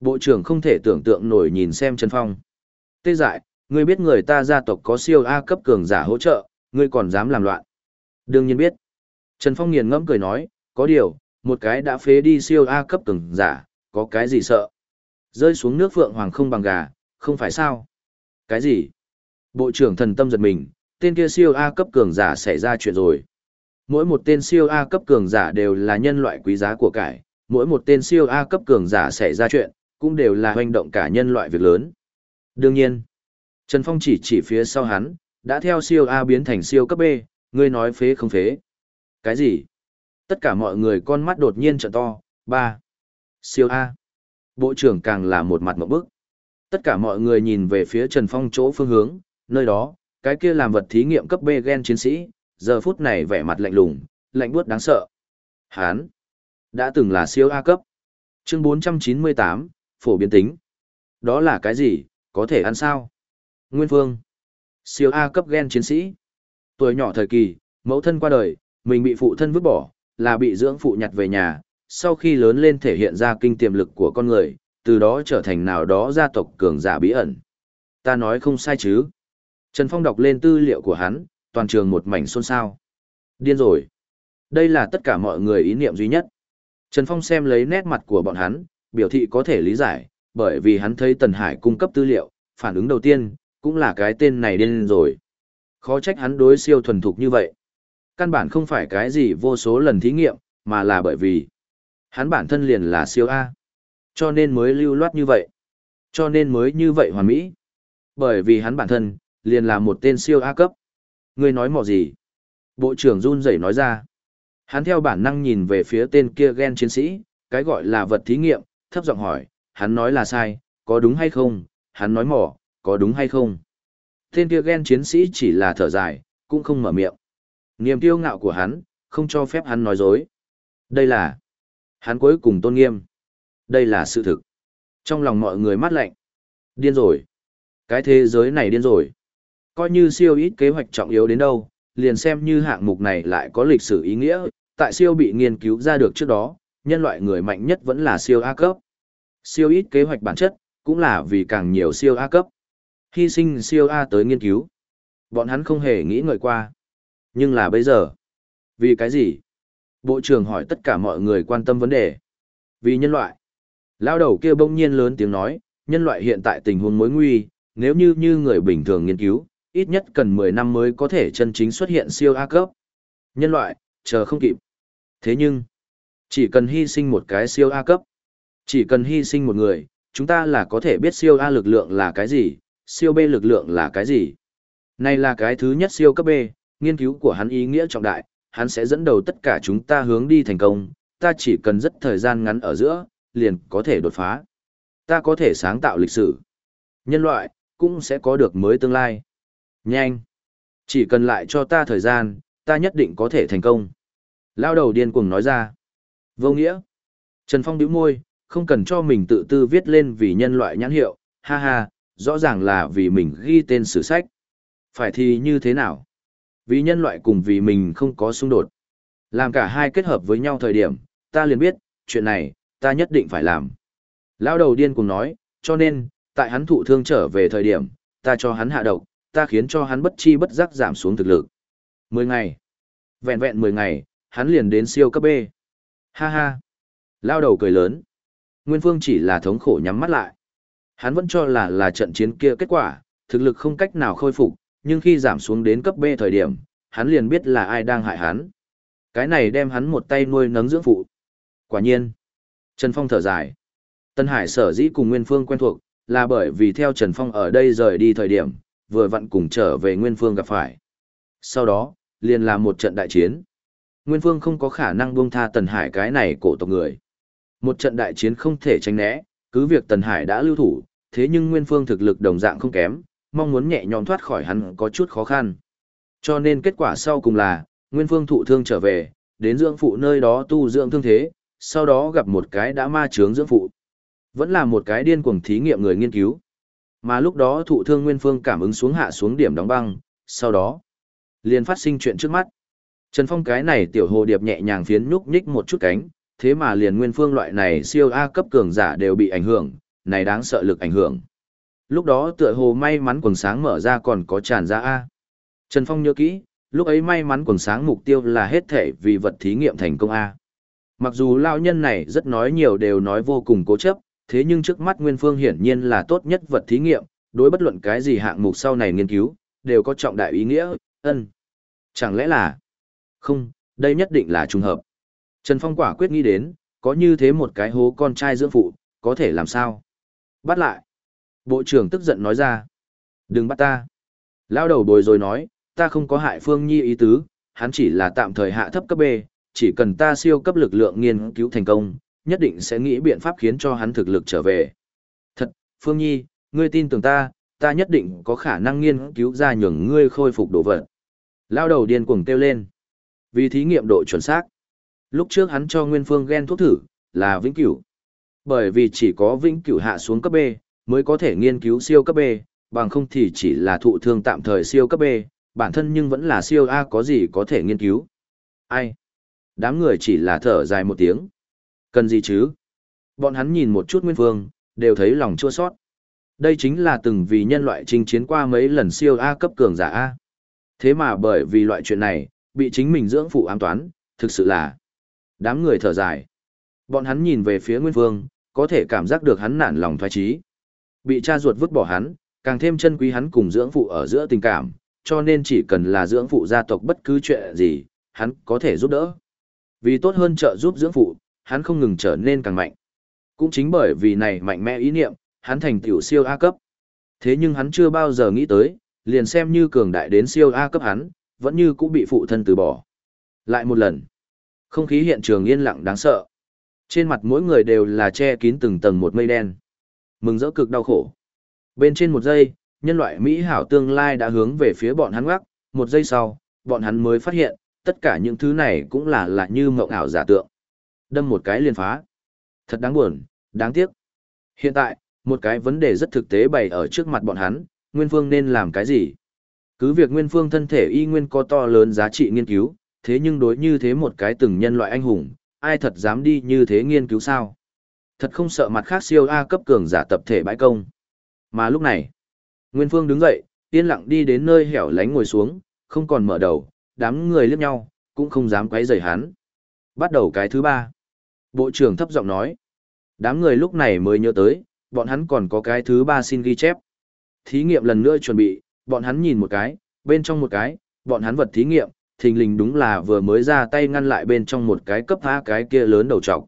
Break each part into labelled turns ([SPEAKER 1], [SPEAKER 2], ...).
[SPEAKER 1] Bộ trưởng không thể tưởng tượng nổi nhìn xem Trần Phong. Tê dại, ngươi biết người ta gia tộc có siêu A cấp cường giả hỗ trợ, ngươi còn dám làm loạn. Đương nhiên biết. Trần Phong nghiền ngẫm cười nói, có điều, một cái đã phế đi siêu A cấp cường giả, có cái gì sợ. Rơi xuống nước phượng hoàng không bằng gà, không phải sao. Cái gì? Bộ trưởng thần tâm giật mình, tên kia siêu A cấp cường giả xảy ra chuyện rồi. Mỗi một tên siêu A cấp cường giả đều là nhân loại quý giá của cải, mỗi một tên siêu A cấp cường giả xảy ra chuyện, cũng đều là hoành động cả nhân loại việc lớn. Đương nhiên, Trần Phong chỉ chỉ phía sau hắn, đã theo siêu A biến thành siêu cấp B, ngươi nói phế không phế. Cái gì? Tất cả mọi người con mắt đột nhiên trợ to, ba. Siêu A. Bộ trưởng càng là một mặt một bức. Tất cả mọi người nhìn về phía Trần Phong chỗ phương hướng, nơi đó, cái kia làm vật thí nghiệm cấp B gen chiến sĩ, giờ phút này vẻ mặt lạnh lùng, lạnh buốt đáng sợ. Hán, đã từng là siêu A cấp. Chương 498, phổ biến tính. Đó là cái gì, có thể ăn sao? Nguyên Phương, siêu A cấp gen chiến sĩ. Tuổi nhỏ thời kỳ, mẫu thân qua đời, mình bị phụ thân vứt bỏ, là bị dưỡng phụ nhặt về nhà, sau khi lớn lên thể hiện ra kinh tiềm lực của con người, từ đó trở thành nào đó gia tộc cường giả bí ẩn. Ta nói không sai chứ. Trần Phong đọc lên tư liệu của hắn, toàn trường một mảnh xôn xao. Điên rồi. Đây là tất cả mọi người ý niệm duy nhất. Trần Phong xem lấy nét mặt của bọn hắn, biểu thị có thể lý giải, bởi vì hắn thấy Tần Hải cung cấp tư liệu, phản ứng đầu tiên, cũng là cái tên này điên rồi. Khó trách hắn đối siêu thuần thục như vậy. Căn bản không phải cái gì vô số lần thí nghiệm, mà là bởi vì hắn bản thân liền là siêu A. Cho nên mới lưu loát như vậy. Cho nên mới như vậy hoàn mỹ. Bởi vì hắn bản thân, liền là một tên siêu A cấp. Ngươi nói mò gì? Bộ trưởng run rẩy nói ra. Hắn theo bản năng nhìn về phía tên kia gen chiến sĩ, cái gọi là vật thí nghiệm, thấp giọng hỏi, hắn nói là sai, có đúng hay không? Hắn nói mỏ, có đúng hay không? Tên kia gen chiến sĩ chỉ là thở dài, cũng không mở miệng. Niềm kiêu ngạo của hắn, không cho phép hắn nói dối. Đây là hắn cuối cùng tôn nghiêm. Đây là sự thực. Trong lòng mọi người mát lạnh. Điên rồi. Cái thế giới này điên rồi. Coi như siêu ít kế hoạch trọng yếu đến đâu, liền xem như hạng mục này lại có lịch sử ý nghĩa, tại siêu bị nghiên cứu ra được trước đó, nhân loại người mạnh nhất vẫn là siêu A cấp. Siêu ít kế hoạch bản chất, cũng là vì càng nhiều siêu A cấp. Hy sinh siêu A tới nghiên cứu. Bọn hắn không hề nghĩ ngợi qua. Nhưng là bây giờ. Vì cái gì? Bộ trưởng hỏi tất cả mọi người quan tâm vấn đề. Vì nhân loại. Lao đầu kia bỗng nhiên lớn tiếng nói, nhân loại hiện tại tình huống mối nguy, nếu như như người bình thường nghiên cứu, ít nhất cần 10 năm mới có thể chân chính xuất hiện siêu A cấp. Nhân loại, chờ không kịp. Thế nhưng, chỉ cần hy sinh một cái siêu A cấp, chỉ cần hy sinh một người, chúng ta là có thể biết siêu A lực lượng là cái gì, siêu B lực lượng là cái gì. Này là cái thứ nhất siêu cấp B, nghiên cứu của hắn ý nghĩa trọng đại, hắn sẽ dẫn đầu tất cả chúng ta hướng đi thành công, ta chỉ cần rất thời gian ngắn ở giữa, liền có thể đột phá. Ta có thể sáng tạo lịch sử. Nhân loại, cũng sẽ có được mới tương lai. Nhanh! Chỉ cần lại cho ta thời gian, ta nhất định có thể thành công. Lao đầu điên cuồng nói ra. Vô nghĩa. Trần Phong bĩu môi, không cần cho mình tự tư viết lên vì nhân loại nhãn hiệu, ha ha, rõ ràng là vì mình ghi tên sử sách. Phải thì như thế nào? Vì nhân loại cùng vì mình không có xung đột. Làm cả hai kết hợp với nhau thời điểm, ta liền biết, chuyện này, ta nhất định phải làm. Lao đầu điên cùng nói, cho nên, tại hắn thụ thương trở về thời điểm, ta cho hắn hạ độc, ta khiến cho hắn bất chi bất giác giảm xuống thực lực. Mười ngày. Vẹn vẹn mười ngày, hắn liền đến siêu cấp B. Ha ha. Lao đầu cười lớn. Nguyên Phương chỉ là thống khổ nhắm mắt lại. Hắn vẫn cho là là trận chiến kia kết quả, thực lực không cách nào khôi phục, nhưng khi giảm xuống đến cấp B thời điểm, hắn liền biết là ai đang hại hắn. Cái này đem hắn một tay nuôi nấng dưỡng phụ. Quả nhiên. Trần Phong thở dài. Tân Hải sở dĩ cùng Nguyên Phương quen thuộc, là bởi vì theo Trần Phong ở đây rời đi thời điểm, vừa vặn cùng trở về Nguyên Phương gặp phải. Sau đó, liền là một trận đại chiến. Nguyên Phương không có khả năng buông tha Tần Hải cái này cổ tộc người. Một trận đại chiến không thể tránh né, cứ việc Tần Hải đã lưu thủ, thế nhưng Nguyên Phương thực lực đồng dạng không kém, mong muốn nhẹ nhõm thoát khỏi hắn có chút khó khăn. Cho nên kết quả sau cùng là, Nguyên Phương thụ thương trở về, đến dưỡng phụ nơi đó tu dưỡng thương thế, sau đó gặp một cái đã ma chướng dưỡng phụ. Vẫn là một cái điên cuồng thí nghiệm người nghiên cứu. Mà lúc đó thụ thương Nguyên Phương cảm ứng xuống hạ xuống điểm đóng băng, sau đó liền phát sinh chuyện trước mắt. Trần Phong cái này tiểu hồ điệp nhẹ nhàng phiến nhúc nhích một chút cánh, thế mà liền Nguyên Phương loại này siêu A cấp cường giả đều bị ảnh hưởng, này đáng sợ lực ảnh hưởng. Lúc đó tựa hồ may mắn quần sáng mở ra còn có tràn ra A. Trần Phong nhớ kỹ, lúc ấy may mắn quần sáng mục tiêu là hết thể vì vật thí nghiệm thành công A. Mặc dù lao nhân này rất nói nhiều đều nói vô cùng cố chấp, thế nhưng trước mắt Nguyên Phương hiển nhiên là tốt nhất vật thí nghiệm, đối bất luận cái gì hạng mục sau này nghiên cứu, đều có trọng đại ý nghĩa, ân. Chẳng lẽ là... Không, đây nhất định là trùng hợp. Trần Phong quả quyết nghĩ đến, có như thế một cái hố con trai dưỡng phụ, có thể làm sao? Bắt lại. Bộ trưởng tức giận nói ra. Đừng bắt ta. Lao đầu bồi rồi nói, ta không có hại Phương Nhi ý tứ, hắn chỉ là tạm thời hạ thấp cấp B, chỉ cần ta siêu cấp lực lượng nghiên cứu thành công, nhất định sẽ nghĩ biện pháp khiến cho hắn thực lực trở về. Thật, Phương Nhi, ngươi tin tưởng ta, ta nhất định có khả năng nghiên cứu ra nhường ngươi khôi phục đồ vật. Lao đầu điên cuồng kêu lên. Vì thí nghiệm độ chuẩn xác. Lúc trước hắn cho Nguyên Phương gen thuốc thử, là vĩnh cửu. Bởi vì chỉ có vĩnh cửu hạ xuống cấp B, mới có thể nghiên cứu siêu cấp B, bằng không thì chỉ là thụ thương tạm thời siêu cấp B, bản thân nhưng vẫn là siêu A có gì có thể nghiên cứu. Ai? Đám người chỉ là thở dài một tiếng. Cần gì chứ? Bọn hắn nhìn một chút Nguyên Phương, đều thấy lòng chua sót. Đây chính là từng vì nhân loại chinh chiến qua mấy lần siêu A cấp cường giả A. Thế mà bởi vì loại chuyện này, bị chính mình dưỡng phụ ám toán, thực sự là đám người thở dài. Bọn hắn nhìn về phía Nguyên vương có thể cảm giác được hắn nản lòng thoái trí. Bị cha ruột vứt bỏ hắn, càng thêm chân quý hắn cùng dưỡng phụ ở giữa tình cảm, cho nên chỉ cần là dưỡng phụ gia tộc bất cứ chuyện gì, hắn có thể giúp đỡ. Vì tốt hơn trợ giúp dưỡng phụ, hắn không ngừng trở nên càng mạnh. Cũng chính bởi vì này mạnh mẽ ý niệm, hắn thành tiểu siêu A cấp. Thế nhưng hắn chưa bao giờ nghĩ tới, liền xem như cường đại đến siêu A cấp hắn, vẫn như cũng bị phụ thân từ bỏ. Lại một lần, không khí hiện trường yên lặng đáng sợ. Trên mặt mỗi người đều là che kín từng tầng một mây đen. Mừng rỡ cực đau khổ. Bên trên một giây, nhân loại Mỹ hảo tương lai đã hướng về phía bọn hắn ngoắc, một giây sau, bọn hắn mới phát hiện, tất cả những thứ này cũng là là như mộng ảo giả tượng. Đâm một cái liền phá. Thật đáng buồn, đáng tiếc. Hiện tại, một cái vấn đề rất thực tế bày ở trước mặt bọn hắn, Nguyên Phương nên làm cái gì? Cứ việc Nguyên Phương thân thể y nguyên có to lớn giá trị nghiên cứu, thế nhưng đối như thế một cái từng nhân loại anh hùng, ai thật dám đi như thế nghiên cứu sao? Thật không sợ mặt khác siêu A cấp cường giả tập thể bãi công. Mà lúc này, Nguyên Phương đứng dậy, yên lặng đi đến nơi hẻo lánh ngồi xuống, không còn mở đầu, đám người liếc nhau, cũng không dám quấy rầy hắn. Bắt đầu cái thứ ba. Bộ trưởng thấp giọng nói. Đám người lúc này mới nhớ tới, bọn hắn còn có cái thứ ba xin ghi chép. Thí nghiệm lần nữa chuẩn bị, bọn hắn nhìn một cái, bên trong một cái, bọn hắn vật thí nghiệm, thình lình đúng là vừa mới ra tay ngăn lại bên trong một cái cấp A cái kia lớn đầu trọc.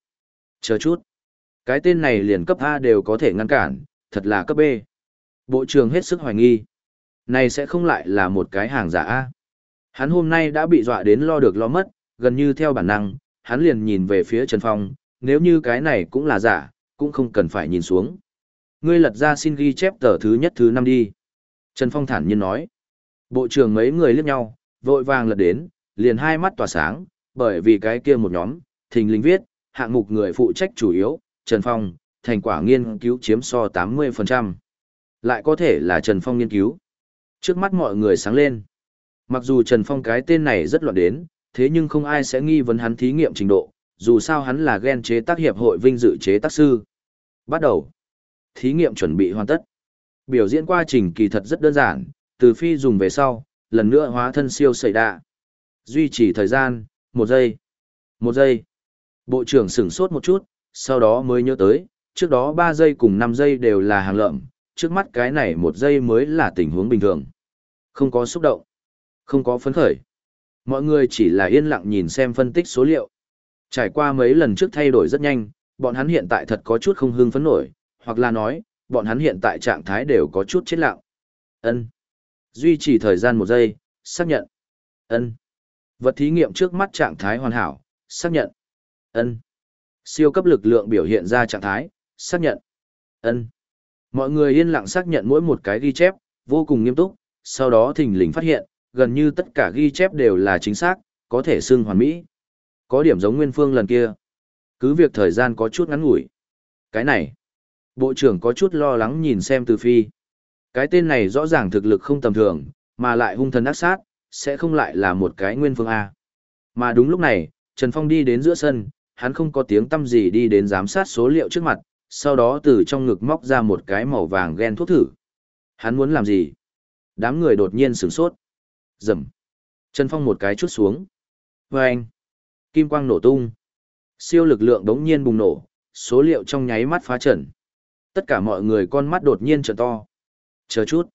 [SPEAKER 1] Chờ chút. Cái tên này liền cấp A đều có thể ngăn cản, thật là cấp B. Bộ trưởng hết sức hoài nghi. Này sẽ không lại là một cái hàng giả A. Hắn hôm nay đã bị dọa đến lo được lo mất, gần như theo bản năng, hắn liền nhìn về phía Trần Phong, nếu như cái này cũng là giả, cũng không cần phải nhìn xuống. Ngươi lật ra xin ghi chép tờ thứ nhất thứ năm đi. Trần Phong thản nhiên nói. Bộ trưởng mấy người liếc nhau, vội vàng lật đến, liền hai mắt tỏa sáng, bởi vì cái kia một nhóm, thình lình viết, hạng mục người phụ trách chủ yếu, Trần Phong, thành quả nghiên cứu chiếm so 80%. Lại có thể là Trần Phong nghiên cứu. Trước mắt mọi người sáng lên. Mặc dù Trần Phong cái tên này rất loạn đến, thế nhưng không ai sẽ nghi vấn hắn thí nghiệm trình độ, dù sao hắn là gen chế tác hiệp hội vinh dự chế tác sư. Bắt đầu. Thí nghiệm chuẩn bị hoàn tất. Biểu diễn quá trình kỳ thật rất đơn giản, từ phi dùng về sau, lần nữa hóa thân siêu xảy đạ. Duy trì thời gian, một giây. Một giây. Bộ trưởng sửng sốt một chút, sau đó mới nhớ tới, trước đó 3 giây cùng 5 giây đều là hàng lợm, trước mắt cái này một giây mới là tình huống bình thường. Không có xúc động, không có phấn khởi. Mọi người chỉ là yên lặng nhìn xem phân tích số liệu. Trải qua mấy lần trước thay đổi rất nhanh, bọn hắn hiện tại thật có chút không hưng phấn nổi, hoặc là nói, bọn hắn hiện tại trạng thái đều có chút chết lặng. Ân. Duy trì thời gian một giây, xác nhận. Ân. Vật thí nghiệm trước mắt trạng thái hoàn hảo, xác nhận. Ân. Siêu cấp lực lượng biểu hiện ra trạng thái, xác nhận. Ân. Mọi người yên lặng xác nhận mỗi một cái ghi chép, vô cùng nghiêm túc, sau đó thình lình phát hiện, gần như tất cả ghi chép đều là chính xác, có thể xưng hoàn mỹ. Có điểm giống nguyên phương lần kia. Cứ việc thời gian có chút ngắn ngủi. Cái này, bộ trưởng có chút lo lắng nhìn xem từ phi. Cái tên này rõ ràng thực lực không tầm thường, mà lại hung thần ác sát, sẽ không lại là một cái nguyên phương A. Mà đúng lúc này, Trần Phong đi đến giữa sân, hắn không có tiếng tâm gì đi đến giám sát số liệu trước mặt, sau đó từ trong ngực móc ra một cái màu vàng ghen thuốc thử. Hắn muốn làm gì? Đám người đột nhiên sửng sốt. Rầm. Trần Phong một cái chút xuống. Vâng. Kim quang nổ tung. Siêu lực lượng đống nhiên bùng nổ, số liệu trong nháy mắt phá trần. Tất cả mọi người con mắt đột nhiên trở to. Chờ chút.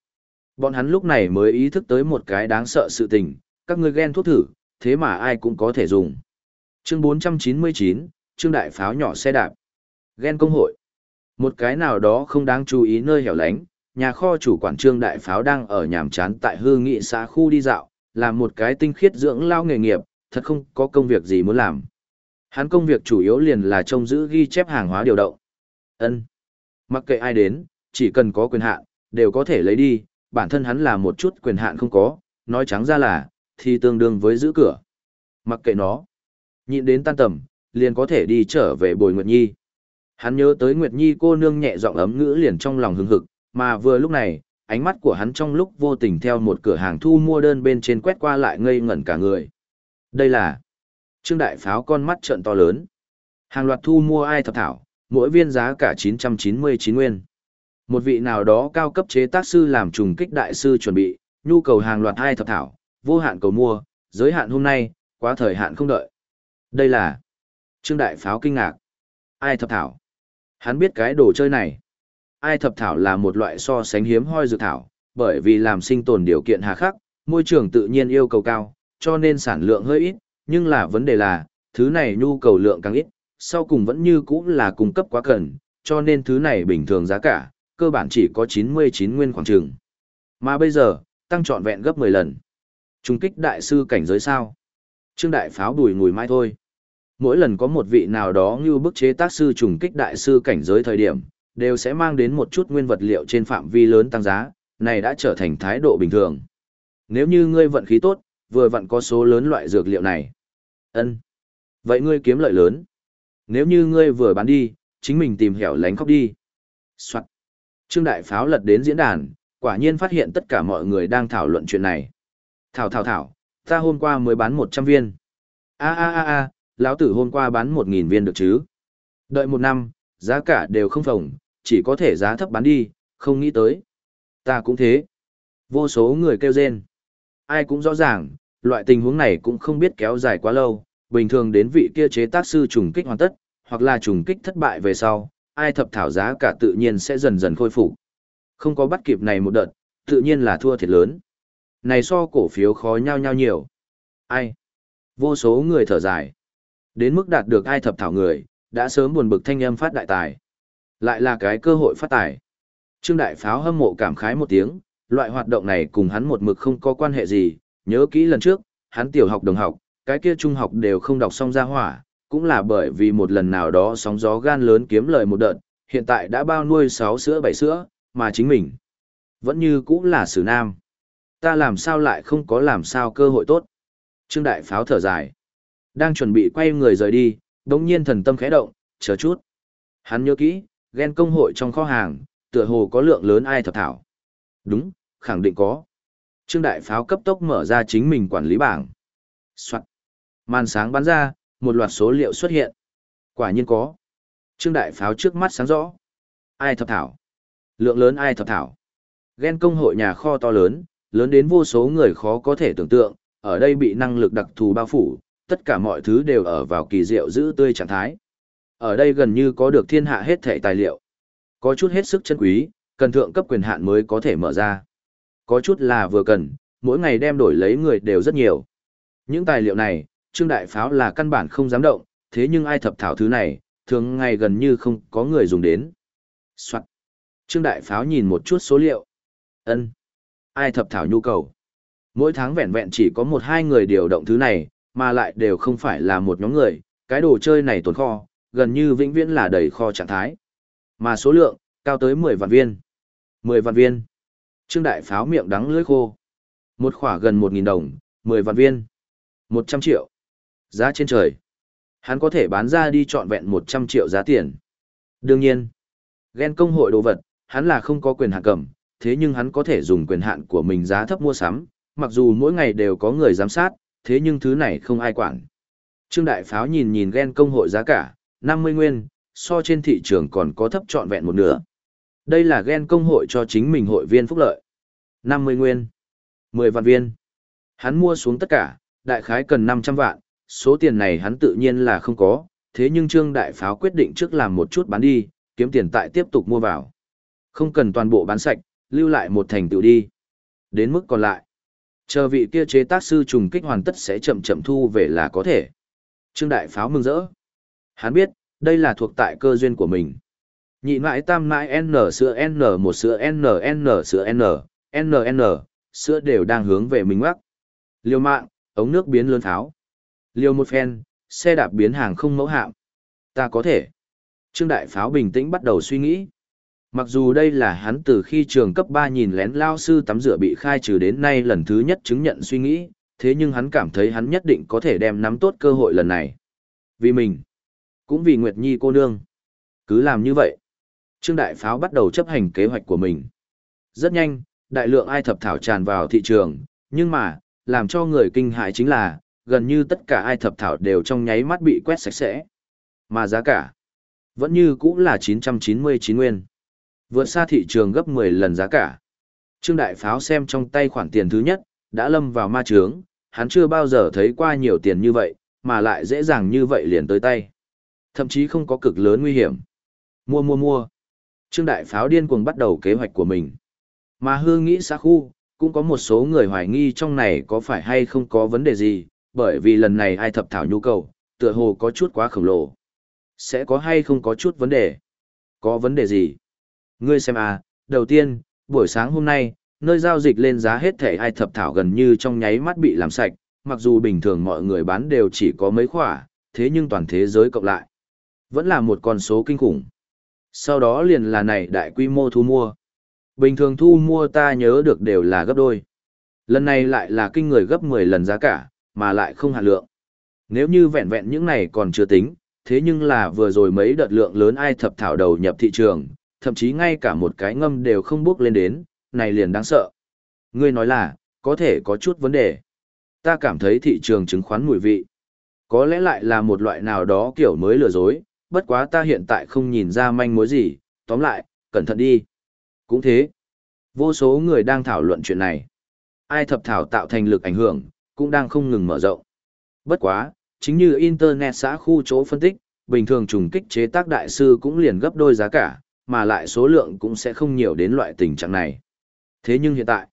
[SPEAKER 1] Bọn hắn lúc này mới ý thức tới một cái đáng sợ sự tình, các ngươi ghen thuốc thử, thế mà ai cũng có thể dùng. Chương 499, chương đại pháo nhỏ xe đạp. Ghen công hội. Một cái nào đó không đáng chú ý nơi hẻo lánh, nhà kho chủ quản trương đại pháo đang ở nhàm chán tại hư nghị xã khu đi dạo, làm một cái tinh khiết dưỡng lao nghề nghiệp, thật không có công việc gì muốn làm. Hắn công việc chủ yếu liền là trông giữ ghi chép hàng hóa điều động. Ân, Mặc kệ ai đến, chỉ cần có quyền hạn, đều có thể lấy đi, bản thân hắn là một chút quyền hạn không có, nói trắng ra là, thì tương đương với giữ cửa. Mặc kệ nó, nhịn đến tan tầm, liền có thể đi trở về bồi Nguyệt Nhi. Hắn nhớ tới Nguyệt Nhi cô nương nhẹ giọng ấm ngữ liền trong lòng hứng hực, mà vừa lúc này, ánh mắt của hắn trong lúc vô tình theo một cửa hàng thu mua đơn bên trên quét qua lại ngây ngẩn cả người. Đây là Trương Đại Pháo con mắt trợn to lớn. Hàng loạt thu mua ai thập thảo, mỗi viên giá cả 999 nguyên. Một vị nào đó cao cấp chế tác sư làm trùng kích đại sư chuẩn bị, nhu cầu hàng loạt hai thập thảo, vô hạn cầu mua, giới hạn hôm nay, quá thời hạn không đợi. Đây là Trương Đại Pháo kinh ngạc. Ai thập thảo? Hắn biết cái đồ chơi này. Ai thập thảo là một loại so sánh hiếm hoi dược thảo, bởi vì làm sinh tồn điều kiện hà khắc, môi trường tự nhiên yêu cầu cao, cho nên sản lượng hơi ít, nhưng là vấn đề là, thứ này nhu cầu lượng càng ít, sau cùng vẫn như cũ là cung cấp quá cần, cho nên thứ này bình thường giá cả, cơ bản chỉ có 99 nguyên khoảng trường. Mà bây giờ, tăng trọn vẹn gấp 10 lần. Trung kích đại sư cảnh giới sao? Trương đại pháo đùi ngùi mai thôi. Mỗi lần có một vị nào đó như bức chế tác sư trùng kích đại sư cảnh giới thời điểm, đều sẽ mang đến một chút nguyên vật liệu trên phạm vi lớn tăng giá, này đã trở thành thái độ bình thường. Nếu như ngươi vận khí tốt, vừa vận có số lớn loại dược liệu này. ân Vậy ngươi kiếm lợi lớn. Nếu như ngươi vừa bán đi, chính mình tìm hẻo lánh khóc đi. Soạn. Trương Đại Pháo lật đến diễn đàn, quả nhiên phát hiện tất cả mọi người đang thảo luận chuyện này. Thảo thảo thảo, ta hôm qua mới bán 100 viên. a a a a, lão tử hôm qua bán 1.000 viên được chứ. Đợi một năm, giá cả đều không phồng, chỉ có thể giá thấp bán đi, không nghĩ tới. Ta cũng thế. Vô số người kêu rên. Ai cũng rõ ràng, loại tình huống này cũng không biết kéo dài quá lâu, bình thường đến vị kia chế tác sư trùng kích hoàn tất, hoặc là trùng kích thất bại về sau, ai thập thảo giá cả tự nhiên sẽ dần dần khôi phục. Không có bắt kịp này một đợt, tự nhiên là thua thiệt lớn. Này so cổ phiếu khó nhau nhau nhiều. Ai? Vô số người thở dài. Đến mức đạt được ai thập thảo người, đã sớm buồn bực thanh âm phát đại tài. Lại là cái cơ hội phát tài. Trương Đại Pháo hâm mộ cảm khái một tiếng, loại hoạt động này cùng hắn một mực không có quan hệ gì, nhớ kỹ lần trước, hắn tiểu học đồng học, cái kia trung học đều không đọc xong ra hỏa, cũng là bởi vì một lần nào đó sóng gió gan lớn kiếm lời một đợt, hiện tại đã bao nuôi 6 sữa 7 sữa, mà chính mình vẫn như cũng là xử nam. Ta làm sao lại không có làm sao cơ hội tốt. Trương Đại Pháo thở dài. Đang chuẩn bị quay người rời đi, đống nhiên thần tâm khẽ động, chờ chút. Hắn nhớ kỹ, ghen công hội trong kho hàng, tựa hồ có lượng lớn ai thập thảo. Đúng, khẳng định có. Trương Đại Pháo cấp tốc mở ra chính mình quản lý bảng. Soạn. Màn sáng bắn ra, một loạt số liệu xuất hiện. Quả nhiên có. Trương Đại Pháo trước mắt sáng rõ. Ai thập thảo. Lượng lớn ai thập thảo. Ghen công hội nhà kho to lớn, lớn đến vô số người khó có thể tưởng tượng, ở đây bị năng lực đặc thù bao phủ, tất cả mọi thứ đều ở vào kỳ diệu giữ tươi trạng thái. Ở đây gần như có được thiên hạ hết thể tài liệu. Có chút hết sức chân quý, cần thượng cấp quyền hạn mới có thể mở ra. Có chút là vừa cần, mỗi ngày đem đổi lấy người đều rất nhiều. Những tài liệu này, Trương Đại Pháo là căn bản không dám động, thế nhưng ai thập thảo thứ này, thường ngày gần như không có người dùng đến. Soạn. Trương Đại Pháo nhìn một chút số liệu. ân Ai thập thảo nhu cầu. Mỗi tháng vẹn vẹn chỉ có một hai người điều động thứ này, mà lại đều không phải là một nhóm người, cái đồ chơi này tồn kho, gần như vĩnh viễn là đầy kho trạng thái. Mà số lượng, cao tới 10 vạn viên. 10 vạn viên. Trương Đại Pháo miệng đắng lưỡi khô. Một khỏa gần 1.000 đồng, 10 vạn viên. 100 triệu. Giá trên trời. Hắn có thể bán ra đi trọn vẹn 100 triệu giá tiền. Đương nhiên, ghen công hội đồ vật, hắn là không có quyền hạn cầm, thế nhưng hắn có thể dùng quyền hạn của mình giá thấp mua sắm, mặc dù mỗi ngày đều có người giám sát, thế nhưng thứ này không ai quản. Trương Đại Pháo nhìn nhìn ghen công hội giá cả, 50 nguyên, so trên thị trường còn có thấp trọn vẹn một nửa. Đây là gen công hội cho chính mình hội viên phúc lợi. 50 nguyên, 10 vạn viên. Hắn mua xuống tất cả, đại khái cần 500 vạn, số tiền này hắn tự nhiên là không có, thế nhưng Trương Đại Pháo quyết định trước làm một chút bán đi, kiếm tiền tại tiếp tục mua vào. Không cần toàn bộ bán sạch, lưu lại một thành tựu đi. Đến mức còn lại, chờ vị kia chế tác sư trùng kích hoàn tất sẽ chậm chậm thu về là có thể. Trương Đại Pháo mừng rỡ. Hắn biết, đây là thuộc tại cơ duyên của mình. Nhị mãi tam mãi N sữa N một sữa N N sữa N, N N, sữa đều đang hướng về mình mắc. Liêu mạng, ống nước biến lớn tháo. Liều một phen, xe đạp biến hàng không mẫu hạm. Ta có thể. Trương Đại Pháo bình tĩnh bắt đầu suy nghĩ. Mặc dù đây là hắn từ khi trường cấp 3 nhìn lén lao sư tắm rửa bị khai trừ đến nay lần thứ nhất chứng nhận suy nghĩ, thế nhưng hắn cảm thấy hắn nhất định có thể đem nắm tốt cơ hội lần này. Vì mình, cũng vì Nguyệt Nhi cô nương. Cứ làm như vậy. Trương Đại Pháo bắt đầu chấp hành kế hoạch của mình. Rất nhanh, đại lượng ai thập thảo tràn vào thị trường, nhưng mà, làm cho người kinh hại chính là, gần như tất cả ai thập thảo đều trong nháy mắt bị quét sạch sẽ. Mà giá cả, vẫn như cũng là 999 nguyên. Vượt xa thị trường gấp 10 lần giá cả. Trương Đại Pháo xem trong tay khoản tiền thứ nhất, đã lâm vào ma trướng, hắn chưa bao giờ thấy qua nhiều tiền như vậy, mà lại dễ dàng như vậy liền tới tay. Thậm chí không có cực lớn nguy hiểm. Mua mua mua. Trương Đại Pháo điên cuồng bắt đầu kế hoạch của mình. Mà hương nghĩ xã khu, cũng có một số người hoài nghi trong này có phải hay không có vấn đề gì, bởi vì lần này ai thập thảo nhu cầu, tựa hồ có chút quá khổng lồ. Sẽ có hay không có chút vấn đề? Có vấn đề gì? Ngươi xem à, đầu tiên, buổi sáng hôm nay, nơi giao dịch lên giá hết thể ai thập thảo gần như trong nháy mắt bị làm sạch, mặc dù bình thường mọi người bán đều chỉ có mấy khỏa, thế nhưng toàn thế giới cộng lại. Vẫn là một con số kinh khủng. Sau đó liền là này đại quy mô thu mua. Bình thường thu mua ta nhớ được đều là gấp đôi. Lần này lại là kinh người gấp 10 lần giá cả, mà lại không hạn lượng. Nếu như vẹn vẹn những này còn chưa tính, thế nhưng là vừa rồi mấy đợt lượng lớn ai thập thảo đầu nhập thị trường, thậm chí ngay cả một cái ngâm đều không bước lên đến, này liền đáng sợ. Ngươi nói là, có thể có chút vấn đề. Ta cảm thấy thị trường chứng khoán mùi vị. Có lẽ lại là một loại nào đó kiểu mới lừa dối, bất quá ta hiện tại không nhìn ra manh mối gì, tóm lại, cẩn thận đi. Cũng thế, vô số người đang thảo luận chuyện này. Ai thập thảo tạo thành lực ảnh hưởng, cũng đang không ngừng mở rộng. Bất quá, chính như Internet xã khu chỗ phân tích, bình thường trùng kích chế tác đại sư cũng liền gấp đôi giá cả, mà lại số lượng cũng sẽ không nhiều đến loại tình trạng này. Thế nhưng hiện tại,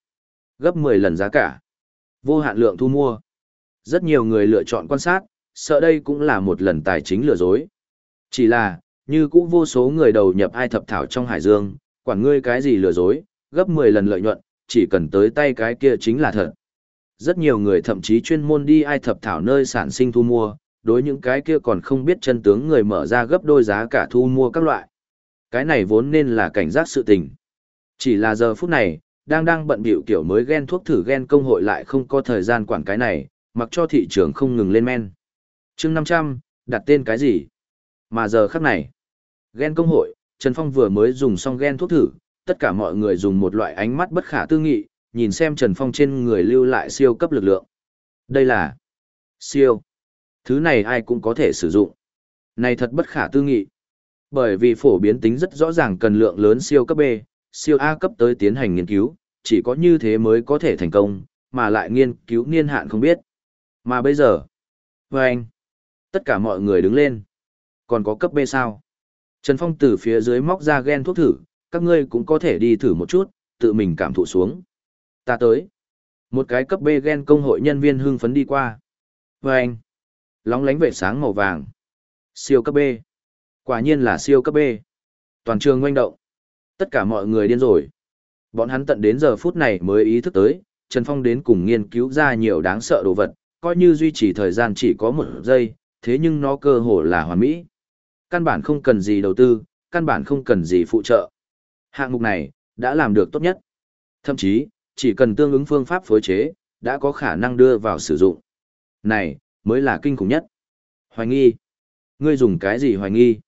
[SPEAKER 1] gấp 10 lần giá cả, vô hạn lượng thu mua. Rất nhiều người lựa chọn quan sát, sợ đây cũng là một lần tài chính lừa dối. Chỉ là, như cũng vô số người đầu nhập ai thập thảo trong hải dương, quản ngươi cái gì lừa dối, gấp 10 lần lợi nhuận, chỉ cần tới tay cái kia chính là thật. Rất nhiều người thậm chí chuyên môn đi ai thập thảo nơi sản sinh thu mua, đối những cái kia còn không biết chân tướng người mở ra gấp đôi giá cả thu mua các loại. Cái này vốn nên là cảnh giác sự tình. Chỉ là giờ phút này, đang đang bận bịu kiểu mới ghen thuốc thử ghen công hội lại không có thời gian quản cái này, mặc cho thị trường không ngừng lên men. chương 500, đặt tên cái gì? Mà giờ khắc này, ghen công hội, Trần Phong vừa mới dùng xong ghen thuốc thử, tất cả mọi người dùng một loại ánh mắt bất khả tư nghị, nhìn xem Trần Phong trên người lưu lại siêu cấp lực lượng. Đây là siêu. Thứ này ai cũng có thể sử dụng. Này thật bất khả tư nghị. Bởi vì phổ biến tính rất rõ ràng cần lượng lớn siêu cấp B, siêu A cấp tới tiến hành nghiên cứu, chỉ có như thế mới có thể thành công, mà lại nghiên cứu niên hạn không biết. Mà bây giờ, với anh, tất cả mọi người đứng lên. Còn có cấp B sao? Trần Phong từ phía dưới móc ra gen thuốc thử, các ngươi cũng có thể đi thử một chút, tự mình cảm thụ xuống. Ta tới. Một cái cấp B gen công hội nhân viên hưng phấn đi qua. Và anh. Lóng lánh vệ sáng màu vàng. Siêu cấp B. Quả nhiên là siêu cấp B. Toàn trường ngoanh động. Tất cả mọi người điên rồi. Bọn hắn tận đến giờ phút này mới ý thức tới, Trần Phong đến cùng nghiên cứu ra nhiều đáng sợ đồ vật, coi như duy trì thời gian chỉ có một giây, thế nhưng nó cơ hồ là hoàn mỹ. Căn bản không cần gì đầu tư, căn bản không cần gì phụ trợ. Hạng mục này, đã làm được tốt nhất. Thậm chí, chỉ cần tương ứng phương pháp phối chế, đã có khả năng đưa vào sử dụng. Này, mới là kinh khủng nhất. Hoài nghi. Ngươi dùng cái gì hoài nghi?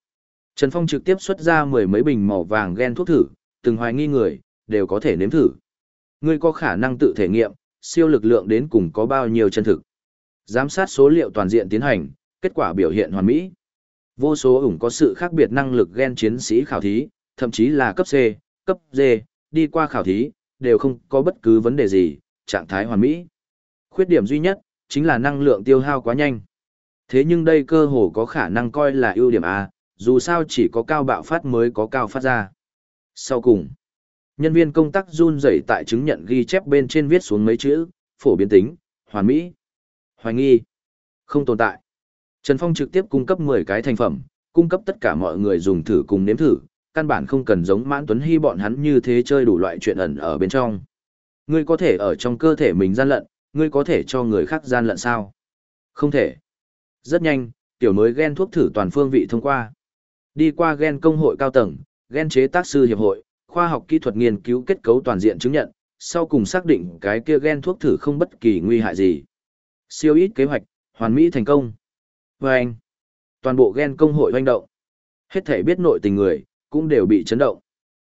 [SPEAKER 1] Trần Phong trực tiếp xuất ra mười mấy bình màu vàng gen thuốc thử, từng hoài nghi người, đều có thể nếm thử. Ngươi có khả năng tự thể nghiệm, siêu lực lượng đến cùng có bao nhiêu chân thực. Giám sát số liệu toàn diện tiến hành, kết quả biểu hiện hoàn mỹ. Vô số ủng có sự khác biệt năng lực gen chiến sĩ khảo thí, thậm chí là cấp C, cấp D, đi qua khảo thí, đều không có bất cứ vấn đề gì, trạng thái hoàn mỹ. Khuyết điểm duy nhất, chính là năng lượng tiêu hao quá nhanh. Thế nhưng đây cơ hồ có khả năng coi là ưu điểm A, dù sao chỉ có cao bạo phát mới có cao phát ra. Sau cùng, nhân viên công tác run rẩy tại chứng nhận ghi chép bên trên viết xuống mấy chữ, phổ biến tính, hoàn mỹ, hoài nghi, không tồn tại. Trần Phong trực tiếp cung cấp 10 cái thành phẩm, cung cấp tất cả mọi người dùng thử cùng nếm thử, căn bản không cần giống Mãn Tuấn Hy bọn hắn như thế chơi đủ loại chuyện ẩn ở bên trong. Ngươi có thể ở trong cơ thể mình gian lận, ngươi có thể cho người khác gian lận sao? Không thể. Rất nhanh, tiểu mới gen thuốc thử toàn phương vị thông qua. Đi qua gen công hội cao tầng, gen chế tác sư hiệp hội, khoa học kỹ thuật nghiên cứu kết cấu toàn diện chứng nhận, sau cùng xác định cái kia gen thuốc thử không bất kỳ nguy hại gì. Siêu ít kế hoạch, hoàn mỹ thành công. vê anh, toàn bộ gen công hội oanh động. Hết thể biết nội tình người, cũng đều bị chấn động.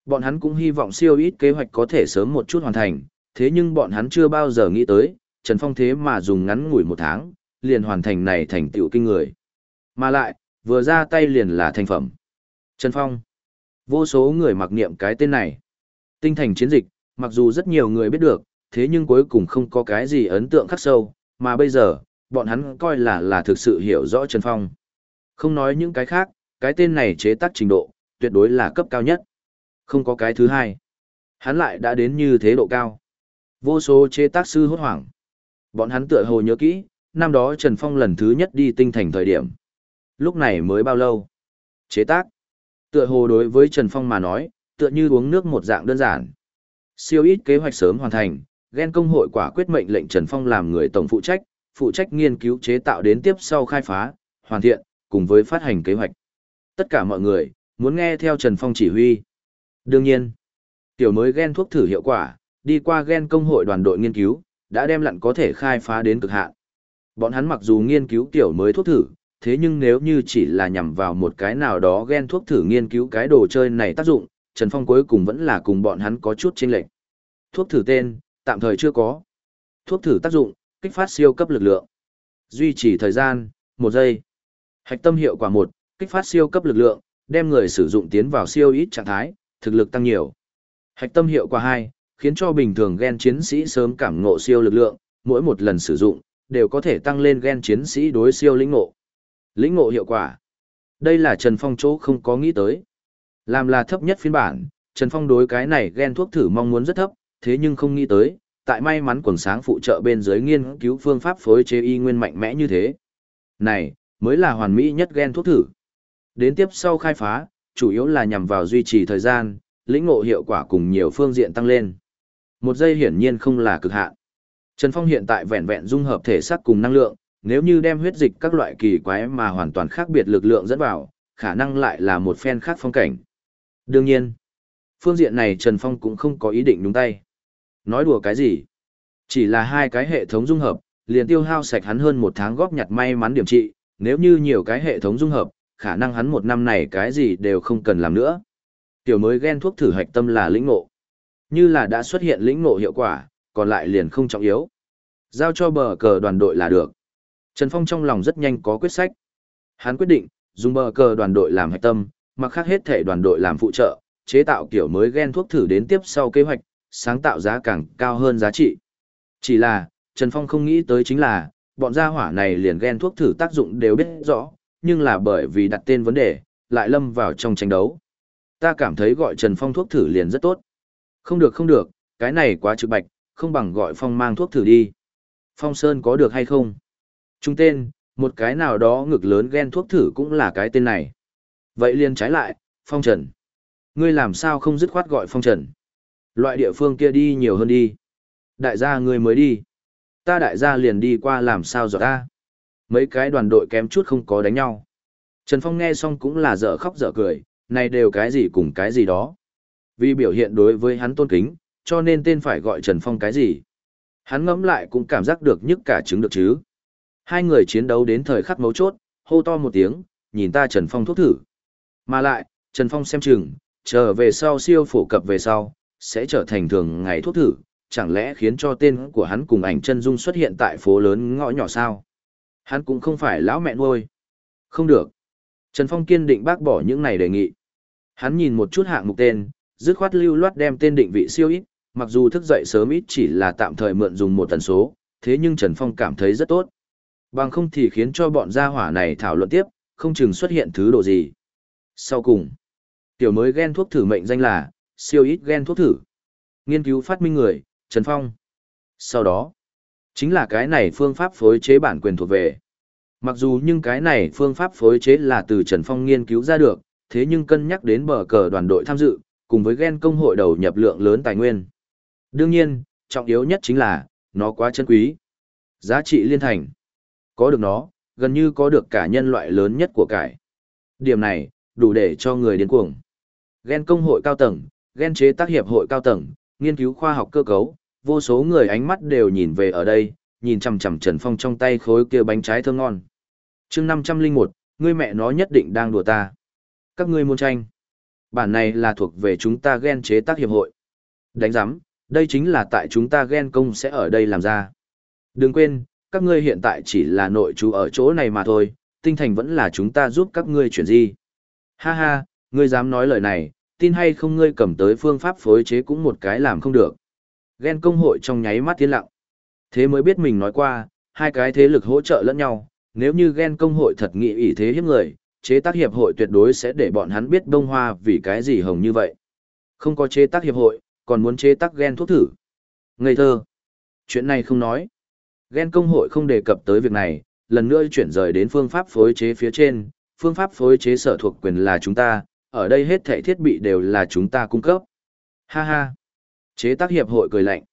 [SPEAKER 1] Bọn hắn cũng hy vọng siêu ít kế hoạch có thể sớm một chút hoàn thành, thế nhưng bọn hắn chưa bao giờ nghĩ tới, Trần Phong thế mà dùng ngắn ngủi một tháng, liền hoàn thành này thành tựu kinh người. Mà lại, vừa ra tay liền là thành phẩm. Trần Phong. Vô số người mặc niệm cái tên này. Tinh thành chiến dịch, mặc dù rất nhiều người biết được, thế nhưng cuối cùng không có cái gì ấn tượng khắc sâu, mà bây giờ, bọn hắn coi là là thực sự hiểu rõ Trần Phong. Không nói những cái khác, cái tên này chế tác trình độ, tuyệt đối là cấp cao nhất. Không có cái thứ hai. Hắn lại đã đến như thế độ cao. Vô số chế tác sư hốt hoảng. Bọn hắn tựa hồ nhớ kỹ, năm đó Trần Phong lần thứ nhất đi tinh thành thời điểm. Lúc này mới bao lâu? Chế tác. Tựa hồ đối với Trần Phong mà nói, tựa như uống nước một dạng đơn giản. Siêu ít kế hoạch sớm hoàn thành, ghen công hội quả quyết mệnh lệnh Trần Phong làm người tổng phụ trách, phụ trách nghiên cứu chế tạo đến tiếp sau khai phá, hoàn thiện, cùng với phát hành kế hoạch. Tất cả mọi người, muốn nghe theo Trần Phong chỉ huy. Đương nhiên, tiểu mới gen thuốc thử hiệu quả, đi qua gen công hội đoàn đội nghiên cứu, đã đem lặn có thể khai phá đến cực hạn. Bọn hắn mặc dù nghiên cứu tiểu mới thuốc thử, thế nhưng nếu như chỉ là nhằm vào một cái nào đó gen thuốc thử nghiên cứu cái đồ chơi này tác dụng, Trần Phong cuối cùng vẫn là cùng bọn hắn có chút chênh lệch. Thuốc thử tên, tạm thời chưa có. Thuốc thử tác dụng, kích phát siêu cấp lực lượng. Duy trì thời gian, một giây. Hạch tâm hiệu quả một, kích phát siêu cấp lực lượng, đem người sử dụng tiến vào siêu ít trạng thái, thực lực tăng nhiều. Hạch tâm hiệu quả hai, khiến cho bình thường gen chiến sĩ sớm cảm ngộ siêu lực lượng, mỗi một lần sử dụng, đều có thể tăng lên gen chiến sĩ đối siêu lĩnh ngộ. Lĩnh ngộ hiệu quả. Đây là Trần Phong chỗ không có nghĩ tới. Làm là thấp nhất phiên bản, Trần Phong đối cái này gen thuốc thử mong muốn rất thấp, thế nhưng không nghĩ tới, tại may mắn quần sáng phụ trợ bên dưới nghiên cứu phương pháp phối chế y nguyên mạnh mẽ như thế. Này, mới là hoàn mỹ nhất gen thuốc thử. Đến tiếp sau khai phá, chủ yếu là nhằm vào duy trì thời gian, lĩnh ngộ hiệu quả cùng nhiều phương diện tăng lên. Một giây hiển nhiên không là cực hạn. Trần Phong hiện tại vẹn vẹn dung hợp thể xác cùng năng lượng, nếu như đem huyết dịch các loại kỳ quái mà hoàn toàn khác biệt lực lượng dẫn vào, khả năng lại là một phen khác phong cảnh. Đương nhiên, phương diện này Trần Phong cũng không có ý định đúng tay. Nói đùa cái gì? Chỉ là hai cái hệ thống dung hợp, liền tiêu hao sạch hắn hơn một tháng góp nhặt may mắn điểm trị, nếu như nhiều cái hệ thống dung hợp, khả năng hắn một năm này cái gì đều không cần làm nữa. Tiểu mới ghen thuốc thử hạch tâm là lĩnh ngộ. Như là đã xuất hiện lĩnh ngộ hiệu quả, còn lại liền không trọng yếu. Giao cho bờ cờ đoàn đội là được. Trần Phong trong lòng rất nhanh có quyết sách. Hắn quyết định, dùng bờ cờ đoàn đội làm hạch tâm, mặc khác hết thể đoàn đội làm phụ trợ, chế tạo kiểu mới ghen thuốc thử đến tiếp sau kế hoạch, sáng tạo giá càng cao hơn giá trị. Chỉ là, Trần Phong không nghĩ tới chính là, bọn gia hỏa này liền ghen thuốc thử tác dụng đều biết rõ, nhưng là bởi vì đặt tên vấn đề, lại lâm vào trong tranh đấu. Ta cảm thấy gọi Trần Phong thuốc thử liền rất tốt. Không được không được, cái này quá trực bạch, không bằng gọi Phong mang thuốc thử đi. Phong Sơn có được hay không? Trung tên, một cái nào đó ngực lớn ghen thuốc thử cũng là cái tên này. Vậy liền trái lại, Phong Trần. Ngươi làm sao không dứt khoát gọi Phong Trần? Loại địa phương kia đi nhiều hơn đi. Đại gia ngươi mới đi. Ta đại gia liền đi qua làm sao rồi ta. Mấy cái đoàn đội kém chút không có đánh nhau. Trần Phong nghe xong cũng là dở khóc dở cười, này đều cái gì cùng cái gì đó. Vì biểu hiện đối với hắn tôn kính, cho nên tên phải gọi Trần Phong cái gì. Hắn ngẫm lại cũng cảm giác được nhức cả trứng được chứ. Hai người chiến đấu đến thời khắc mấu chốt, hô to một tiếng, nhìn ta Trần Phong thuốc thử. Mà lại, Trần Phong xem chừng, chờ về sau siêu phổ cập về sau, sẽ trở thành thường ngày thuốc thử, chẳng lẽ khiến cho tên của hắn cùng ảnh chân dung xuất hiện tại phố lớn ngõ nhỏ sao? Hắn cũng không phải lão mẹ nuôi. Không được. Trần Phong kiên định bác bỏ những này đề nghị. Hắn nhìn một chút hạng mục tên, dứt khoát lưu loát đem tên định vị siêu ít, mặc dù thức dậy sớm ít chỉ là tạm thời mượn dùng một tần số, thế nhưng Trần Phong cảm thấy rất tốt. Bằng không thì khiến cho bọn gia hỏa này thảo luận tiếp, không chừng xuất hiện thứ độ gì. Sau cùng, tiểu mới gen thuốc thử mệnh danh là siêu ít gen thuốc thử. Nghiên cứu phát minh người, Trần Phong. Sau đó, chính là cái này phương pháp phối chế bản quyền thuộc về. Mặc dù nhưng cái này phương pháp phối chế là từ Trần Phong nghiên cứu ra được, thế nhưng cân nhắc đến bờ cờ đoàn đội tham dự, cùng với gen công hội đầu nhập lượng lớn tài nguyên. Đương nhiên, trọng yếu nhất chính là, nó quá chân quý. Giá trị liên thành. Có được nó, gần như có được cả nhân loại lớn nhất của cải. Điểm này, đủ để cho người điên cuồng. Gen công hội cao tầng, gen chế tác hiệp hội cao tầng, nghiên cứu khoa học cơ cấu, vô số người ánh mắt đều nhìn về ở đây, nhìn chằm chằm Trần Phong trong tay khối kia bánh trái thơm ngon. Chương 501, ngươi mẹ nó nhất định đang đùa ta. Các ngươi muốn tranh. Bản này là thuộc về chúng ta gen chế tác hiệp hội. Đánh giám, đây chính là tại chúng ta gen công sẽ ở đây làm ra. Đừng quên, các ngươi hiện tại chỉ là nội chú ở chỗ này mà thôi, tinh thành vẫn là chúng ta giúp các ngươi chuyển di. Ha ha, ngươi dám nói lời này, tin hay không ngươi cầm tới phương pháp phối chế cũng một cái làm không được. Ghen công hội trong nháy mắt tiến lặng. Thế mới biết mình nói qua, hai cái thế lực hỗ trợ lẫn nhau, nếu như ghen công hội thật nghị ý thế hiếp người, chế tác hiệp hội tuyệt đối sẽ để bọn hắn biết bông hoa vì cái gì hồng như vậy. Không có chế tác hiệp hội, còn muốn chế tác ghen thuốc thử. Ngây thơ. Chuyện này không nói. Ghen công hội không đề cập tới việc này, lần nữa chuyển rời đến phương pháp phối chế phía trên, phương pháp phối chế sở thuộc quyền là chúng ta, ở đây hết thảy thiết bị đều là chúng ta cung cấp. Ha ha. Chế tác hiệp hội cười lạnh.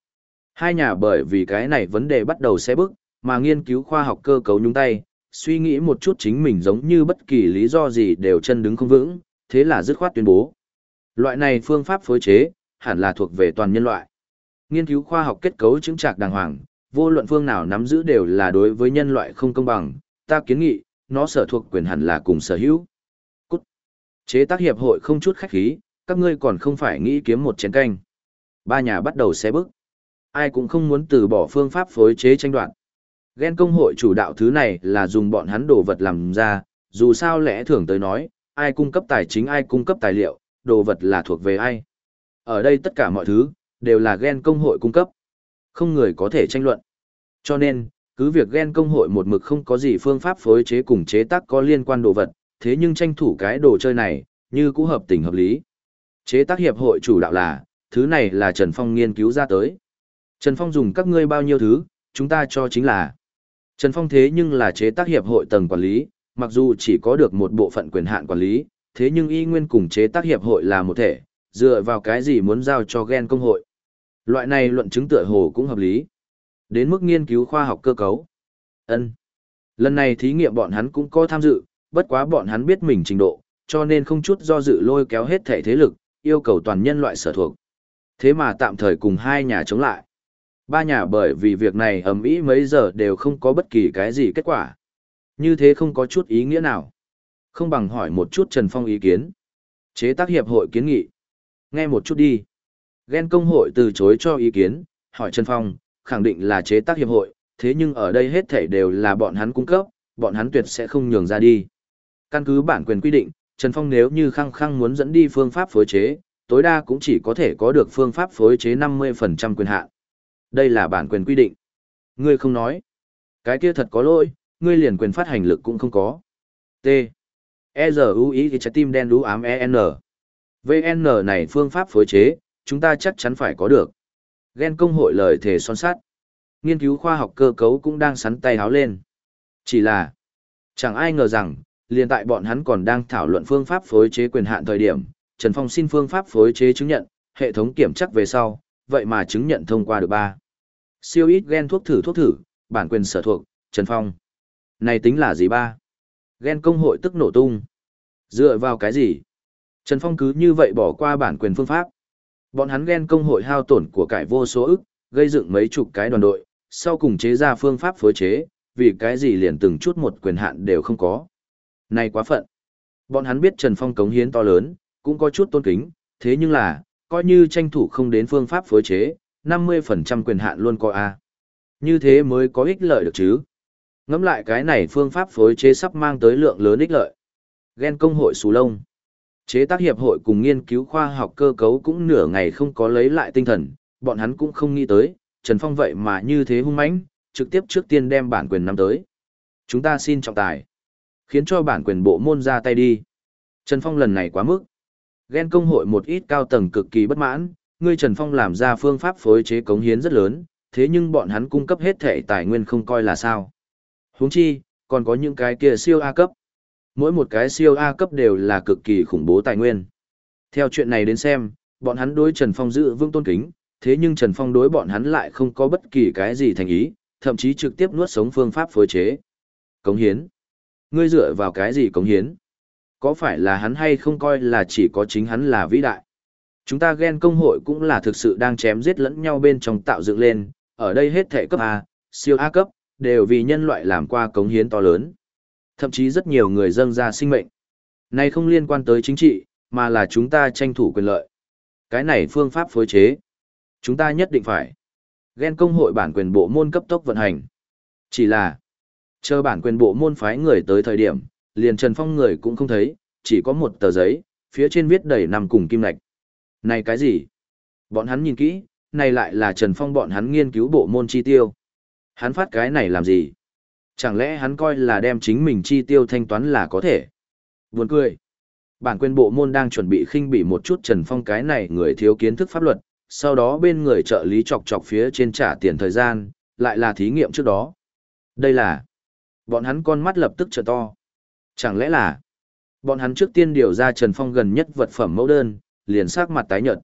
[SPEAKER 1] Hai nhà bởi vì cái này vấn đề bắt đầu xe bức, mà nghiên cứu khoa học cơ cấu nhúng tay, suy nghĩ một chút chính mình giống như bất kỳ lý do gì đều chân đứng không vững, thế là dứt khoát tuyên bố. Loại này phương pháp phối chế, hẳn là thuộc về toàn nhân loại. Nghiên cứu khoa học kết cấu chứng trạc đàng hoàng, vô luận phương nào nắm giữ đều là đối với nhân loại không công bằng, ta kiến nghị, nó sở thuộc quyền hẳn là cùng sở hữu. Cút. Chế tác hiệp hội không chút khách khí, các ngươi còn không phải nghĩ kiếm một chén canh. Ba nhà bắt đầu xé bức. Ai cũng không muốn từ bỏ phương pháp phối chế tranh đoạn. Ghen công hội chủ đạo thứ này là dùng bọn hắn đồ vật làm ra, dù sao lẽ thường tới nói, ai cung cấp tài chính ai cung cấp tài liệu, đồ vật là thuộc về ai. Ở đây tất cả mọi thứ, đều là ghen công hội cung cấp. Không người có thể tranh luận. Cho nên, cứ việc ghen công hội một mực không có gì phương pháp phối chế cùng chế tác có liên quan đồ vật, thế nhưng tranh thủ cái đồ chơi này, như cũng hợp tình hợp lý. Chế tác hiệp hội chủ đạo là, thứ này là Trần Phong nghiên cứu ra tới. Trần Phong dùng các ngươi bao nhiêu thứ, chúng ta cho chính là. Trần Phong thế nhưng là chế tác hiệp hội tầng quản lý, mặc dù chỉ có được một bộ phận quyền hạn quản lý, thế nhưng y nguyên cùng chế tác hiệp hội là một thể, dựa vào cái gì muốn giao cho gen công hội. Loại này luận chứng tựa hồ cũng hợp lý. Đến mức nghiên cứu khoa học cơ cấu. ân Lần này thí nghiệm bọn hắn cũng có tham dự, bất quá bọn hắn biết mình trình độ, cho nên không chút do dự lôi kéo hết thể thế lực, yêu cầu toàn nhân loại sở thuộc. Thế mà tạm thời cùng hai nhà chống lại. Ba nhà bởi vì việc này ầm ĩ mấy giờ đều không có bất kỳ cái gì kết quả. Như thế không có chút ý nghĩa nào. Không bằng hỏi một chút Trần Phong ý kiến. Chế tác hiệp hội kiến nghị. Nghe một chút đi. Ghen công hội từ chối cho ý kiến, hỏi Trần Phong, khẳng định là chế tác hiệp hội, thế nhưng ở đây hết thảy đều là bọn hắn cung cấp, bọn hắn tuyệt sẽ không nhường ra đi. Căn cứ bản quyền quy định, Trần Phong nếu như khăng khăng muốn dẫn đi phương pháp phối chế, tối đa cũng chỉ có thể có được phương pháp phối chế 50% quyền hạn. Đây là bản quyền quy định. Ngươi không nói. Cái kia thật có lỗi, ngươi liền quyền phát hành lực cũng không có. T. E Z U I thì trái tim đen đú ám E N. VN này phương pháp phối chế, chúng ta chắc chắn phải có được. Ghen công hội lời thể son sát. Nghiên cứu khoa học cơ cấu cũng đang sắn tay háo lên. Chỉ là, chẳng ai ngờ rằng, liền tại bọn hắn còn đang thảo luận phương pháp phối chế quyền hạn thời điểm, Trần Phong xin phương pháp phối chế chứng nhận, hệ thống kiểm chắc về sau, vậy mà chứng nhận thông qua được ba. Siêu ít gen thuốc thử thuốc thử, bản quyền sở thuộc, Trần Phong. Này tính là gì ba? Gen công hội tức nổ tung. Dựa vào cái gì? Trần Phong cứ như vậy bỏ qua bản quyền phương pháp. Bọn hắn ghen công hội hao tổn của cải vô số ức, gây dựng mấy chục cái đoàn đội, sau cùng chế ra phương pháp phối chế, vì cái gì liền từng chút một quyền hạn đều không có. Này quá phận. Bọn hắn biết Trần Phong cống hiến to lớn, cũng có chút tôn kính, thế nhưng là, coi như tranh thủ không đến phương pháp phối chế, 50% quyền hạn luôn có A. Như thế mới có ích lợi được chứ. Ngắm lại cái này phương pháp phối chế sắp mang tới lượng lớn ích lợi. Ghen công hội xù lông. Chế tác hiệp hội cùng nghiên cứu khoa học cơ cấu cũng nửa ngày không có lấy lại tinh thần, bọn hắn cũng không nghĩ tới, Trần Phong vậy mà như thế hung mãnh, trực tiếp trước tiên đem bản quyền năm tới. Chúng ta xin trọng tài. Khiến cho bản quyền bộ môn ra tay đi. Trần Phong lần này quá mức. Ghen công hội một ít cao tầng cực kỳ bất mãn, ngươi Trần Phong làm ra phương pháp phối chế cống hiến rất lớn, thế nhưng bọn hắn cung cấp hết thể tài nguyên không coi là sao. Huống chi, còn có những cái kia siêu A cấp. Mỗi một cái siêu A cấp đều là cực kỳ khủng bố tài nguyên. Theo chuyện này đến xem, bọn hắn đối Trần Phong giữ vương tôn kính, thế nhưng Trần Phong đối bọn hắn lại không có bất kỳ cái gì thành ý, thậm chí trực tiếp nuốt sống phương pháp phối chế. Cống hiến. Ngươi dựa vào cái gì cống hiến? Có phải là hắn hay không coi là chỉ có chính hắn là vĩ đại? Chúng ta ghen công hội cũng là thực sự đang chém giết lẫn nhau bên trong tạo dựng lên, ở đây hết thể cấp A, siêu A cấp, đều vì nhân loại làm qua cống hiến to lớn. Thậm chí rất nhiều người dâng ra sinh mệnh. Này không liên quan tới chính trị, mà là chúng ta tranh thủ quyền lợi. Cái này phương pháp phối chế. Chúng ta nhất định phải. Ghen công hội bản quyền bộ môn cấp tốc vận hành. Chỉ là, chờ bản quyền bộ môn phái người tới thời điểm, liền Trần Phong người cũng không thấy, chỉ có một tờ giấy, phía trên viết đầy nằm cùng kim lạch. Này cái gì? Bọn hắn nhìn kỹ, này lại là Trần Phong bọn hắn nghiên cứu bộ môn chi tiêu. Hắn phát cái này làm gì? Chẳng lẽ hắn coi là đem chính mình chi tiêu thanh toán là có thể? Buồn cười. Bản quyền bộ môn đang chuẩn bị khinh bỉ một chút Trần Phong cái này người thiếu kiến thức pháp luật, sau đó bên người trợ lý chọc chọc phía trên trả tiền thời gian, lại là thí nghiệm trước đó. Đây là... Bọn hắn con mắt lập tức trợ to. Chẳng lẽ là... Bọn hắn trước tiên điều ra Trần Phong gần nhất vật phẩm mẫu đơn, liền sắc mặt tái nhợt.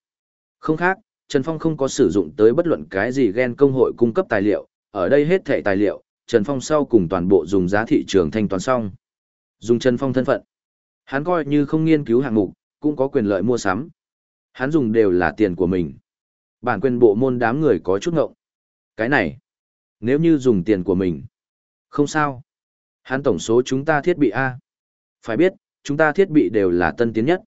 [SPEAKER 1] Không khác, Trần Phong không có sử dụng tới bất luận cái gì ghen công hội cung cấp tài liệu, ở đây hết thảy tài liệu, Trần Phong sau cùng toàn bộ dùng giá thị trường thanh toán xong. Dùng Trần Phong thân phận. Hắn coi như không nghiên cứu hạng mục, cũng có quyền lợi mua sắm. Hắn dùng đều là tiền của mình. Bản quyền bộ môn đám người có chút ngộng. Cái này, nếu như dùng tiền của mình, không sao. Hắn tổng số chúng ta thiết bị A. Phải biết, chúng ta thiết bị đều là tân tiến nhất.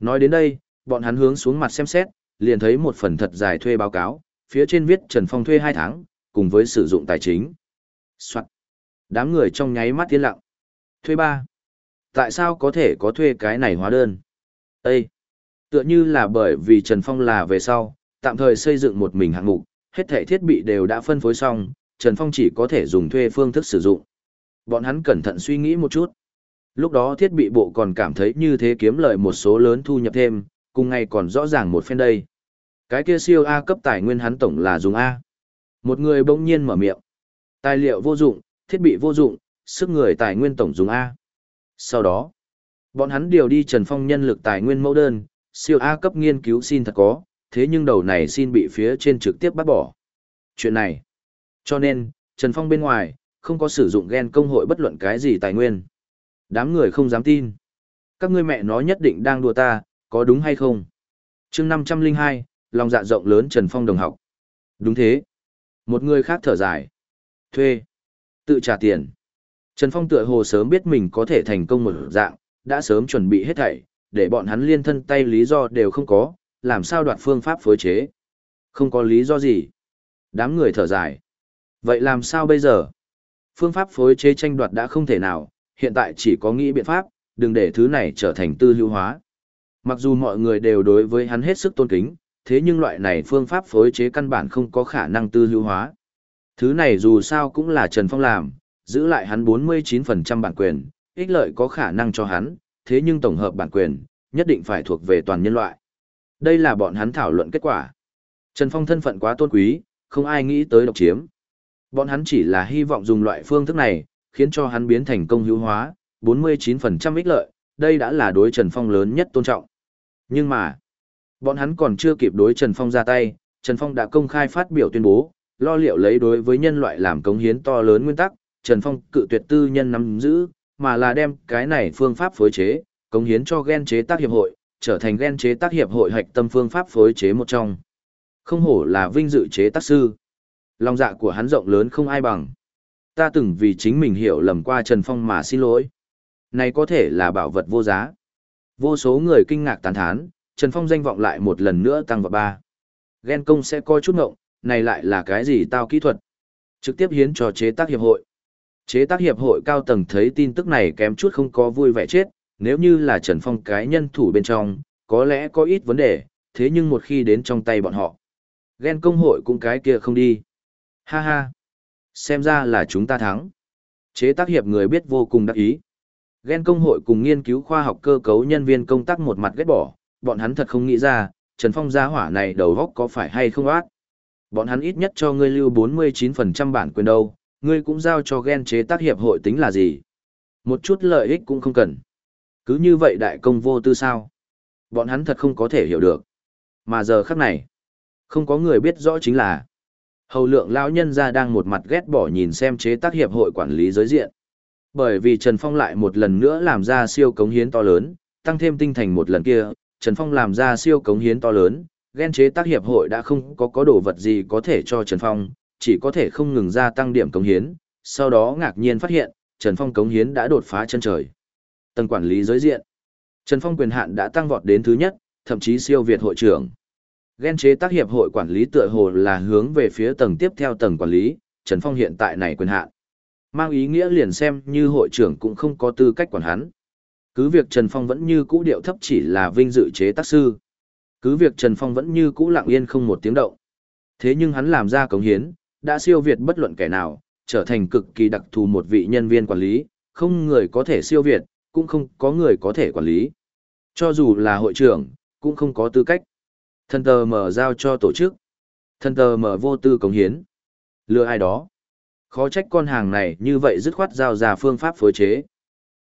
[SPEAKER 1] Nói đến đây, bọn hắn hướng xuống mặt xem xét, liền thấy một phần thật dài thuê báo cáo, phía trên viết Trần Phong thuê 2 tháng, cùng với sử dụng tài chính. Soạn. Đám người trong nháy mắt tiến lặng. Thuê 3. Tại sao có thể có thuê cái này hóa đơn? Ê! Tựa như là bởi vì Trần Phong là về sau, tạm thời xây dựng một mình hạng mục, hết thảy thiết bị đều đã phân phối xong, Trần Phong chỉ có thể dùng thuê phương thức sử dụng. Bọn hắn cẩn thận suy nghĩ một chút. Lúc đó thiết bị bộ còn cảm thấy như thế kiếm lợi một số lớn thu nhập thêm, cùng ngày còn rõ ràng một phen đây. Cái kia siêu A cấp tài nguyên hắn tổng là dùng A. Một người bỗng nhiên mở miệng. Tài liệu vô dụng, thiết bị vô dụng, sức người tài nguyên tổng dùng A. Sau đó, bọn hắn điều đi Trần Phong nhân lực tài nguyên mẫu đơn, siêu A cấp nghiên cứu xin thật có, thế nhưng đầu này xin bị phía trên trực tiếp bắt bỏ. Chuyện này. Cho nên, Trần Phong bên ngoài, không có sử dụng gen công hội bất luận cái gì tài nguyên. Đám người không dám tin. Các ngươi mẹ nó nhất định đang đùa ta, có đúng hay không? chương 502, lòng dạ rộng lớn Trần Phong đồng học. Đúng thế. Một người khác thở dài. Thuê. Tự trả tiền. Trần Phong tựa hồ sớm biết mình có thể thành công một dạng, đã sớm chuẩn bị hết thảy, để bọn hắn liên thân tay lý do đều không có, làm sao đoạt phương pháp phối chế. Không có lý do gì. Đám người thở dài. Vậy làm sao bây giờ? Phương pháp phối chế tranh đoạt đã không thể nào, hiện tại chỉ có nghĩ biện pháp, đừng để thứ này trở thành tư hữu hóa. Mặc dù mọi người đều đối với hắn hết sức tôn kính, thế nhưng loại này phương pháp phối chế căn bản không có khả năng tư hữu hóa. Thứ này dù sao cũng là Trần Phong làm, giữ lại hắn 49% bản quyền, ích lợi có khả năng cho hắn, thế nhưng tổng hợp bản quyền, nhất định phải thuộc về toàn nhân loại. Đây là bọn hắn thảo luận kết quả. Trần Phong thân phận quá tôn quý, không ai nghĩ tới độc chiếm. Bọn hắn chỉ là hy vọng dùng loại phương thức này, khiến cho hắn biến thành công hữu hóa, 49% ích lợi, đây đã là đối Trần Phong lớn nhất tôn trọng. Nhưng mà, bọn hắn còn chưa kịp đối Trần Phong ra tay, Trần Phong đã công khai phát biểu tuyên bố, lo liệu lấy đối với nhân loại làm cống hiến to lớn nguyên tắc, Trần Phong cự tuyệt tư nhân nắm giữ, mà là đem cái này phương pháp phối chế, cống hiến cho gen chế tác hiệp hội, trở thành gen chế tác hiệp hội hạch tâm phương pháp phối chế một trong. Không hổ là vinh dự chế tác sư. Lòng dạ của hắn rộng lớn không ai bằng. Ta từng vì chính mình hiểu lầm qua Trần Phong mà xin lỗi. Này có thể là bảo vật vô giá. Vô số người kinh ngạc tán thán, Trần Phong danh vọng lại một lần nữa tăng vào ba. Ghen công sẽ coi chút ngộng, này lại là cái gì tao kỹ thuật. Trực tiếp hiến cho chế tác hiệp hội. Chế tác hiệp hội cao tầng thấy tin tức này kém chút không có vui vẻ chết, nếu như là Trần Phong cái nhân thủ bên trong, có lẽ có ít vấn đề, thế nhưng một khi đến trong tay bọn họ, ghen công hội cũng cái kia không đi. Ha ha, xem ra là chúng ta thắng. Chế tác hiệp người biết vô cùng đắc ý. Ghen công hội cùng nghiên cứu khoa học cơ cấu nhân viên công tác một mặt ghét bỏ, bọn hắn thật không nghĩ ra, Trần Phong gia hỏa này đầu góc có phải hay không ác. Bọn hắn ít nhất cho ngươi lưu 49% bản quyền đâu, ngươi cũng giao cho ghen chế tác hiệp hội tính là gì. Một chút lợi ích cũng không cần. Cứ như vậy đại công vô tư sao? Bọn hắn thật không có thể hiểu được. Mà giờ khắc này, không có người biết rõ chính là hầu lượng lão nhân ra đang một mặt ghét bỏ nhìn xem chế tác hiệp hội quản lý giới diện. Bởi vì Trần Phong lại một lần nữa làm ra siêu cống hiến to lớn, tăng thêm tinh thành một lần kia, Trần Phong làm ra siêu cống hiến to lớn, ghen chế tác hiệp hội đã không có có đồ vật gì có thể cho Trần Phong, chỉ có thể không ngừng gia tăng điểm cống hiến, sau đó ngạc nhiên phát hiện, Trần Phong cống hiến đã đột phá chân trời. Tầng quản lý giới diện. Trần Phong quyền hạn đã tăng vọt đến thứ nhất, thậm chí siêu việt hội trưởng. Ghen chế tác hiệp hội quản lý tựa hồ là hướng về phía tầng tiếp theo tầng quản lý, Trần Phong hiện tại này quyền hạn. Mang ý nghĩa liền xem như hội trưởng cũng không có tư cách quản hắn. Cứ việc Trần Phong vẫn như cũ điệu thấp chỉ là vinh dự chế tác sư. Cứ việc Trần Phong vẫn như cũ lặng yên không một tiếng động. Thế nhưng hắn làm ra cống hiến, đã siêu việt bất luận kẻ nào, trở thành cực kỳ đặc thù một vị nhân viên quản lý, không người có thể siêu việt, cũng không có người có thể quản lý. Cho dù là hội trưởng, cũng không có tư cách. Thần tờ mở giao cho tổ chức. Thần tờ mở vô tư cống hiến. Lừa ai đó. Khó trách con hàng này như vậy dứt khoát giao ra phương pháp phối chế.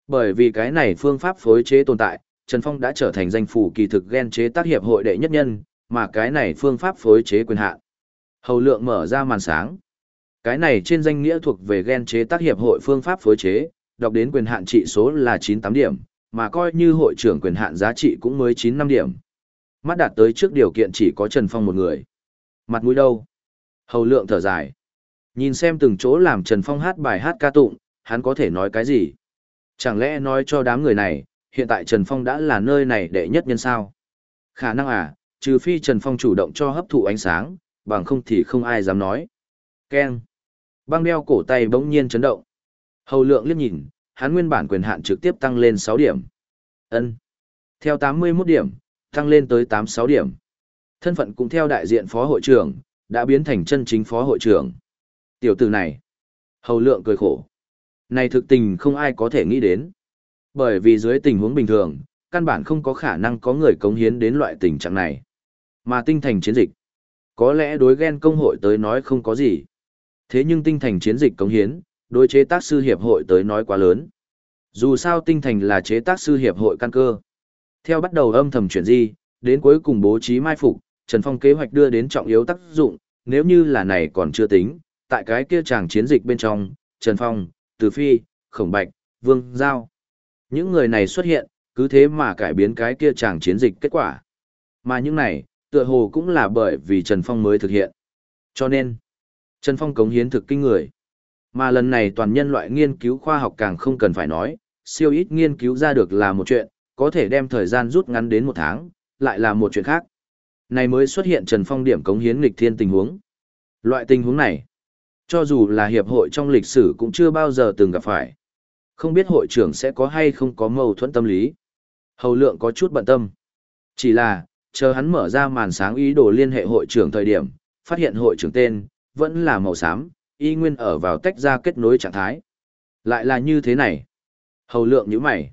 [SPEAKER 1] Bởi vì cái này phương pháp phối chế tồn tại, Trần Phong đã trở thành danh phủ kỳ thực ghen chế tác hiệp hội đệ nhất nhân, mà cái này phương pháp phối chế quyền hạn. Hầu lượng mở ra màn sáng. Cái này trên danh nghĩa thuộc về ghen chế tác hiệp hội phương pháp phối chế, đọc đến quyền hạn trị số là 98 điểm, mà coi như hội trưởng quyền hạn giá trị cũng mới 95 điểm. Mắt đạt tới trước điều kiện chỉ có Trần Phong một người. Mặt mũi đâu? Hầu lượng thở dài. Nhìn xem từng chỗ làm Trần Phong hát bài hát ca tụng, hắn có thể nói cái gì? Chẳng lẽ nói cho đám người này, hiện tại Trần Phong đã là nơi này đệ nhất nhân sao? Khả năng à, trừ phi Trần Phong chủ động cho hấp thụ ánh sáng, bằng không thì không ai dám nói. Ken. Băng đeo cổ tay bỗng nhiên chấn động. Hầu lượng liếc nhìn, hắn nguyên bản quyền hạn trực tiếp tăng lên 6 điểm. Ân. Theo 81 điểm, tăng lên tới 86 điểm. Thân phận cũng theo đại diện phó hội trưởng, đã biến thành chân chính phó hội trưởng. Tiểu tử này. Hầu lượng cười khổ. Này thực tình không ai có thể nghĩ đến. Bởi vì dưới tình huống bình thường, căn bản không có khả năng có người cống hiến đến loại tình trạng này. Mà tinh thành chiến dịch. Có lẽ đối ghen công hội tới nói không có gì. Thế nhưng tinh thành chiến dịch cống hiến, đối chế tác sư hiệp hội tới nói quá lớn. Dù sao tinh thành là chế tác sư hiệp hội căn cơ. Theo bắt đầu âm thầm chuyển di, đến cuối cùng bố trí mai phục, Trần Phong kế hoạch đưa đến trọng yếu tác dụng, nếu như là này còn chưa tính, tại cái kia chàng chiến dịch bên trong, Trần Phong, Từ Phi, Khổng Bạch, Vương Giao. Những người này xuất hiện, cứ thế mà cải biến cái kia chàng chiến dịch kết quả. Mà những này, tựa hồ cũng là bởi vì Trần Phong mới thực hiện. Cho nên, Trần Phong cống hiến thực kinh người. Mà lần này toàn nhân loại nghiên cứu khoa học càng không cần phải nói, siêu ít nghiên cứu ra được là một chuyện, có thể đem thời gian rút ngắn đến một tháng, lại là một chuyện khác. Này mới xuất hiện Trần Phong điểm cống hiến nghịch thiên tình huống. Loại tình huống này, cho dù là hiệp hội trong lịch sử cũng chưa bao giờ từng gặp phải. Không biết hội trưởng sẽ có hay không có mâu thuẫn tâm lý. Hầu lượng có chút bận tâm. Chỉ là, chờ hắn mở ra màn sáng ý đồ liên hệ hội trưởng thời điểm, phát hiện hội trưởng tên, vẫn là màu xám, y nguyên ở vào tách ra kết nối trạng thái. Lại là như thế này. Hầu lượng như mày.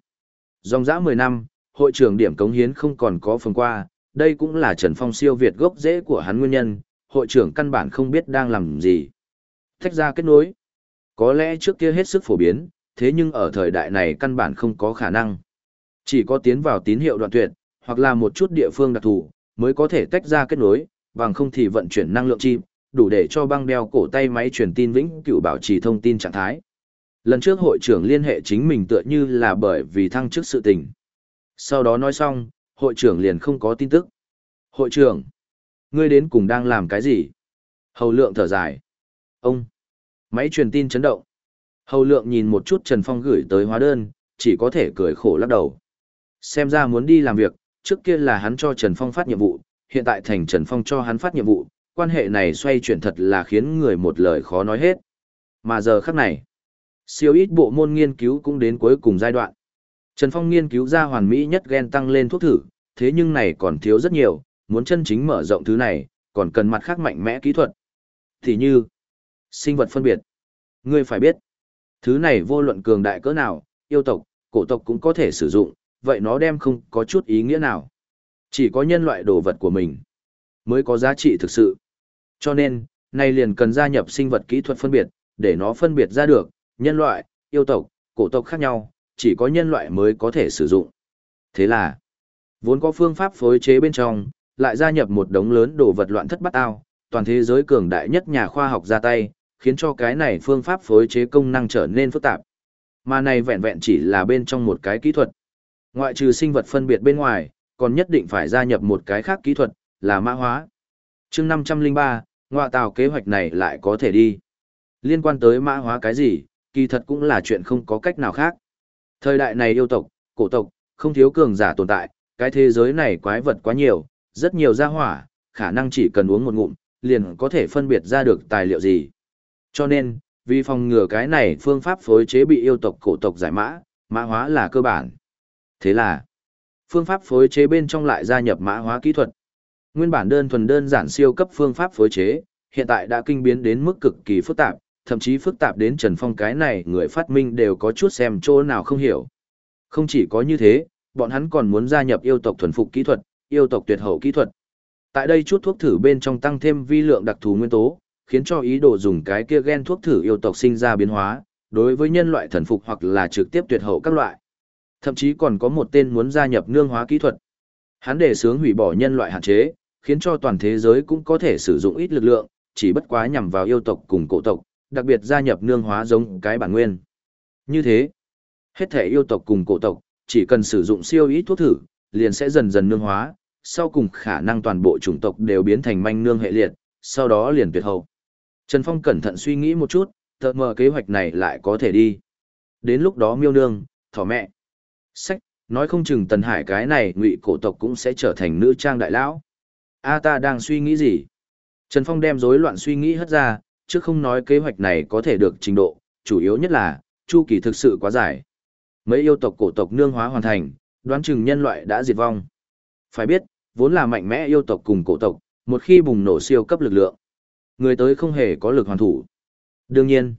[SPEAKER 1] Dòng dã 10 năm, hội trưởng điểm cống hiến không còn có phần qua, đây cũng là Trần Phong siêu Việt gốc rễ của hắn nguyên nhân, hội trưởng căn bản không biết đang làm gì. Tách ra kết nối. Có lẽ trước kia hết sức phổ biến, thế nhưng ở thời đại này căn bản không có khả năng. Chỉ có tiến vào tín hiệu đoạn tuyệt, hoặc là một chút địa phương đặc thù, mới có thể tách ra kết nối, bằng không thì vận chuyển năng lượng chim, đủ để cho băng đeo cổ tay máy truyền tin vĩnh cửu bảo trì thông tin trạng thái. Lần trước hội trưởng liên hệ chính mình tựa như là bởi vì thăng chức sự tình. Sau đó nói xong, hội trưởng liền không có tin tức. Hội trưởng, ngươi đến cùng đang làm cái gì? Hầu lượng thở dài. Ông, máy truyền tin chấn động. Hầu lượng nhìn một chút Trần Phong gửi tới hóa đơn, chỉ có thể cười khổ lắc đầu. Xem ra muốn đi làm việc, trước kia là hắn cho Trần Phong phát nhiệm vụ, hiện tại thành Trần Phong cho hắn phát nhiệm vụ, quan hệ này xoay chuyển thật là khiến người một lời khó nói hết. Mà giờ khắc này, siêu ít bộ môn nghiên cứu cũng đến cuối cùng giai đoạn. Trần Phong nghiên cứu ra hoàn mỹ nhất gen tăng lên thuốc thử, thế nhưng này còn thiếu rất nhiều, muốn chân chính mở rộng thứ này, còn cần mặt khác mạnh mẽ kỹ thuật. Thì như, sinh vật phân biệt. Ngươi phải biết, thứ này vô luận cường đại cỡ nào, yêu tộc, cổ tộc cũng có thể sử dụng, vậy nó đem không có chút ý nghĩa nào. Chỉ có nhân loại đồ vật của mình mới có giá trị thực sự. Cho nên, này liền cần gia nhập sinh vật kỹ thuật phân biệt, để nó phân biệt ra được, nhân loại, yêu tộc, cổ tộc khác nhau, chỉ có nhân loại mới có thể sử dụng. Thế là, vốn có phương pháp phối chế bên trong, lại gia nhập một đống lớn đồ vật loạn thất bắt ao, toàn thế giới cường đại nhất nhà khoa học ra tay, khiến cho cái này phương pháp phối chế công năng trở nên phức tạp. Mà này vẹn vẹn chỉ là bên trong một cái kỹ thuật. Ngoại trừ sinh vật phân biệt bên ngoài, còn nhất định phải gia nhập một cái khác kỹ thuật, là mã hóa. chương 503, ngoại tàu kế hoạch này lại có thể đi. Liên quan tới mã hóa cái gì, kỳ thật cũng là chuyện không có cách nào khác. Thời đại này yêu tộc, cổ tộc, không thiếu cường giả tồn tại, cái thế giới này quái vật quá nhiều, rất nhiều gia hỏa, khả năng chỉ cần uống một ngụm, liền có thể phân biệt ra được tài liệu gì. Cho nên, vì phòng ngừa cái này phương pháp phối chế bị yêu tộc cổ tộc giải mã, mã hóa là cơ bản. Thế là, phương pháp phối chế bên trong lại gia nhập mã hóa kỹ thuật. Nguyên bản đơn thuần đơn giản siêu cấp phương pháp phối chế, hiện tại đã kinh biến đến mức cực kỳ phức tạp, thậm chí phức tạp đến Trần Phong cái này người phát minh đều có chút xem chỗ nào không hiểu. Không chỉ có như thế, bọn hắn còn muốn gia nhập yêu tộc thuần phục kỹ thuật, yêu tộc tuyệt hậu kỹ thuật. Tại đây chút thuốc thử bên trong tăng thêm vi lượng đặc thù nguyên tố, khiến cho ý đồ dùng cái kia gen thuốc thử yêu tộc sinh ra biến hóa, đối với nhân loại thần phục hoặc là trực tiếp tuyệt hậu các loại. Thậm chí còn có một tên muốn gia nhập nương hóa kỹ thuật. Hắn đề xướng hủy bỏ nhân loại hạn chế, khiến cho toàn thế giới cũng có thể sử dụng ít lực lượng, chỉ bất quá nhằm vào yêu tộc cùng cổ tộc, đặc biệt gia nhập nương hóa giống cái bản nguyên. Như thế, hết thể yêu tộc cùng cổ tộc, chỉ cần sử dụng siêu ít thuốc thử, liền sẽ dần dần nương hóa, sau cùng khả năng toàn bộ chủng tộc đều biến thành manh nương hệ liệt, sau đó liền tuyệt hậu. Trần Phong cẩn thận suy nghĩ một chút, tờ mờ kế hoạch này lại có thể đi. Đến lúc đó miêu nương, thỏ mẹ. Sách, nói không chừng tần hải cái này ngụy cổ tộc cũng sẽ trở thành nữ trang đại lão. A ta đang suy nghĩ gì? Trần Phong đem rối loạn suy nghĩ hất ra, chứ không nói kế hoạch này có thể được trình độ, chủ yếu nhất là, chu kỳ thực sự quá dài. Mấy yêu tộc cổ tộc nương hóa hoàn thành, đoán chừng nhân loại đã diệt vong. Phải biết, vốn là mạnh mẽ yêu tộc cùng cổ tộc, một khi bùng nổ siêu cấp lực lượng, người tới không hề có lực hoàn thủ. Đương nhiên,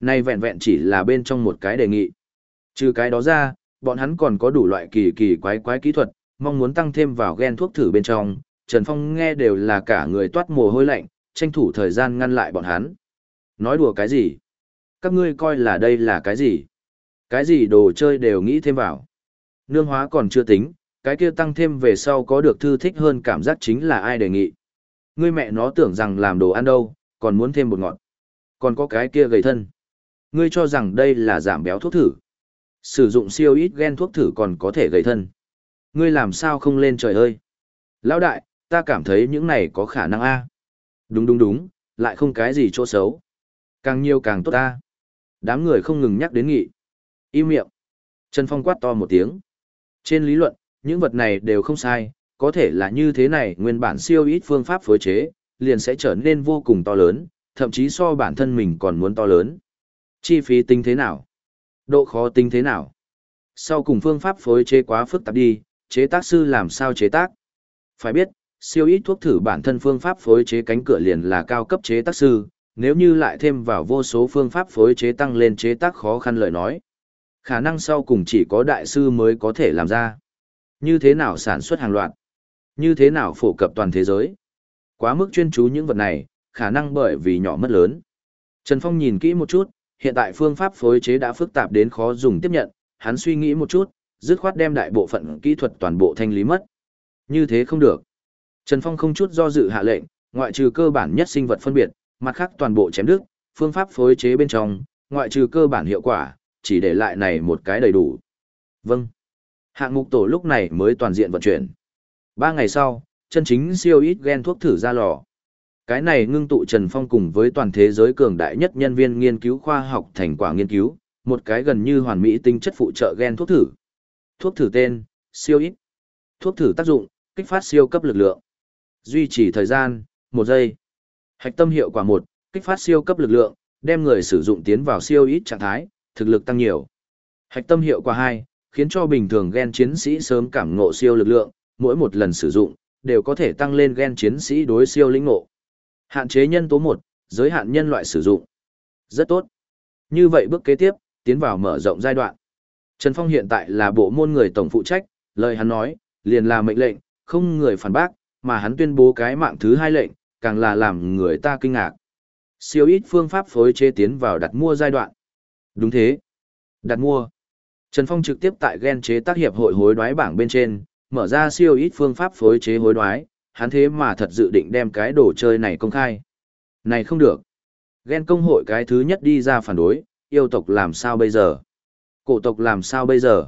[SPEAKER 1] nay vẹn vẹn chỉ là bên trong một cái đề nghị. Trừ cái đó ra, bọn hắn còn có đủ loại kỳ kỳ quái quái kỹ thuật, mong muốn tăng thêm vào gen thuốc thử bên trong, Trần Phong nghe đều là cả người toát mồ hôi lạnh, tranh thủ thời gian ngăn lại bọn hắn. Nói đùa cái gì? Các ngươi coi là đây là cái gì? Cái gì đồ chơi đều nghĩ thêm vào. Nương hóa còn chưa tính, cái kia tăng thêm về sau có được thư thích hơn cảm giác chính là ai đề nghị. Ngươi mẹ nó tưởng rằng làm đồ ăn đâu, còn muốn thêm bột ngọt. Còn có cái kia gầy thân. Ngươi cho rằng đây là giảm béo thuốc thử. Sử dụng siêu ít gen thuốc thử còn có thể gầy thân. Ngươi làm sao không lên trời ơi? Lão đại, ta cảm thấy những này có khả năng a. Đúng đúng đúng, lại không cái gì chỗ xấu. Càng nhiều càng tốt ta. Đám người không ngừng nhắc đến nghị. Im miệng. Trần Phong quát to một tiếng. Trên lý luận, những vật này đều không sai, có thể là như thế này nguyên bản siêu ít phương pháp phối chế, liền sẽ trở nên vô cùng to lớn, thậm chí so bản thân mình còn muốn to lớn. Chi phí tính thế nào? Độ khó tính thế nào? Sau cùng phương pháp phối chế quá phức tạp đi, chế tác sư làm sao chế tác? Phải biết, siêu ít thuốc thử bản thân phương pháp phối chế cánh cửa liền là cao cấp chế tác sư, nếu như lại thêm vào vô số phương pháp phối chế tăng lên chế tác khó khăn lời nói. Khả năng sau cùng chỉ có đại sư mới có thể làm ra. Như thế nào sản xuất hàng loạt? Như thế nào phổ cập toàn thế giới? Quá mức chuyên chú những vật này, khả năng bởi vì nhỏ mất lớn. Trần Phong nhìn kỹ một chút, hiện tại phương pháp phối chế đã phức tạp đến khó dùng tiếp nhận, hắn suy nghĩ một chút, dứt khoát đem đại bộ phận kỹ thuật toàn bộ thanh lý mất. Như thế không được. Trần Phong không chút do dự hạ lệnh, ngoại trừ cơ bản nhất sinh vật phân biệt, mặt khác toàn bộ chém đứt, phương pháp phối chế bên trong, ngoại trừ cơ bản hiệu quả, chỉ để lại này một cái đầy đủ. Vâng. Hạng mục tổ lúc này mới toàn diện vận chuyển. Ba ngày sau, chân chính siêu ít gen thuốc thử ra lò. Cái này ngưng tụ Trần Phong cùng với toàn thế giới cường đại nhất nhân viên nghiên cứu khoa học thành quả nghiên cứu, một cái gần như hoàn mỹ tinh chất phụ trợ gen thuốc thử. Thuốc thử tên, siêu ít. Thuốc thử tác dụng, kích phát siêu cấp lực lượng. Duy trì thời gian, một giây. Hạch tâm hiệu quả một, kích phát siêu cấp lực lượng, đem người sử dụng tiến vào siêu ít trạng thái, thực lực tăng nhiều. Hạch tâm hiệu quả hai, khiến cho bình thường gen chiến sĩ sớm cảm ngộ siêu lực lượng, mỗi một lần sử dụng, đều có thể tăng lên gen chiến sĩ đối siêu lĩnh ngộ. Hạn chế nhân tố một, giới hạn nhân loại sử dụng. Rất tốt. Như vậy bước kế tiếp, tiến vào mở rộng giai đoạn. Trần Phong hiện tại là bộ môn người tổng phụ trách, lời hắn nói, liền là mệnh lệnh, không người phản bác, mà hắn tuyên bố cái mạng thứ hai lệnh, càng là làm người ta kinh ngạc. Siêu ít phương pháp phối chế tiến vào đặt mua giai đoạn. Đúng thế. Đặt mua. Trần Phong trực tiếp tại gen chế tác hiệp hội hối đoái bảng bên trên, mở ra siêu ít phương pháp phối chế hối đoái, hắn thế mà thật dự định đem cái đồ chơi này công khai. Này không được. Gen công hội cái thứ nhất đi ra phản đối, yêu tộc làm sao bây giờ? Cổ tộc làm sao bây giờ?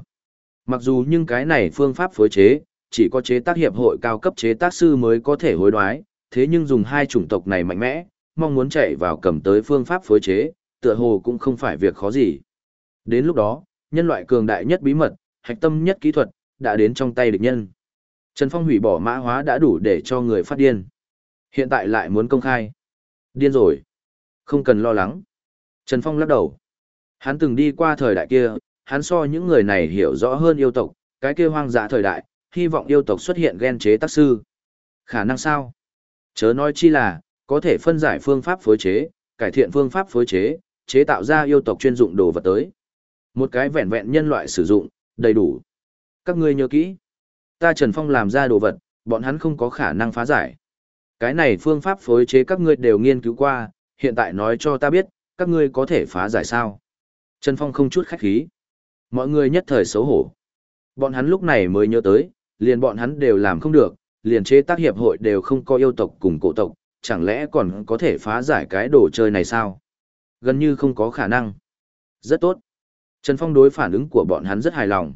[SPEAKER 1] Mặc dù nhưng cái này phương pháp phối chế, chỉ có chế tác hiệp hội cao cấp chế tác sư mới có thể hối đoái, thế nhưng dùng hai chủng tộc này mạnh mẽ, mong muốn chạy vào cầm tới phương pháp phối chế, tựa hồ cũng không phải việc khó gì. Đến lúc đó, nhân loại cường đại nhất bí mật, hạch tâm nhất kỹ thuật, đã đến trong tay địch nhân. Trần Phong hủy bỏ mã hóa đã đủ để cho người phát điên. Hiện tại lại muốn công khai. Điên rồi. Không cần lo lắng. Trần Phong lắc đầu. Hắn từng đi qua thời đại kia, hắn so những người này hiểu rõ hơn yêu tộc, cái kia hoang dã thời đại, hy vọng yêu tộc xuất hiện ghen chế tác sư. Khả năng sao? Chớ nói chi là, có thể phân giải phương pháp phối chế, cải thiện phương pháp phối chế, chế tạo ra yêu tộc chuyên dụng đồ vật tới. Một cái vẹn vẹn nhân loại sử dụng, đầy đủ. Các ngươi nhớ kỹ. Ta Trần Phong làm ra đồ vật, bọn hắn không có khả năng phá giải. Cái này phương pháp phối chế các ngươi đều nghiên cứu qua, hiện tại nói cho ta biết, các ngươi có thể phá giải sao. Trần Phong không chút khách khí. Mọi người nhất thời xấu hổ. Bọn hắn lúc này mới nhớ tới, liền bọn hắn đều làm không được, liền chế tác hiệp hội đều không có yêu tộc cùng cổ tộc, chẳng lẽ còn có thể phá giải cái đồ chơi này sao? Gần như không có khả năng. Rất tốt. Trần Phong đối phản ứng của bọn hắn rất hài lòng.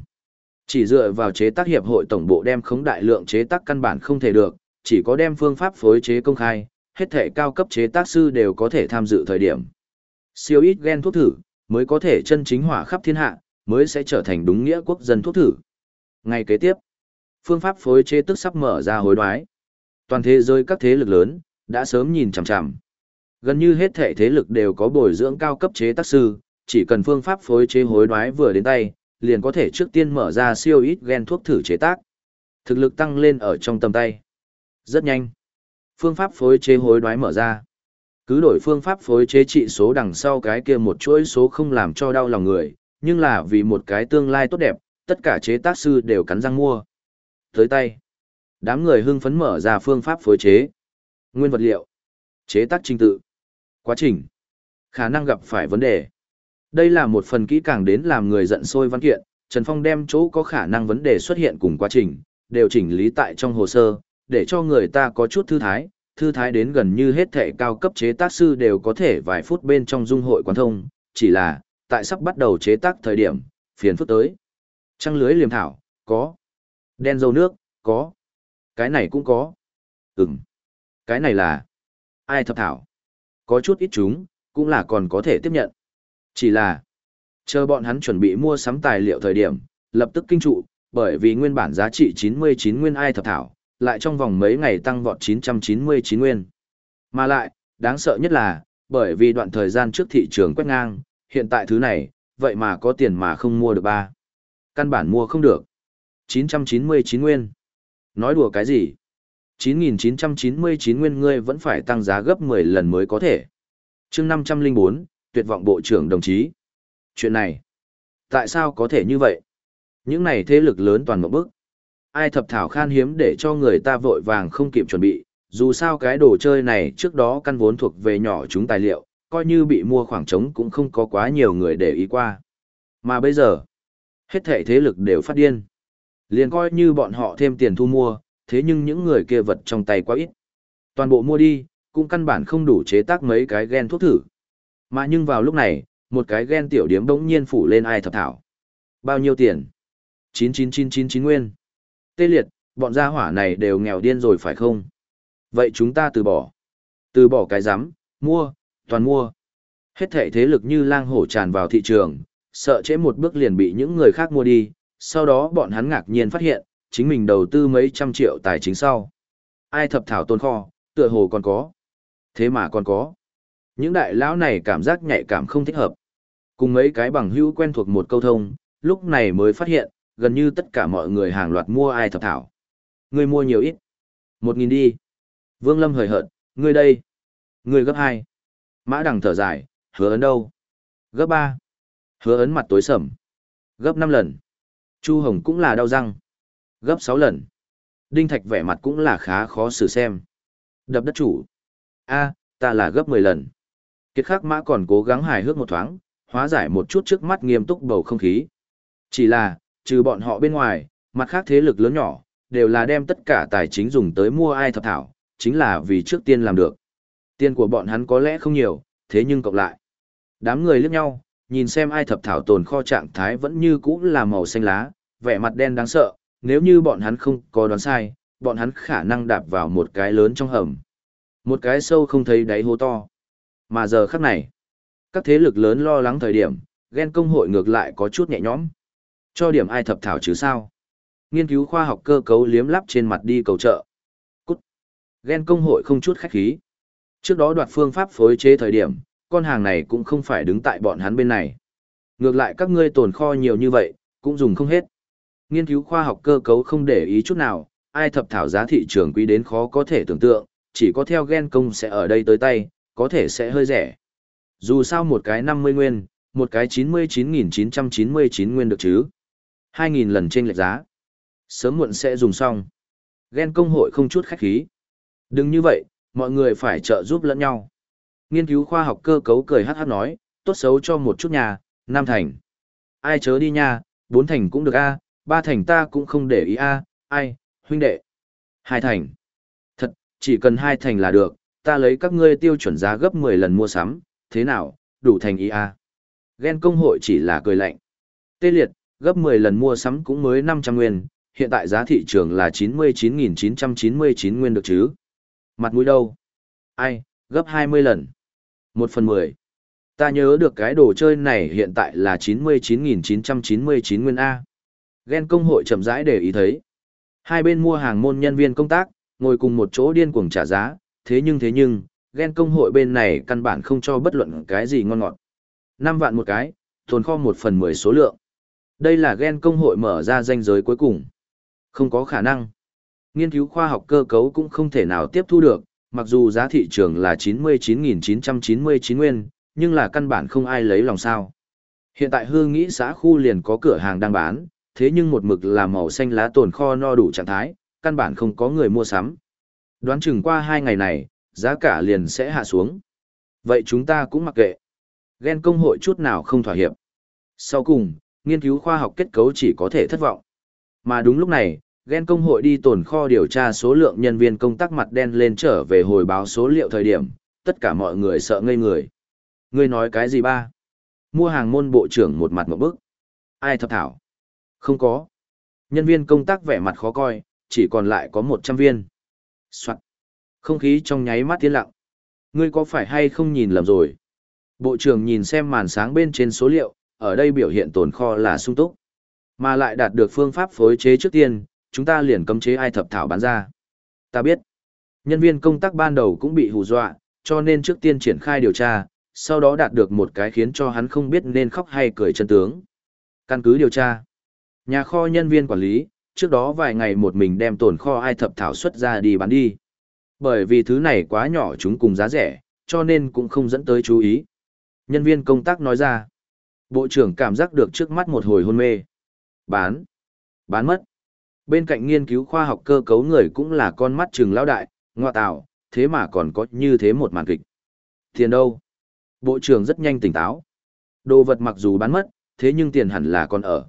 [SPEAKER 1] Chỉ dựa vào chế tác hiệp hội tổng bộ đem khống đại lượng chế tác căn bản không thể được, chỉ có đem phương pháp phối chế công khai, hết thể cao cấp chế tác sư đều có thể tham dự thời điểm. Siêu ít gen thuốc thử, mới có thể chân chính hỏa khắp thiên hạ, mới sẽ trở thành đúng nghĩa quốc dân thuốc thử. Ngày kế tiếp, phương pháp phối chế tức sắp mở ra hối đoái. Toàn thế giới các thế lực lớn, đã sớm nhìn chằm chằm. Gần như hết thể thế lực đều có bồi dưỡng cao cấp chế tác sư, chỉ cần phương pháp phối chế hối đoái vừa đến tay, liền có thể trước tiên mở ra siêu ít gen thuốc thử chế tác. Thực lực tăng lên ở trong tầm tay. Rất nhanh. Phương pháp phối chế hối đoái mở ra. Cứ đổi phương pháp phối chế trị số đằng sau cái kia một chuỗi số không làm cho đau lòng người, nhưng là vì một cái tương lai tốt đẹp, tất cả chế tác sư đều cắn răng mua. Tới tay. Đám người hưng phấn mở ra phương pháp phối chế. Nguyên vật liệu. Chế tác trình tự. Quá trình. Khả năng gặp phải vấn đề. Đây là một phần kỹ càng đến làm người giận sôi văn kiện, Trần Phong đem chỗ có khả năng vấn đề xuất hiện cùng quá trình, đều chỉnh lý tại trong hồ sơ, để cho người ta có chút thư thái, thư thái đến gần như hết thể cao cấp chế tác sư đều có thể vài phút bên trong dung hội quán thông, chỉ là, tại sắp bắt đầu chế tác thời điểm, phiền phức tới. Trăng lưới liềm thảo, có. Đen dâu nước, có. Cái này cũng có. Ừm. Cái này là... Ai thập thảo? Có chút ít chúng, cũng là còn có thể tiếp nhận. Chỉ là... Chờ bọn hắn chuẩn bị mua sắm tài liệu thời điểm, lập tức kinh trụ, bởi vì nguyên bản giá trị 99 nguyên ai thập thảo, lại trong vòng mấy ngày tăng vọt 999 nguyên. Mà lại, đáng sợ nhất là, bởi vì đoạn thời gian trước thị trường quét ngang, hiện tại thứ này, vậy mà có tiền mà không mua được ba. Căn bản mua không được. 999 nguyên. Nói đùa cái gì? 9.999 nguyên ngươi vẫn phải tăng giá gấp 10 lần mới có thể. chương 504, tuyệt vọng bộ trưởng đồng chí. Chuyện này, tại sao có thể như vậy? Những này thế lực lớn toàn một bức. Ai thập thảo khan hiếm để cho người ta vội vàng không kịp chuẩn bị, dù sao cái đồ chơi này trước đó căn vốn thuộc về nhỏ chúng tài liệu, coi như bị mua khoảng trống cũng không có quá nhiều người để ý qua. Mà bây giờ, hết thể thế lực đều phát điên. Liền coi như bọn họ thêm tiền thu mua, thế nhưng những người kia vật trong tay quá ít. Toàn bộ mua đi, cũng căn bản không đủ chế tác mấy cái gen thuốc thử. Mà nhưng vào lúc này, một cái gen tiểu điếm bỗng nhiên phủ lên ai thập thảo. Bao nhiêu tiền? 99999 nguyên. Tê liệt, bọn gia hỏa này đều nghèo điên rồi phải không? Vậy chúng ta từ bỏ. Từ bỏ cái giám, mua, toàn mua. Hết thể thế lực như lang hổ tràn vào thị trường, sợ chế một bước liền bị những người khác mua đi, sau đó bọn hắn ngạc nhiên phát hiện, chính mình đầu tư mấy trăm triệu tài chính sau. Ai thập thảo tôn kho, tựa hồ còn có. Thế mà còn có. Những đại lão này cảm giác nhạy cảm không thích hợp. Cùng mấy cái bằng hữu quen thuộc một câu thông, lúc này mới phát hiện, gần như tất cả mọi người hàng loạt mua ai thập thảo. người mua nhiều ít. Một nghìn đi. Vương Lâm hời hợt, ngươi đây. Ngươi gấp hai. Mã đằng thở dài, hứa ấn đâu? Gấp ba. Hứa ấn mặt tối sầm. Gấp năm lần. Chu Hồng cũng là đau răng. Gấp sáu lần. Đinh Thạch vẻ mặt cũng là khá khó xử xem. Đập đất chủ. a ta là gấp mười lần. Kiệt khắc mã còn cố gắng hài hước một thoáng, hóa giải một chút trước mắt nghiêm túc bầu không khí. Chỉ là, trừ bọn họ bên ngoài, mặt khác thế lực lớn nhỏ, đều là đem tất cả tài chính dùng tới mua ai thập thảo, chính là vì trước tiên làm được. Tiền của bọn hắn có lẽ không nhiều, thế nhưng cộng lại. Đám người liếc nhau, nhìn xem ai thập thảo tồn kho trạng thái vẫn như cũ là màu xanh lá, vẻ mặt đen đáng sợ, nếu như bọn hắn không có đoán sai, bọn hắn khả năng đạp vào một cái lớn trong hầm. Một cái sâu không thấy đáy hố to. Mà giờ khắc này, các thế lực lớn lo lắng thời điểm, ghen công hội ngược lại có chút nhẹ nhõm. Cho điểm ai thập thảo chứ sao? Nghiên cứu khoa học cơ cấu liếm lắp trên mặt đi cầu trợ. Cút. Ghen công hội không chút khách khí. Trước đó đoạt phương pháp phối chế thời điểm, con hàng này cũng không phải đứng tại bọn hắn bên này. Ngược lại các ngươi tồn kho nhiều như vậy, cũng dùng không hết. Nghiên cứu khoa học cơ cấu không để ý chút nào, ai thập thảo giá thị trường quý đến khó có thể tưởng tượng, chỉ có theo gen công sẽ ở đây tới tay, có thể sẽ hơi rẻ. Dù sao một cái 50 nguyên, một cái 99.999 nguyên được chứ. 2.000 lần trên lệch giá. Sớm muộn sẽ dùng xong. Gen công hội không chút khách khí. Đừng như vậy, mọi người phải trợ giúp lẫn nhau. Nghiên cứu khoa học cơ cấu cười hát hát nói, tốt xấu cho một chút nhà, Nam thành. Ai chớ đi nha, bốn thành cũng được a, ba thành ta cũng không để ý a, ai, huynh đệ. Hai thành. Thật, chỉ cần hai thành là được, ta lấy các ngươi tiêu chuẩn giá gấp 10 lần mua sắm, thế nào, đủ thành ý a. Ghen công hội chỉ là cười lạnh. Tê liệt, gấp 10 lần mua sắm cũng mới 500 nguyên, hiện tại giá thị trường là 99.999 nguyên được chứ. Mặt mũi đâu? Ai, gấp 20 lần. Một phần 10. Ta nhớ được cái đồ chơi này hiện tại là 99.999 nguyên A. Ghen công hội chậm rãi để ý thấy. Hai bên mua hàng môn nhân viên công tác, ngồi cùng một chỗ điên cuồng trả giá, thế nhưng thế nhưng, ghen công hội bên này căn bản không cho bất luận cái gì ngon ngọt. 5 vạn một cái, tồn kho 1 phần 10 số lượng. Đây là ghen công hội mở ra danh giới cuối cùng. Không có khả năng. Nghiên cứu khoa học cơ cấu cũng không thể nào tiếp thu được, mặc dù giá thị trường là 99.999 nguyên, nhưng là căn bản không ai lấy lòng sao. Hiện tại hương nghĩ xã khu liền có cửa hàng đang bán, thế nhưng một mực là màu xanh lá tồn kho no đủ trạng thái, căn bản không có người mua sắm. Đoán chừng qua hai ngày này, giá cả liền sẽ hạ xuống. Vậy chúng ta cũng mặc kệ. Ghen công hội chút nào không thỏa hiệp. Sau cùng, nghiên cứu khoa học kết cấu chỉ có thể thất vọng. Mà đúng lúc này, ghen công hội đi tồn kho điều tra số lượng nhân viên công tác mặt đen lên trở về hồi báo số liệu thời điểm, tất cả mọi người sợ ngây người. Ngươi nói cái gì ba? Mua hàng môn bộ trưởng một mặt một bức. Ai thập thảo? Không có. Nhân viên công tác vẻ mặt khó coi, chỉ còn lại có 100 viên. Soạn. Không khí trong nháy mắt tiến lặng. Ngươi có phải hay không nhìn lầm rồi? Bộ trưởng nhìn xem màn sáng bên trên số liệu, ở đây biểu hiện tồn kho là sung túc. Mà lại đạt được phương pháp phối chế trước tiên, chúng ta liền cấm chế ai thập thảo bán ra. Ta biết, nhân viên công tác ban đầu cũng bị hù dọa, cho nên trước tiên triển khai điều tra, sau đó đạt được một cái khiến cho hắn không biết nên khóc hay cười chân tướng. Căn cứ điều tra, nhà kho nhân viên quản lý, trước đó vài ngày một mình đem tồn kho ai thập thảo xuất ra đi bán đi. Bởi vì thứ này quá nhỏ chúng cùng giá rẻ, cho nên cũng không dẫn tới chú ý. Nhân viên công tác nói ra, bộ trưởng cảm giác được trước mắt một hồi hôn mê. Bán. Bán mất. Bên cạnh nghiên cứu khoa học cơ cấu người cũng là con mắt trừng lão đại, ngoa tạo, thế mà còn có như thế một màn kịch. Tiền đâu? Bộ trưởng rất nhanh tỉnh táo. Đồ vật mặc dù bán mất, thế nhưng tiền hẳn là còn ở.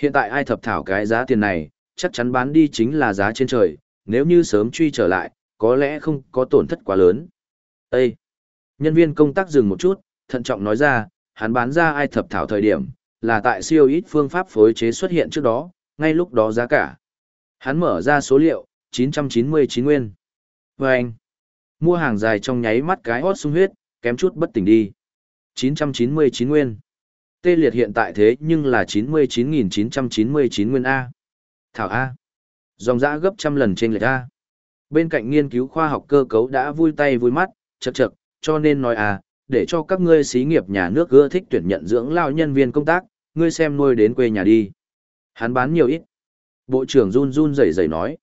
[SPEAKER 1] Hiện tại ai thập thảo cái giá tiền này, chắc chắn bán đi chính là giá trên trời, nếu như sớm truy trở lại, có lẽ không có tổn thất quá lớn. Ê! Nhân viên công tác dừng một chút, thận trọng nói ra, hắn bán ra ai thập thảo thời điểm, là tại siêu ít phương pháp phối chế xuất hiện trước đó, ngay lúc đó giá cả. Hắn mở ra số liệu, 999 nguyên. Và anh, mua hàng dài trong nháy mắt cái hót sung huyết, kém chút bất tỉnh đi. 999 nguyên. Tê liệt hiện tại thế nhưng là 99.999 nguyên A. Thảo A. Dòng dã gấp trăm lần trên lệch A. Bên cạnh nghiên cứu khoa học cơ cấu đã vui tay vui mắt, chật chật, cho nên nói à, để cho các ngươi xí nghiệp nhà nước ưa thích tuyển nhận dưỡng lao nhân viên công tác, ngươi xem nuôi đến quê nhà đi. Hắn bán nhiều ít. Bộ trưởng run run rẩy rẩy nói.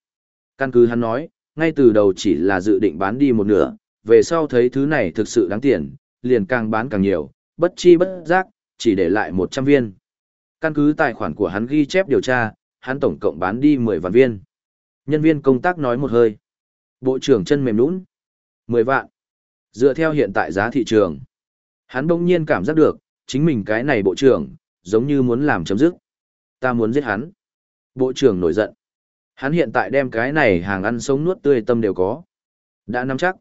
[SPEAKER 1] Căn cứ hắn nói, ngay từ đầu chỉ là dự định bán đi một nửa, về sau thấy thứ này thực sự đáng tiền, liền càng bán càng nhiều, bất chi bất giác, chỉ để lại 100 viên. Căn cứ tài khoản của hắn ghi chép điều tra, hắn tổng cộng bán đi 10 vạn viên. Nhân viên công tác nói một hơi. Bộ trưởng chân mềm nũng. 10 vạn. Dựa theo hiện tại giá thị trường. Hắn đông nhiên cảm giác được, chính mình cái này bộ trưởng, giống như muốn làm chấm dứt. Ta muốn giết hắn. Bộ trưởng nổi giận. Hắn hiện tại đem cái này hàng ăn sống nuốt tươi tâm đều có. Đã nắm chắc.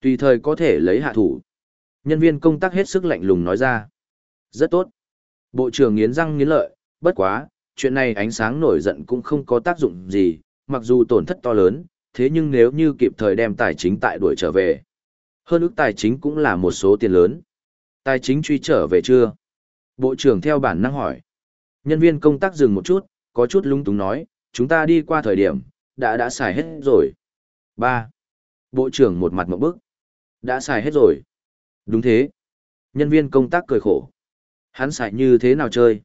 [SPEAKER 1] Tùy thời có thể lấy hạ thủ. Nhân viên công tác hết sức lạnh lùng nói ra. Rất tốt. Bộ trưởng nghiến răng nghiến lợi, bất quá, chuyện này ánh sáng nổi giận cũng không có tác dụng gì, mặc dù tổn thất to lớn, thế nhưng nếu như kịp thời đem tài chính tại đuổi trở về. Hơn ước tài chính cũng là một số tiền lớn. Tài chính truy trở về chưa? Bộ trưởng theo bản năng hỏi. Nhân viên công tác dừng một chút, có chút lung túng nói, chúng ta đi qua thời điểm, đã đã xài hết rồi. 3. Bộ trưởng một mặt một bức. Đã xài hết rồi. Đúng thế. Nhân viên công tác cười khổ. Hắn xài như thế nào chơi?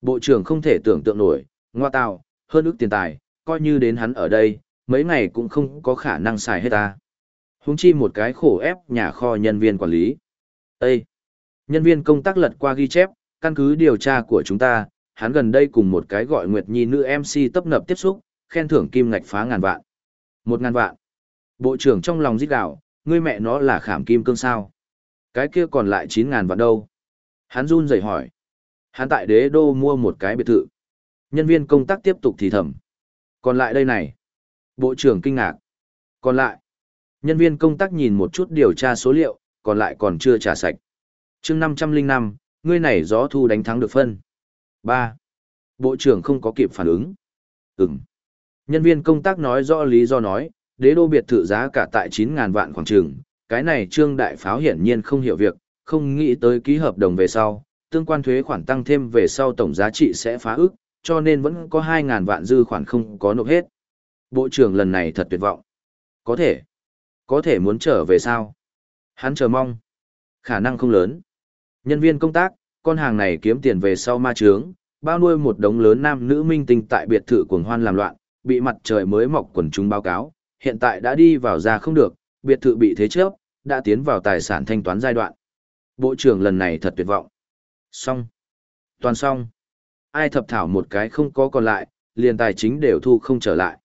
[SPEAKER 1] Bộ trưởng không thể tưởng tượng nổi, ngoa tào, hơn ước tiền tài, coi như đến hắn ở đây, mấy ngày cũng không có khả năng xài hết ta. Húng chi một cái khổ ép nhà kho nhân viên quản lý. Ê! Nhân viên công tác lật qua ghi chép, căn cứ điều tra của chúng ta, hắn gần đây cùng một cái gọi Nguyệt Nhi nữ MC tấp nập tiếp xúc, khen thưởng kim ngạch phá ngàn vạn. Một ngàn vạn. Bộ trưởng trong lòng rít gạo, ngươi mẹ nó là khảm kim cương sao. Cái kia còn lại chín ngàn vạn đâu. Hắn run rẩy hỏi. Hắn tại đế đô mua một cái biệt thự. Nhân viên công tác tiếp tục thì thầm. Còn lại đây này. Bộ trưởng kinh ngạc. Còn lại. Nhân viên công tác nhìn một chút điều tra số liệu, còn lại còn chưa trả sạch. chương 505, ngươi này gió thu đánh thắng được phân. ba. Bộ trưởng không có kịp phản ứng. Ừm. Nhân viên công tác nói rõ lý do nói, đế đô biệt thự giá cả tại 9.000 vạn khoảng trường, cái này trương đại pháo hiển nhiên không hiểu việc, không nghĩ tới ký hợp đồng về sau, tương quan thuế khoản tăng thêm về sau tổng giá trị sẽ phá ức, cho nên vẫn có 2.000 vạn dư khoản không có nộp hết. Bộ trưởng lần này thật tuyệt vọng. Có thể. Có thể muốn trở về sao? Hắn chờ mong. Khả năng không lớn. Nhân viên công tác, con hàng này kiếm tiền về sau ma trướng, bao nuôi một đống lớn nam nữ minh tinh tại biệt thự cuồng hoan làm loạn, bị mặt trời mới mọc quần chúng báo cáo, hiện tại đã đi vào ra không được, biệt thự bị thế chấp, đã tiến vào tài sản thanh toán giai đoạn. Bộ trưởng lần này thật tuyệt vọng. Xong. Toàn xong. Ai thập thảo một cái không có còn lại, liền tài chính đều thu không trở lại.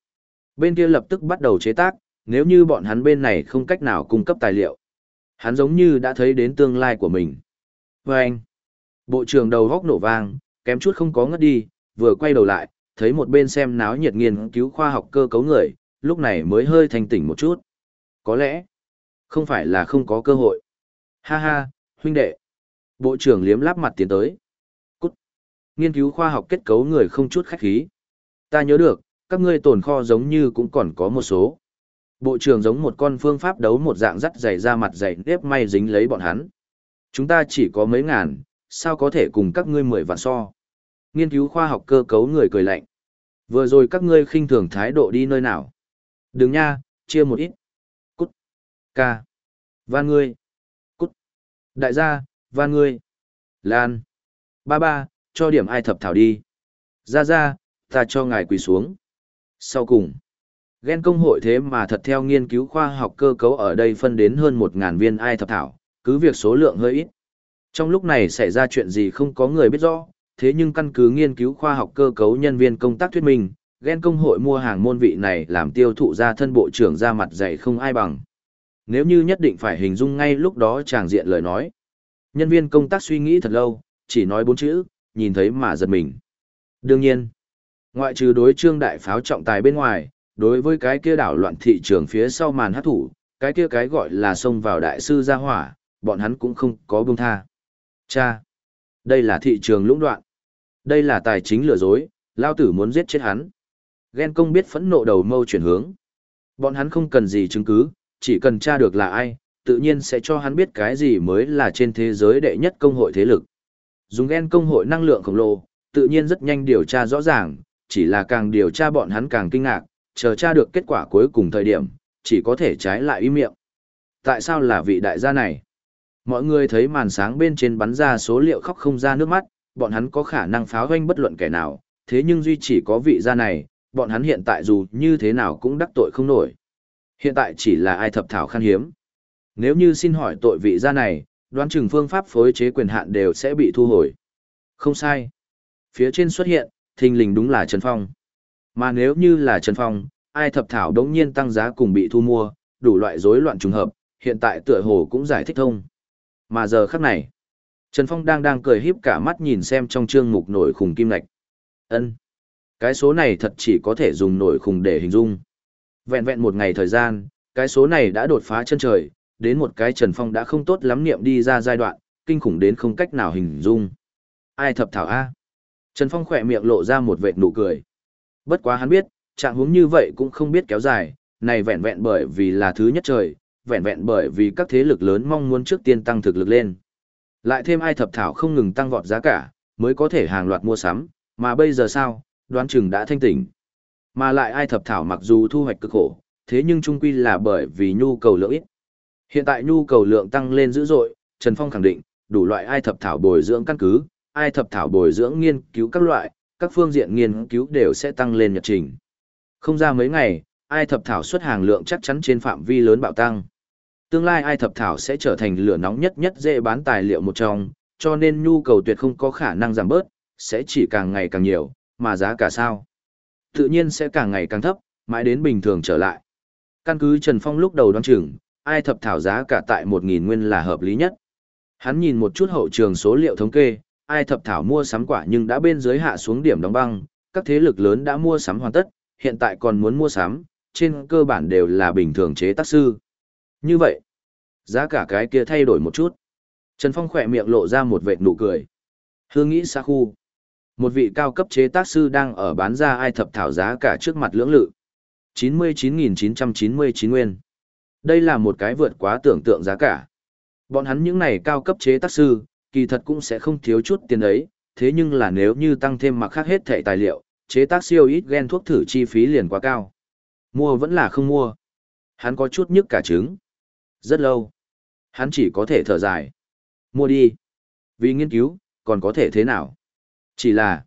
[SPEAKER 1] Bên kia lập tức bắt đầu chế tác, nếu như bọn hắn bên này không cách nào cung cấp tài liệu. Hắn giống như đã thấy đến tương lai của mình. Và anh, bộ trưởng đầu góc nổ vang, kém chút không có ngất đi, vừa quay đầu lại, thấy một bên xem náo nhiệt nghiên cứu khoa học cơ cấu người, lúc này mới hơi thành tỉnh một chút. Có lẽ, không phải là không có cơ hội. Ha ha, huynh đệ. Bộ trưởng liếm láp mặt tiến tới. Cút. Nghiên cứu khoa học kết cấu người không chút khách khí. Ta nhớ được, các ngươi tồn kho giống như cũng còn có một số. Bộ trưởng giống một con phương pháp đấu một dạng dắt dày ra mặt dày nếp may dính lấy bọn hắn. Chúng ta chỉ có mấy ngàn, sao có thể cùng các ngươi mười vạn so. Nghiên cứu khoa học cơ cấu người cười lạnh. Vừa rồi các ngươi khinh thường thái độ đi nơi nào. Đừng nha, chia một ít. Cút. Ca. Van ngươi. Đại gia, và ngươi. Lan. Ba ba, cho điểm ai thập thảo đi. Ra ra, ta cho ngài quỳ xuống. Sau cùng, ghen công hội thế mà thật theo nghiên cứu khoa học cơ cấu ở đây phân đến hơn 1.000 viên ai thập thảo, cứ việc số lượng hơi ít. Trong lúc này xảy ra chuyện gì không có người biết rõ, thế nhưng căn cứ nghiên cứu khoa học cơ cấu nhân viên công tác thuyết minh, ghen công hội mua hàng môn vị này làm tiêu thụ ra thân bộ trưởng ra mặt dày không ai bằng. Nếu như nhất định phải hình dung ngay lúc đó chàng diện lời nói. Nhân viên công tác suy nghĩ thật lâu, chỉ nói bốn chữ, nhìn thấy mà giật mình. Đương nhiên, ngoại trừ đối trương đại pháo trọng tài bên ngoài, đối với cái kia đảo loạn thị trường phía sau màn hát thủ, cái kia cái gọi là xông vào đại sư gia hỏa, bọn hắn cũng không có buông tha. Cha, đây là thị trường lũng đoạn. Đây là tài chính lừa dối, lao tử muốn giết chết hắn. Ghen công biết phẫn nộ đầu mâu chuyển hướng. Bọn hắn không cần gì chứng cứ, chỉ cần tra được là ai, tự nhiên sẽ cho hắn biết cái gì mới là trên thế giới đệ nhất công hội thế lực. Dùng ghen công hội năng lượng khổng lồ, tự nhiên rất nhanh điều tra rõ ràng, chỉ là càng điều tra bọn hắn càng kinh ngạc, chờ tra được kết quả cuối cùng thời điểm, chỉ có thể trái lại ý miệng. Tại sao là vị đại gia này? Mọi người thấy màn sáng bên trên bắn ra số liệu khóc không ra nước mắt, bọn hắn có khả năng pháo hoanh bất luận kẻ nào, thế nhưng duy chỉ có vị gia này, bọn hắn hiện tại dù như thế nào cũng đắc tội không nổi. Hiện tại chỉ là ai thập thảo khan hiếm. Nếu như xin hỏi tội vị gia này, đoán chừng phương pháp phối chế quyền hạn đều sẽ bị thu hồi. Không sai. Phía trên xuất hiện, thình lình đúng là Trần Phong. Mà nếu như là Trần Phong, ai thập thảo đống nhiên tăng giá cùng bị thu mua, đủ loại rối loạn trùng hợp, hiện tại tựa hồ cũng giải thích thông. Mà giờ khắc này, Trần Phong đang đang cười híp cả mắt nhìn xem trong chương mục nổi khủng kim lạch. Ân, Cái số này thật chỉ có thể dùng nổi khủng để hình dung. Vẹn vẹn một ngày thời gian, cái số này đã đột phá chân trời, đến một cái Trần Phong đã không tốt lắm niệm đi ra giai đoạn, kinh khủng đến không cách nào hình dung. Ai thập thảo A? Trần Phong khỏe miệng lộ ra một vệt nụ cười. Bất quá hắn biết, trạng huống như vậy cũng không biết kéo dài, này vẹn vẹn bởi vì là thứ nhất trời, vẹn vẹn bởi vì các thế lực lớn mong muốn trước tiên tăng thực lực lên. Lại thêm ai thập thảo không ngừng tăng vọt giá cả, mới có thể hàng loạt mua sắm, mà bây giờ sao, đoán chừng đã thanh tỉnh. Mà lại ai thập thảo mặc dù thu hoạch cực khổ, thế nhưng trung quy là bởi vì nhu cầu lượng ít. Hiện tại nhu cầu lượng tăng lên dữ dội, Trần Phong khẳng định, đủ loại ai thập thảo bồi dưỡng căn cứ, ai thập thảo bồi dưỡng nghiên cứu các loại, các phương diện nghiên cứu đều sẽ tăng lên nhật trình. Không ra mấy ngày, ai thập thảo xuất hàng lượng chắc chắn trên phạm vi lớn bạo tăng. Tương lai ai thập thảo sẽ trở thành lửa nóng nhất nhất dễ bán tài liệu một trong, cho nên nhu cầu tuyệt không có khả năng giảm bớt, sẽ chỉ càng ngày càng nhiều, mà giá cả sao? Tự nhiên sẽ càng ngày càng thấp, mãi đến bình thường trở lại. Căn cứ Trần Phong lúc đầu đoán chừng, ai thập thảo giá cả tại 1.000 nguyên là hợp lý nhất. Hắn nhìn một chút hậu trường số liệu thống kê, ai thập thảo mua sắm quả nhưng đã bên dưới hạ xuống điểm đóng băng, các thế lực lớn đã mua sắm hoàn tất, hiện tại còn muốn mua sắm, trên cơ bản đều là bình thường chế tác sư. Như vậy, giá cả cái kia thay đổi một chút. Trần Phong khỏe miệng lộ ra một vệt nụ cười. Hương nghĩ xa khu. Một vị cao cấp chế tác sư đang ở bán ra ai thập thảo giá cả trước mặt lưỡng lự. 99.999 nguyên. Đây là một cái vượt quá tưởng tượng giá cả. Bọn hắn những này cao cấp chế tác sư, kỳ thật cũng sẽ không thiếu chút tiền ấy, thế nhưng là nếu như tăng thêm mặc khác hết thẻ tài liệu, chế tác siêu ít gen thuốc thử chi phí liền quá cao. Mua vẫn là không mua. Hắn có chút nhức cả trứng. Rất lâu. Hắn chỉ có thể thở dài. Mua đi. Vì nghiên cứu, còn có thể thế nào? Chỉ là,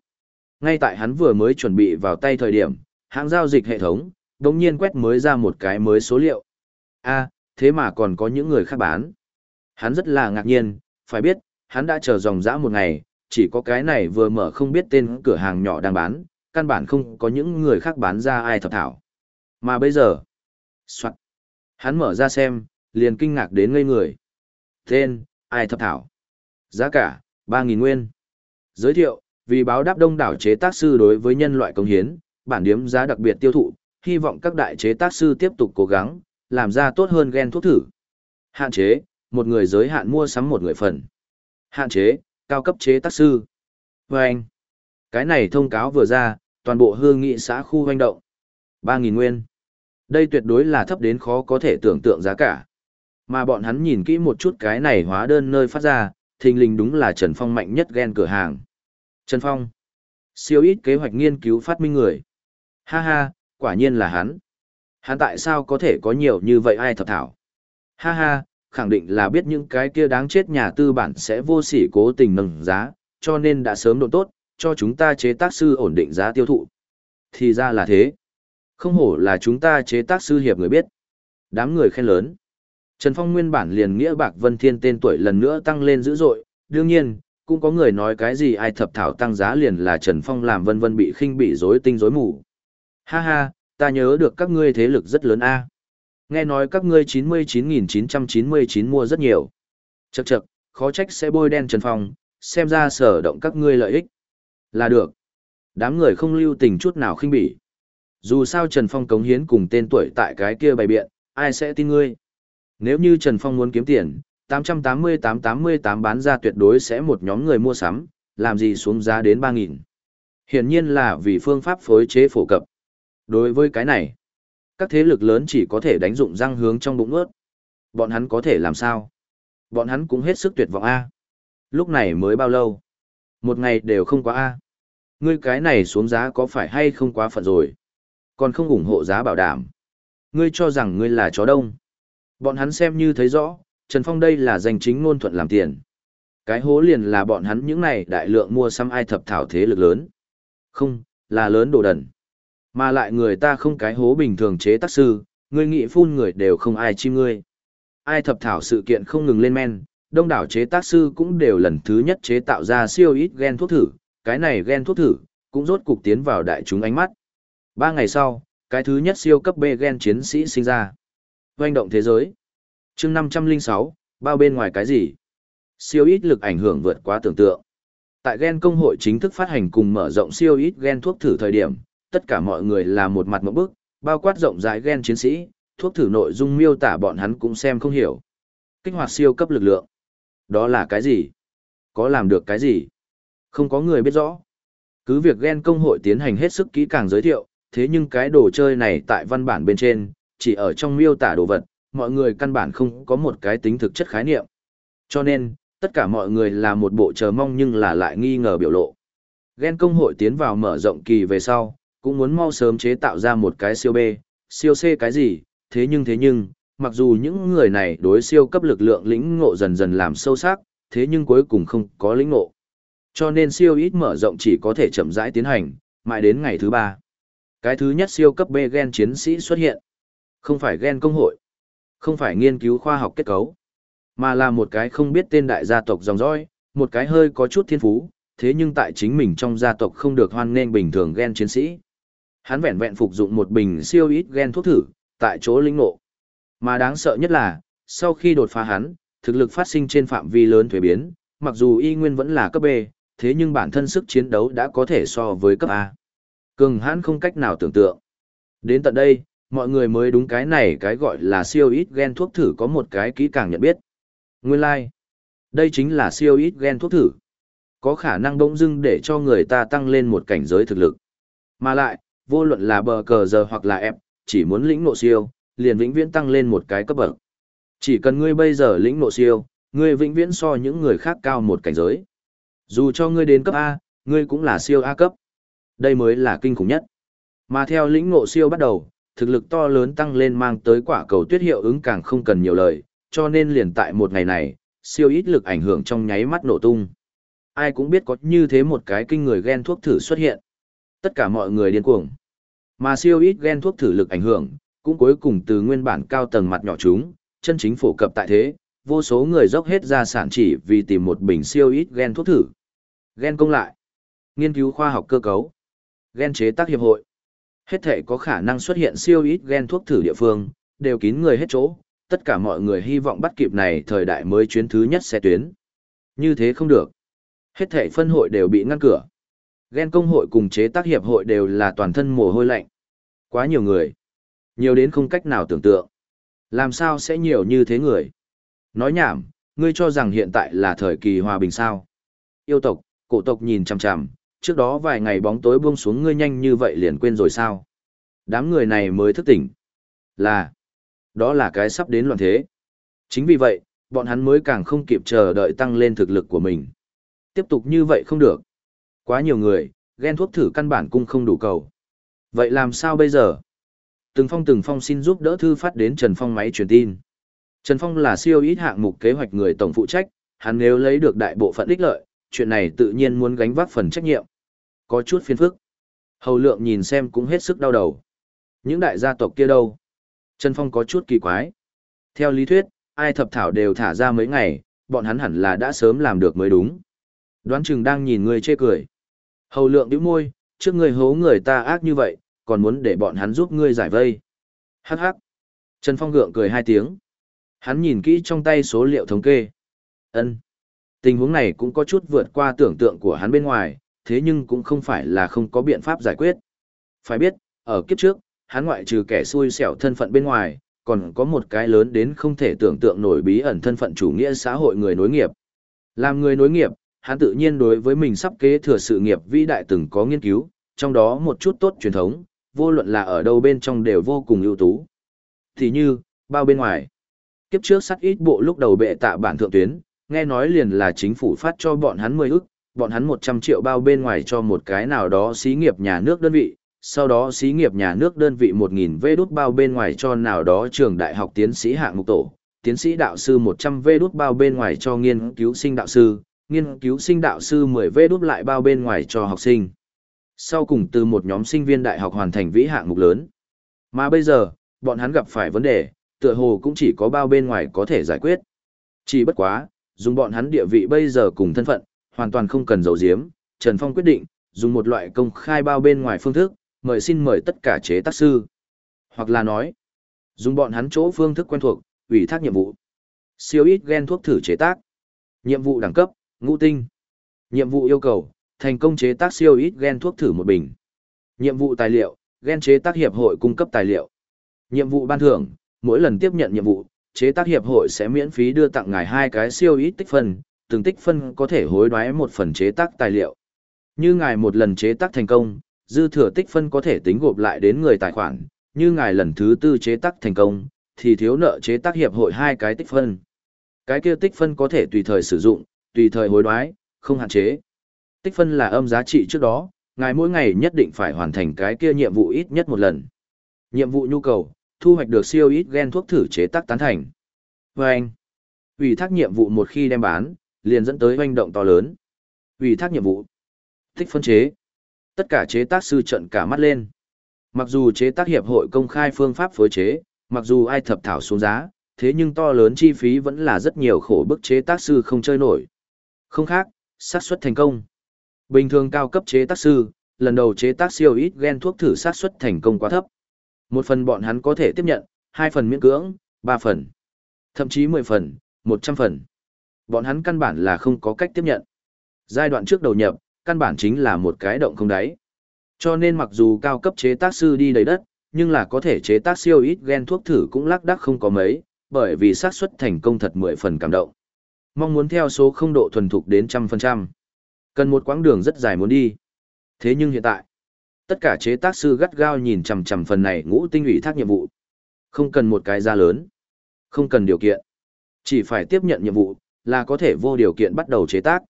[SPEAKER 1] ngay tại hắn vừa mới chuẩn bị vào tay thời điểm, hãng giao dịch hệ thống, đồng nhiên quét mới ra một cái mới số liệu. a thế mà còn có những người khác bán. Hắn rất là ngạc nhiên, phải biết, hắn đã chờ dòng dã một ngày, chỉ có cái này vừa mở không biết tên cửa hàng nhỏ đang bán, căn bản không có những người khác bán ra ai thập thảo. Mà bây giờ, soạn, hắn mở ra xem, liền kinh ngạc đến ngây người. Tên, ai thập thảo. Giá cả, 3.000 nguyên. Giới thiệu, vì báo đáp đông đảo chế tác sư đối với nhân loại công hiến, bản điếm giá đặc biệt tiêu thụ, hy vọng các đại chế tác sư tiếp tục cố gắng, làm ra tốt hơn gen thuốc thử. Hạn chế, một người giới hạn mua sắm một người phần. Hạn chế, cao cấp chế tác sư. Và anh, cái này thông cáo vừa ra, toàn bộ hương nghị xã khu hoành động. 3.000 nguyên. Đây tuyệt đối là thấp đến khó có thể tưởng tượng giá cả. Mà bọn hắn nhìn kỹ một chút cái này hóa đơn nơi phát ra, thình lình đúng là Trần Phong mạnh nhất ghen cửa hàng. Trần Phong. Siêu ít kế hoạch nghiên cứu phát minh người. Ha ha, quả nhiên là hắn. Hắn tại sao có thể có nhiều như vậy ai thập thảo? Ha ha, khẳng định là biết những cái kia đáng chết nhà tư bản sẽ vô sỉ cố tình nâng giá, cho nên đã sớm độ tốt, cho chúng ta chế tác sư ổn định giá tiêu thụ. Thì ra là thế. Không hổ là chúng ta chế tác sư hiệp người biết. Đám người khen lớn. Trần Phong nguyên bản liền nghĩa bạc vân thiên tên tuổi lần nữa tăng lên dữ dội, đương nhiên, cũng có người nói cái gì ai thập thảo tăng giá liền là Trần Phong làm vân vân bị khinh bị rối tinh rối mù. Ha ha, ta nhớ được các ngươi thế lực rất lớn a. Nghe nói các ngươi 99.999 mua rất nhiều. Chậc chậc, khó trách sẽ bôi đen Trần Phong, xem ra sở động các ngươi lợi ích. Là được. Đám người không lưu tình chút nào khinh bỉ. Dù sao Trần Phong cống hiến cùng tên tuổi tại cái kia bày biện, ai sẽ tin ngươi? Nếu như Trần Phong muốn kiếm tiền, 888-88 bán ra tuyệt đối sẽ một nhóm người mua sắm, làm gì xuống giá đến 3.000. Hiển nhiên là vì phương pháp phối chế phổ cập. Đối với cái này, các thế lực lớn chỉ có thể đánh dụng răng hướng trong bụng ướt. Bọn hắn có thể làm sao? Bọn hắn cũng hết sức tuyệt vọng A. Lúc này mới bao lâu? Một ngày đều không quá A. Ngươi cái này xuống giá có phải hay không quá phận rồi? Còn không ủng hộ giá bảo đảm. Ngươi cho rằng ngươi là chó đông. Bọn hắn xem như thấy rõ, Trần Phong đây là danh chính ngôn thuận làm tiền. Cái hố liền là bọn hắn những này đại lượng mua xăm ai thập thảo thế lực lớn. Không, là lớn đồ đần. Mà lại người ta không cái hố bình thường chế tác sư, người nghị phun người đều không ai chim ngươi. Ai thập thảo sự kiện không ngừng lên men, đông đảo chế tác sư cũng đều lần thứ nhất chế tạo ra siêu ít gen thuốc thử, cái này gen thuốc thử, cũng rốt cục tiến vào đại chúng ánh mắt. Ba ngày sau, cái thứ nhất siêu cấp B gen chiến sĩ sinh ra. Hoành động thế giới chương 506, bao bên ngoài cái gì? Siêu ít lực ảnh hưởng vượt quá tưởng tượng. Tại gen công hội chính thức phát hành cùng mở rộng siêu ít gen thuốc thử thời điểm, tất cả mọi người là một mặt một bức, bao quát rộng rãi gen chiến sĩ, thuốc thử nội dung miêu tả bọn hắn cũng xem không hiểu. Kích hoạt siêu cấp lực lượng. Đó là cái gì? Có làm được cái gì? Không có người biết rõ. Cứ việc gen công hội tiến hành hết sức kỹ càng giới thiệu, thế nhưng cái đồ chơi này tại văn bản bên trên, chỉ ở trong miêu tả đồ vật, mọi người căn bản không có một cái tính thực chất khái niệm. Cho nên, tất cả mọi người là một bộ chờ mong nhưng là lại nghi ngờ biểu lộ. Gen công hội tiến vào mở rộng kỳ về sau, cũng muốn mau sớm chế tạo ra một cái siêu B, siêu C cái gì, thế nhưng thế nhưng, mặc dù những người này đối siêu cấp lực lượng lĩnh ngộ dần dần làm sâu sắc, thế nhưng cuối cùng không có lĩnh ngộ. Cho nên siêu ít mở rộng chỉ có thể chậm rãi tiến hành, mãi đến ngày thứ ba. Cái thứ nhất siêu cấp B gen chiến sĩ xuất hiện. Không phải gen công hội, không phải nghiên cứu khoa học kết cấu, mà là một cái không biết tên đại gia tộc dòng dõi, một cái hơi có chút thiên phú, thế nhưng tại chính mình trong gia tộc không được hoan nghênh bình thường gen chiến sĩ. Hắn vẹn vẹn phục dụng một bình siêu ít gen thuốc thử, tại chỗ linh ngộ. Mà đáng sợ nhất là, sau khi đột phá hắn, thực lực phát sinh trên phạm vi lớn thuế biến, mặc dù y nguyên vẫn là cấp B, thế nhưng bản thân sức chiến đấu đã có thể so với cấp A. Cường hãn không cách nào tưởng tượng. Đến tận đây, mọi người mới đúng cái này cái gọi là siêu ít gen thuốc thử có một cái kỹ càng nhận biết. Nguyên lai, like. đây chính là siêu ít gen thuốc thử. Có khả năng bỗng dưng để cho người ta tăng lên một cảnh giới thực lực. Mà lại, vô luận là bờ cờ giờ hoặc là ép, chỉ muốn lĩnh nộ siêu, liền vĩnh viễn tăng lên một cái cấp bậc. Chỉ cần ngươi bây giờ lĩnh nộ siêu, ngươi vĩnh viễn so những người khác cao một cảnh giới. Dù cho ngươi đến cấp A, ngươi cũng là siêu A cấp. Đây mới là kinh khủng nhất. Mà theo lĩnh ngộ siêu bắt đầu, thực lực to lớn tăng lên mang tới quả cầu tuyết hiệu ứng càng không cần nhiều lời, cho nên liền tại một ngày này, siêu ít lực ảnh hưởng trong nháy mắt nổ tung. Ai cũng biết có như thế một cái kinh người ghen thuốc thử xuất hiện. Tất cả mọi người điên cuồng. Mà siêu ít ghen thuốc thử lực ảnh hưởng, cũng cuối cùng từ nguyên bản cao tầng mặt nhỏ chúng, chân chính phổ cập tại thế, vô số người dốc hết ra sản chỉ vì tìm một bình siêu ít gen thuốc thử. Gen công lại. Nghiên cứu khoa học cơ cấu. Gen chế tác hiệp hội. Hết thể có khả năng xuất hiện siêu ít gen thuốc thử địa phương, đều kín người hết chỗ, tất cả mọi người hy vọng bắt kịp này thời đại mới chuyến thứ nhất xe tuyến. Như thế không được. Hết thể phân hội đều bị ngăn cửa. Gen công hội cùng chế tác hiệp hội đều là toàn thân mồ hôi lạnh. Quá nhiều người. Nhiều đến không cách nào tưởng tượng. Làm sao sẽ nhiều như thế người? Nói nhảm, ngươi cho rằng hiện tại là thời kỳ hòa bình sao? Yêu tộc, cổ tộc nhìn chằm chằm, trước đó vài ngày bóng tối buông xuống ngươi nhanh như vậy liền quên rồi sao? Đám người này mới thức tỉnh. Là, đó là cái sắp đến loạn thế. Chính vì vậy, bọn hắn mới càng không kịp chờ đợi tăng lên thực lực của mình. Tiếp tục như vậy không được. Quá nhiều người, ghen thuốc thử căn bản cung không đủ cầu. Vậy làm sao bây giờ? Từng phong từng phong xin giúp đỡ thư phát đến Trần Phong máy truyền tin. Trần Phong là siêu ít hạng mục kế hoạch người tổng phụ trách, hắn nếu lấy được đại bộ phận ích lợi, chuyện này tự nhiên muốn gánh vác phần trách nhiệm. Có chút phiền phức. Hầu lượng nhìn xem cũng hết sức đau đầu. Những đại gia tộc kia đâu? Trần Phong có chút kỳ quái. Theo lý thuyết, ai thập thảo đều thả ra mấy ngày, bọn hắn hẳn là đã sớm làm được mới đúng. Đoán chừng đang nhìn người chê cười. Hầu lượng bĩu môi, trước người hố người ta ác như vậy, còn muốn để bọn hắn giúp ngươi giải vây. Hắc hắc. Trần Phong gượng cười hai tiếng. Hắn nhìn kỹ trong tay số liệu thống kê. Ân. Tình huống này cũng có chút vượt qua tưởng tượng của hắn bên ngoài, thế nhưng cũng không phải là không có biện pháp giải quyết. Phải biết, ở kiếp trước, hắn ngoại trừ kẻ xui xẻo thân phận bên ngoài, còn có một cái lớn đến không thể tưởng tượng nổi bí ẩn thân phận chủ nghĩa xã hội người nối nghiệp. Làm người nối nghiệp, hắn tự nhiên đối với mình sắp kế thừa sự nghiệp vĩ đại từng có nghiên cứu, trong đó một chút tốt truyền thống, vô luận là ở đâu bên trong đều vô cùng ưu tú. Thì như, bao bên ngoài. Kiếp trước sắt ít bộ lúc đầu bệ tạ bản thượng tuyến, nghe nói liền là chính phủ phát cho bọn hắn 10 ức, bọn hắn 100 triệu bao bên ngoài cho một cái nào đó xí nghiệp nhà nước đơn vị, sau đó xí nghiệp nhà nước đơn vị 1.000 vê đút bao bên ngoài cho nào đó trường đại học tiến sĩ hạng mục tổ, tiến sĩ đạo sư 100 vê đút bao bên ngoài cho nghiên cứu sinh đạo sư, nghiên cứu sinh đạo sư 10 vê đút lại bao bên ngoài cho học sinh. Sau cùng từ một nhóm sinh viên đại học hoàn thành vĩ hạng mục lớn. Mà bây giờ, bọn hắn gặp phải vấn đề, tựa hồ cũng chỉ có bao bên ngoài có thể giải quyết. Chỉ bất quá, dùng bọn hắn địa vị bây giờ cùng thân phận, hoàn toàn không cần dầu diếm, Trần Phong quyết định, dùng một loại công khai bao bên ngoài phương thức, mời xin mời tất cả chế tác sư. Hoặc là nói, dùng bọn hắn chỗ phương thức quen thuộc, ủy thác nhiệm vụ. Siêu ít gen thuốc thử chế tác. Nhiệm vụ đẳng cấp, ngũ tinh. Nhiệm vụ yêu cầu, thành công chế tác siêu ít gen thuốc thử một bình. Nhiệm vụ tài liệu, gen chế tác hiệp hội cung cấp tài liệu. Nhiệm vụ ban thưởng, mỗi lần tiếp nhận nhiệm vụ, chế tác hiệp hội sẽ miễn phí đưa tặng ngài hai cái siêu ít tích phân, từng tích phân có thể hối đoái một phần chế tác tài liệu. Như ngài một lần chế tác thành công, dư thừa tích phân có thể tính gộp lại đến người tài khoản, như ngài lần thứ tư chế tác thành công, thì thiếu nợ chế tác hiệp hội hai cái tích phân. Cái kia tích phân có thể tùy thời sử dụng, tùy thời hối đoái, không hạn chế. Tích phân là âm giá trị trước đó, ngài mỗi ngày nhất định phải hoàn thành cái kia nhiệm vụ ít nhất một lần. Nhiệm vụ nhu cầu, thu hoạch được siêu ít gen thuốc thử chế tác tán thành. Và anh, ủy thác nhiệm vụ một khi đem bán, liền dẫn tới hoành động to lớn. Ủy thác nhiệm vụ, thích phân chế. Tất cả chế tác sư trận cả mắt lên. Mặc dù chế tác hiệp hội công khai phương pháp phối chế, mặc dù ai thập thảo xuống giá, thế nhưng to lớn chi phí vẫn là rất nhiều khổ bức chế tác sư không chơi nổi. Không khác, xác suất thành công. Bình thường cao cấp chế tác sư, lần đầu chế tác siêu ít gen thuốc thử xác suất thành công quá thấp. Một phần bọn hắn có thể tiếp nhận, hai phần miễn cưỡng, ba phần, thậm chí mười phần, một trăm phần. Bọn hắn căn bản là không có cách tiếp nhận. Giai đoạn trước đầu nhập, căn bản chính là một cái động không đáy. Cho nên mặc dù cao cấp chế tác sư đi đầy đất, nhưng là có thể chế tác siêu ít gen thuốc thử cũng lác đác không có mấy, bởi vì xác suất thành công thật mười phần cảm động. Mong muốn theo số không độ thuần thục đến trăm phần trăm. Cần một quãng đường rất dài muốn đi. Thế nhưng hiện tại, tất cả chế tác sư gắt gao nhìn chằm chằm phần này ngũ tinh ủy thác nhiệm vụ. Không cần một cái giá lớn, không cần điều kiện. Chỉ phải tiếp nhận nhiệm vụ, là có thể vô điều kiện bắt đầu chế tác.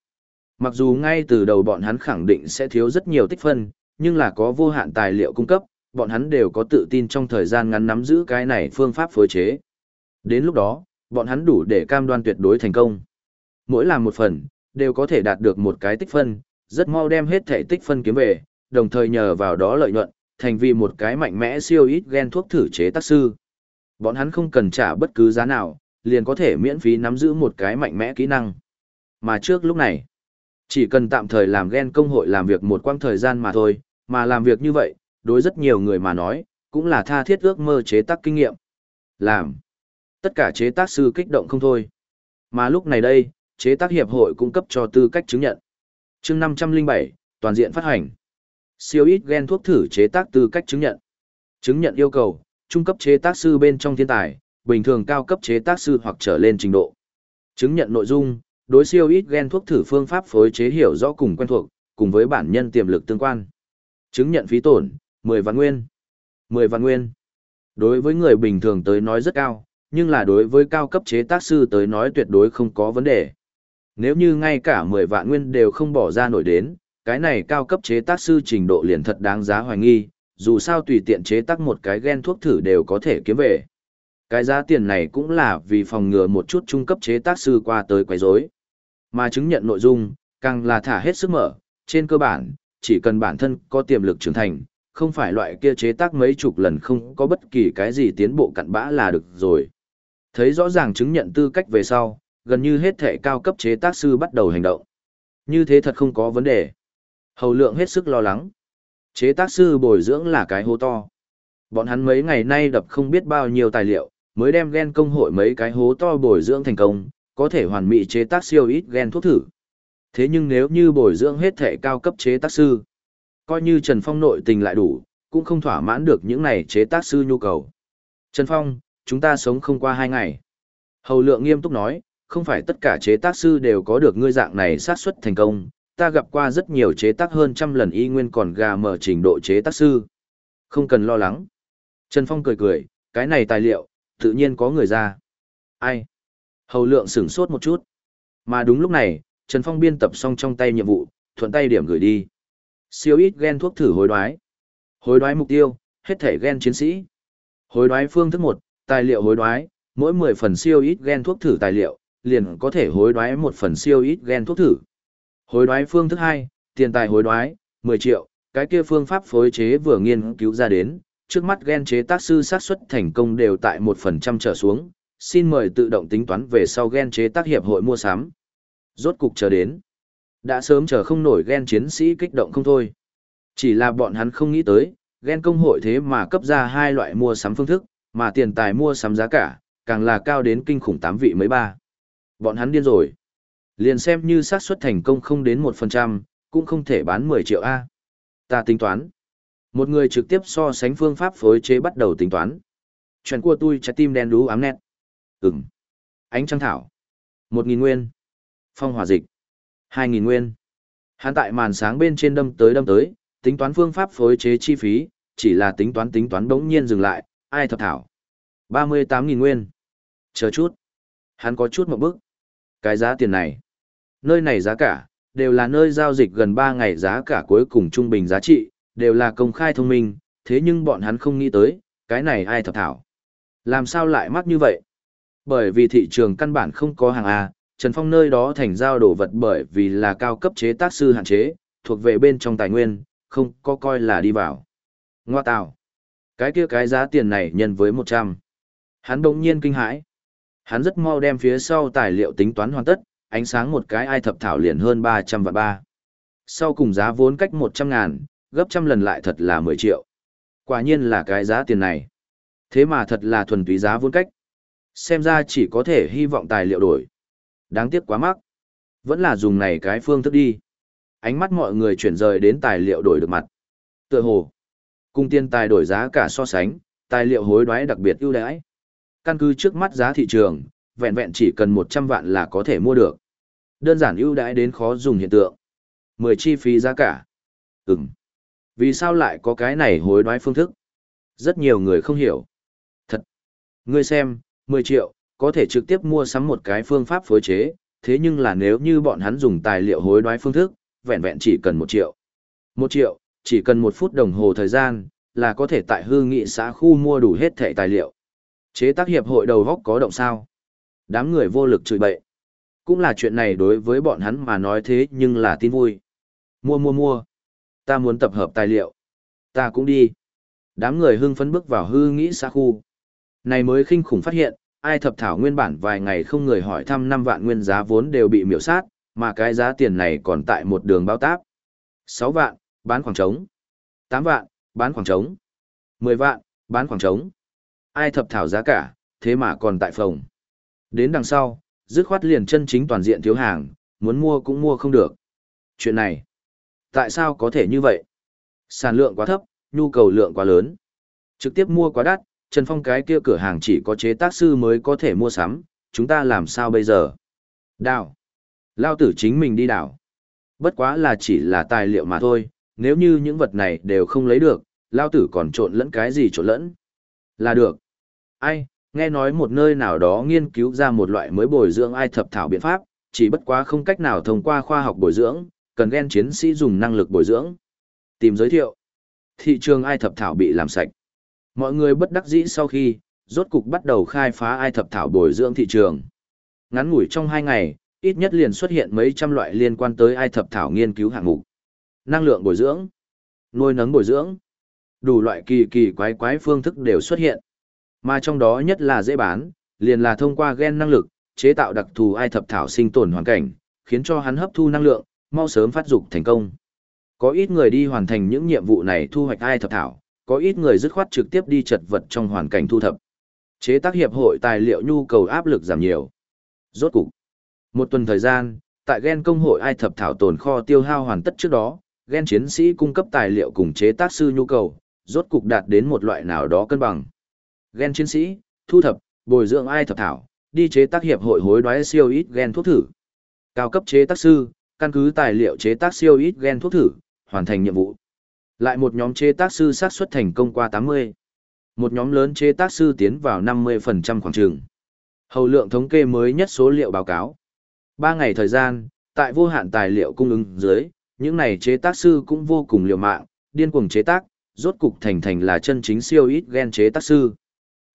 [SPEAKER 1] Mặc dù ngay từ đầu bọn hắn khẳng định sẽ thiếu rất nhiều tích phân, nhưng là có vô hạn tài liệu cung cấp, bọn hắn đều có tự tin trong thời gian ngắn nắm giữ cái này phương pháp phối chế. Đến lúc đó, bọn hắn đủ để cam đoan tuyệt đối thành công. Mỗi làm một phần, đều có thể đạt được một cái tích phân, rất mau đem hết thể tích phân kiếm về, đồng thời nhờ vào đó lợi nhuận, thành vì một cái mạnh mẽ siêu ít gen thuốc thử chế tác sư. Bọn hắn không cần trả bất cứ giá nào, liền có thể miễn phí nắm giữ một cái mạnh mẽ kỹ năng. Mà trước lúc này, chỉ cần tạm thời làm gen công hội làm việc một quãng thời gian mà thôi, mà làm việc như vậy, đối rất nhiều người mà nói, cũng là tha thiết ước mơ chế tác kinh nghiệm. Làm. Tất cả chế tác sư kích động không thôi. Mà lúc này đây, chế tác hiệp hội cung cấp cho tư cách chứng nhận. chương 507, toàn diện phát hành. Siêu ít gen thuốc thử chế tác tư cách chứng nhận. Chứng nhận yêu cầu, trung cấp chế tác sư bên trong thiên tài, bình thường cao cấp chế tác sư hoặc trở lên trình độ. Chứng nhận nội dung, đối siêu ít gen thuốc thử phương pháp phối chế hiểu rõ cùng quen thuộc, cùng với bản nhân tiềm lực tương quan. Chứng nhận phí tổn, 10 vạn nguyên. 10 vạn nguyên. Đối với người bình thường tới nói rất cao, nhưng là đối với cao cấp chế tác sư tới nói tuyệt đối không có vấn đề. Nếu như ngay cả 10 vạn nguyên đều không bỏ ra nổi đến, cái này cao cấp chế tác sư trình độ liền thật đáng giá hoài nghi, dù sao tùy tiện chế tác một cái gen thuốc thử đều có thể kiếm về. Cái giá tiền này cũng là vì phòng ngừa một chút trung cấp chế tác sư qua tới quấy rối. Mà chứng nhận nội dung, càng là thả hết sức mở, trên cơ bản, chỉ cần bản thân có tiềm lực trưởng thành, không phải loại kia chế tác mấy chục lần không có bất kỳ cái gì tiến bộ cặn bã là được rồi. Thấy rõ ràng chứng nhận tư cách về sau, gần như hết thể cao cấp chế tác sư bắt đầu hành động. Như thế thật không có vấn đề. Hầu lượng hết sức lo lắng. Chế tác sư bồi dưỡng là cái hô to. Bọn hắn mấy ngày nay đập không biết bao nhiêu tài liệu, mới đem gen công hội mấy cái hố to bồi dưỡng thành công, có thể hoàn mỹ chế tác siêu ít gen thuốc thử. Thế nhưng nếu như bồi dưỡng hết thể cao cấp chế tác sư, coi như Trần Phong nội tình lại đủ, cũng không thỏa mãn được những này chế tác sư nhu cầu. Trần Phong, chúng ta sống không qua hai ngày. Hầu lượng nghiêm túc nói, không phải tất cả chế tác sư đều có được ngươi dạng này sát xuất thành công, ta gặp qua rất nhiều chế tác hơn trăm lần y nguyên còn gà mở trình độ chế tác sư. Không cần lo lắng. Trần Phong cười cười, cái này tài liệu, tự nhiên có người ra. Ai? Hầu lượng sửng sốt một chút. Mà đúng lúc này, Trần Phong biên tập xong trong tay nhiệm vụ, thuận tay điểm gửi đi. Siêu ít gen thuốc thử hối đoái. Hối đoái mục tiêu, hết thể gen chiến sĩ. Hối đoái phương thức một, tài liệu hối đoái, mỗi 10 phần siêu ít gen thuốc thử tài liệu, liền có thể hối đoái một phần siêu ít gen thuốc thử. Hối đoái phương thức hai, tiền tài hối đoái, 10 triệu, cái kia phương pháp phối chế vừa nghiên cứu ra đến, trước mắt gen chế tác sư xác suất thành công đều tại 1% trở xuống, xin mời tự động tính toán về sau gen chế tác hiệp hội mua sắm. Rốt cục chờ đến. Đã sớm chờ không nổi gen chiến sĩ kích động không thôi. Chỉ là bọn hắn không nghĩ tới, gen công hội thế mà cấp ra hai loại mua sắm phương thức, mà tiền tài mua sắm giá cả, càng là cao đến kinh khủng tám vị mấy ba. Bọn hắn điên rồi. Liền xem như xác suất thành công không đến 1%, cũng không thể bán 10 triệu A. Ta tính toán. Một người trực tiếp so sánh phương pháp phối chế bắt đầu tính toán. Chuyện của tôi trái tim đen đú ám nét. Ừm. Ánh trăng thảo. 1.000 nguyên. Phong hỏa dịch. 2.000 nguyên. Hắn tại màn sáng bên trên đâm tới đâm tới, tính toán phương pháp phối chế chi phí, chỉ là tính toán tính toán đống nhiên dừng lại, ai thập thảo. 38.000 nguyên. Chờ chút. Hắn có chút một bức. Cái giá tiền này. Nơi này giá cả, đều là nơi giao dịch gần 3 ngày giá cả cuối cùng trung bình giá trị, đều là công khai thông minh, thế nhưng bọn hắn không nghĩ tới, cái này ai thập thảo. Làm sao lại mắc như vậy? Bởi vì thị trường căn bản không có hàng A, Trần Phong nơi đó thành giao đồ vật bởi vì là cao cấp chế tác sư hạn chế, thuộc về bên trong tài nguyên, không có coi là đi vào. Ngoa tạo. Cái kia cái giá tiền này nhân với 100. Hắn bỗng nhiên kinh hãi. Hắn rất mau đem phía sau tài liệu tính toán hoàn tất, ánh sáng một cái ai thập thảo liền hơn 300 và ba. Sau cùng giá vốn cách 100 ngàn, gấp trăm lần lại thật là 10 triệu. Quả nhiên là cái giá tiền này. Thế mà thật là thuần túy giá vốn cách. Xem ra chỉ có thể hy vọng tài liệu đổi. Đáng tiếc quá mắc. Vẫn là dùng này cái phương thức đi. Ánh mắt mọi người chuyển rời đến tài liệu đổi được mặt. Tựa hồ. Cung tiên tài đổi giá cả so sánh, tài liệu hối đoái đặc biệt ưu đãi. Căn cứ trước mắt giá thị trường, vẹn vẹn chỉ cần 100 vạn là có thể mua được. Đơn giản ưu đãi đến khó dùng hiện tượng. 10 chi phí giá cả. Ừm. Vì sao lại có cái này hối đoái phương thức? Rất nhiều người không hiểu. Thật. Ngươi xem, 10 triệu, có thể trực tiếp mua sắm một cái phương pháp phối chế, thế nhưng là nếu như bọn hắn dùng tài liệu hối đoái phương thức, vẹn vẹn chỉ cần 1 triệu. 1 triệu, chỉ cần 1 phút đồng hồ thời gian, là có thể tại hư nghị xã khu mua đủ hết thẻ tài liệu. Chế tác hiệp hội đầu góc có động sao? Đám người vô lực chửi bậy. Cũng là chuyện này đối với bọn hắn mà nói thế nhưng là tin vui. Mua mua mua. Ta muốn tập hợp tài liệu. Ta cũng đi. Đám người hưng phấn bước vào hư nghĩ xa khu. Này mới khinh khủng phát hiện, ai thập thảo nguyên bản vài ngày không người hỏi thăm năm vạn nguyên giá vốn đều bị miểu sát, mà cái giá tiền này còn tại một đường bao táp. 6 vạn, bán khoảng trống. 8 vạn, bán khoảng trống. 10 vạn, bán khoảng trống. Ai thập thảo giá cả, thế mà còn tại phòng. Đến đằng sau, dứt khoát liền chân chính toàn diện thiếu hàng, muốn mua cũng mua không được. Chuyện này, tại sao có thể như vậy? Sản lượng quá thấp, nhu cầu lượng quá lớn. Trực tiếp mua quá đắt, Trần Phong cái kia cửa hàng chỉ có chế tác sư mới có thể mua sắm, chúng ta làm sao bây giờ? Đào. Lao tử chính mình đi đào. Bất quá là chỉ là tài liệu mà thôi, nếu như những vật này đều không lấy được, Lao tử còn trộn lẫn cái gì trộn lẫn? Là được. Ai, nghe nói một nơi nào đó nghiên cứu ra một loại mới bồi dưỡng ai thập thảo biện pháp, chỉ bất quá không cách nào thông qua khoa học bồi dưỡng, cần ghen chiến sĩ dùng năng lực bồi dưỡng. Tìm giới thiệu. Thị trường ai thập thảo bị làm sạch. Mọi người bất đắc dĩ sau khi, rốt cục bắt đầu khai phá ai thập thảo bồi dưỡng thị trường. Ngắn ngủi trong hai ngày, ít nhất liền xuất hiện mấy trăm loại liên quan tới ai thập thảo nghiên cứu hạng mục. Năng lượng bồi dưỡng, nuôi nấng bồi dưỡng, đủ loại kỳ kỳ quái quái phương thức đều xuất hiện. Mà trong đó nhất là dễ bán, liền là thông qua gen năng lực, chế tạo đặc thù ai thập thảo sinh tồn hoàn cảnh, khiến cho hắn hấp thu năng lượng, mau sớm phát dục thành công. Có ít người đi hoàn thành những nhiệm vụ này thu hoạch ai thập thảo, có ít người dứt khoát trực tiếp đi chật vật trong hoàn cảnh thu thập. Chế tác hiệp hội tài liệu nhu cầu áp lực giảm nhiều. Rốt cục, một tuần thời gian, tại gen công hội ai thập thảo tồn kho tiêu hao hoàn tất trước đó, gen chiến sĩ cung cấp tài liệu cùng chế tác sư nhu cầu, rốt cục đạt đến một loại nào đó cân bằng. Gen chiến sĩ, thu thập, bồi dưỡng ai thập thảo, đi chế tác hiệp hội hối đoái siêu ít gen thuốc thử. Cao cấp chế tác sư, căn cứ tài liệu chế tác siêu ít gen thuốc thử, hoàn thành nhiệm vụ. Lại một nhóm chế tác sư xác suất thành công qua 80. Một nhóm lớn chế tác sư tiến vào 50% khoảng trường. Hầu lượng thống kê mới nhất số liệu báo cáo. 3 ngày thời gian, tại vô hạn tài liệu cung ứng dưới, những này chế tác sư cũng vô cùng liều mạng, điên cuồng chế tác, rốt cục thành thành là chân chính siêu ít gen chế tác sư.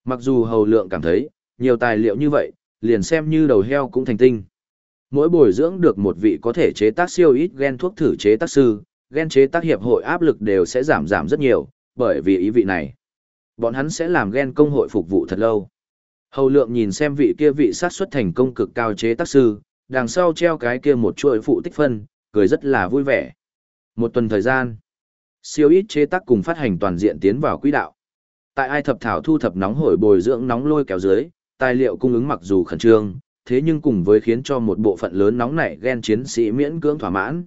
[SPEAKER 1] Mặc dù hầu lượng cảm thấy, nhiều tài liệu như vậy, liền xem như đầu heo cũng thành tinh. Mỗi bồi dưỡng được một vị có thể chế tác siêu ít gen thuốc thử chế tác sư, gen chế tác hiệp hội áp lực đều sẽ giảm giảm rất nhiều, bởi vì ý vị này. Bọn hắn sẽ làm gen công hội phục vụ thật lâu. Hầu lượng nhìn xem vị kia vị sát xuất thành công cực cao chế tác sư, đằng sau treo cái kia một chuỗi phụ tích phân, cười rất là vui vẻ. Một tuần thời gian, siêu ít chế tác cùng phát hành toàn diện tiến vào quỹ đạo. Tại ai thập thảo thu thập nóng hổi bồi dưỡng nóng lôi kéo dưới, tài liệu cung ứng mặc dù khẩn trương, thế nhưng cùng với khiến cho một bộ phận lớn nóng nảy ghen chiến sĩ miễn cưỡng thỏa mãn.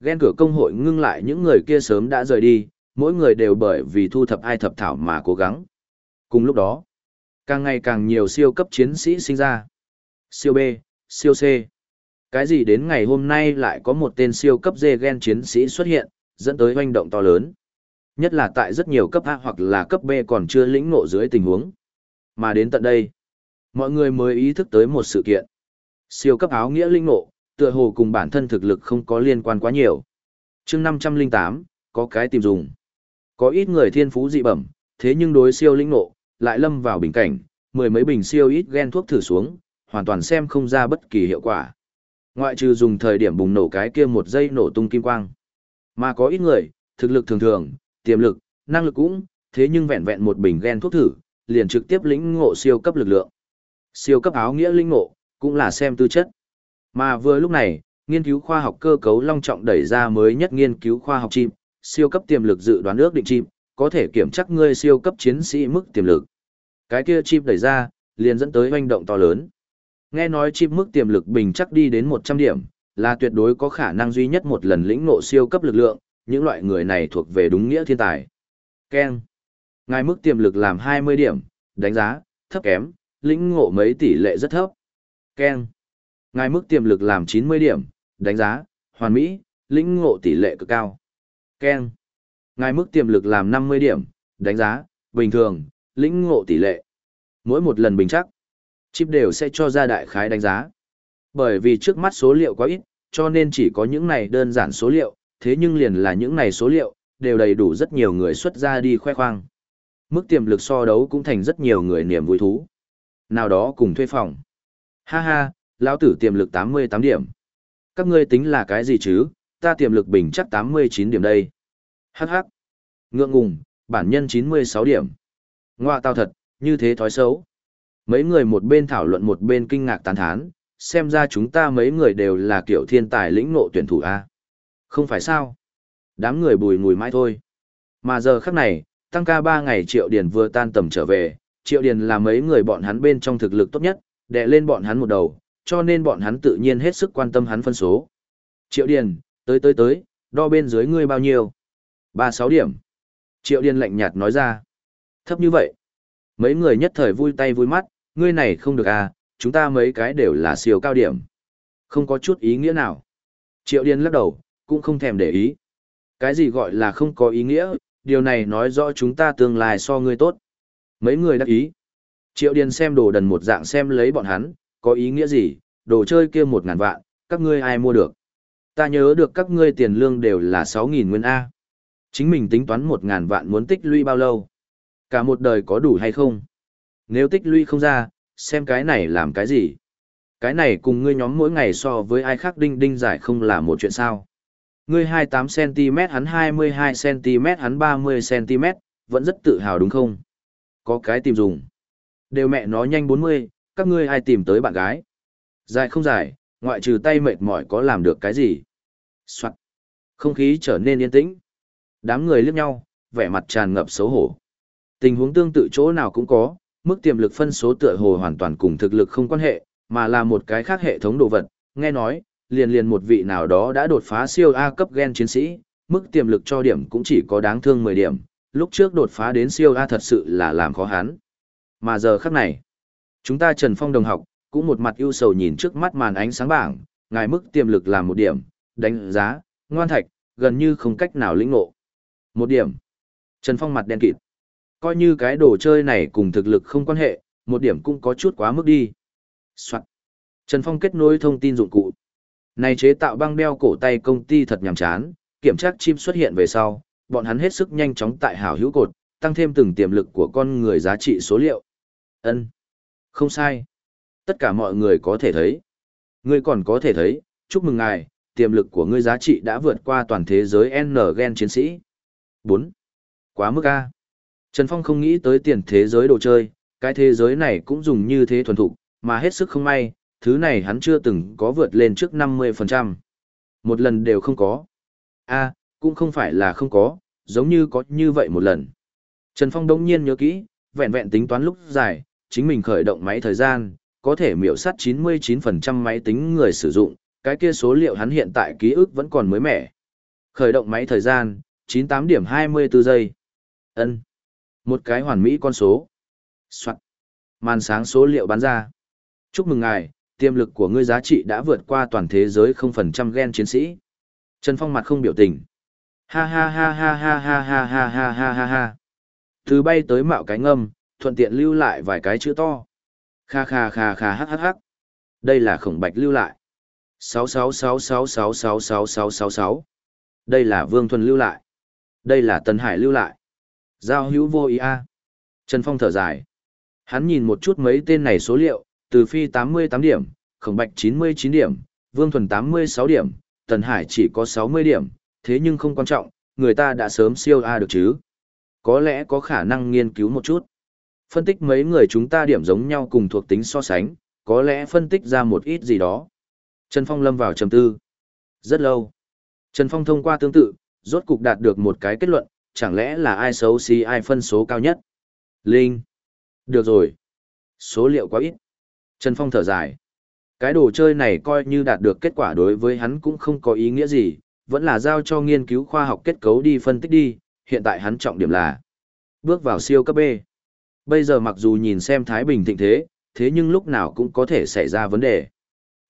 [SPEAKER 1] Ghen cửa công hội ngưng lại những người kia sớm đã rời đi, mỗi người đều bởi vì thu thập ai thập thảo mà cố gắng. Cùng lúc đó, càng ngày càng nhiều siêu cấp chiến sĩ sinh ra. Siêu B, siêu C. Cái gì đến ngày hôm nay lại có một tên siêu cấp D gen chiến sĩ xuất hiện, dẫn tới hoành động to lớn. Nhất là tại rất nhiều cấp A hoặc là cấp B còn chưa lĩnh ngộ dưới tình huống. Mà đến tận đây, mọi người mới ý thức tới một sự kiện. Siêu cấp áo nghĩa linh ngộ, tựa hồ cùng bản thân thực lực không có liên quan quá nhiều. chương 508, có cái tìm dùng. Có ít người thiên phú dị bẩm, thế nhưng đối siêu linh ngộ, lại lâm vào bình cảnh, mười mấy bình siêu ít gen thuốc thử xuống, hoàn toàn xem không ra bất kỳ hiệu quả. Ngoại trừ dùng thời điểm bùng nổ cái kia một giây nổ tung kim quang. Mà có ít người, thực lực thường thường, tiềm lực, năng lực cũng, thế nhưng vẹn vẹn một bình gen thuốc thử, liền trực tiếp lĩnh ngộ siêu cấp lực lượng. Siêu cấp áo nghĩa linh ngộ, cũng là xem tư chất. Mà vừa lúc này, nghiên cứu khoa học cơ cấu long trọng đẩy ra mới nhất nghiên cứu khoa học chim, siêu cấp tiềm lực dự đoán ước định chim, có thể kiểm chắc ngươi siêu cấp chiến sĩ mức tiềm lực. Cái kia chim đẩy ra, liền dẫn tới hoành động to lớn. Nghe nói chim mức tiềm lực bình chắc đi đến 100 điểm, là tuyệt đối có khả năng duy nhất một lần lĩnh ngộ siêu cấp lực lượng, những loại người này thuộc về đúng nghĩa thiên tài. Ken. Ngài mức tiềm lực làm 20 điểm, đánh giá, thấp kém, lĩnh ngộ mấy tỷ lệ rất thấp. Ken. Ngài mức tiềm lực làm 90 điểm, đánh giá, hoàn mỹ, lĩnh ngộ tỷ lệ cực cao. Ken. Ngài mức tiềm lực làm 50 điểm, đánh giá, bình thường, lĩnh ngộ tỷ lệ. Mỗi một lần bình chắc, chip đều sẽ cho ra đại khái đánh giá. Bởi vì trước mắt số liệu quá ít, cho nên chỉ có những này đơn giản số liệu, thế nhưng liền là những này số liệu, đều đầy đủ rất nhiều người xuất ra đi khoe khoang. Mức tiềm lực so đấu cũng thành rất nhiều người niềm vui thú. Nào đó cùng thuê phòng. Ha ha, lão tử tiềm lực 88 điểm. Các ngươi tính là cái gì chứ, ta tiềm lực bình chắc 89 điểm đây. Hắc hắc. Ngượng ngùng, bản nhân 96 điểm. ngoạ tao thật, như thế thói xấu. Mấy người một bên thảo luận một bên kinh ngạc tán thán, xem ra chúng ta mấy người đều là kiểu thiên tài lĩnh ngộ tuyển thủ A. Không phải sao? Đám người bùi ngùi mãi thôi. Mà giờ khắc này, tăng ca 3 ngày Triệu điển vừa tan tầm trở về, Triệu Điền là mấy người bọn hắn bên trong thực lực tốt nhất, đè lên bọn hắn một đầu, cho nên bọn hắn tự nhiên hết sức quan tâm hắn phân số. Triệu Điền, tới tới tới, đo bên dưới ngươi bao nhiêu? 36 điểm. Triệu Điền lạnh nhạt nói ra. Thấp như vậy. Mấy người nhất thời vui tay vui mắt, ngươi này không được à, chúng ta mấy cái đều là siêu cao điểm. Không có chút ý nghĩa nào. Triệu Điền lắc đầu, cũng không thèm để ý. Cái gì gọi là không có ý nghĩa, điều này nói rõ chúng ta tương lai so ngươi tốt. Mấy người đắc ý. Triệu Điền xem đồ đần một dạng xem lấy bọn hắn, có ý nghĩa gì, đồ chơi kia một ngàn vạn, các ngươi ai mua được. Ta nhớ được các ngươi tiền lương đều là 6.000 nguyên A. Chính mình tính toán một ngàn vạn muốn tích lũy bao lâu. Cả một đời có đủ hay không? Nếu tích lũy không ra, xem cái này làm cái gì? Cái này cùng ngươi nhóm mỗi ngày so với ai khác đinh đinh giải không là một chuyện sao. Ngươi 28cm hắn 22cm hắn 30cm, vẫn rất tự hào đúng không? Có cái tìm dùng. Đều mẹ nó nhanh 40, các ngươi ai tìm tới bạn gái? Dài không dài, ngoại trừ tay mệt mỏi có làm được cái gì? Soạn. Không khí trở nên yên tĩnh. Đám người liếc nhau, vẻ mặt tràn ngập xấu hổ. Tình huống tương tự chỗ nào cũng có, mức tiềm lực phân số tựa hồ hoàn toàn cùng thực lực không quan hệ, mà là một cái khác hệ thống đồ vật. Nghe nói, liền liền một vị nào đó đã đột phá siêu A cấp gen chiến sĩ, mức tiềm lực cho điểm cũng chỉ có đáng thương 10 điểm, lúc trước đột phá đến siêu A thật sự là làm khó hắn. Mà giờ khắc này, chúng ta Trần Phong đồng học, cũng một mặt ưu sầu nhìn trước mắt màn ánh sáng bảng, ngài mức tiềm lực là một điểm, đánh giá, ngoan thạch, gần như không cách nào lĩnh ngộ. Một điểm. Trần Phong mặt đen kịt. Coi như cái đồ chơi này cùng thực lực không quan hệ, một điểm cũng có chút quá mức đi. Soạn. Trần Phong kết nối thông tin dụng cụ. Này chế tạo băng đeo cổ tay công ty thật nhàm chán, kiểm tra chim xuất hiện về sau, bọn hắn hết sức nhanh chóng tại hảo hữu cột, tăng thêm từng tiềm lực của con người giá trị số liệu. Ân, Không sai. Tất cả mọi người có thể thấy. Ngươi còn có thể thấy, chúc mừng ngài, tiềm lực của ngươi giá trị đã vượt qua toàn thế giới N gen chiến sĩ. 4. Quá mức A. Trần Phong không nghĩ tới tiền thế giới đồ chơi, cái thế giới này cũng dùng như thế thuần thục, mà hết sức không may, thứ này hắn chưa từng có vượt lên trước 50%. Một lần đều không có. A, cũng không phải là không có, giống như có như vậy một lần. Trần Phong đống nhiên nhớ kỹ, vẹn vẹn tính toán lúc dài, chính mình khởi động máy thời gian, có thể miểu sát 99% máy tính người sử dụng, cái kia số liệu hắn hiện tại ký ức vẫn còn mới mẻ. Khởi động máy thời gian, 98 điểm 24 giây. ân Một cái hoàn mỹ con số. Soạn. Màn sáng số liệu bán ra. Chúc mừng ngài, tiềm lực của ngươi giá trị đã vượt qua toàn thế giới 0% gen chiến sĩ. Trần Phong mặt không biểu tình. Ha ha ha ha ha ha ha ha ha ha ha ha. Từ bay tới mạo cái ngâm, thuận tiện lưu lại vài cái chữ to. Kha kha kha kha hắc hắc hắc. Đây là khổng bạch lưu lại. 66666666666. Đây là Vương Thuần lưu lại. Đây là Tần Hải lưu lại. Giao hữu vô ý a. Trần Phong thở dài. Hắn nhìn một chút mấy tên này số liệu, từ phi 88 điểm, khổng bạch 99 điểm, Vương Thuần 86 điểm, Tần Hải chỉ có 60 điểm, thế nhưng không quan trọng, người ta đã sớm siêu A được chứ. Có lẽ có khả năng nghiên cứu một chút. Phân tích mấy người chúng ta điểm giống nhau cùng thuộc tính so sánh, có lẽ phân tích ra một ít gì đó. Trần Phong lâm vào trầm tư. Rất lâu. Trần Phong thông qua tương tự, rốt cục đạt được một cái kết luận, chẳng lẽ là ai xấu xí ai phân số cao nhất? Linh. Được rồi. Số liệu quá ít. Trần Phong thở dài. Cái đồ chơi này coi như đạt được kết quả đối với hắn cũng không có ý nghĩa gì, vẫn là giao cho nghiên cứu khoa học kết cấu đi phân tích đi, hiện tại hắn trọng điểm là bước vào siêu cấp B. Bây giờ mặc dù nhìn xem Thái Bình thịnh thế, thế nhưng lúc nào cũng có thể xảy ra vấn đề.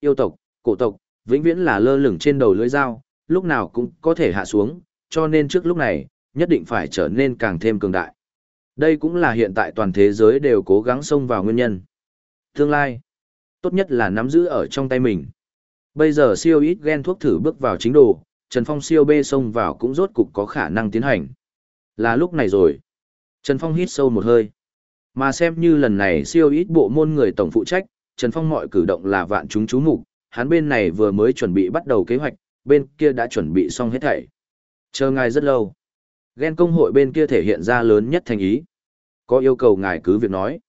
[SPEAKER 1] Yêu tộc, cổ tộc, vĩnh viễn là lơ lửng trên đầu lưỡi dao, lúc nào cũng có thể hạ xuống, cho nên trước lúc này, nhất định phải trở nên càng thêm cường đại. Đây cũng là hiện tại toàn thế giới đều cố gắng xông vào nguyên nhân. Tương lai, tốt nhất là nắm giữ ở trong tay mình. Bây giờ siêu ít gen thuốc thử bước vào chính đồ, Trần Phong siêu bê xông vào cũng rốt cục có khả năng tiến hành. Là lúc này rồi. Trần Phong hít sâu một hơi. Mà xem như lần này siêu ít bộ môn người tổng phụ trách, Trần Phong mọi cử động là vạn chúng chú mục, hắn bên này vừa mới chuẩn bị bắt đầu kế hoạch, bên kia đã chuẩn bị xong hết thảy. Chờ ngài rất lâu. Ghen công hội bên kia thể hiện ra lớn nhất thành ý. Có yêu cầu ngài cứ việc nói.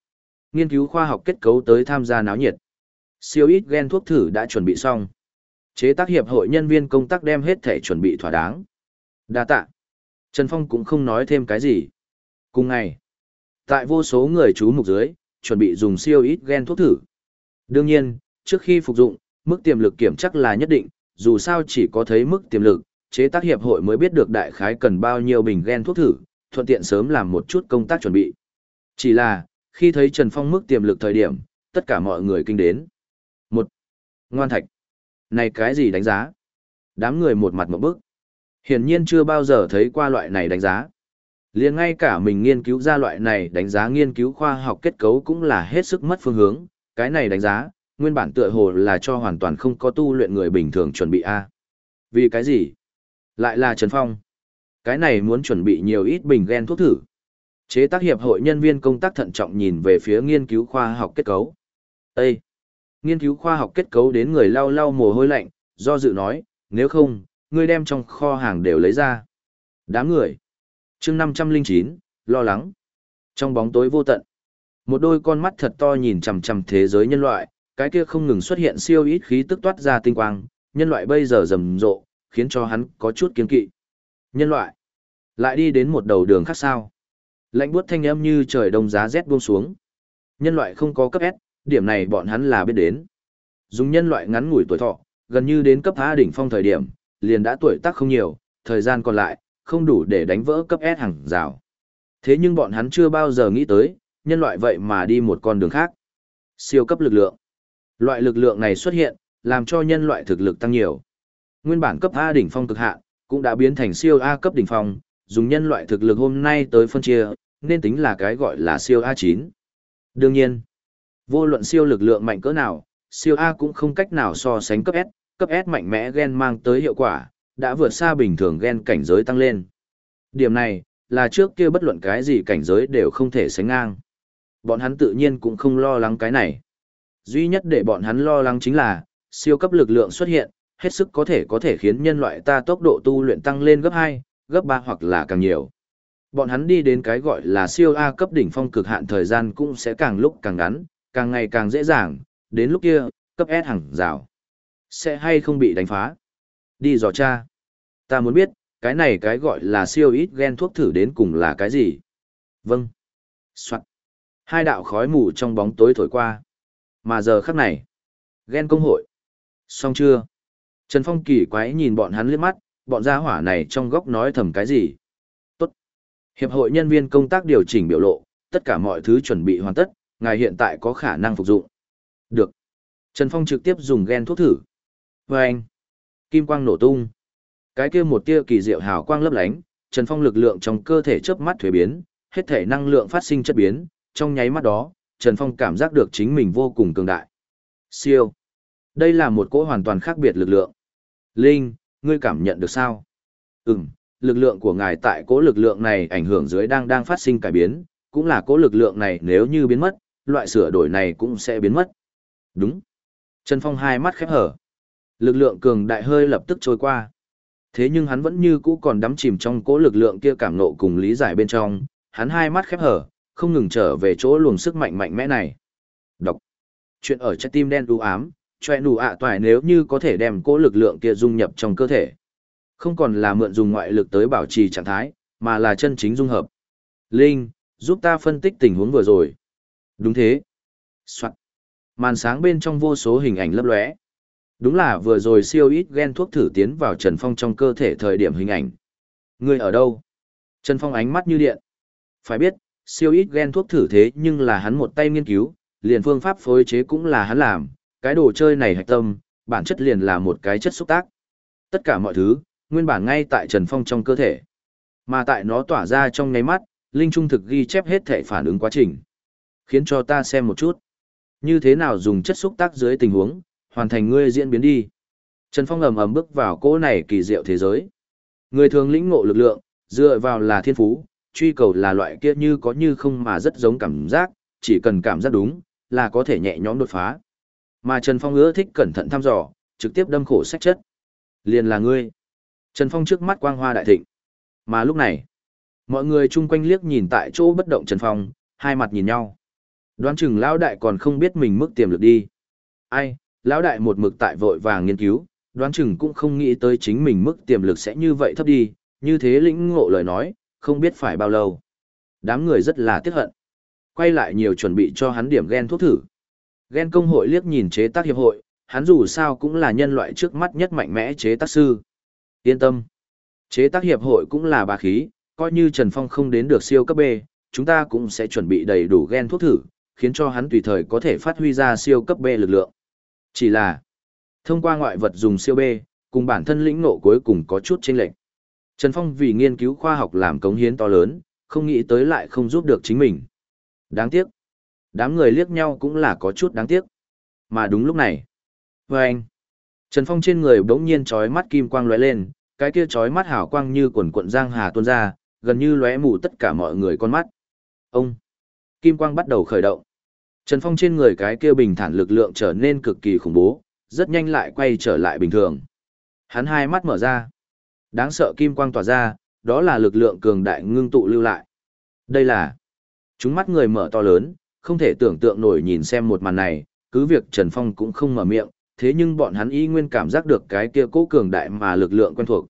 [SPEAKER 1] Nghiên cứu khoa học kết cấu tới tham gia náo nhiệt. Siêu ít ghen thuốc thử đã chuẩn bị xong. Chế tác hiệp hội nhân viên công tác đem hết thể chuẩn bị thỏa đáng. Đa tạ. Trần Phong cũng không nói thêm cái gì. Cùng ngày, tại vô số người chú mục dưới, chuẩn bị dùng siêu ít gen thuốc thử. Đương nhiên, trước khi phục dụng, mức tiềm lực kiểm chắc là nhất định, dù sao chỉ có thấy mức tiềm lực, chế tác hiệp hội mới biết được đại khái cần bao nhiêu bình gen thuốc thử, thuận tiện sớm làm một chút công tác chuẩn bị. Chỉ là, khi thấy Trần Phong mức tiềm lực thời điểm, tất cả mọi người kinh đến. Một, Ngoan thạch. Này cái gì đánh giá? Đám người một mặt một bức. Hiển nhiên chưa bao giờ thấy qua loại này đánh giá. liền ngay cả mình nghiên cứu ra loại này đánh giá nghiên cứu khoa học kết cấu cũng là hết sức mất phương hướng. Cái này đánh giá, nguyên bản tựa hồ là cho hoàn toàn không có tu luyện người bình thường chuẩn bị A. Vì cái gì? Lại là Trần Phong. Cái này muốn chuẩn bị nhiều ít bình ghen thuốc thử. Chế tác hiệp hội nhân viên công tác thận trọng nhìn về phía nghiên cứu khoa học kết cấu. Ê! Nghiên cứu khoa học kết cấu đến người lau lau mồ hôi lạnh, do dự nói, nếu không, ngươi đem trong kho hàng đều lấy ra. Đám người. chương 509, lo lắng. Trong bóng tối vô tận, một đôi con mắt thật to nhìn chằm chằm thế giới nhân loại, cái kia không ngừng xuất hiện siêu ít khí tức toát ra tinh quang, nhân loại bây giờ rầm rộ, khiến cho hắn có chút kiên kỵ. Nhân loại, lại đi đến một đầu đường khác sao. Lạnh buốt thanh âm như trời đông giá rét buông xuống. Nhân loại không có cấp S, điểm này bọn hắn là biết đến. Dùng nhân loại ngắn ngủi tuổi thọ, gần như đến cấp A đỉnh phong thời điểm, liền đã tuổi tác không nhiều, thời gian còn lại, không đủ để đánh vỡ cấp S hàng rào. Thế nhưng bọn hắn chưa bao giờ nghĩ tới, nhân loại vậy mà đi một con đường khác. Siêu cấp lực lượng. Loại lực lượng này xuất hiện, làm cho nhân loại thực lực tăng nhiều. Nguyên bản cấp A đỉnh phong cực hạn, cũng đã biến thành siêu A cấp đỉnh phong, dùng nhân loại thực lực hôm nay tới phân chia, nên tính là cái gọi là siêu A9. Đương nhiên, vô luận siêu lực lượng mạnh cỡ nào, siêu A cũng không cách nào so sánh cấp S, cấp S mạnh mẽ gen mang tới hiệu quả, đã vượt xa bình thường gen cảnh giới tăng lên. Điểm này, là trước kia bất luận cái gì cảnh giới đều không thể sánh ngang. Bọn hắn tự nhiên cũng không lo lắng cái này. Duy nhất để bọn hắn lo lắng chính là, siêu cấp lực lượng xuất hiện, hết sức có thể có thể khiến nhân loại ta tốc độ tu luyện tăng lên gấp 2, gấp 3 hoặc là càng nhiều. Bọn hắn đi đến cái gọi là siêu A cấp đỉnh phong cực hạn thời gian cũng sẽ càng lúc càng ngắn, càng ngày càng dễ dàng, đến lúc kia, cấp S hàng rào. Sẽ hay không bị đánh phá? Đi dò cha. Ta muốn biết, cái này cái gọi là siêu ít gen thuốc thử đến cùng là cái gì? Vâng. Soạn. Hai đạo khói mù trong bóng tối thổi qua. Mà giờ khắc này. Gen công hội. Xong chưa? Trần Phong kỳ quái nhìn bọn hắn liếc mắt, bọn gia hỏa này trong góc nói thầm cái gì? Tốt. Hiệp hội nhân viên công tác điều chỉnh biểu lộ, tất cả mọi thứ chuẩn bị hoàn tất, ngài hiện tại có khả năng phục dụng. Được. Trần Phong trực tiếp dùng gen thuốc thử. Và anh. Kim quang nổ tung. Cái kia một tia kỳ diệu hào quang lấp lánh, Trần Phong lực lượng trong cơ thể chớp mắt thuế biến, hết thể năng lượng phát sinh chất biến, trong nháy mắt đó, Trần Phong cảm giác được chính mình vô cùng cường đại. Siêu. Đây là một cỗ hoàn toàn khác biệt lực lượng. Linh, ngươi cảm nhận được sao? Ừm, lực lượng của ngài tại cỗ lực lượng này ảnh hưởng dưới đang đang phát sinh cải biến, cũng là cỗ lực lượng này nếu như biến mất, loại sửa đổi này cũng sẽ biến mất. Đúng. Trần Phong hai mắt khép hở. Lực lượng cường đại hơi lập tức trôi qua. Thế nhưng hắn vẫn như cũ còn đắm chìm trong cỗ lực lượng kia cảm nộ cùng lý giải bên trong, hắn hai mắt khép hở, không ngừng trở về chỗ luồng sức mạnh mạnh mẽ này. Đọc. Chuyện ở trái tim đen u ám, choe nụ ạ toài nếu như có thể đem cỗ lực lượng kia dung nhập trong cơ thể. Không còn là mượn dùng ngoại lực tới bảo trì trạng thái, mà là chân chính dung hợp. Linh, giúp ta phân tích tình huống vừa rồi. Đúng thế. Soạn. Màn sáng bên trong vô số hình ảnh lấp lóe. Đúng là vừa rồi siêu ít gen thuốc thử tiến vào Trần Phong trong cơ thể thời điểm hình ảnh. Người ở đâu? Trần Phong ánh mắt như điện. Phải biết, siêu ít gen thuốc thử thế nhưng là hắn một tay nghiên cứu, liền phương pháp phối chế cũng là hắn làm, cái đồ chơi này hạch tâm, bản chất liền là một cái chất xúc tác. Tất cả mọi thứ, nguyên bản ngay tại Trần Phong trong cơ thể. Mà tại nó tỏa ra trong nháy mắt, Linh Trung thực ghi chép hết thể phản ứng quá trình. Khiến cho ta xem một chút. Như thế nào dùng chất xúc tác dưới tình huống, hoàn thành ngươi diễn biến đi. Trần Phong ầm ầm bước vào cỗ này kỳ diệu thế giới. Người thường lĩnh ngộ lực lượng, dựa vào là thiên phú, truy cầu là loại kia như có như không mà rất giống cảm giác, chỉ cần cảm giác đúng, là có thể nhẹ nhõm đột phá. Mà Trần Phong ưa thích cẩn thận thăm dò, trực tiếp đâm khổ sách chất. Liền là ngươi. Trần Phong trước mắt quang hoa đại thịnh. Mà lúc này, mọi người chung quanh liếc nhìn tại chỗ bất động Trần Phong, hai mặt nhìn nhau. Đoán chừng lão đại còn không biết mình mức tiềm lực đi. Ai, lão đại một mực tại vội vàng nghiên cứu, đoán chừng cũng không nghĩ tới chính mình mức tiềm lực sẽ như vậy thấp đi, như thế lĩnh ngộ lời nói, không biết phải bao lâu. Đám người rất là tiếc hận. Quay lại nhiều chuẩn bị cho hắn điểm ghen thuốc thử. Ghen công hội liếc nhìn chế tác hiệp hội, hắn dù sao cũng là nhân loại trước mắt nhất mạnh mẽ chế tác sư. Yên tâm. Chế tác hiệp hội cũng là bà khí, coi như Trần Phong không đến được siêu cấp B, chúng ta cũng sẽ chuẩn bị đầy đủ ghen thuốc thử, khiến cho hắn tùy thời có thể phát huy ra siêu cấp B lực lượng. Chỉ là, thông qua ngoại vật dùng siêu B, cùng bản thân lĩnh ngộ cuối cùng có chút chênh lệch. Trần Phong vì nghiên cứu khoa học làm cống hiến to lớn, không nghĩ tới lại không giúp được chính mình. Đáng tiếc. Đám người liếc nhau cũng là có chút đáng tiếc. Mà đúng lúc này. Và anh. Trần Phong trên người bỗng nhiên trói mắt kim quang lóe lên, cái kia trói mắt hào quang như quần cuộn giang hà tuôn ra, gần như lóe mù tất cả mọi người con mắt. Ông. Kim quang bắt đầu khởi động. Trần Phong trên người cái kia bình thản lực lượng trở nên cực kỳ khủng bố, rất nhanh lại quay trở lại bình thường. Hắn hai mắt mở ra. Đáng sợ kim quang tỏa ra, đó là lực lượng cường đại ngưng tụ lưu lại. Đây là chúng mắt người mở to lớn, không thể tưởng tượng nổi nhìn xem một màn này, cứ việc Trần Phong cũng không mở miệng, thế nhưng bọn hắn y nguyên cảm giác được cái kia cố cường đại mà lực lượng quen thuộc.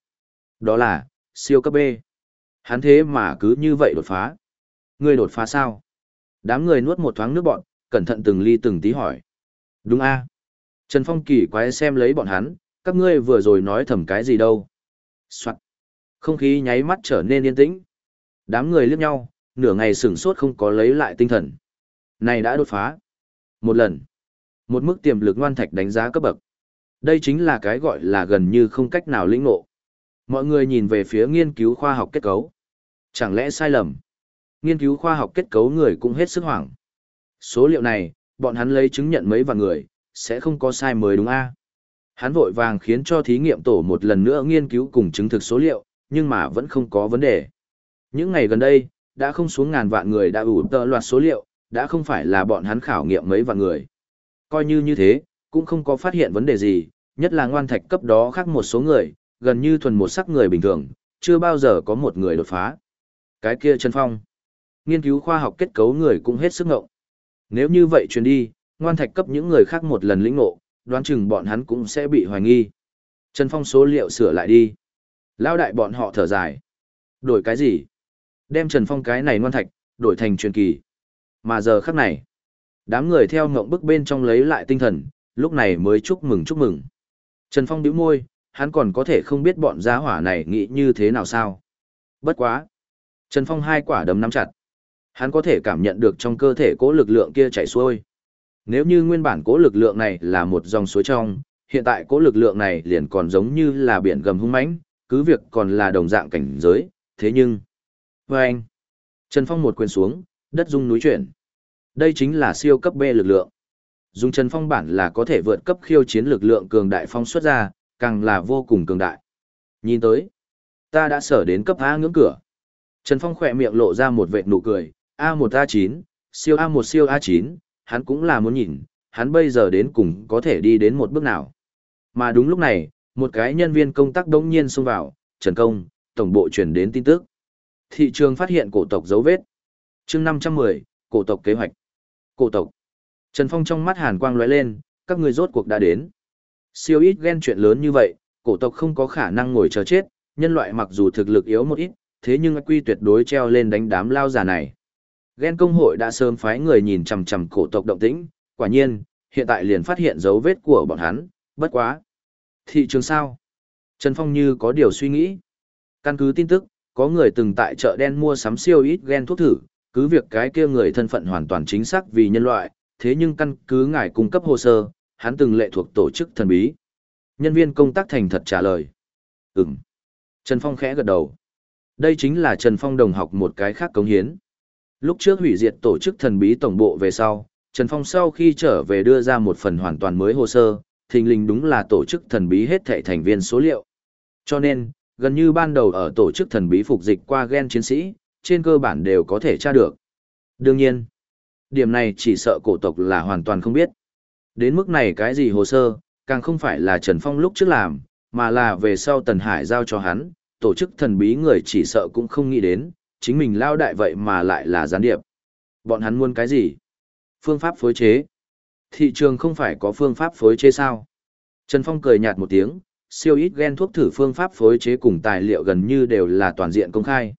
[SPEAKER 1] Đó là, siêu cấp B. Hắn thế mà cứ như vậy đột phá. Ngươi đột phá sao? Đám người nuốt một thoáng nước bọn, cẩn thận từng ly từng tí hỏi. Đúng a Trần Phong kỳ quái xem lấy bọn hắn, các ngươi vừa rồi nói thầm cái gì đâu. Soạn. Không khí nháy mắt trở nên yên tĩnh. Đám người liếc nhau, nửa ngày sửng sốt không có lấy lại tinh thần. Này đã đột phá. Một lần. Một mức tiềm lực ngoan thạch đánh giá cấp bậc. Đây chính là cái gọi là gần như không cách nào lĩnh ngộ. Mọi người nhìn về phía nghiên cứu khoa học kết cấu. Chẳng lẽ sai lầm? Nghiên cứu khoa học kết cấu người cũng hết sức hoảng. Số liệu này, bọn hắn lấy chứng nhận mấy vạn người, sẽ không có sai mới đúng a Hắn vội vàng khiến cho thí nghiệm tổ một lần nữa nghiên cứu cùng chứng thực số liệu, nhưng mà vẫn không có vấn đề. Những ngày gần đây, đã không xuống ngàn vạn người đã ủ tờ loạt số liệu, đã không phải là bọn hắn khảo nghiệm mấy vạn người. Coi như như thế, cũng không có phát hiện vấn đề gì, Nhất là ngoan thạch cấp đó khác một số người, gần như thuần một sắc người bình thường, chưa bao giờ có một người đột phá. Cái kia Trần Phong. Nghiên cứu khoa học kết cấu người cũng hết sức ngộng. Nếu như vậy truyền đi, ngoan thạch cấp những người khác một lần lĩnh ngộ, đoán chừng bọn hắn cũng sẽ bị hoài nghi. Trần Phong số liệu sửa lại đi. Lao đại bọn họ thở dài. Đổi cái gì? Đem Trần Phong cái này ngoan thạch, đổi thành truyền kỳ. Mà giờ khắc này, đám người theo ngộng bức bên trong lấy lại tinh thần, lúc này mới chúc mừng chúc mừng. Trần Phong bĩu môi, hắn còn có thể không biết bọn giá hỏa này nghĩ như thế nào sao. Bất quá. Trần Phong hai quả đấm nắm chặt. Hắn có thể cảm nhận được trong cơ thể cố lực lượng kia chảy xuôi. Nếu như nguyên bản cố lực lượng này là một dòng suối trong, hiện tại cố lực lượng này liền còn giống như là biển gầm hung mãnh, cứ việc còn là đồng dạng cảnh giới, thế nhưng... Và anh, Trần Phong một quyền xuống, đất rung núi chuyển. Đây chính là siêu cấp B lực lượng. Dùng Trần Phong bản là có thể vượt cấp khiêu chiến lực lượng cường đại phong xuất ra, càng là vô cùng cường đại. Nhìn tới, ta đã sở đến cấp A ngưỡng cửa. Trần Phong khỏe miệng lộ ra một vệt nụ cười, A1A9, siêu A1 siêu A9, hắn cũng là muốn nhìn, hắn bây giờ đến cùng có thể đi đến một bước nào. Mà đúng lúc này, một cái nhân viên công tác đống nhiên xông vào, Trần Công, tổng bộ truyền đến tin tức. Thị trường phát hiện cổ tộc dấu vết. chương 510, cổ tộc kế hoạch. Cổ tộc. Trần Phong trong mắt hàn quang lóe lên, các người rốt cuộc đã đến. Siêu ít ghen chuyện lớn như vậy, cổ tộc không có khả năng ngồi chờ chết, nhân loại mặc dù thực lực yếu một ít, thế nhưng quy tuyệt đối treo lên đánh đám lao già này. Ghen công hội đã sớm phái người nhìn chằm chằm cổ tộc động tĩnh, quả nhiên, hiện tại liền phát hiện dấu vết của bọn hắn, bất quá. Thị trường sao? Trần Phong như có điều suy nghĩ. Căn cứ tin tức, có người từng tại chợ đen mua sắm siêu ít gen thuốc thử, cứ việc cái kia người thân phận hoàn toàn chính xác vì nhân loại, thế nhưng căn cứ ngài cung cấp hồ sơ, hắn từng lệ thuộc tổ chức thần bí. Nhân viên công tác thành thật trả lời. Ừm. Trần Phong khẽ gật đầu. Đây chính là Trần Phong đồng học một cái khác cống hiến. Lúc trước hủy diệt tổ chức thần bí tổng bộ về sau, Trần Phong sau khi trở về đưa ra một phần hoàn toàn mới hồ sơ, thình lình đúng là tổ chức thần bí hết thảy thành viên số liệu. Cho nên, gần như ban đầu ở tổ chức thần bí phục dịch qua gen chiến sĩ, trên cơ bản đều có thể tra được. Đương nhiên, điểm này chỉ sợ cổ tộc là hoàn toàn không biết. Đến mức này cái gì hồ sơ, càng không phải là Trần Phong lúc trước làm, mà là về sau Tần Hải giao cho hắn, tổ chức thần bí người chỉ sợ cũng không nghĩ đến, chính mình lao đại vậy mà lại là gián điệp. Bọn hắn muốn cái gì? Phương pháp phối chế. Thị trường không phải có phương pháp phối chế sao? Trần Phong cười nhạt một tiếng, siêu ít gen thuốc thử phương pháp phối chế cùng tài liệu gần như đều là toàn diện công khai.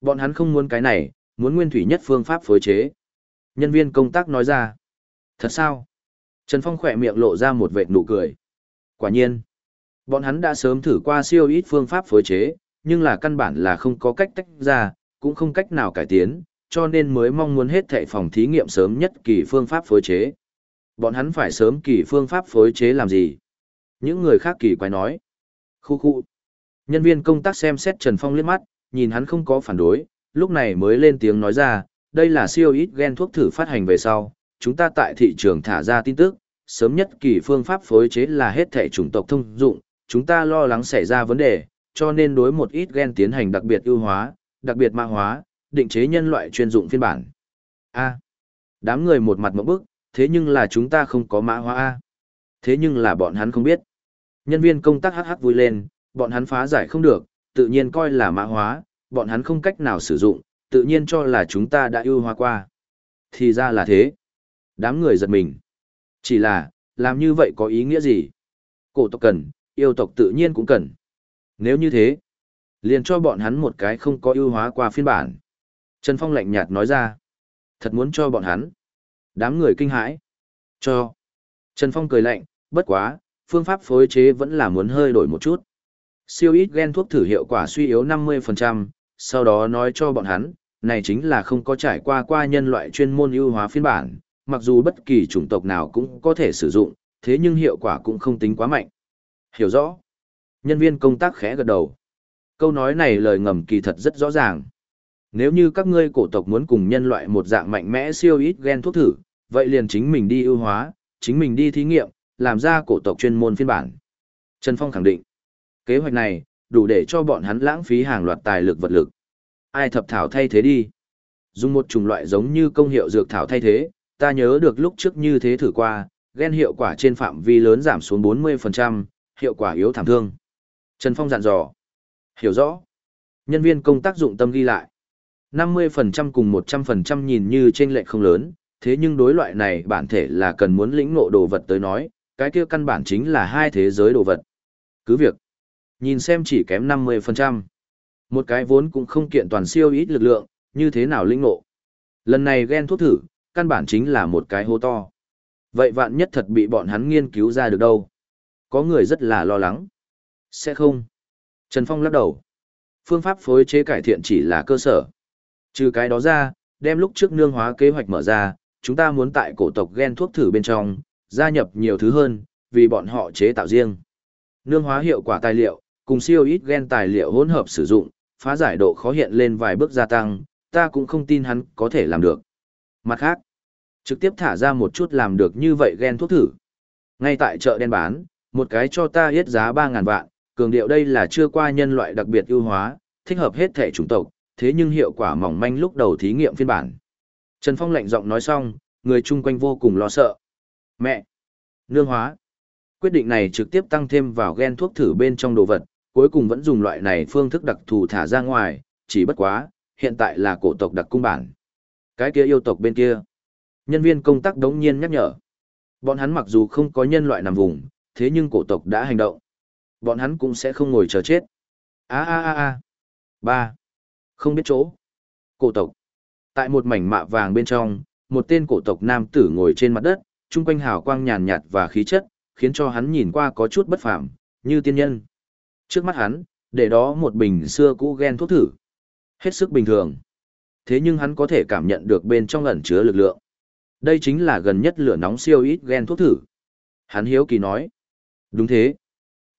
[SPEAKER 1] Bọn hắn không muốn cái này, muốn nguyên thủy nhất phương pháp phối chế. Nhân viên công tác nói ra. Thật sao? Trần Phong khỏe miệng lộ ra một vệt nụ cười. Quả nhiên, bọn hắn đã sớm thử qua siêu ít phương pháp phối chế, nhưng là căn bản là không có cách tách ra, cũng không cách nào cải tiến, cho nên mới mong muốn hết thệ phòng thí nghiệm sớm nhất kỳ phương pháp phối chế. Bọn hắn phải sớm kỳ phương pháp phối chế làm gì? Những người khác kỳ quái nói. Khu khu. Nhân viên công tác xem xét Trần Phong liếc mắt, nhìn hắn không có phản đối, lúc này mới lên tiếng nói ra, đây là siêu ít gen thuốc thử phát hành về sau, chúng ta tại thị trường thả ra tin tức, sớm nhất kỳ phương pháp phối chế là hết thể chủng tộc thông dụng, chúng ta lo lắng xảy ra vấn đề, cho nên đối một ít gen tiến hành đặc biệt ưu hóa, đặc biệt mã hóa, định chế nhân loại chuyên dụng phiên bản. A. đám người một mặt ngộp bức, thế nhưng là chúng ta không có mã hóa A. Thế nhưng là bọn hắn không biết. Nhân viên công tác hắc hắc vui lên, bọn hắn phá giải không được, tự nhiên coi là mã hóa, bọn hắn không cách nào sử dụng, tự nhiên cho là chúng ta đã ưu hóa qua. Thì ra là thế. Đám người giật mình. Chỉ là, làm như vậy có ý nghĩa gì? Cổ tộc cần, yêu tộc tự nhiên cũng cần. Nếu như thế, liền cho bọn hắn một cái không có ưu hóa qua phiên bản. Trần Phong lạnh nhạt nói ra. Thật muốn cho bọn hắn. Đám người kinh hãi. Cho. Trần Phong cười lạnh, bất quá, phương pháp phối chế vẫn là muốn hơi đổi một chút. Siêu ít gen thuốc thử hiệu quả suy yếu 50%, sau đó nói cho bọn hắn, này chính là không có trải qua qua nhân loại chuyên môn ưu hóa phiên bản, mặc dù bất kỳ chủng tộc nào cũng có thể sử dụng, thế nhưng hiệu quả cũng không tính quá mạnh. Hiểu rõ. Nhân viên công tác khẽ gật đầu. Câu nói này lời ngầm kỳ thật rất rõ ràng. Nếu như các ngươi cổ tộc muốn cùng nhân loại một dạng mạnh mẽ siêu ít gen thuốc thử, vậy liền chính mình đi ưu hóa, chính mình đi thí nghiệm, làm ra cổ tộc chuyên môn phiên bản. Trần Phong khẳng định, kế hoạch này, đủ để cho bọn hắn lãng phí hàng loạt tài lực vật lực. Ai thập thảo thay thế đi. Dùng một chủng loại giống như công hiệu dược thảo thay thế, ta nhớ được lúc trước như thế thử qua, gen hiệu quả trên phạm vi lớn giảm xuống 40%, hiệu quả yếu thảm thương. Trần Phong dặn dò. Hiểu rõ. Nhân viên công tác dụng tâm ghi lại. 50% cùng 100% nhìn như trên lệch không lớn, thế nhưng đối loại này bản thể là cần muốn lĩnh ngộ đồ vật tới nói, cái kia căn bản chính là hai thế giới đồ vật. Cứ việc, nhìn xem chỉ kém 50%. Một cái vốn cũng không kiện toàn siêu ít lực lượng, như thế nào lĩnh ngộ. Lần này ghen thuốc thử, căn bản chính là một cái hố to. Vậy vạn nhất thật bị bọn hắn nghiên cứu ra được đâu? Có người rất là lo lắng. Sẽ không. Trần Phong lắc đầu. Phương pháp phối chế cải thiện chỉ là cơ sở. Trừ cái đó ra, đem lúc trước nương hóa kế hoạch mở ra, chúng ta muốn tại cổ tộc gen thuốc thử bên trong, gia nhập nhiều thứ hơn, vì bọn họ chế tạo riêng. Nương hóa hiệu quả tài liệu, cùng siêu ít gen tài liệu hỗn hợp sử dụng, phá giải độ khó hiện lên vài bước gia tăng, ta cũng không tin hắn có thể làm được. Mặt khác, trực tiếp thả ra một chút làm được như vậy gen thuốc thử. Ngay tại chợ đen bán, một cái cho ta hết giá 3.000 vạn, cường điệu đây là chưa qua nhân loại đặc biệt ưu hóa, thích hợp hết thể chủng tộc, thế nhưng hiệu quả mỏng manh lúc đầu thí nghiệm phiên bản. Trần Phong lạnh giọng nói xong, người chung quanh vô cùng lo sợ. Mẹ! Nương hóa! Quyết định này trực tiếp tăng thêm vào gen thuốc thử bên trong đồ vật, cuối cùng vẫn dùng loại này phương thức đặc thù thả ra ngoài, chỉ bất quá, hiện tại là cổ tộc đặc cung bản. Cái kia yêu tộc bên kia. Nhân viên công tác đống nhiên nhắc nhở. Bọn hắn mặc dù không có nhân loại nằm vùng, thế nhưng cổ tộc đã hành động. Bọn hắn cũng sẽ không ngồi chờ chết. a a a a ba Không biết chỗ. Cổ tộc. Tại một mảnh mạ vàng bên trong, một tên cổ tộc nam tử ngồi trên mặt đất, trung quanh hào quang nhàn nhạt và khí chất, khiến cho hắn nhìn qua có chút bất phàm, như tiên nhân. Trước mắt hắn, để đó một bình xưa cũ ghen thuốc thử. Hết sức bình thường. Thế nhưng hắn có thể cảm nhận được bên trong ẩn chứa lực lượng. Đây chính là gần nhất lửa nóng siêu ít ghen thuốc thử. Hắn hiếu kỳ nói. Đúng thế.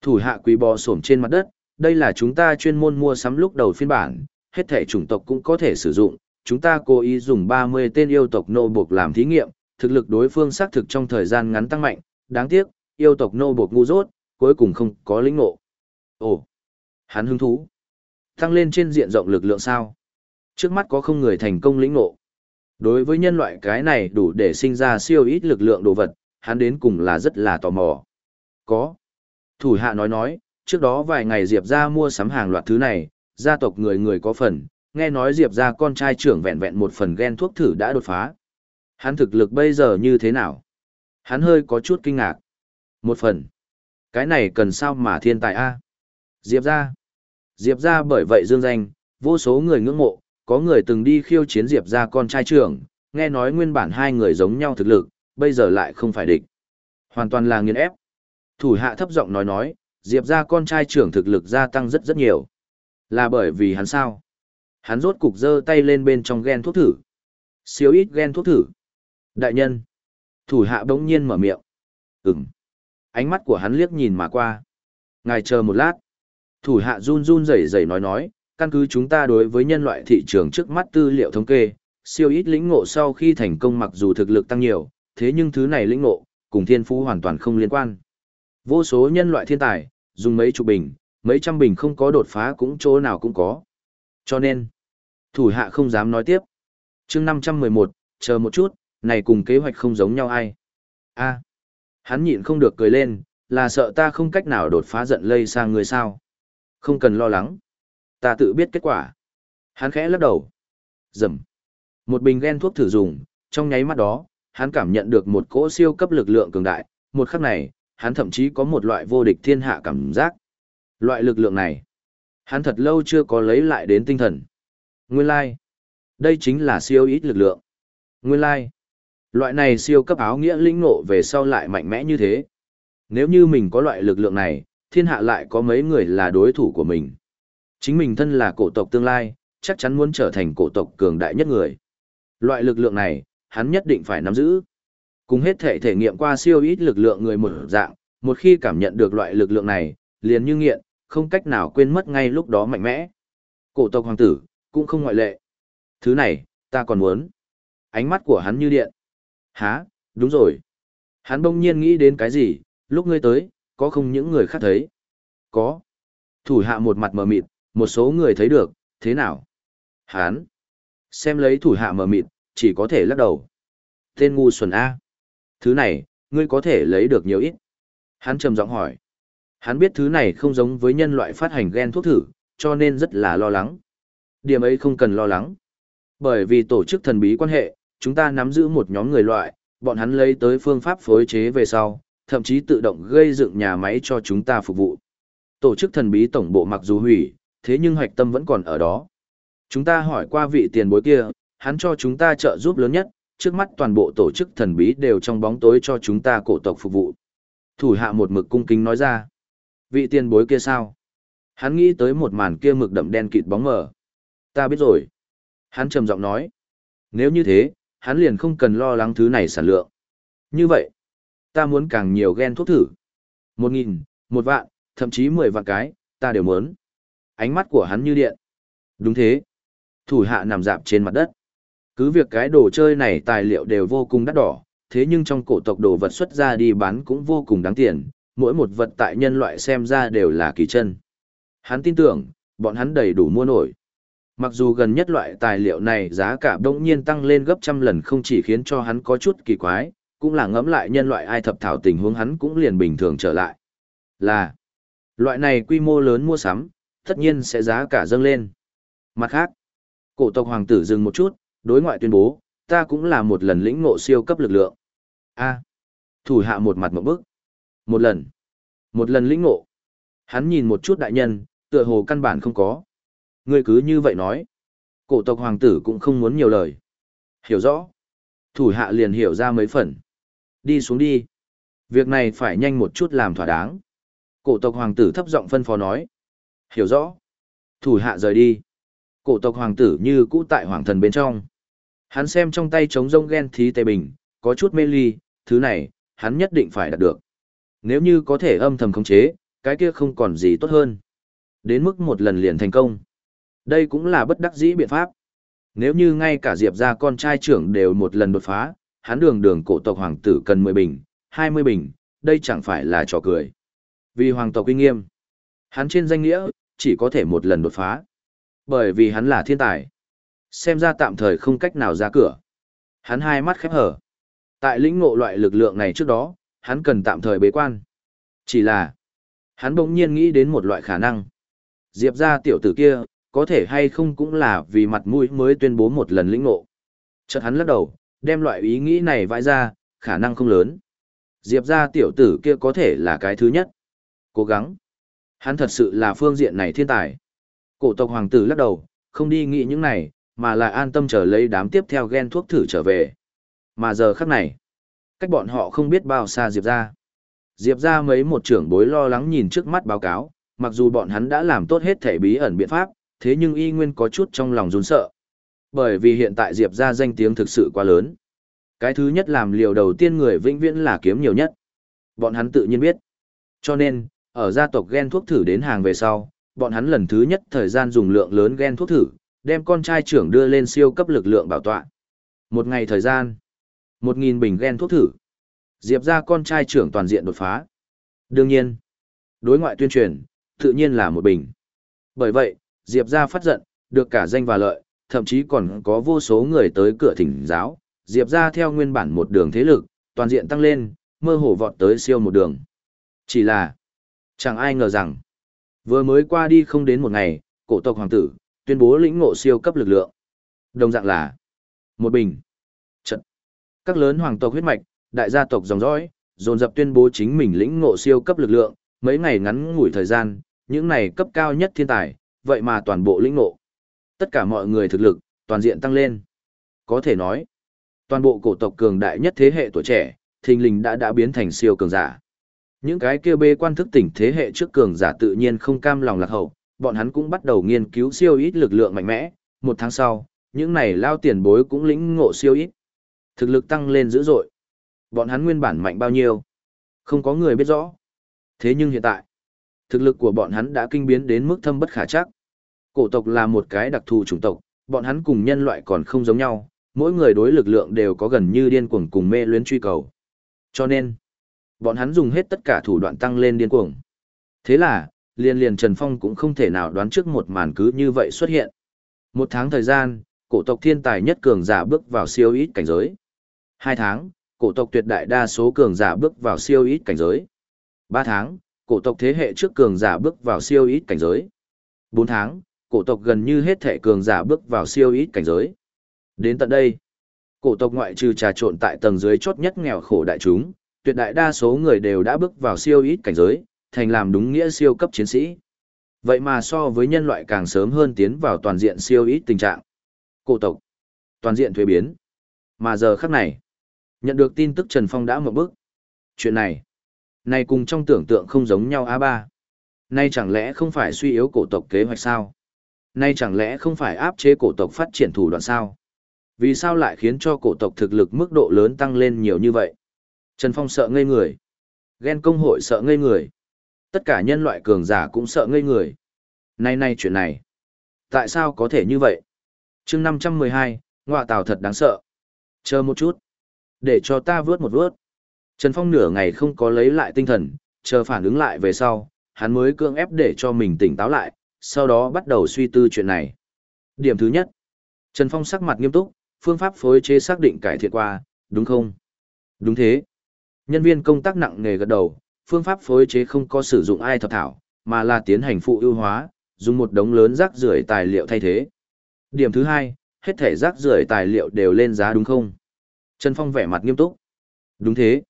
[SPEAKER 1] Thủ hạ quý bò xổm trên mặt đất, đây là chúng ta chuyên môn mua sắm lúc đầu phiên bản, hết thể chủng tộc cũng có thể sử dụng. Chúng ta cố ý dùng 30 tên yêu tộc nô buộc làm thí nghiệm, thực lực đối phương xác thực trong thời gian ngắn tăng mạnh, đáng tiếc, yêu tộc nô buộc ngu dốt, cuối cùng không có lĩnh ngộ. Ồ, hắn hứng thú. Tăng lên trên diện rộng lực lượng sao? Trước mắt có không người thành công lĩnh ngộ. Đối với nhân loại cái này đủ để sinh ra siêu ít lực lượng đồ vật, hắn đến cùng là rất là tò mò. Có. Thủ hạ nói nói, trước đó vài ngày Diệp ra mua sắm hàng loạt thứ này, gia tộc người người có phần, nghe nói Diệp ra con trai trưởng vẹn vẹn một phần gen thuốc thử đã đột phá. Hắn thực lực bây giờ như thế nào? Hắn hơi có chút kinh ngạc. Một phần. Cái này cần sao mà thiên tài a? Diệp ra. Diệp ra bởi vậy dương danh, vô số người ngưỡng mộ, có người từng đi khiêu chiến Diệp ra con trai trưởng, nghe nói nguyên bản hai người giống nhau thực lực, bây giờ lại không phải địch. Hoàn toàn là nghiền ép. Thủ hạ thấp giọng nói nói, Diệp ra con trai trưởng thực lực gia tăng rất rất nhiều. Là bởi vì hắn sao? Hắn rốt cục giơ tay lên bên trong ghen thuốc thử. Siêu ít ghen thuốc thử. Đại nhân. Thủ hạ bỗng nhiên mở miệng. Ừm. Ánh mắt của hắn liếc nhìn mà qua. Ngài chờ một lát. Thủ hạ run run rẩy rẩy nói nói, căn cứ chúng ta đối với nhân loại thị trường trước mắt tư liệu thống kê, siêu ít lĩnh ngộ sau khi thành công mặc dù thực lực tăng nhiều, thế nhưng thứ này lĩnh ngộ, cùng thiên phú hoàn toàn không liên quan. Vô số nhân loại thiên tài, dùng mấy chục bình, mấy trăm bình không có đột phá cũng chỗ nào cũng có. Cho nên, thủ hạ không dám nói tiếp. chương 511, chờ một chút, này cùng kế hoạch không giống nhau ai. a hắn nhịn không được cười lên, là sợ ta không cách nào đột phá giận lây sang người sao. Không cần lo lắng. Ta tự biết kết quả. Hắn khẽ lắc đầu. Dầm. Một bình gen thuốc thử dùng, trong nháy mắt đó, hắn cảm nhận được một cỗ siêu cấp lực lượng cường đại, một khắc này, hắn thậm chí có một loại vô địch thiên hạ cảm giác. Loại lực lượng này, hắn thật lâu chưa có lấy lại đến tinh thần. Nguyên lai, like. đây chính là siêu ít lực lượng. Nguyên lai, like. loại này siêu cấp áo nghĩa lĩnh ngộ về sau lại mạnh mẽ như thế. Nếu như mình có loại lực lượng này, thiên hạ lại có mấy người là đối thủ của mình. Chính mình thân là cổ tộc tương lai, chắc chắn muốn trở thành cổ tộc cường đại nhất người. Loại lực lượng này, hắn nhất định phải nắm giữ. Cùng hết thể thể nghiệm qua siêu ít lực lượng người một dạng, một khi cảm nhận được loại lực lượng này, liền như nghiện, không cách nào quên mất ngay lúc đó mạnh mẽ. Cổ tộc hoàng tử, cũng không ngoại lệ. Thứ này, ta còn muốn. Ánh mắt của hắn như điện. há, đúng rồi. Hắn bỗng nhiên nghĩ đến cái gì, lúc ngươi tới, có không những người khác thấy? Có. Thủ hạ một mặt mờ mịt, một số người thấy được, thế nào? hắn. Xem lấy thủ hạ mờ mịt, chỉ có thể lắc đầu. Tên ngu xuẩn A. Thứ này, ngươi có thể lấy được nhiều ít. Hắn trầm giọng hỏi. Hắn biết thứ này không giống với nhân loại phát hành gen thuốc thử, cho nên rất là lo lắng. Điểm ấy không cần lo lắng. Bởi vì tổ chức thần bí quan hệ, chúng ta nắm giữ một nhóm người loại, bọn hắn lấy tới phương pháp phối chế về sau, thậm chí tự động gây dựng nhà máy cho chúng ta phục vụ. Tổ chức thần bí tổng bộ mặc dù hủy, thế nhưng hoạch tâm vẫn còn ở đó. Chúng ta hỏi qua vị tiền bối kia, hắn cho chúng ta trợ giúp lớn nhất, trước mắt toàn bộ tổ chức thần bí đều trong bóng tối cho chúng ta cổ tộc phục vụ. Thủ hạ một mực cung kính nói ra. Vị tiền bối kia sao? Hắn nghĩ tới một màn kia mực đậm đen kịt bóng mờ. Ta biết rồi. Hắn trầm giọng nói. Nếu như thế, hắn liền không cần lo lắng thứ này sản lượng. Như vậy, ta muốn càng nhiều gen thuốc thử. Một nghìn, một vạn, thậm chí mười vạn cái, ta đều muốn. Ánh mắt của hắn như điện. Đúng thế. Thủ hạ nằm dạp trên mặt đất. Cứ việc cái đồ chơi này tài liệu đều vô cùng đắt đỏ, thế nhưng trong cổ tộc đồ vật xuất ra đi bán cũng vô cùng đáng tiền, mỗi một vật tại nhân loại xem ra đều là kỳ chân. Hắn tin tưởng, bọn hắn đầy đủ mua nổi. Mặc dù gần nhất loại tài liệu này giá cả đông nhiên tăng lên gấp trăm lần không chỉ khiến cho hắn có chút kỳ quái, cũng là ngẫm lại nhân loại ai thập thảo tình huống hắn cũng liền bình thường trở lại. Là, loại này quy mô lớn mua sắm, tất nhiên sẽ giá cả dâng lên. Mặt khác, cổ tộc hoàng tử dừng một chút, đối ngoại tuyên bố, ta cũng là một lần lĩnh ngộ siêu cấp lực lượng. A. thủ hạ một mặt một bức. Một lần. Một lần lĩnh ngộ. Hắn nhìn một chút đại nhân, tựa hồ căn bản không có. Ngươi cứ như vậy nói. Cổ tộc hoàng tử cũng không muốn nhiều lời. Hiểu rõ. Thủ hạ liền hiểu ra mấy phần. Đi xuống đi. Việc này phải nhanh một chút làm thỏa đáng. Cổ tộc hoàng tử thấp giọng phân phó nói. Hiểu rõ. Thủ hạ rời đi. Cổ tộc hoàng tử như cũ tại hoàng thần bên trong. Hắn xem trong tay trống rông ghen thí tề bình, có chút mê ly, thứ này, hắn nhất định phải đạt được. Nếu như có thể âm thầm khống chế, cái kia không còn gì tốt hơn. Đến mức một lần liền thành công. Đây cũng là bất đắc dĩ biện pháp. Nếu như ngay cả Diệp gia con trai trưởng đều một lần đột phá, hắn đường đường cổ tộc hoàng tử cần 10 bình, 20 bình, đây chẳng phải là trò cười. Vì hoàng tộc uy nghiêm, hắn trên danh nghĩa, chỉ có thể một lần đột phá. Bởi vì hắn là thiên tài. Xem ra tạm thời không cách nào ra cửa. Hắn hai mắt khép hở. Tại lĩnh ngộ loại lực lượng này trước đó, hắn cần tạm thời bế quan. Chỉ là, hắn bỗng nhiên nghĩ đến một loại khả năng. Diệp ra tiểu tử kia, có thể hay không cũng là vì mặt mũi mới tuyên bố một lần lĩnh ngộ. Chợt hắn lắc đầu, đem loại ý nghĩ này vãi ra, khả năng không lớn. Diệp ra tiểu tử kia có thể là cái thứ nhất. Cố gắng. Hắn thật sự là phương diện này thiên tài. Cổ tộc hoàng tử lắc đầu, không đi nghĩ những này, mà là an tâm chờ lấy đám tiếp theo ghen thuốc thử trở về. Mà giờ khắc này, cách bọn họ không biết bao xa Diệp ra. Diệp ra mấy một trưởng bối lo lắng nhìn trước mắt báo cáo, mặc dù bọn hắn đã làm tốt hết thể bí ẩn biện pháp, thế nhưng y nguyên có chút trong lòng run sợ. Bởi vì hiện tại Diệp ra danh tiếng thực sự quá lớn. Cái thứ nhất làm liều đầu tiên người vĩnh viễn là kiếm nhiều nhất. Bọn hắn tự nhiên biết. Cho nên, ở gia tộc gen thuốc thử đến hàng về sau, bọn hắn lần thứ nhất thời gian dùng lượng lớn gen thuốc thử, đem con trai trưởng đưa lên siêu cấp lực lượng bảo tọa. Một ngày thời gian, một nghìn bình gen thuốc thử. Diệp ra con trai trưởng toàn diện đột phá. Đương nhiên, đối ngoại tuyên truyền, tự nhiên là một bình. Bởi vậy, Diệp ra phát giận, được cả danh và lợi, thậm chí còn có vô số người tới cửa thỉnh giáo. Diệp ra theo nguyên bản một đường thế lực, toàn diện tăng lên, mơ hồ vọt tới siêu một đường. Chỉ là, chẳng ai ngờ rằng, vừa mới qua đi không đến một ngày, cổ tộc hoàng tử, tuyên bố lĩnh ngộ siêu cấp lực lượng. Đồng dạng là một bình. Trận. Các lớn hoàng tộc huyết mạch, đại gia tộc dòng dõi, dồn dập tuyên bố chính mình lĩnh ngộ siêu cấp lực lượng, mấy ngày ngắn ngủi thời gian, những này cấp cao nhất thiên tài, vậy mà toàn bộ lĩnh ngộ. Tất cả mọi người thực lực, toàn diện tăng lên. Có thể nói, toàn bộ cổ tộc cường đại nhất thế hệ tuổi trẻ, thình lình đã đã biến thành siêu cường giả. Những cái kia bê quan thức tỉnh thế hệ trước cường giả tự nhiên không cam lòng lạc hậu, bọn hắn cũng bắt đầu nghiên cứu siêu ít lực lượng mạnh mẽ, một tháng sau, những này lao tiền bối cũng lĩnh ngộ siêu ít. Thực lực tăng lên dữ dội. Bọn hắn nguyên bản mạnh bao nhiêu? Không có người biết rõ. Thế nhưng hiện tại, thực lực của bọn hắn đã kinh biến đến mức thâm bất khả chắc. Cổ tộc là một cái đặc thù chủng tộc, bọn hắn cùng nhân loại còn không giống nhau, mỗi người đối lực lượng đều có gần như điên cuồng cùng mê luyến truy cầu. Cho nên, bọn hắn dùng hết tất cả thủ đoạn tăng lên điên cuồng. Thế là, liên liền Trần Phong cũng không thể nào đoán trước một màn cứ như vậy xuất hiện. Một tháng thời gian, cổ tộc thiên tài nhất cường giả bước vào siêu ít cảnh giới. Hai tháng, cổ tộc tuyệt đại đa số cường giả bước vào siêu ít cảnh giới. ba tháng, cổ tộc thế hệ trước cường giả bước vào siêu ít cảnh giới. bốn tháng, cổ tộc gần như hết thể cường giả bước vào siêu ít cảnh giới. Đến tận đây, cổ tộc ngoại trừ trà trộn tại tầng dưới chốt nhất nghèo khổ đại chúng, tuyệt đại đa số người đều đã bước vào siêu ít cảnh giới, thành làm đúng nghĩa siêu cấp chiến sĩ. Vậy mà so với nhân loại càng sớm hơn tiến vào toàn diện siêu ít tình trạng. Cổ tộc, toàn diện thuế biến. Mà giờ khắc này, nhận được tin tức Trần Phong đã một bước. Chuyện này, này cùng trong tưởng tượng không giống nhau a ba. Nay chẳng lẽ không phải suy yếu cổ tộc kế hoạch sao? Nay chẳng lẽ không phải áp chế cổ tộc phát triển thủ đoạn sao? Vì sao lại khiến cho cổ tộc thực lực mức độ lớn tăng lên nhiều như vậy? Trần Phong sợ ngây người. Ghen công hội sợ ngây người. Tất cả nhân loại cường giả cũng sợ ngây người. Nay nay chuyện này. Tại sao có thể như vậy? chương 512, ngọa tào thật đáng sợ. Chờ một chút. Để cho ta vớt một vớt. Trần Phong nửa ngày không có lấy lại tinh thần, chờ phản ứng lại về sau, hắn mới cưỡng ép để cho mình tỉnh táo lại, sau đó bắt đầu suy tư chuyện này. Điểm thứ nhất. Trần Phong sắc mặt nghiêm túc, phương pháp phối chế xác định cải thiện qua, đúng không? Đúng thế. Nhân viên công tác nặng nề gật đầu, phương pháp phối chế không có sử dụng ai thập thảo, mà là tiến hành phụ ưu hóa, dùng một đống lớn rác rưởi tài liệu thay thế. Điểm thứ hai, hết thể rác rưởi tài liệu đều lên giá đúng không? Trần Phong vẻ mặt nghiêm túc. Đúng thế.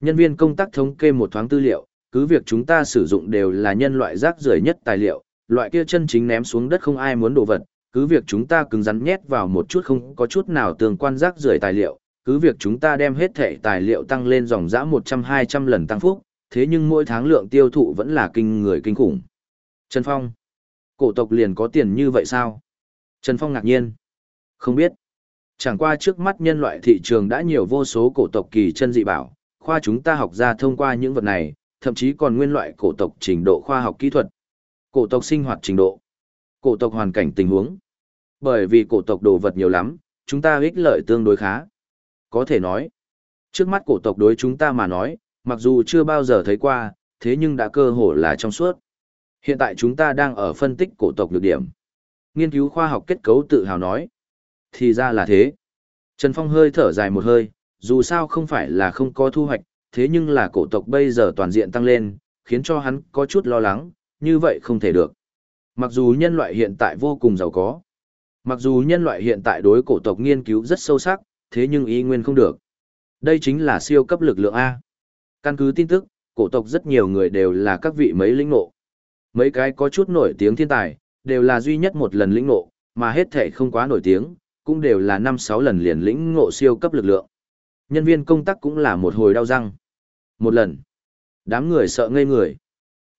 [SPEAKER 1] Nhân viên công tác thống kê một thoáng tư liệu, cứ việc chúng ta sử dụng đều là nhân loại rác rưởi nhất tài liệu, loại kia chân chính ném xuống đất không ai muốn đổ vật, cứ việc chúng ta cứng rắn nhét vào một chút không có chút nào tương quan rác rưởi tài liệu, cứ việc chúng ta đem hết thể tài liệu tăng lên dòng dã 100-200 lần tăng phúc, thế nhưng mỗi tháng lượng tiêu thụ vẫn là kinh người kinh khủng. Trần Phong, cổ tộc liền có tiền như vậy sao? Trần Phong ngạc nhiên. Không biết. Chẳng qua trước mắt nhân loại thị trường đã nhiều vô số cổ tộc kỳ chân dị bảo, khoa chúng ta học ra thông qua những vật này, thậm chí còn nguyên loại cổ tộc trình độ khoa học kỹ thuật, cổ tộc sinh hoạt trình độ, cổ tộc hoàn cảnh tình huống. Bởi vì cổ tộc đồ vật nhiều lắm, chúng ta ích lợi tương đối khá. Có thể nói, trước mắt cổ tộc đối chúng ta mà nói, mặc dù chưa bao giờ thấy qua, thế nhưng đã cơ hồ là trong suốt. Hiện tại chúng ta đang ở phân tích cổ tộc lược điểm. Nghiên cứu khoa học kết cấu tự hào nói. Thì ra là thế. Trần Phong hơi thở dài một hơi, dù sao không phải là không có thu hoạch, thế nhưng là cổ tộc bây giờ toàn diện tăng lên, khiến cho hắn có chút lo lắng, như vậy không thể được. Mặc dù nhân loại hiện tại vô cùng giàu có, mặc dù nhân loại hiện tại đối cổ tộc nghiên cứu rất sâu sắc, thế nhưng ý nguyên không được. Đây chính là siêu cấp lực lượng A. Căn cứ tin tức, cổ tộc rất nhiều người đều là các vị mấy lĩnh ngộ. Mấy cái có chút nổi tiếng thiên tài, đều là duy nhất một lần lĩnh ngộ, mà hết thể không quá nổi tiếng, cũng đều là 5-6 lần liền lĩnh ngộ siêu cấp lực lượng. Nhân viên công tác cũng là một hồi đau răng. Một lần. Đám người sợ ngây người.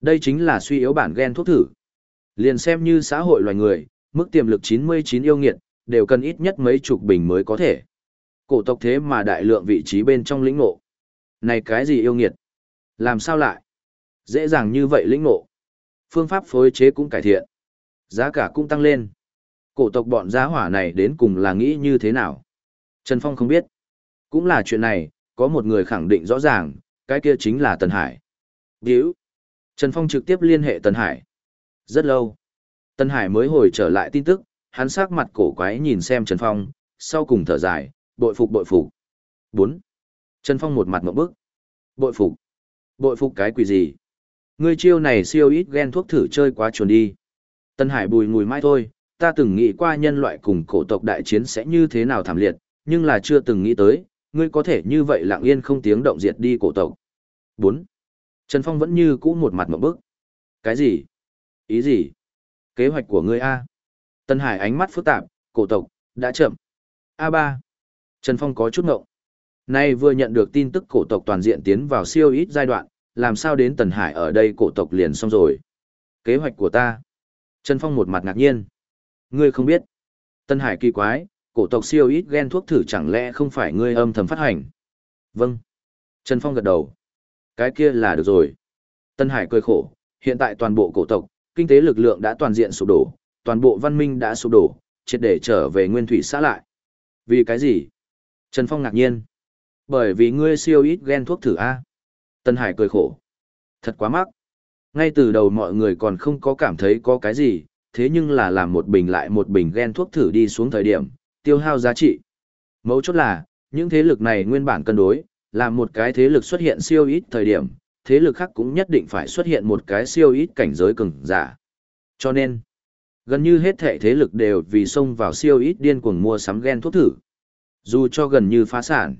[SPEAKER 1] Đây chính là suy yếu bản gen thuốc thử. Liền xem như xã hội loài người, mức tiềm lực 99 yêu nghiệt, đều cần ít nhất mấy chục bình mới có thể. Cổ tộc thế mà đại lượng vị trí bên trong lĩnh ngộ. Này cái gì yêu nghiệt? Làm sao lại? Dễ dàng như vậy lĩnh ngộ. Phương pháp phối chế cũng cải thiện. Giá cả cũng tăng lên. Cổ tộc bọn giá hỏa này đến cùng là nghĩ như thế nào? Trần Phong không biết. Cũng là chuyện này, có một người khẳng định rõ ràng, cái kia chính là Tần Hải. Điếu. Trần Phong trực tiếp liên hệ Tần Hải. Rất lâu. Tần Hải mới hồi trở lại tin tức, hắn sắc mặt cổ quái nhìn xem Trần Phong, sau cùng thở dài, bội phục bội phục. 4. Trần Phong một mặt ngộp bức. Bội phục. Bội phục cái quỷ gì? Ngươi chiêu này siêu ít ghen thuốc thử chơi quá chuồn đi. Tân Hải bùi ngùi mãi thôi, ta từng nghĩ qua nhân loại cùng cổ tộc đại chiến sẽ như thế nào thảm liệt, nhưng là chưa từng nghĩ tới, ngươi có thể như vậy lặng yên không tiếng động diệt đi cổ tộc. 4. Trần Phong vẫn như cũ một mặt mộng bức. Cái gì? Ý gì? Kế hoạch của ngươi A. Tân Hải ánh mắt phức tạp, cổ tộc, đã chậm. A3. Trần Phong có chút ngộng. Nay vừa nhận được tin tức cổ tộc toàn diện tiến vào siêu ít giai đoạn, làm sao đến Tần Hải ở đây cổ tộc liền xong rồi. Kế hoạch của ta. Trần Phong một mặt ngạc nhiên. Ngươi không biết. Tân Hải kỳ quái, cổ tộc siêu ít gen thuốc thử chẳng lẽ không phải ngươi âm thầm phát hành? Vâng. Trần Phong gật đầu. Cái kia là được rồi. Tân Hải cười khổ, hiện tại toàn bộ cổ tộc, kinh tế lực lượng đã toàn diện sụp đổ, toàn bộ văn minh đã sụp đổ, triệt để trở về nguyên thủy xã lại. Vì cái gì? Trần Phong ngạc nhiên. Bởi vì ngươi siêu ít ghen thuốc thử A. Tân Hải cười khổ. Thật quá mắc. Ngay từ đầu mọi người còn không có cảm thấy có cái gì, thế nhưng là làm một bình lại một bình ghen thuốc thử đi xuống thời điểm, tiêu hao giá trị. Mấu chốt là, những thế lực này nguyên bản cân đối, là một cái thế lực xuất hiện siêu ít thời điểm, thế lực khác cũng nhất định phải xuất hiện một cái siêu ít cảnh giới cường giả. Cho nên, gần như hết thể thế lực đều vì xông vào siêu ít điên cuồng mua sắm gen thuốc thử. Dù cho gần như phá sản.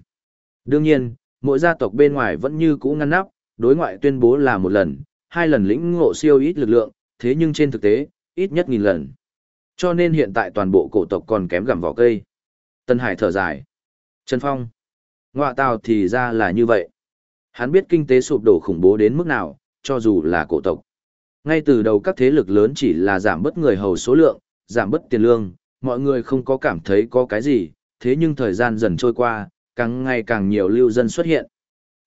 [SPEAKER 1] Đương nhiên, mỗi gia tộc bên ngoài vẫn như cũ ngăn nắp, đối ngoại tuyên bố là một lần, hai lần lĩnh ngộ siêu ít lực lượng, thế nhưng trên thực tế, ít nhất nghìn lần. Cho nên hiện tại toàn bộ cổ tộc còn kém gặm vỏ cây. Tân Hải thở dài. Trần Phong. Ngoạ tào thì ra là như vậy. Hắn biết kinh tế sụp đổ khủng bố đến mức nào, cho dù là cổ tộc. Ngay từ đầu các thế lực lớn chỉ là giảm bớt người hầu số lượng, giảm bớt tiền lương, mọi người không có cảm thấy có cái gì, thế nhưng thời gian dần trôi qua, càng ngày càng nhiều lưu dân xuất hiện.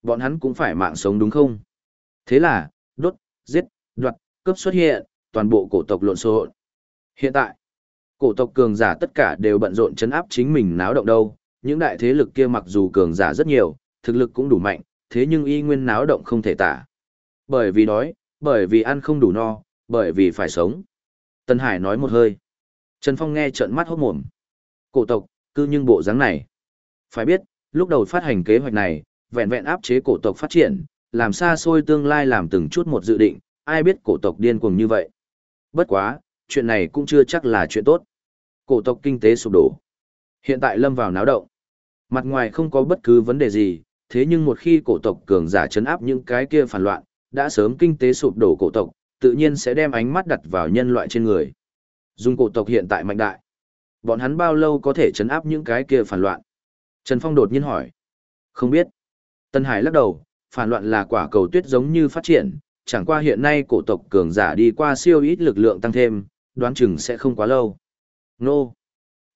[SPEAKER 1] Bọn hắn cũng phải mạng sống đúng không? Thế là, đốt, giết, đoạt, cướp xuất hiện, toàn bộ cổ tộc lộn xộn. Hiện tại, cổ tộc cường giả tất cả đều bận rộn chấn áp chính mình náo động đâu, những đại thế lực kia mặc dù cường giả rất nhiều, thực lực cũng đủ mạnh, thế nhưng y nguyên náo động không thể tả. Bởi vì đói, bởi vì ăn không đủ no, bởi vì phải sống. Tân Hải nói một hơi. Trần Phong nghe trợn mắt hốt mồm. Cổ tộc, cư nhưng bộ dáng này. Phải biết, lúc đầu phát hành kế hoạch này, vẹn vẹn áp chế cổ tộc phát triển, làm xa xôi tương lai làm từng chút một dự định, ai biết cổ tộc điên cuồng như vậy. Bất quá, chuyện này cũng chưa chắc là chuyện tốt. Cổ tộc kinh tế sụp đổ. Hiện tại lâm vào náo động. Mặt ngoài không có bất cứ vấn đề gì, thế nhưng một khi cổ tộc cường giả chấn áp những cái kia phản loạn, đã sớm kinh tế sụp đổ cổ tộc, tự nhiên sẽ đem ánh mắt đặt vào nhân loại trên người. Dùng cổ tộc hiện tại mạnh đại. Bọn hắn bao lâu có thể chấn áp những cái kia phản loạn? Trần Phong đột nhiên hỏi. Không biết. Tân Hải lắc đầu, phản loạn là quả cầu tuyết giống như phát triển, chẳng qua hiện nay cổ tộc cường giả đi qua siêu ít lực lượng tăng thêm, đoán chừng sẽ không quá lâu. Nô.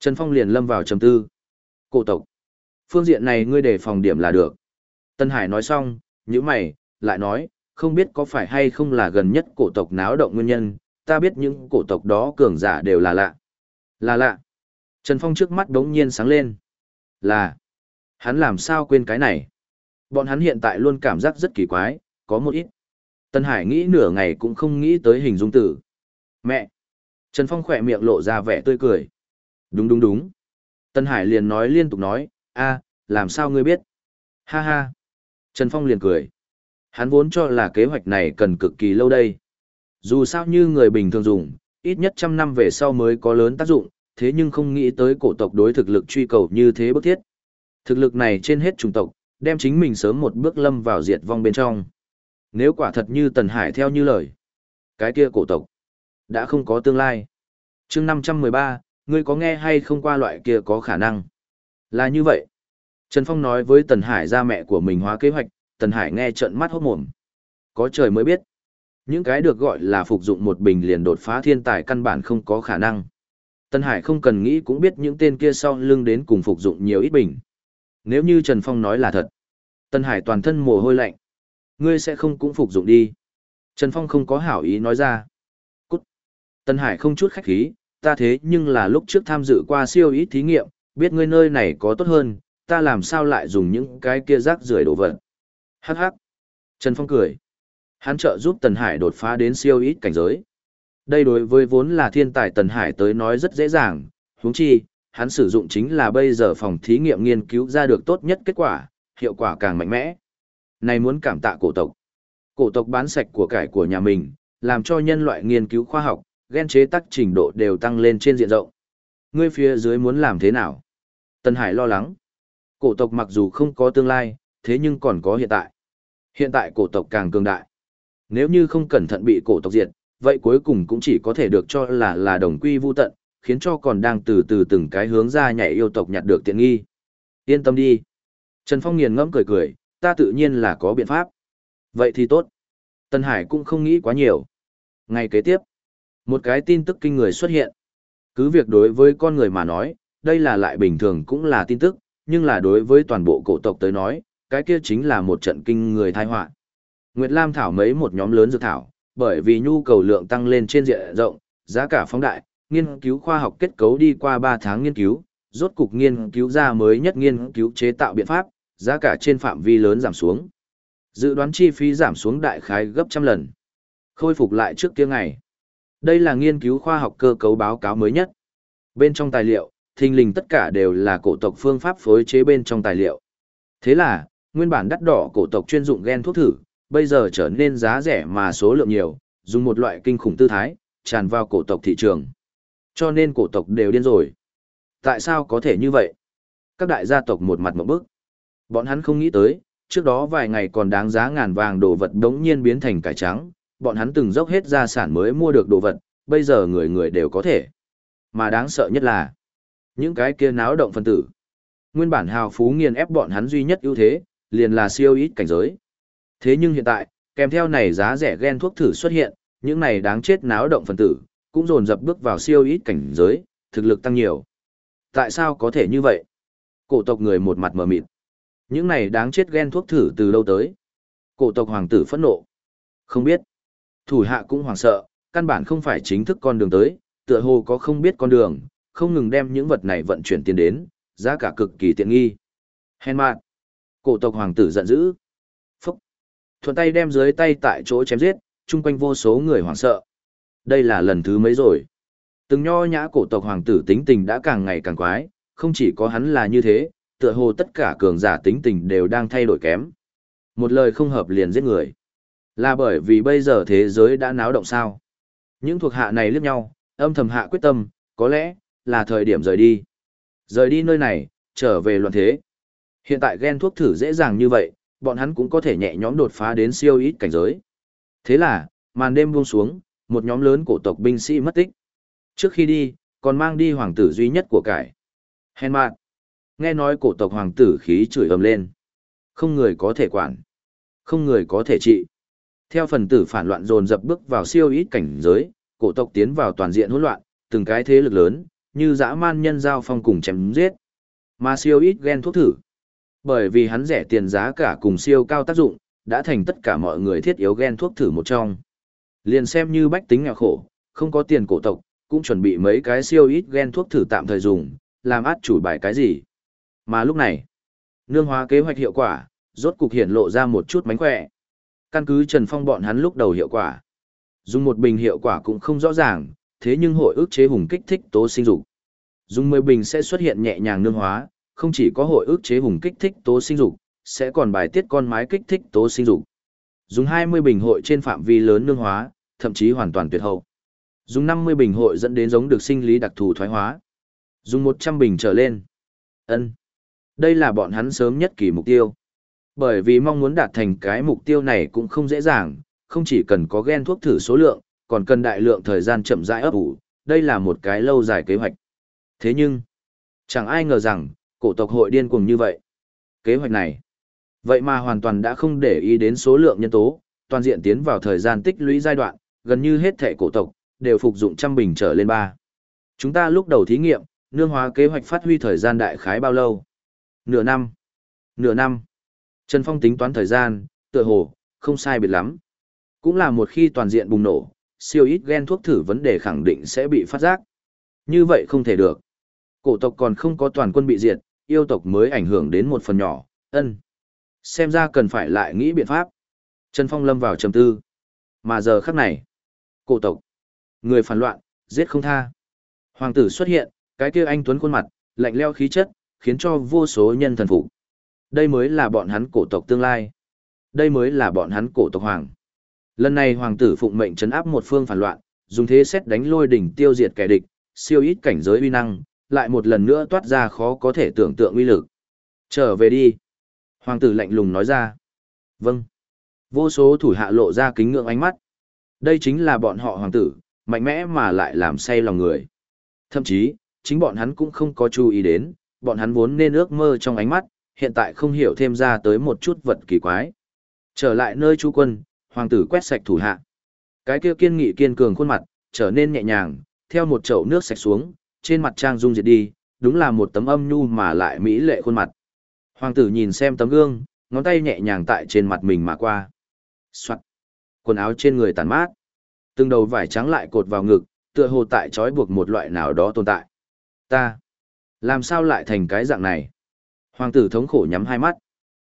[SPEAKER 1] Trần Phong liền lâm vào trầm tư. Cổ tộc. Phương diện này ngươi để phòng điểm là được. Tân Hải nói xong, những mày, lại nói, không biết có phải hay không là gần nhất cổ tộc náo động nguyên nhân, ta biết những cổ tộc đó cường giả đều là lạ. Là lạ. Trần Phong trước mắt đống nhiên sáng lên. Là. Hắn làm sao quên cái này? Bọn hắn hiện tại luôn cảm giác rất kỳ quái, có một ít. Tân Hải nghĩ nửa ngày cũng không nghĩ tới hình dung tử. Mẹ! Trần Phong khỏe miệng lộ ra vẻ tươi cười. Đúng đúng đúng. Tân Hải liền nói liên tục nói, a, làm sao ngươi biết? Ha ha. Trần Phong liền cười. Hắn vốn cho là kế hoạch này cần cực kỳ lâu đây. Dù sao như người bình thường dùng, ít nhất trăm năm về sau mới có lớn tác dụng, thế nhưng không nghĩ tới cổ tộc đối thực lực truy cầu như thế bức thiết. Thực lực này trên hết chủng tộc, đem chính mình sớm một bước lâm vào diệt vong bên trong. Nếu quả thật như Tần Hải theo như lời, cái kia cổ tộc đã không có tương lai. Chương 513, ngươi có nghe hay không qua loại kia có khả năng? Là như vậy. Trần Phong nói với Tần Hải ra mẹ của mình hóa kế hoạch, Tần Hải nghe trợn mắt hốt mồm. Có trời mới biết. Những cái được gọi là phục dụng một bình liền đột phá thiên tài căn bản không có khả năng. Tân Hải không cần nghĩ cũng biết những tên kia sau lưng đến cùng phục dụng nhiều ít bình. Nếu như Trần Phong nói là thật, Tân Hải toàn thân mồ hôi lạnh. Ngươi sẽ không cũng phục dụng đi. Trần Phong không có hảo ý nói ra. Cút. Tân Hải không chút khách khí, ta thế nhưng là lúc trước tham dự qua siêu ít thí nghiệm, biết ngươi nơi này có tốt hơn, ta làm sao lại dùng những cái kia rác rưởi đồ vật. Hắc hắc. Trần Phong cười. Hắn trợ giúp Tần Hải đột phá đến siêu ít cảnh giới. Đây đối với vốn là thiên tài Tần Hải tới nói rất dễ dàng, huống chi, hắn sử dụng chính là bây giờ phòng thí nghiệm nghiên cứu ra được tốt nhất kết quả, hiệu quả càng mạnh mẽ. Này muốn cảm tạ cổ tộc. Cổ tộc bán sạch của cải của nhà mình, làm cho nhân loại nghiên cứu khoa học, ghen chế tác trình độ đều tăng lên trên diện rộng. Ngươi phía dưới muốn làm thế nào? Tần Hải lo lắng. Cổ tộc mặc dù không có tương lai, thế nhưng còn có hiện tại. Hiện tại cổ tộc càng cường đại. Nếu như không cẩn thận bị cổ tộc diệt, vậy cuối cùng cũng chỉ có thể được cho là là đồng quy vu tận, khiến cho còn đang từ từ từng cái hướng ra nhảy yêu tộc nhặt được tiện nghi. Yên tâm đi. Trần Phong nghiền ngẫm cười cười, ta tự nhiên là có biện pháp. Vậy thì tốt. Tân Hải cũng không nghĩ quá nhiều. Ngày kế tiếp, một cái tin tức kinh người xuất hiện. Cứ việc đối với con người mà nói, đây là lại bình thường cũng là tin tức, nhưng là đối với toàn bộ cổ tộc tới nói, cái kia chính là một trận kinh người tai họa. Nguyệt Lam thảo mấy một nhóm lớn dược thảo, bởi vì nhu cầu lượng tăng lên trên diện rộng, giá cả phóng đại, nghiên cứu khoa học kết cấu đi qua 3 tháng nghiên cứu, rốt cục nghiên cứu ra mới nhất nghiên cứu chế tạo biện pháp, giá cả trên phạm vi lớn giảm xuống. Dự đoán chi phí giảm xuống đại khái gấp trăm lần. Khôi phục lại trước kia ngày. Đây là nghiên cứu khoa học cơ cấu báo cáo mới nhất. Bên trong tài liệu, thình lình tất cả đều là cổ tộc phương pháp phối chế bên trong tài liệu. Thế là, nguyên bản đắt đỏ cổ tộc chuyên dụng gen thuốc thử, bây giờ trở nên giá rẻ mà số lượng nhiều, dùng một loại kinh khủng tư thái, tràn vào cổ tộc thị trường. Cho nên cổ tộc đều điên rồi. Tại sao có thể như vậy? Các đại gia tộc một mặt một bức. Bọn hắn không nghĩ tới, trước đó vài ngày còn đáng giá ngàn vàng đồ vật đống nhiên biến thành cải trắng, bọn hắn từng dốc hết gia sản mới mua được đồ vật, bây giờ người người đều có thể. Mà đáng sợ nhất là, những cái kia náo động phân tử. Nguyên bản hào phú nghiền ép bọn hắn duy nhất ưu thế, liền là siêu ít cảnh giới. Thế nhưng hiện tại, kèm theo này giá rẻ gen thuốc thử xuất hiện, những này đáng chết náo động phần tử, cũng dồn dập bước vào siêu ít cảnh giới, thực lực tăng nhiều. Tại sao có thể như vậy? Cổ tộc người một mặt mờ mịt. Những này đáng chết ghen thuốc thử từ lâu tới. Cổ tộc hoàng tử phẫn nộ. Không biết. Thủ hạ cũng hoảng sợ, căn bản không phải chính thức con đường tới, tựa hồ có không biết con đường, không ngừng đem những vật này vận chuyển tiền đến, giá cả cực kỳ tiện nghi. Hèn mạn. Cổ tộc hoàng tử giận dữ. Thuận tay đem dưới tay tại chỗ chém giết, chung quanh vô số người hoảng sợ. Đây là lần thứ mấy rồi. Từng nho nhã cổ tộc hoàng tử tính tình đã càng ngày càng quái, không chỉ có hắn là như thế, tựa hồ tất cả cường giả tính tình đều đang thay đổi kém. Một lời không hợp liền giết người. Là bởi vì bây giờ thế giới đã náo động sao. Những thuộc hạ này liếc nhau, âm thầm hạ quyết tâm, có lẽ, là thời điểm rời đi. Rời đi nơi này, trở về loạn thế. Hiện tại ghen thuốc thử dễ dàng như vậy, bọn hắn cũng có thể nhẹ nhõm đột phá đến siêu ít cảnh giới. Thế là, màn đêm buông xuống, một nhóm lớn cổ tộc binh sĩ mất tích. Trước khi đi, còn mang đi hoàng tử duy nhất của cải. Hèn mạn. Nghe nói cổ tộc hoàng tử khí chửi ầm lên. Không người có thể quản. Không người có thể trị. Theo phần tử phản loạn dồn dập bước vào siêu ít cảnh giới, cổ tộc tiến vào toàn diện hỗn loạn, từng cái thế lực lớn, như dã man nhân giao phong cùng chém giết. Mà siêu ít ghen thuốc thử. Bởi vì hắn rẻ tiền giá cả cùng siêu cao tác dụng, đã thành tất cả mọi người thiết yếu ghen thuốc thử một trong. Liền xem như bách tính nghèo khổ, không có tiền cổ tộc, cũng chuẩn bị mấy cái siêu ít ghen thuốc thử tạm thời dùng, làm át chủ bài cái gì. Mà lúc này, nương hóa kế hoạch hiệu quả, rốt cục hiện lộ ra một chút mánh khỏe. Căn cứ Trần Phong bọn hắn lúc đầu hiệu quả. Dùng một bình hiệu quả cũng không rõ ràng, thế nhưng hội ức chế hùng kích thích tố sinh dục. Dùng 10 bình sẽ xuất hiện nhẹ nhàng nương hóa, không chỉ có hội ức chế hùng kích thích tố sinh dục, sẽ còn bài tiết con mái kích thích tố sinh dục. Dùng 20 bình hội trên phạm vi lớn nương hóa, thậm chí hoàn toàn tuyệt hậu. Dùng 50 bình hội dẫn đến giống được sinh lý đặc thù thoái hóa. Dùng 100 bình trở lên. ân Đây là bọn hắn sớm nhất kỳ mục tiêu. Bởi vì mong muốn đạt thành cái mục tiêu này cũng không dễ dàng, không chỉ cần có gen thuốc thử số lượng, còn cần đại lượng thời gian chậm rãi ấp ủ, đây là một cái lâu dài kế hoạch. Thế nhưng, chẳng ai ngờ rằng, cổ tộc hội điên cuồng như vậy. Kế hoạch này, vậy mà hoàn toàn đã không để ý đến số lượng nhân tố, toàn diện tiến vào thời gian tích lũy giai đoạn, gần như hết thể cổ tộc, đều phục dụng trăm bình trở lên ba. Chúng ta lúc đầu thí nghiệm, nương hóa kế hoạch phát huy thời gian đại khái bao lâu? Nửa năm. Nửa năm. Trần Phong tính toán thời gian, tựa hồ, không sai biệt lắm. Cũng là một khi toàn diện bùng nổ, siêu ít gen thuốc thử vấn đề khẳng định sẽ bị phát giác. Như vậy không thể được. Cổ tộc còn không có toàn quân bị diệt, yêu tộc mới ảnh hưởng đến một phần nhỏ, ân. Xem ra cần phải lại nghĩ biện pháp. Trần Phong lâm vào trầm tư. Mà giờ khắc này, cổ tộc, người phản loạn, giết không tha. Hoàng tử xuất hiện, cái kia anh tuấn khuôn mặt, lạnh leo khí chất, khiến cho vô số nhân thần phục. Đây mới là bọn hắn cổ tộc tương lai. Đây mới là bọn hắn cổ tộc hoàng. Lần này hoàng tử phụng mệnh trấn áp một phương phản loạn, dùng thế xét đánh lôi đỉnh tiêu diệt kẻ địch, siêu ít cảnh giới uy năng, lại một lần nữa toát ra khó có thể tưởng tượng uy lực. Trở về đi. Hoàng tử lạnh lùng nói ra. Vâng. Vô số thủ hạ lộ ra kính ngưỡng ánh mắt. Đây chính là bọn họ hoàng tử, mạnh mẽ mà lại làm say lòng người. Thậm chí, chính bọn hắn cũng không có chú ý đến, bọn hắn vốn nên ước mơ trong ánh mắt, hiện tại không hiểu thêm ra tới một chút vật kỳ quái. Trở lại nơi chú quân, hoàng tử quét sạch thủ hạ. Cái kia kiên nghị kiên cường khuôn mặt, trở nên nhẹ nhàng, theo một chậu nước sạch xuống, trên mặt trang dung diệt đi, đúng là một tấm âm nhu mà lại mỹ lệ khuôn mặt. Hoàng tử nhìn xem tấm gương, ngón tay nhẹ nhàng tại trên mặt mình mà qua. Soạn. Quần áo trên người tàn mát. Từng đầu vải trắng lại cột vào ngực, tựa hồ tại trói buộc một loại nào đó tồn tại. Ta. Làm sao lại thành cái dạng này? Hoàng tử thống khổ nhắm hai mắt.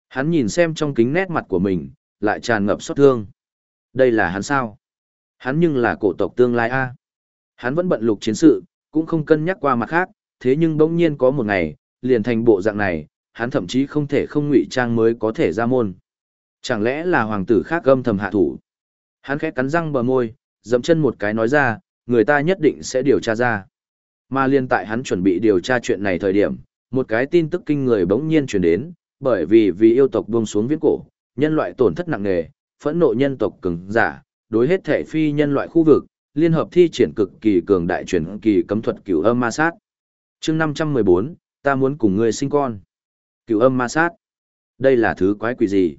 [SPEAKER 1] Hắn nhìn xem trong kính nét mặt của mình, lại tràn ngập xót thương. Đây là hắn sao? Hắn nhưng là cổ tộc tương lai A. Hắn vẫn bận lục chiến sự, cũng không cân nhắc qua mặt khác, thế nhưng bỗng nhiên có một ngày, liền thành bộ dạng này, hắn thậm chí không thể không ngụy trang mới có thể ra môn. Chẳng lẽ là hoàng tử khác gâm thầm hạ thủ? Hắn khẽ cắn răng bờ môi, dậm chân một cái nói ra, người ta nhất định sẽ điều tra ra. Mà liên tại hắn chuẩn bị điều tra chuyện này thời điểm, một cái tin tức kinh người bỗng nhiên truyền đến, bởi vì vì yêu tộc buông xuống viễn cổ, nhân loại tổn thất nặng nề, phẫn nộ nhân tộc cứng giả, đối hết thể phi nhân loại khu vực, liên hợp thi triển cực kỳ cường đại truyền kỳ cấm thuật cửu âm ma sát. Chương 514, ta muốn cùng ngươi sinh con. Cửu âm ma sát. Đây là thứ quái quỷ gì?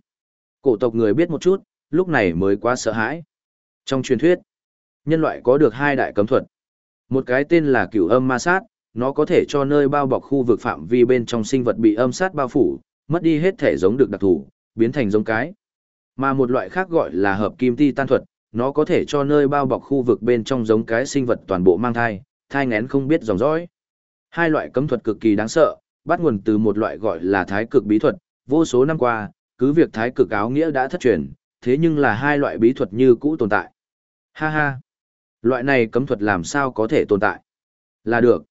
[SPEAKER 1] Cổ tộc người biết một chút, lúc này mới quá sợ hãi. Trong truyền thuyết, nhân loại có được hai đại cấm thuật. Một cái tên là cửu âm ma sát, nó có thể cho nơi bao bọc khu vực phạm vi bên trong sinh vật bị âm sát bao phủ, mất đi hết thể giống được đặc thủ, biến thành giống cái. Mà một loại khác gọi là hợp kim ti tan thuật, nó có thể cho nơi bao bọc khu vực bên trong giống cái sinh vật toàn bộ mang thai, thai ngén không biết dòng dõi. Hai loại cấm thuật cực kỳ đáng sợ, bắt nguồn từ một loại gọi là thái cực bí thuật, vô số năm qua, cứ việc thái cực áo nghĩa đã thất truyền, thế nhưng là hai loại bí thuật như cũ tồn tại. Ha ha! Loại này cấm thuật làm sao có thể tồn tại? Là được.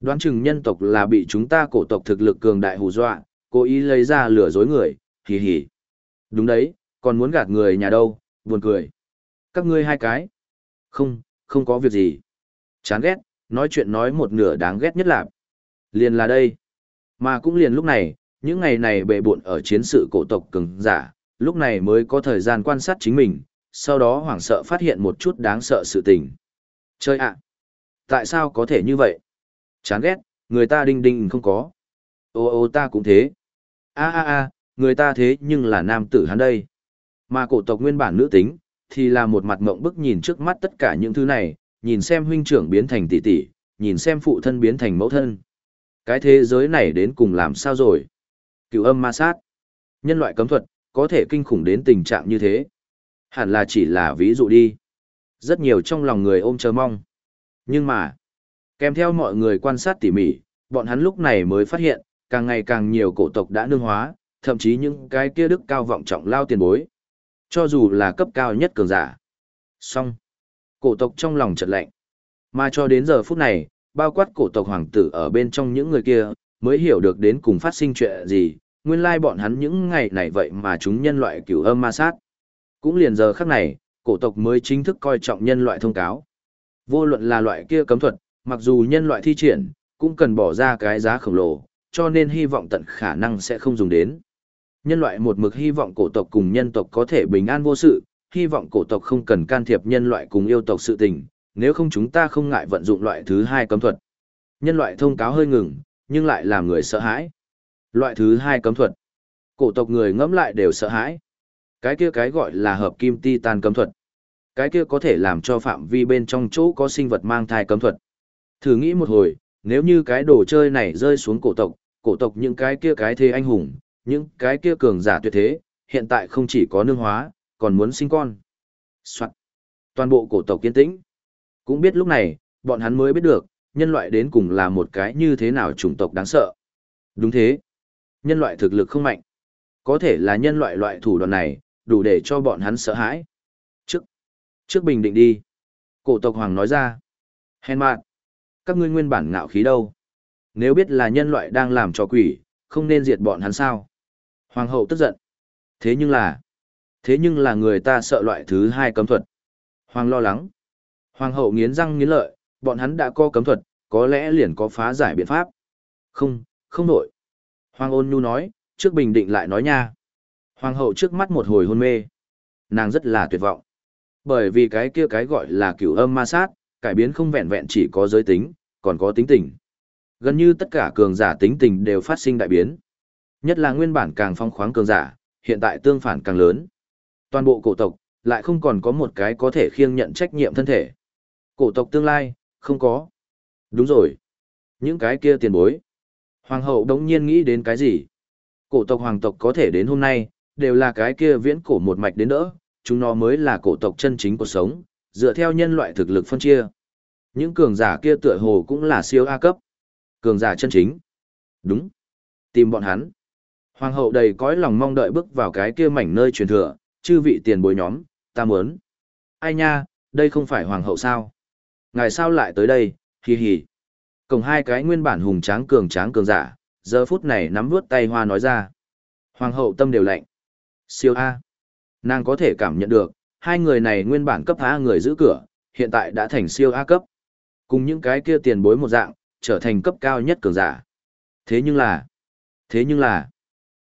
[SPEAKER 1] Đoán chừng nhân tộc là bị chúng ta cổ tộc thực lực cường đại hù dọa, cố ý lấy ra lừa dối người, hì hì. Đúng đấy, còn muốn gạt người nhà đâu, buồn cười. Các ngươi hai cái. Không, không có việc gì. Chán ghét, nói chuyện nói một nửa đáng ghét nhất là. Liền là đây. Mà cũng liền lúc này, những ngày này bệ bộn ở chiến sự cổ tộc cường giả, lúc này mới có thời gian quan sát chính mình, sau đó hoảng sợ phát hiện một chút đáng sợ sự tình. Chơi ạ! Tại sao có thể như vậy? Chán ghét, người ta đinh đinh không có. Ô ô ta cũng thế. a a a người ta thế nhưng là nam tử hắn đây. Mà cổ tộc nguyên bản nữ tính, thì là một mặt mộng bức nhìn trước mắt tất cả những thứ này, nhìn xem huynh trưởng biến thành tỷ tỷ, nhìn xem phụ thân biến thành mẫu thân. Cái thế giới này đến cùng làm sao rồi? Cựu âm ma sát. Nhân loại cấm thuật, có thể kinh khủng đến tình trạng như thế. Hẳn là chỉ là ví dụ đi. Rất nhiều trong lòng người ôm chờ mong. Nhưng mà, kèm theo mọi người quan sát tỉ mỉ, bọn hắn lúc này mới phát hiện, càng ngày càng nhiều cổ tộc đã nương hóa, thậm chí những cái kia đức cao vọng trọng lao tiền bối. Cho dù là cấp cao nhất cường giả. Song, cổ tộc trong lòng chợt lạnh. Mà cho đến giờ phút này, bao quát cổ tộc hoàng tử ở bên trong những người kia, mới hiểu được đến cùng phát sinh chuyện gì, nguyên lai bọn hắn những ngày này vậy mà chúng nhân loại cửu âm ma sát. Cũng liền giờ khắc này, cổ tộc mới chính thức coi trọng nhân loại thông cáo. Vô luận là loại kia cấm thuật, mặc dù nhân loại thi triển, cũng cần bỏ ra cái giá khổng lồ, cho nên hy vọng tận khả năng sẽ không dùng đến. Nhân loại một mực hy vọng cổ tộc cùng nhân tộc có thể bình an vô sự, hy vọng cổ tộc không cần can thiệp nhân loại cùng yêu tộc sự tình, nếu không chúng ta không ngại vận dụng loại thứ hai cấm thuật. Nhân loại thông cáo hơi ngừng, nhưng lại làm người sợ hãi. Loại thứ hai cấm thuật. Cổ tộc người ngẫm lại đều sợ hãi. Cái kia cái gọi là hợp kim titan cấm thuật. Cái kia có thể làm cho phạm vi bên trong chỗ có sinh vật mang thai cấm thuật. Thử nghĩ một hồi, nếu như cái đồ chơi này rơi xuống cổ tộc, cổ tộc những cái kia cái thế anh hùng, những cái kia cường giả tuyệt thế, hiện tại không chỉ có nương hóa, còn muốn sinh con. Soạn. Toàn bộ cổ tộc kiên tĩnh. Cũng biết lúc này, bọn hắn mới biết được, nhân loại đến cùng là một cái như thế nào chủng tộc đáng sợ. Đúng thế. Nhân loại thực lực không mạnh. Có thể là nhân loại loại thủ đoạn này, đủ để cho bọn hắn sợ hãi. Trước. Trước bình định đi. Cổ tộc hoàng nói ra. Hèn mạn. Các ngươi nguyên bản ngạo khí đâu? Nếu biết là nhân loại đang làm cho quỷ, không nên diệt bọn hắn sao? Hoàng hậu tức giận. Thế nhưng là, thế nhưng là người ta sợ loại thứ hai cấm thuật. Hoàng lo lắng. Hoàng hậu nghiến răng nghiến lợi, bọn hắn đã có cấm thuật, có lẽ liền có phá giải biện pháp. Không, không nổi. Hoàng ôn nhu nói, trước bình định lại nói nha. Hoàng hậu trước mắt một hồi hôn mê. Nàng rất là tuyệt vọng. Bởi vì cái kia cái gọi là cửu âm ma sát, cải biến không vẹn vẹn chỉ có giới tính, còn có tính tình. Gần như tất cả cường giả tính tình đều phát sinh đại biến. Nhất là nguyên bản càng phong khoáng cường giả, hiện tại tương phản càng lớn. Toàn bộ cổ tộc, lại không còn có một cái có thể khiêng nhận trách nhiệm thân thể. Cổ tộc tương lai, không có. Đúng rồi. Những cái kia tiền bối. Hoàng hậu đống nhiên nghĩ đến cái gì? Cổ tộc hoàng tộc có thể đến hôm nay, đều là cái kia viễn cổ một mạch đến đỡ, chúng nó mới là cổ tộc chân chính cuộc sống, dựa theo nhân loại thực lực phân chia. Những cường giả kia tựa hồ cũng là siêu A cấp. Cường giả chân chính. Đúng. Tìm bọn hắn. Hoàng hậu đầy cõi lòng mong đợi bước vào cái kia mảnh nơi truyền thừa, chư vị tiền bối nhóm, ta muốn. Ai nha, đây không phải hoàng hậu sao? Ngài sao lại tới đây, hì hì. Cổng hai cái nguyên bản hùng tráng cường tráng cường giả, giờ phút này nắm vuốt tay hoa nói ra. Hoàng hậu tâm đều lạnh. Siêu A. Nàng có thể cảm nhận được, hai người này nguyên bản cấp A người giữ cửa, hiện tại đã thành siêu A cấp. Cùng những cái kia tiền bối một dạng, trở thành cấp cao nhất cường giả. Thế nhưng là, thế nhưng là,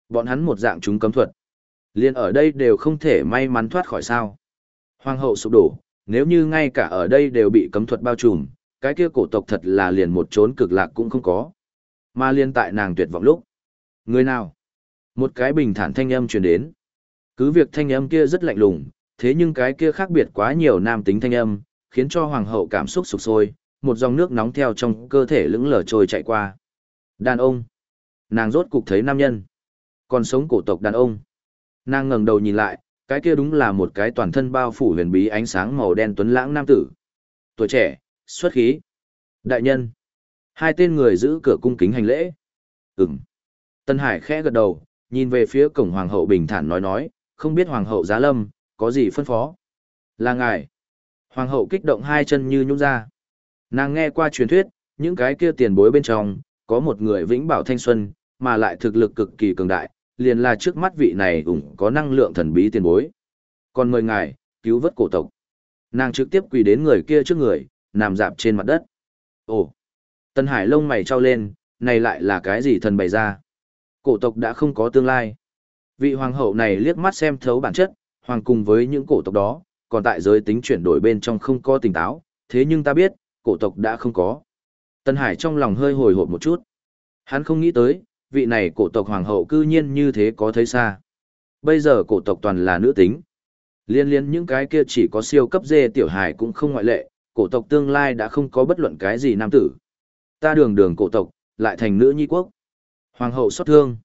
[SPEAKER 1] bọn hắn một dạng chúng cấm thuật. liền ở đây đều không thể may mắn thoát khỏi sao. Hoàng hậu sụp đổ, nếu như ngay cả ở đây đều bị cấm thuật bao trùm, cái kia cổ tộc thật là liền một chốn cực lạc cũng không có. Mà liên tại nàng tuyệt vọng lúc. Người nào? Một cái bình thản thanh âm truyền đến. Cứ việc thanh âm kia rất lạnh lùng, thế nhưng cái kia khác biệt quá nhiều nam tính thanh âm, khiến cho hoàng hậu cảm xúc sụp sôi, một dòng nước nóng theo trong cơ thể lững lờ trôi chạy qua. Đàn ông. Nàng rốt cục thấy nam nhân. Còn sống cổ tộc đàn ông. Nàng ngẩng đầu nhìn lại, cái kia đúng là một cái toàn thân bao phủ huyền bí ánh sáng màu đen tuấn lãng nam tử. Tuổi trẻ, xuất khí. Đại nhân. Hai tên người giữ cửa cung kính hành lễ. Ừm. Tân Hải khẽ gật đầu, nhìn về phía cổng hoàng hậu bình thản nói nói, không biết hoàng hậu giá lâm, có gì phân phó. Là ngài. Hoàng hậu kích động hai chân như nhung ra. Nàng nghe qua truyền thuyết, những cái kia tiền bối bên trong, có một người vĩnh bảo thanh xuân, mà lại thực lực cực kỳ cường đại, liền là trước mắt vị này ủng có năng lượng thần bí tiền bối. Còn mời ngài, cứu vớt cổ tộc. Nàng trực tiếp quỳ đến người kia trước người, nằm dạp trên mặt đất. Ồ! Tân Hải lông mày trao lên, này lại là cái gì thần bày ra? Cổ tộc đã không có tương lai. Vị hoàng hậu này liếc mắt xem thấu bản chất, hoàng cùng với những cổ tộc đó, còn tại giới tính chuyển đổi bên trong không có tỉnh táo, thế nhưng ta biết, cổ tộc đã không có. Tân Hải trong lòng hơi hồi hộp một chút. Hắn không nghĩ tới, vị này cổ tộc hoàng hậu cư nhiên như thế có thấy xa. Bây giờ cổ tộc toàn là nữ tính. Liên liên những cái kia chỉ có siêu cấp dê tiểu hài cũng không ngoại lệ, cổ tộc tương lai đã không có bất luận cái gì nam tử. Ta đường đường cổ tộc, lại thành nữ nhi quốc. Hoàng hậu xót thương.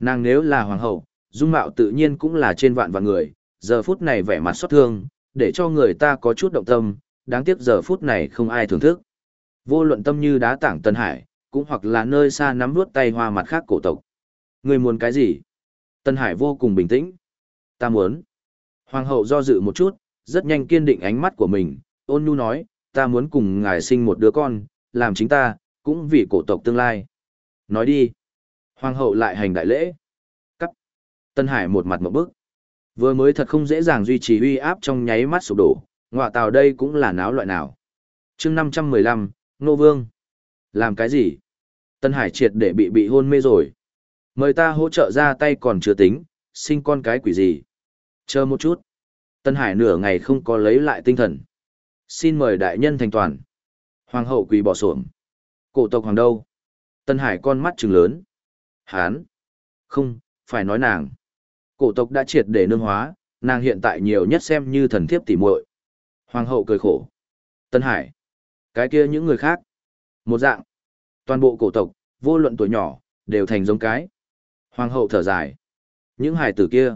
[SPEAKER 1] Nàng nếu là hoàng hậu, dung mạo tự nhiên cũng là trên vạn vạn người, giờ phút này vẻ mặt xót thương, để cho người ta có chút động tâm, đáng tiếc giờ phút này không ai thưởng thức. Vô luận tâm như đá tảng Tân Hải, cũng hoặc là nơi xa nắm vuốt tay hoa mặt khác cổ tộc. Người muốn cái gì? Tân Hải vô cùng bình tĩnh. Ta muốn. Hoàng hậu do dự một chút, rất nhanh kiên định ánh mắt của mình, ôn nhu nói, ta muốn cùng ngài sinh một đứa con, làm chính ta, cũng vì cổ tộc tương lai. Nói đi. Hoàng hậu lại hành đại lễ. Cắt. Tân Hải một mặt một bước Vừa mới thật không dễ dàng duy trì uy áp trong nháy mắt sụp đổ, ngoạ tào đây cũng là náo loại nào. chương 515, Nô Vương. Làm cái gì? Tân Hải triệt để bị bị hôn mê rồi. Mời ta hỗ trợ ra tay còn chưa tính, sinh con cái quỷ gì. Chờ một chút. Tân Hải nửa ngày không có lấy lại tinh thần. Xin mời đại nhân thành toàn. Hoàng hậu quỳ bỏ xuồng. Cổ tộc hoàng đâu? Tân Hải con mắt trừng lớn. Hán. Không, phải nói nàng. Cổ tộc đã triệt để nương hóa, nàng hiện tại nhiều nhất xem như thần thiếp tỉ muội. Hoàng hậu cười khổ. Tân Hải. Cái kia những người khác. Một dạng. Toàn bộ cổ tộc, vô luận tuổi nhỏ, đều thành giống cái. Hoàng hậu thở dài. Những hải tử kia.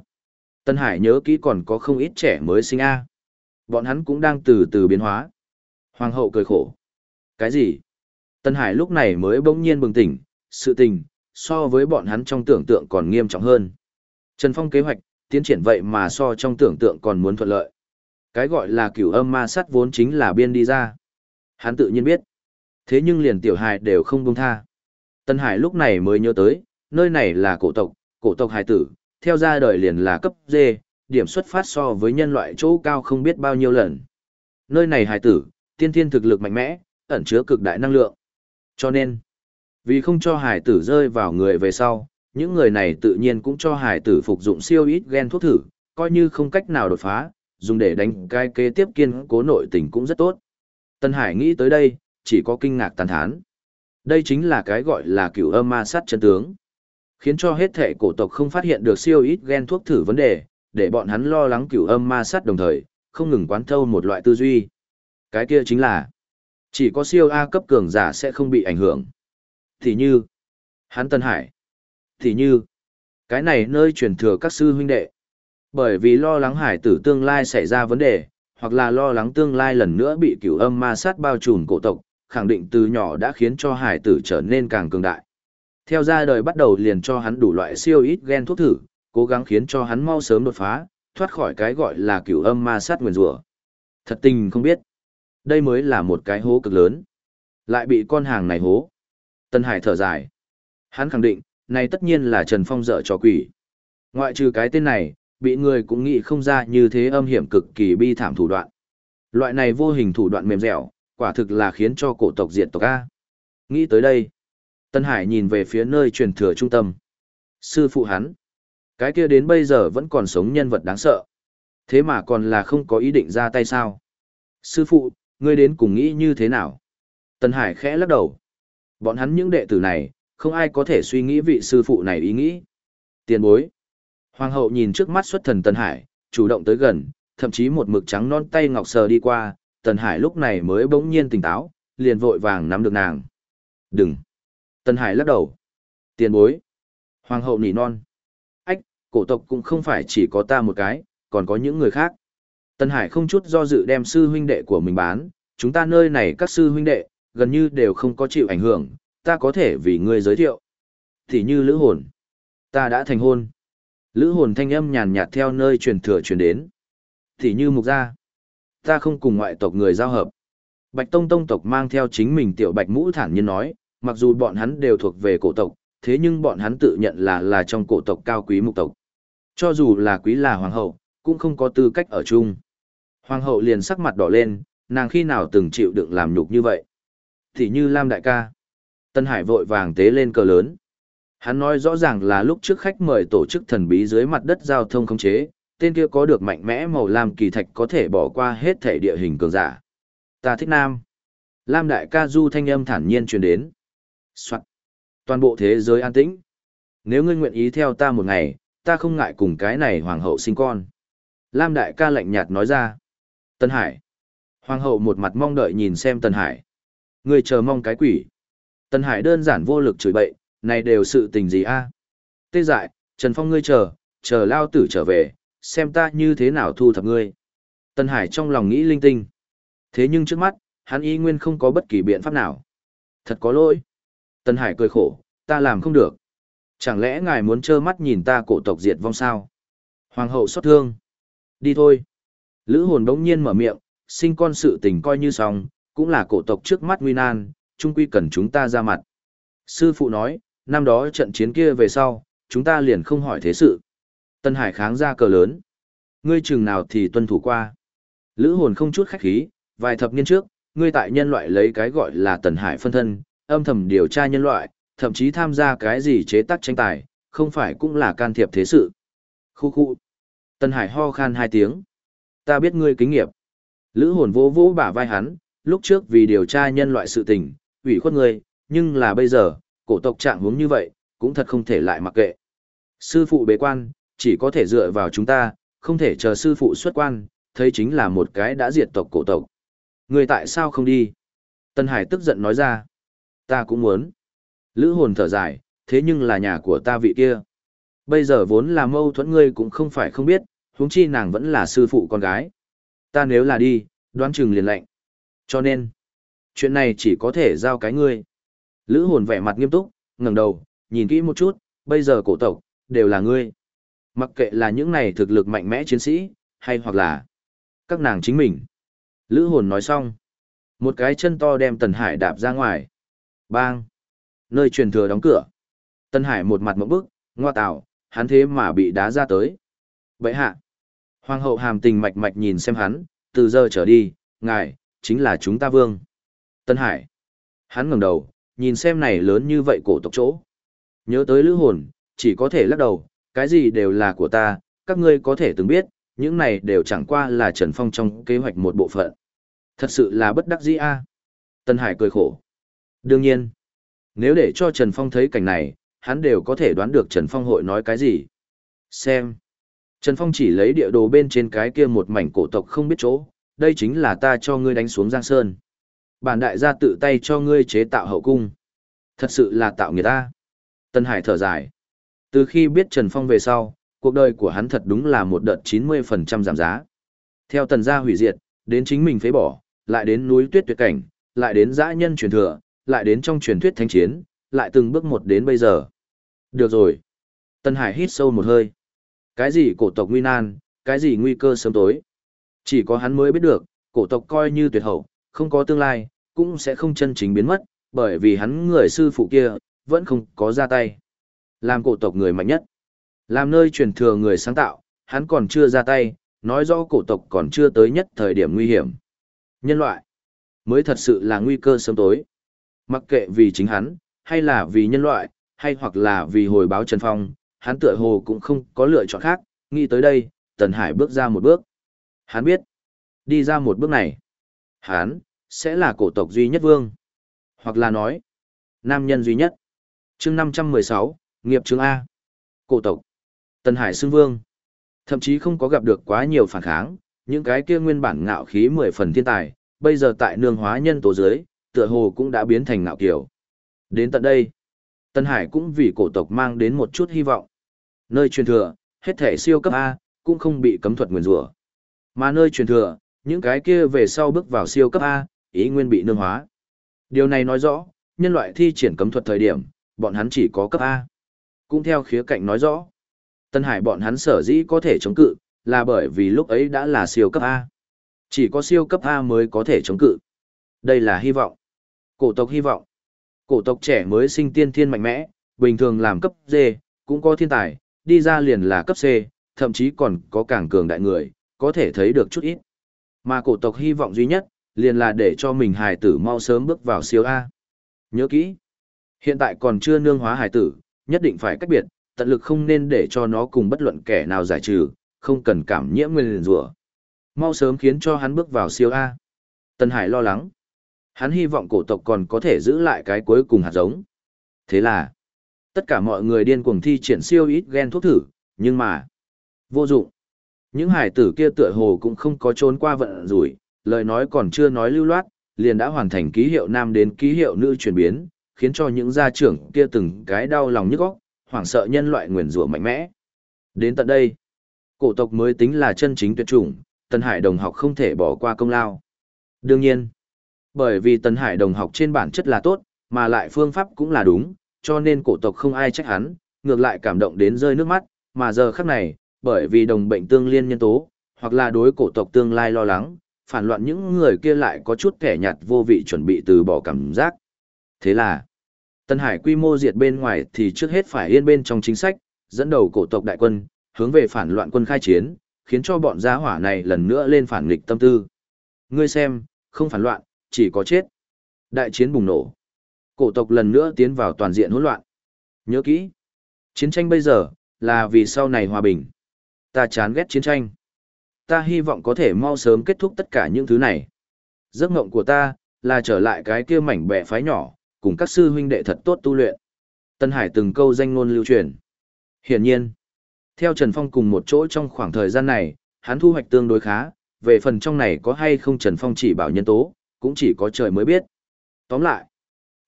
[SPEAKER 1] Tân Hải nhớ kỹ còn có không ít trẻ mới sinh A. Bọn hắn cũng đang từ từ biến hóa. Hoàng hậu cười khổ. Cái gì? Tân Hải lúc này mới bỗng nhiên bừng tỉnh, sự tình, so với bọn hắn trong tưởng tượng còn nghiêm trọng hơn. Trần Phong kế hoạch, tiến triển vậy mà so trong tưởng tượng còn muốn thuận lợi. Cái gọi là cửu âm ma sát vốn chính là biên đi ra. Hắn tự nhiên biết. Thế nhưng liền tiểu hài đều không buông tha. Tân Hải lúc này mới nhớ tới, nơi này là cổ tộc, cổ tộc hài tử, theo ra đời liền là cấp D, điểm xuất phát so với nhân loại chỗ cao không biết bao nhiêu lần. Nơi này hài tử, tiên thiên thực lực mạnh mẽ, ẩn chứa cực đại năng lượng. Cho nên, vì không cho hài tử rơi vào người về sau, những người này tự nhiên cũng cho hài tử phục dụng siêu ít gen thuốc thử, coi như không cách nào đột phá, dùng để đánh cái kế tiếp kiên cố nội tình cũng rất tốt. Tân Hải nghĩ tới đây, chỉ có kinh ngạc tàn thán. Đây chính là cái gọi là cửu âm ma sát chân tướng. Khiến cho hết thể cổ tộc không phát hiện được siêu ít gen thuốc thử vấn đề, để bọn hắn lo lắng cửu âm ma sát đồng thời, không ngừng quán thâu một loại tư duy. Cái kia chính là, chỉ có siêu A cấp cường giả sẽ không bị ảnh hưởng. Thì như, hắn Tân Hải. Thì như, cái này nơi truyền thừa các sư huynh đệ. Bởi vì lo lắng hải tử tương lai xảy ra vấn đề, hoặc là lo lắng tương lai lần nữa bị cửu âm ma sát bao trùm cổ tộc, khẳng định từ nhỏ đã khiến cho hải tử trở nên càng cường đại. Theo ra đời bắt đầu liền cho hắn đủ loại siêu ít gen thuốc thử, cố gắng khiến cho hắn mau sớm đột phá, thoát khỏi cái gọi là cửu âm ma sát nguyền rủa. Thật tình không biết, đây mới là một cái hố cực lớn. Lại bị con hàng này hố. Tân Hải thở dài. Hắn khẳng định, này tất nhiên là Trần Phong dở cho quỷ. Ngoại trừ cái tên này, bị người cũng nghĩ không ra như thế âm hiểm cực kỳ bi thảm thủ đoạn. Loại này vô hình thủ đoạn mềm dẻo, quả thực là khiến cho cổ tộc diệt tộc A. Nghĩ tới đây, Tân Hải nhìn về phía nơi truyền thừa trung tâm. Sư phụ hắn, cái kia đến bây giờ vẫn còn sống nhân vật đáng sợ. Thế mà còn là không có ý định ra tay sao? Sư phụ, ngươi đến cùng nghĩ như thế nào? Tân Hải khẽ lắc đầu. Bọn hắn những đệ tử này, không ai có thể suy nghĩ vị sư phụ này ý nghĩ. Tiền bối. Hoàng hậu nhìn trước mắt xuất thần Tần Hải, chủ động tới gần, thậm chí một mực trắng non tay ngọc sờ đi qua, Tần Hải lúc này mới bỗng nhiên tỉnh táo, liền vội vàng nắm được nàng. Đừng! Tần Hải lắc đầu. Tiền bối! Hoàng hậu nỉ non. Ách, cổ tộc cũng không phải chỉ có ta một cái, còn có những người khác. Tần Hải không chút do dự đem sư huynh đệ của mình bán, chúng ta nơi này các sư huynh đệ, gần như đều không có chịu ảnh hưởng, ta có thể vì ngươi giới thiệu. Thì như lữ hồn. Ta đã thành hôn. Lữ hồn thanh âm nhàn nhạt theo nơi truyền thừa truyền đến. Thì như mục gia ta không cùng ngoại tộc người giao hợp. Bạch Tông Tông tộc mang theo chính mình tiểu bạch mũ thản nhiên nói, mặc dù bọn hắn đều thuộc về cổ tộc, thế nhưng bọn hắn tự nhận là là trong cổ tộc cao quý mục tộc. Cho dù là quý là hoàng hậu, cũng không có tư cách ở chung. Hoàng hậu liền sắc mặt đỏ lên, nàng khi nào từng chịu đựng làm nhục như vậy. Thì như Lam đại ca. Tân Hải vội vàng tế lên cờ lớn. Hắn nói rõ ràng là lúc trước khách mời tổ chức thần bí dưới mặt đất giao thông khống chế, tên kia có được mạnh mẽ màu lam kỳ thạch có thể bỏ qua hết thể địa hình cường giả. Ta thích nam. Lam đại ca du thanh âm thản nhiên truyền đến. Soạn. Toàn bộ thế giới an tĩnh. Nếu ngươi nguyện ý theo ta một ngày, ta không ngại cùng cái này hoàng hậu sinh con. Lam đại ca lạnh nhạt nói ra. Tân Hải. Hoàng hậu một mặt mong đợi nhìn xem Tân Hải. Ngươi chờ mong cái quỷ. Tân Hải đơn giản vô lực chửi bậy, này đều sự tình gì a? Tê dại, Trần Phong ngươi chờ, chờ lao tử trở về, xem ta như thế nào thu thập ngươi. Tân Hải trong lòng nghĩ linh tinh. Thế nhưng trước mắt, hắn y nguyên không có bất kỳ biện pháp nào. Thật có lỗi. Tân Hải cười khổ, ta làm không được. Chẳng lẽ ngài muốn trơ mắt nhìn ta cổ tộc diệt vong sao? Hoàng hậu xót thương. Đi thôi. Lữ hồn đống nhiên mở miệng, sinh con sự tình coi như xong, cũng là cổ tộc trước mắt nguy nan, chung quy cần chúng ta ra mặt. Sư phụ nói, năm đó trận chiến kia về sau, chúng ta liền không hỏi thế sự. Tân Hải kháng ra cờ lớn. Ngươi chừng nào thì tuân thủ qua. Lữ hồn không chút khách khí, vài thập niên trước, ngươi tại nhân loại lấy cái gọi là Tần Hải phân thân, âm thầm điều tra nhân loại, thậm chí tham gia cái gì chế tác tranh tài, không phải cũng là can thiệp thế sự. Khu khu. Tần Hải ho khan hai tiếng. Ta biết ngươi kính nghiệp. Lữ hồn vỗ vỗ bả vai hắn, lúc trước vì điều tra nhân loại sự tình, ủy khuất ngươi, nhưng là bây giờ, cổ tộc trạng huống như vậy, cũng thật không thể lại mặc kệ. Sư phụ bế quan, chỉ có thể dựa vào chúng ta, không thể chờ sư phụ xuất quan, thấy chính là một cái đã diệt tộc cổ tộc. Người tại sao không đi? Tân Hải tức giận nói ra. Ta cũng muốn. Lữ hồn thở dài, thế nhưng là nhà của ta vị kia. Bây giờ vốn là mâu thuẫn ngươi cũng không phải không biết, huống chi nàng vẫn là sư phụ con gái. Ta nếu là đi, đoán chừng liền lệnh. Cho nên, chuyện này chỉ có thể giao cái ngươi. Lữ hồn vẻ mặt nghiêm túc, ngẩng đầu, nhìn kỹ một chút, bây giờ cổ tộc, đều là ngươi. Mặc kệ là những này thực lực mạnh mẽ chiến sĩ, hay hoặc là các nàng chính mình. Lữ hồn nói xong. Một cái chân to đem Tần Hải đạp ra ngoài. Bang! Nơi truyền thừa đóng cửa. Tần Hải một mặt mẫu bức, ngoa tạo, hắn thế mà bị đá ra tới. Vậy hạ! Hoàng hậu hàm tình mạch mạch nhìn xem hắn, từ giờ trở đi, ngài, chính là chúng ta vương. Tân Hải! Hắn ngẩng đầu, nhìn xem này lớn như vậy cổ tộc chỗ. Nhớ tới lữ hồn, chỉ có thể lắc đầu, cái gì đều là của ta, các ngươi có thể từng biết, những này đều chẳng qua là Trần Phong trong kế hoạch một bộ phận. Thật sự là bất đắc dĩ a. Tân Hải cười khổ. Đương nhiên, nếu để cho Trần Phong thấy cảnh này, hắn đều có thể đoán được Trần Phong hội nói cái gì. Xem. Trần Phong chỉ lấy địa đồ bên trên cái kia một mảnh cổ tộc không biết chỗ, đây chính là ta cho ngươi đánh xuống Giang Sơn. Bản đại gia tự tay cho ngươi chế tạo hậu cung. Thật sự là tạo người ta. Tân Hải thở dài. Từ khi biết Trần Phong về sau, cuộc đời của hắn thật đúng là một đợt 90% giảm giá. Theo tần gia hủy diệt, đến chính mình phế bỏ, lại đến núi tuyết tuyệt cảnh, lại đến dã nhân truyền thừa, lại đến trong truyền thuyết thánh chiến, lại từng bước một đến bây giờ. Được rồi. Tân Hải hít sâu một hơi. Cái gì cổ tộc nguy nan, cái gì nguy cơ sớm tối. Chỉ có hắn mới biết được, cổ tộc coi như tuyệt hậu, không có tương lai, cũng sẽ không chân chính biến mất, bởi vì hắn người sư phụ kia, vẫn không có ra tay. Làm cổ tộc người mạnh nhất, làm nơi truyền thừa người sáng tạo, hắn còn chưa ra tay, nói rõ cổ tộc còn chưa tới nhất thời điểm nguy hiểm. Nhân loại, mới thật sự là nguy cơ sớm tối. Mặc kệ vì chính hắn, hay là vì nhân loại, hay hoặc là vì hồi báo Trần Phong, hắn tựa hồ cũng không có lựa chọn khác, nghĩ tới đây, Tần Hải bước ra một bước. Hắn biết, đi ra một bước này, hắn, sẽ là cổ tộc duy nhất vương. Hoặc là nói, nam nhân duy nhất. chương 516, nghiệp chứng A. Cổ tộc. tân Hải xưng vương. Thậm chí không có gặp được quá nhiều phản kháng, những cái kia nguyên bản ngạo khí mười phần thiên tài, bây giờ tại nương hóa nhân tố dưới, tựa hồ cũng đã biến thành ngạo kiểu. Đến tận đây, Tân Hải cũng vì cổ tộc mang đến một chút hy vọng. Nơi truyền thừa, hết thể siêu cấp A, cũng không bị cấm thuật nguyền rủa. Mà nơi truyền thừa, những cái kia về sau bước vào siêu cấp A, ý nguyên bị nương hóa. Điều này nói rõ, nhân loại thi triển cấm thuật thời điểm, bọn hắn chỉ có cấp A. Cũng theo khía cạnh nói rõ, Tân Hải bọn hắn sở dĩ có thể chống cự, là bởi vì lúc ấy đã là siêu cấp A. Chỉ có siêu cấp A mới có thể chống cự. Đây là hy vọng. Cổ tộc hy vọng. Cổ tộc trẻ mới sinh tiên thiên mạnh mẽ, bình thường làm cấp D, cũng có thiên tài, đi ra liền là cấp C, thậm chí còn có càng cường đại người, có thể thấy được chút ít. Mà cổ tộc hy vọng duy nhất, liền là để cho mình hài tử mau sớm bước vào siêu A. Nhớ kỹ, hiện tại còn chưa nương hóa hài tử, nhất định phải cách biệt, tận lực không nên để cho nó cùng bất luận kẻ nào giải trừ, không cần cảm nhiễm nguyên rủa. Mau sớm khiến cho hắn bước vào siêu A. Tân Hải lo lắng. Hắn hy vọng cổ tộc còn có thể giữ lại cái cuối cùng hạt giống. Thế là, tất cả mọi người điên cuồng thi triển siêu ít gen thuốc thử, nhưng mà, vô dụng. Những hải tử kia tựa hồ cũng không có trốn qua vận rủi, lời nói còn chưa nói lưu loát, liền đã hoàn thành ký hiệu nam đến ký hiệu nữ chuyển biến, khiến cho những gia trưởng kia từng cái đau lòng nhức óc, hoảng sợ nhân loại nguyền rủa mạnh mẽ. Đến tận đây, cổ tộc mới tính là chân chính tuyệt chủng, Tân Hải đồng học không thể bỏ qua công lao. Đương nhiên, bởi vì Tân Hải đồng học trên bản chất là tốt, mà lại phương pháp cũng là đúng, cho nên cổ tộc không ai trách hắn, ngược lại cảm động đến rơi nước mắt, mà giờ khắc này, bởi vì đồng bệnh tương liên nhân tố, hoặc là đối cổ tộc tương lai lo lắng, phản loạn những người kia lại có chút kẻ nhạt vô vị chuẩn bị từ bỏ cảm giác. Thế là, Tân Hải quy mô diệt bên ngoài thì trước hết phải yên bên trong chính sách, dẫn đầu cổ tộc đại quân, hướng về phản loạn quân khai chiến, khiến cho bọn gia hỏa này lần nữa lên phản nghịch tâm tư. Ngươi xem, không phản loạn, chỉ có chết. Đại chiến bùng nổ. Cổ tộc lần nữa tiến vào toàn diện hỗn loạn. Nhớ kỹ, chiến tranh bây giờ, là vì sau này hòa bình. Ta chán ghét chiến tranh. Ta hy vọng có thể mau sớm kết thúc tất cả những thứ này. Giấc mộng của ta, là trở lại cái kia mảnh bẻ phái nhỏ, cùng các sư huynh đệ thật tốt tu luyện. Tân Hải từng câu danh ngôn lưu truyền. Hiển nhiên, theo Trần Phong cùng một chỗ trong khoảng thời gian này, hắn thu hoạch tương đối khá, về phần trong này có hay không Trần Phong chỉ bảo nhân tố, cũng chỉ có trời mới biết. Tóm lại,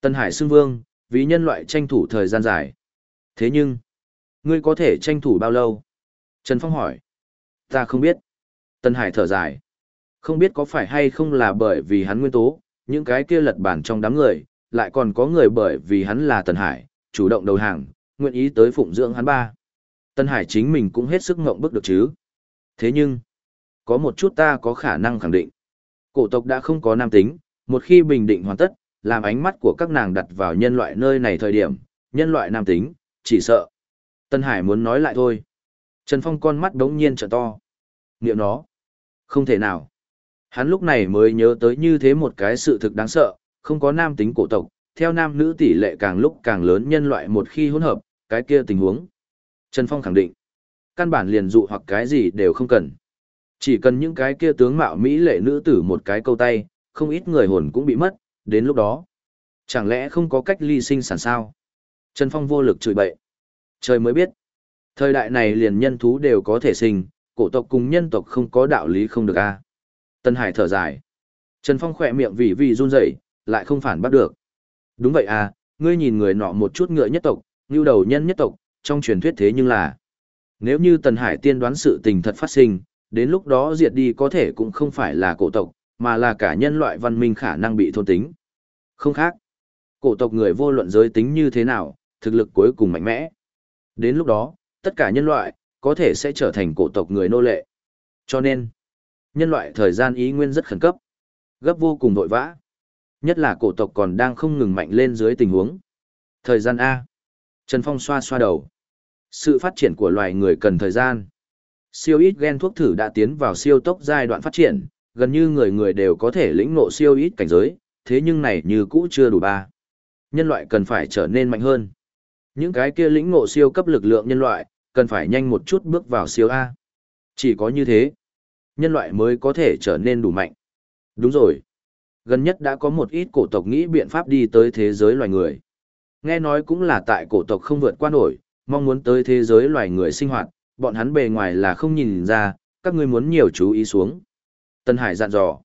[SPEAKER 1] Tân Hải xưng vương, vì nhân loại tranh thủ thời gian dài. Thế nhưng, ngươi có thể tranh thủ bao lâu? Trần Phong hỏi. Ta không biết. Tân Hải thở dài. Không biết có phải hay không là bởi vì hắn nguyên tố, những cái kia lật bản trong đám người, lại còn có người bởi vì hắn là Tân Hải, chủ động đầu hàng, nguyện ý tới phụng dưỡng hắn ba. Tân Hải chính mình cũng hết sức ngộng bức được chứ. Thế nhưng, có một chút ta có khả năng khẳng định. Cổ tộc đã không có nam tính, một khi bình định hoàn tất, làm ánh mắt của các nàng đặt vào nhân loại nơi này thời điểm, nhân loại nam tính, chỉ sợ. Tân Hải muốn nói lại thôi. Trần Phong con mắt đống nhiên trở to. Niệm nó. Không thể nào. Hắn lúc này mới nhớ tới như thế một cái sự thực đáng sợ, không có nam tính cổ tộc, theo nam nữ tỷ lệ càng lúc càng lớn nhân loại một khi hỗn hợp, cái kia tình huống. Trần Phong khẳng định, căn bản liền dụ hoặc cái gì đều không cần. Chỉ cần những cái kia tướng mạo Mỹ lệ nữ tử một cái câu tay, không ít người hồn cũng bị mất, đến lúc đó. Chẳng lẽ không có cách ly sinh sản sao? Trần Phong vô lực chửi bậy. Trời mới biết. Thời đại này liền nhân thú đều có thể sinh, cổ tộc cùng nhân tộc không có đạo lý không được a. Tân Hải thở dài. Trần Phong khỏe miệng vì vì run rẩy, lại không phản bắt được. Đúng vậy à, ngươi nhìn người nọ một chút ngựa nhất tộc, ngưu đầu nhân nhất tộc, trong truyền thuyết thế nhưng là. Nếu như Tần Hải tiên đoán sự tình thật phát sinh, đến lúc đó diệt đi có thể cũng không phải là cổ tộc, mà là cả nhân loại văn minh khả năng bị thôn tính. Không khác. Cổ tộc người vô luận giới tính như thế nào, thực lực cuối cùng mạnh mẽ. Đến lúc đó, tất cả nhân loại, có thể sẽ trở thành cổ tộc người nô lệ. Cho nên, nhân loại thời gian ý nguyên rất khẩn cấp. Gấp vô cùng vội vã. Nhất là cổ tộc còn đang không ngừng mạnh lên dưới tình huống. Thời gian A. Trần Phong xoa xoa đầu. Sự phát triển của loài người cần thời gian. Siêu ít gen thuốc thử đã tiến vào siêu tốc giai đoạn phát triển, gần như người người đều có thể lĩnh ngộ siêu ít cảnh giới, thế nhưng này như cũ chưa đủ ba. Nhân loại cần phải trở nên mạnh hơn. Những cái kia lĩnh ngộ siêu cấp lực lượng nhân loại, cần phải nhanh một chút bước vào siêu A. Chỉ có như thế, nhân loại mới có thể trở nên đủ mạnh. Đúng rồi. Gần nhất đã có một ít cổ tộc nghĩ biện pháp đi tới thế giới loài người. Nghe nói cũng là tại cổ tộc không vượt qua nổi, mong muốn tới thế giới loài người sinh hoạt, bọn hắn bề ngoài là không nhìn ra, các ngươi muốn nhiều chú ý xuống. Tân Hải dặn dò.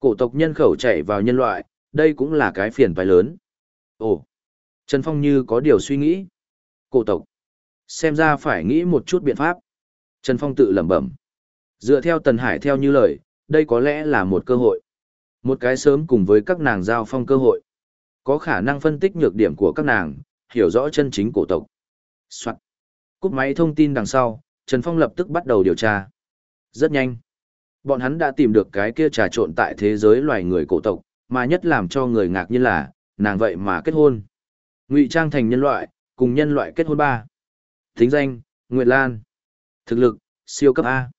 [SPEAKER 1] Cổ tộc nhân khẩu chạy vào nhân loại, đây cũng là cái phiền phải lớn. Ồ, Trần Phong như có điều suy nghĩ. Cổ tộc. Xem ra phải nghĩ một chút biện pháp. Trần Phong tự lẩm bẩm. Dựa theo Tần Hải theo như lời, đây có lẽ là một cơ hội. Một cái sớm cùng với các nàng giao phong cơ hội. Có khả năng phân tích nhược điểm của các nàng, hiểu rõ chân chính cổ tộc. Soạn. Cúp máy thông tin đằng sau, Trần Phong lập tức bắt đầu điều tra. Rất nhanh. Bọn hắn đã tìm được cái kia trà trộn tại thế giới loài người cổ tộc, mà nhất làm cho người ngạc nhiên là, nàng vậy mà kết hôn. Ngụy trang thành nhân loại, cùng nhân loại kết hôn ba. Thính danh, Nguyệt Lan. Thực lực, siêu cấp A.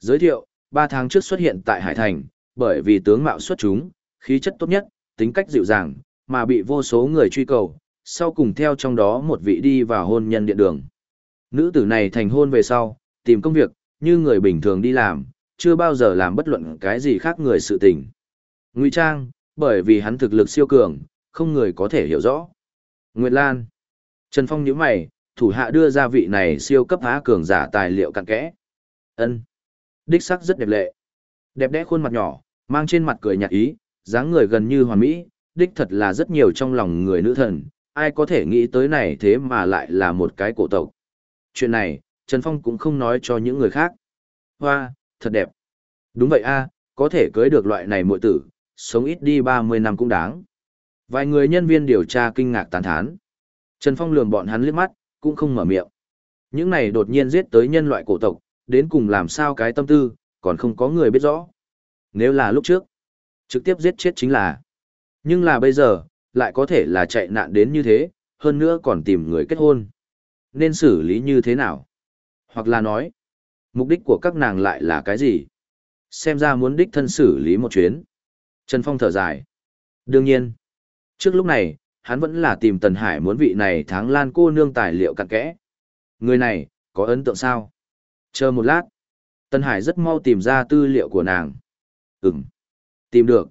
[SPEAKER 1] Giới thiệu, ba tháng trước xuất hiện tại Hải Thành, bởi vì tướng mạo xuất chúng, khí chất tốt nhất, tính cách dịu dàng, mà bị vô số người truy cầu, sau cùng theo trong đó một vị đi vào hôn nhân điện đường. Nữ tử này thành hôn về sau, tìm công việc, như người bình thường đi làm, chưa bao giờ làm bất luận cái gì khác người sự tình. Ngụy Trang, bởi vì hắn thực lực siêu cường, không người có thể hiểu rõ. Nguyệt Lan. Trần Phong nhíu mày, thủ hạ đưa ra vị này siêu cấp há cường giả tài liệu cặn kẽ. Ân. Đích sắc rất đẹp lệ. Đẹp đẽ khuôn mặt nhỏ, mang trên mặt cười nhạt ý, dáng người gần như hoàn mỹ, đích thật là rất nhiều trong lòng người nữ thần, ai có thể nghĩ tới này thế mà lại là một cái cổ tộc. Chuyện này, Trần Phong cũng không nói cho những người khác. Hoa, thật đẹp. Đúng vậy a, có thể cưới được loại này muội tử, sống ít đi 30 năm cũng đáng. Vài người nhân viên điều tra kinh ngạc tán thán. Trần Phong lườm bọn hắn liếc mắt, cũng không mở miệng. Những này đột nhiên giết tới nhân loại cổ tộc, đến cùng làm sao cái tâm tư, còn không có người biết rõ. Nếu là lúc trước, trực tiếp giết chết chính là. Nhưng là bây giờ, lại có thể là chạy nạn đến như thế, hơn nữa còn tìm người kết hôn. Nên xử lý như thế nào? Hoặc là nói, mục đích của các nàng lại là cái gì? Xem ra muốn đích thân xử lý một chuyến. Trần Phong thở dài. Đương nhiên, trước lúc này, hắn vẫn là tìm Tần Hải muốn vị này tháng lan cô nương tài liệu cặn kẽ. Người này, có ấn tượng sao? Chờ một lát. Tần Hải rất mau tìm ra tư liệu của nàng. Ừm. Tìm được.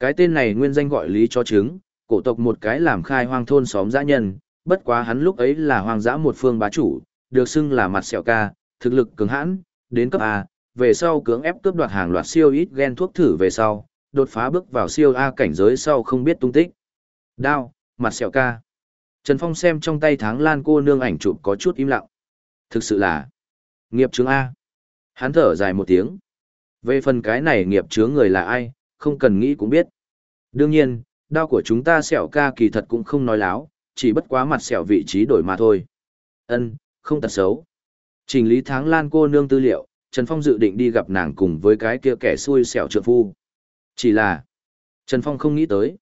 [SPEAKER 1] Cái tên này nguyên danh gọi lý cho trứng, cổ tộc một cái làm khai hoang thôn xóm dã nhân, bất quá hắn lúc ấy là hoang dã một phương bá chủ, được xưng là mặt sẹo ca, thực lực cứng hãn, đến cấp A, về sau cưỡng ép cướp đoạt hàng loạt siêu ít gen thuốc thử về sau, đột phá bước vào siêu A cảnh giới sau không biết tung tích. Đao, mặt sẹo ca. Trần Phong xem trong tay tháng lan cô nương ảnh chụp có chút im lặng. Thực sự là nghiệp chướng A. Hắn thở dài một tiếng. Về phần cái này nghiệp chướng người là ai, không cần nghĩ cũng biết. Đương nhiên, đao của chúng ta sẹo ca kỳ thật cũng không nói láo, chỉ bất quá mặt sẹo vị trí đổi mà thôi. Ân, không tật xấu. Trình lý tháng lan cô nương tư liệu, Trần Phong dự định đi gặp nàng cùng với cái kia kẻ xui xẻo trượng phu. Chỉ là, Trần Phong không nghĩ tới.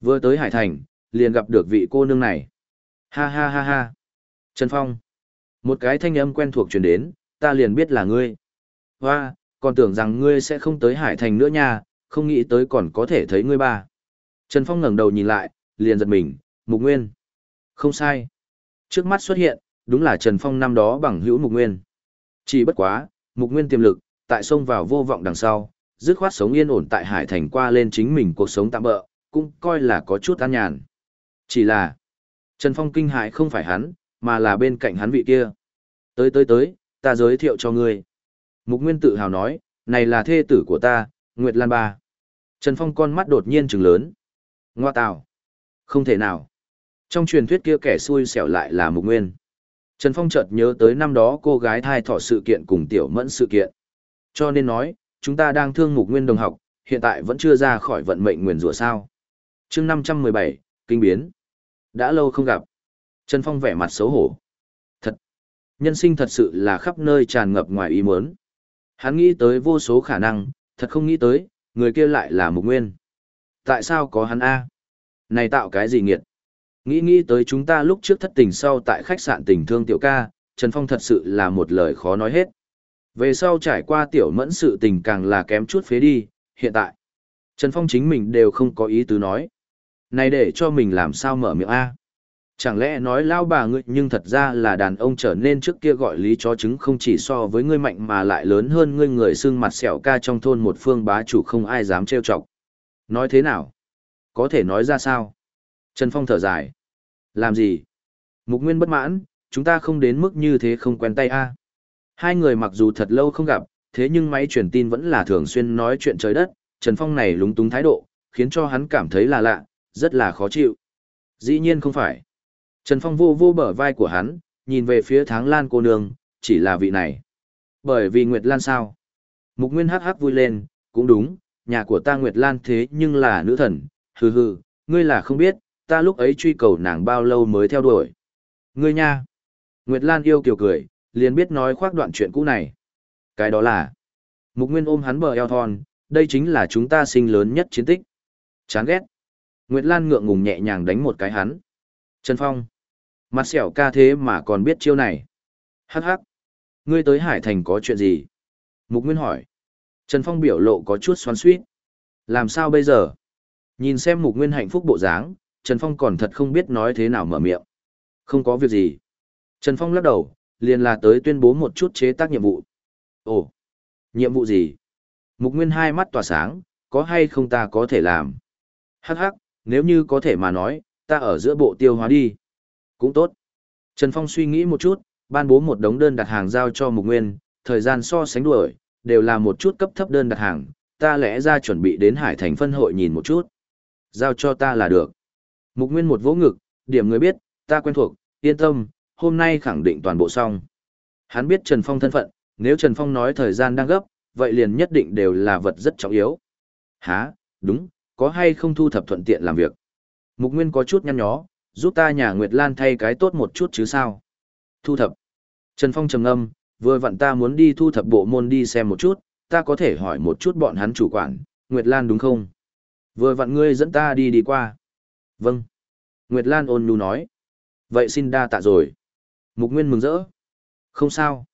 [SPEAKER 1] Vừa tới Hải Thành, liền gặp được vị cô nương này. Ha ha ha ha. Trần Phong. Một cái thanh âm quen thuộc truyền đến, ta liền biết là ngươi. Hoa, còn tưởng rằng ngươi sẽ không tới Hải Thành nữa nha, không nghĩ tới còn có thể thấy ngươi ba. Trần Phong ngẩng đầu nhìn lại, liền giật mình, Mục Nguyên. Không sai. Trước mắt xuất hiện, đúng là Trần Phong năm đó bằng hữu Mục Nguyên. Chỉ bất quá, Mục Nguyên tiềm lực, tại sông vào vô vọng đằng sau, dứt khoát sống yên ổn tại Hải Thành qua lên chính mình cuộc sống tạm bỡ, cũng coi là có chút an nhàn. Chỉ là, Trần Phong kinh hại không phải hắn, mà là bên cạnh hắn vị kia. Tới tới tới, ta giới thiệu cho ngươi. Mục Nguyên tự hào nói, này là thê tử của ta, Nguyệt Lan Ba. Trần Phong con mắt đột nhiên trừng lớn. Ngoa tào. Không thể nào. Trong truyền thuyết kia kẻ xui xẻo lại là Mục Nguyên. Trần Phong chợt nhớ tới năm đó cô gái thai thọ sự kiện cùng tiểu mẫn sự kiện. Cho nên nói, chúng ta đang thương Mục Nguyên đồng học, hiện tại vẫn chưa ra khỏi vận mệnh nguyền rủa sao. chương 517, Kinh biến. Đã lâu không gặp. Trần Phong vẻ mặt xấu hổ. Thật. Nhân sinh thật sự là khắp nơi tràn ngập ngoài ý muốn. Hắn nghĩ tới vô số khả năng, thật không nghĩ tới, người kia lại là Mục Nguyên. Tại sao có hắn A? Này tạo cái gì nghiệt? Nghĩ nghĩ tới chúng ta lúc trước thất tình sau tại khách sạn tình thương tiểu ca, Trần Phong thật sự là một lời khó nói hết. Về sau trải qua tiểu mẫn sự tình càng là kém chút phế đi, hiện tại. Trần Phong chính mình đều không có ý tứ nói. Này để cho mình làm sao mở miệng A. Chẳng lẽ nói lao bà ngươi nhưng thật ra là đàn ông trở nên trước kia gọi lý chó trứng không chỉ so với ngươi mạnh mà lại lớn hơn ngươi người xương mặt sẹo ca trong thôn một phương bá chủ không ai dám trêu chọc. Nói thế nào? Có thể nói ra sao? Trần Phong thở dài. Làm gì? Mục Nguyên bất mãn, chúng ta không đến mức như thế không quen tay a. Hai người mặc dù thật lâu không gặp, thế nhưng máy truyền tin vẫn là thường xuyên nói chuyện trời đất, Trần Phong này lúng túng thái độ, khiến cho hắn cảm thấy là lạ, rất là khó chịu. Dĩ nhiên không phải. Trần Phong vô vô bờ vai của hắn, nhìn về phía tháng lan cô nương, chỉ là vị này. Bởi vì Nguyệt Lan sao? Mục Nguyên hắc hắc vui lên, cũng đúng, nhà của ta Nguyệt Lan thế nhưng là nữ thần, hừ hừ, ngươi là không biết, ta lúc ấy truy cầu nàng bao lâu mới theo đuổi. Ngươi nha. Nguyệt Lan yêu kiều cười, liền biết nói khoác đoạn chuyện cũ này. Cái đó là, Mục Nguyên ôm hắn bờ eo thon, đây chính là chúng ta sinh lớn nhất chiến tích. Chán ghét. Nguyệt Lan ngượng ngùng nhẹ nhàng đánh một cái hắn. Trần Phong. Mặt xẻo ca thế mà còn biết chiêu này. Hắc hắc. Ngươi tới Hải Thành có chuyện gì? Mục Nguyên hỏi. Trần Phong biểu lộ có chút xoắn xuýt. Làm sao bây giờ? Nhìn xem Mục Nguyên hạnh phúc bộ dáng, Trần Phong còn thật không biết nói thế nào mở miệng. Không có việc gì. Trần Phong lắc đầu, liền là tới tuyên bố một chút chế tác nhiệm vụ. Ồ, nhiệm vụ gì? Mục Nguyên hai mắt tỏa sáng, có hay không ta có thể làm? Hắc hắc, nếu như có thể mà nói, ta ở giữa bộ tiêu hóa đi. Cũng tốt. Trần Phong suy nghĩ một chút, ban bố một đống đơn đặt hàng giao cho Mục Nguyên, thời gian so sánh đuổi, đều là một chút cấp thấp đơn đặt hàng, ta lẽ ra chuẩn bị đến Hải Thành phân hội nhìn một chút. Giao cho ta là được. Mục Nguyên một vỗ ngực, điểm người biết, ta quen thuộc, yên tâm, hôm nay khẳng định toàn bộ xong. Hắn biết Trần Phong thân phận, nếu Trần Phong nói thời gian đang gấp, vậy liền nhất định đều là vật rất trọng yếu. Hả, đúng, có hay không thu thập thuận tiện làm việc. Mục Nguyên có chút nhăn nhó, giúp ta nhà Nguyệt Lan thay cái tốt một chút chứ sao. Thu thập. Trần Phong trầm ngâm, vừa vặn ta muốn đi thu thập bộ môn đi xem một chút, ta có thể hỏi một chút bọn hắn chủ quản, Nguyệt Lan đúng không? Vừa vặn ngươi dẫn ta đi đi qua. Vâng. Nguyệt Lan ôn nhu nói. Vậy xin đa tạ rồi. Mục Nguyên mừng rỡ. Không sao.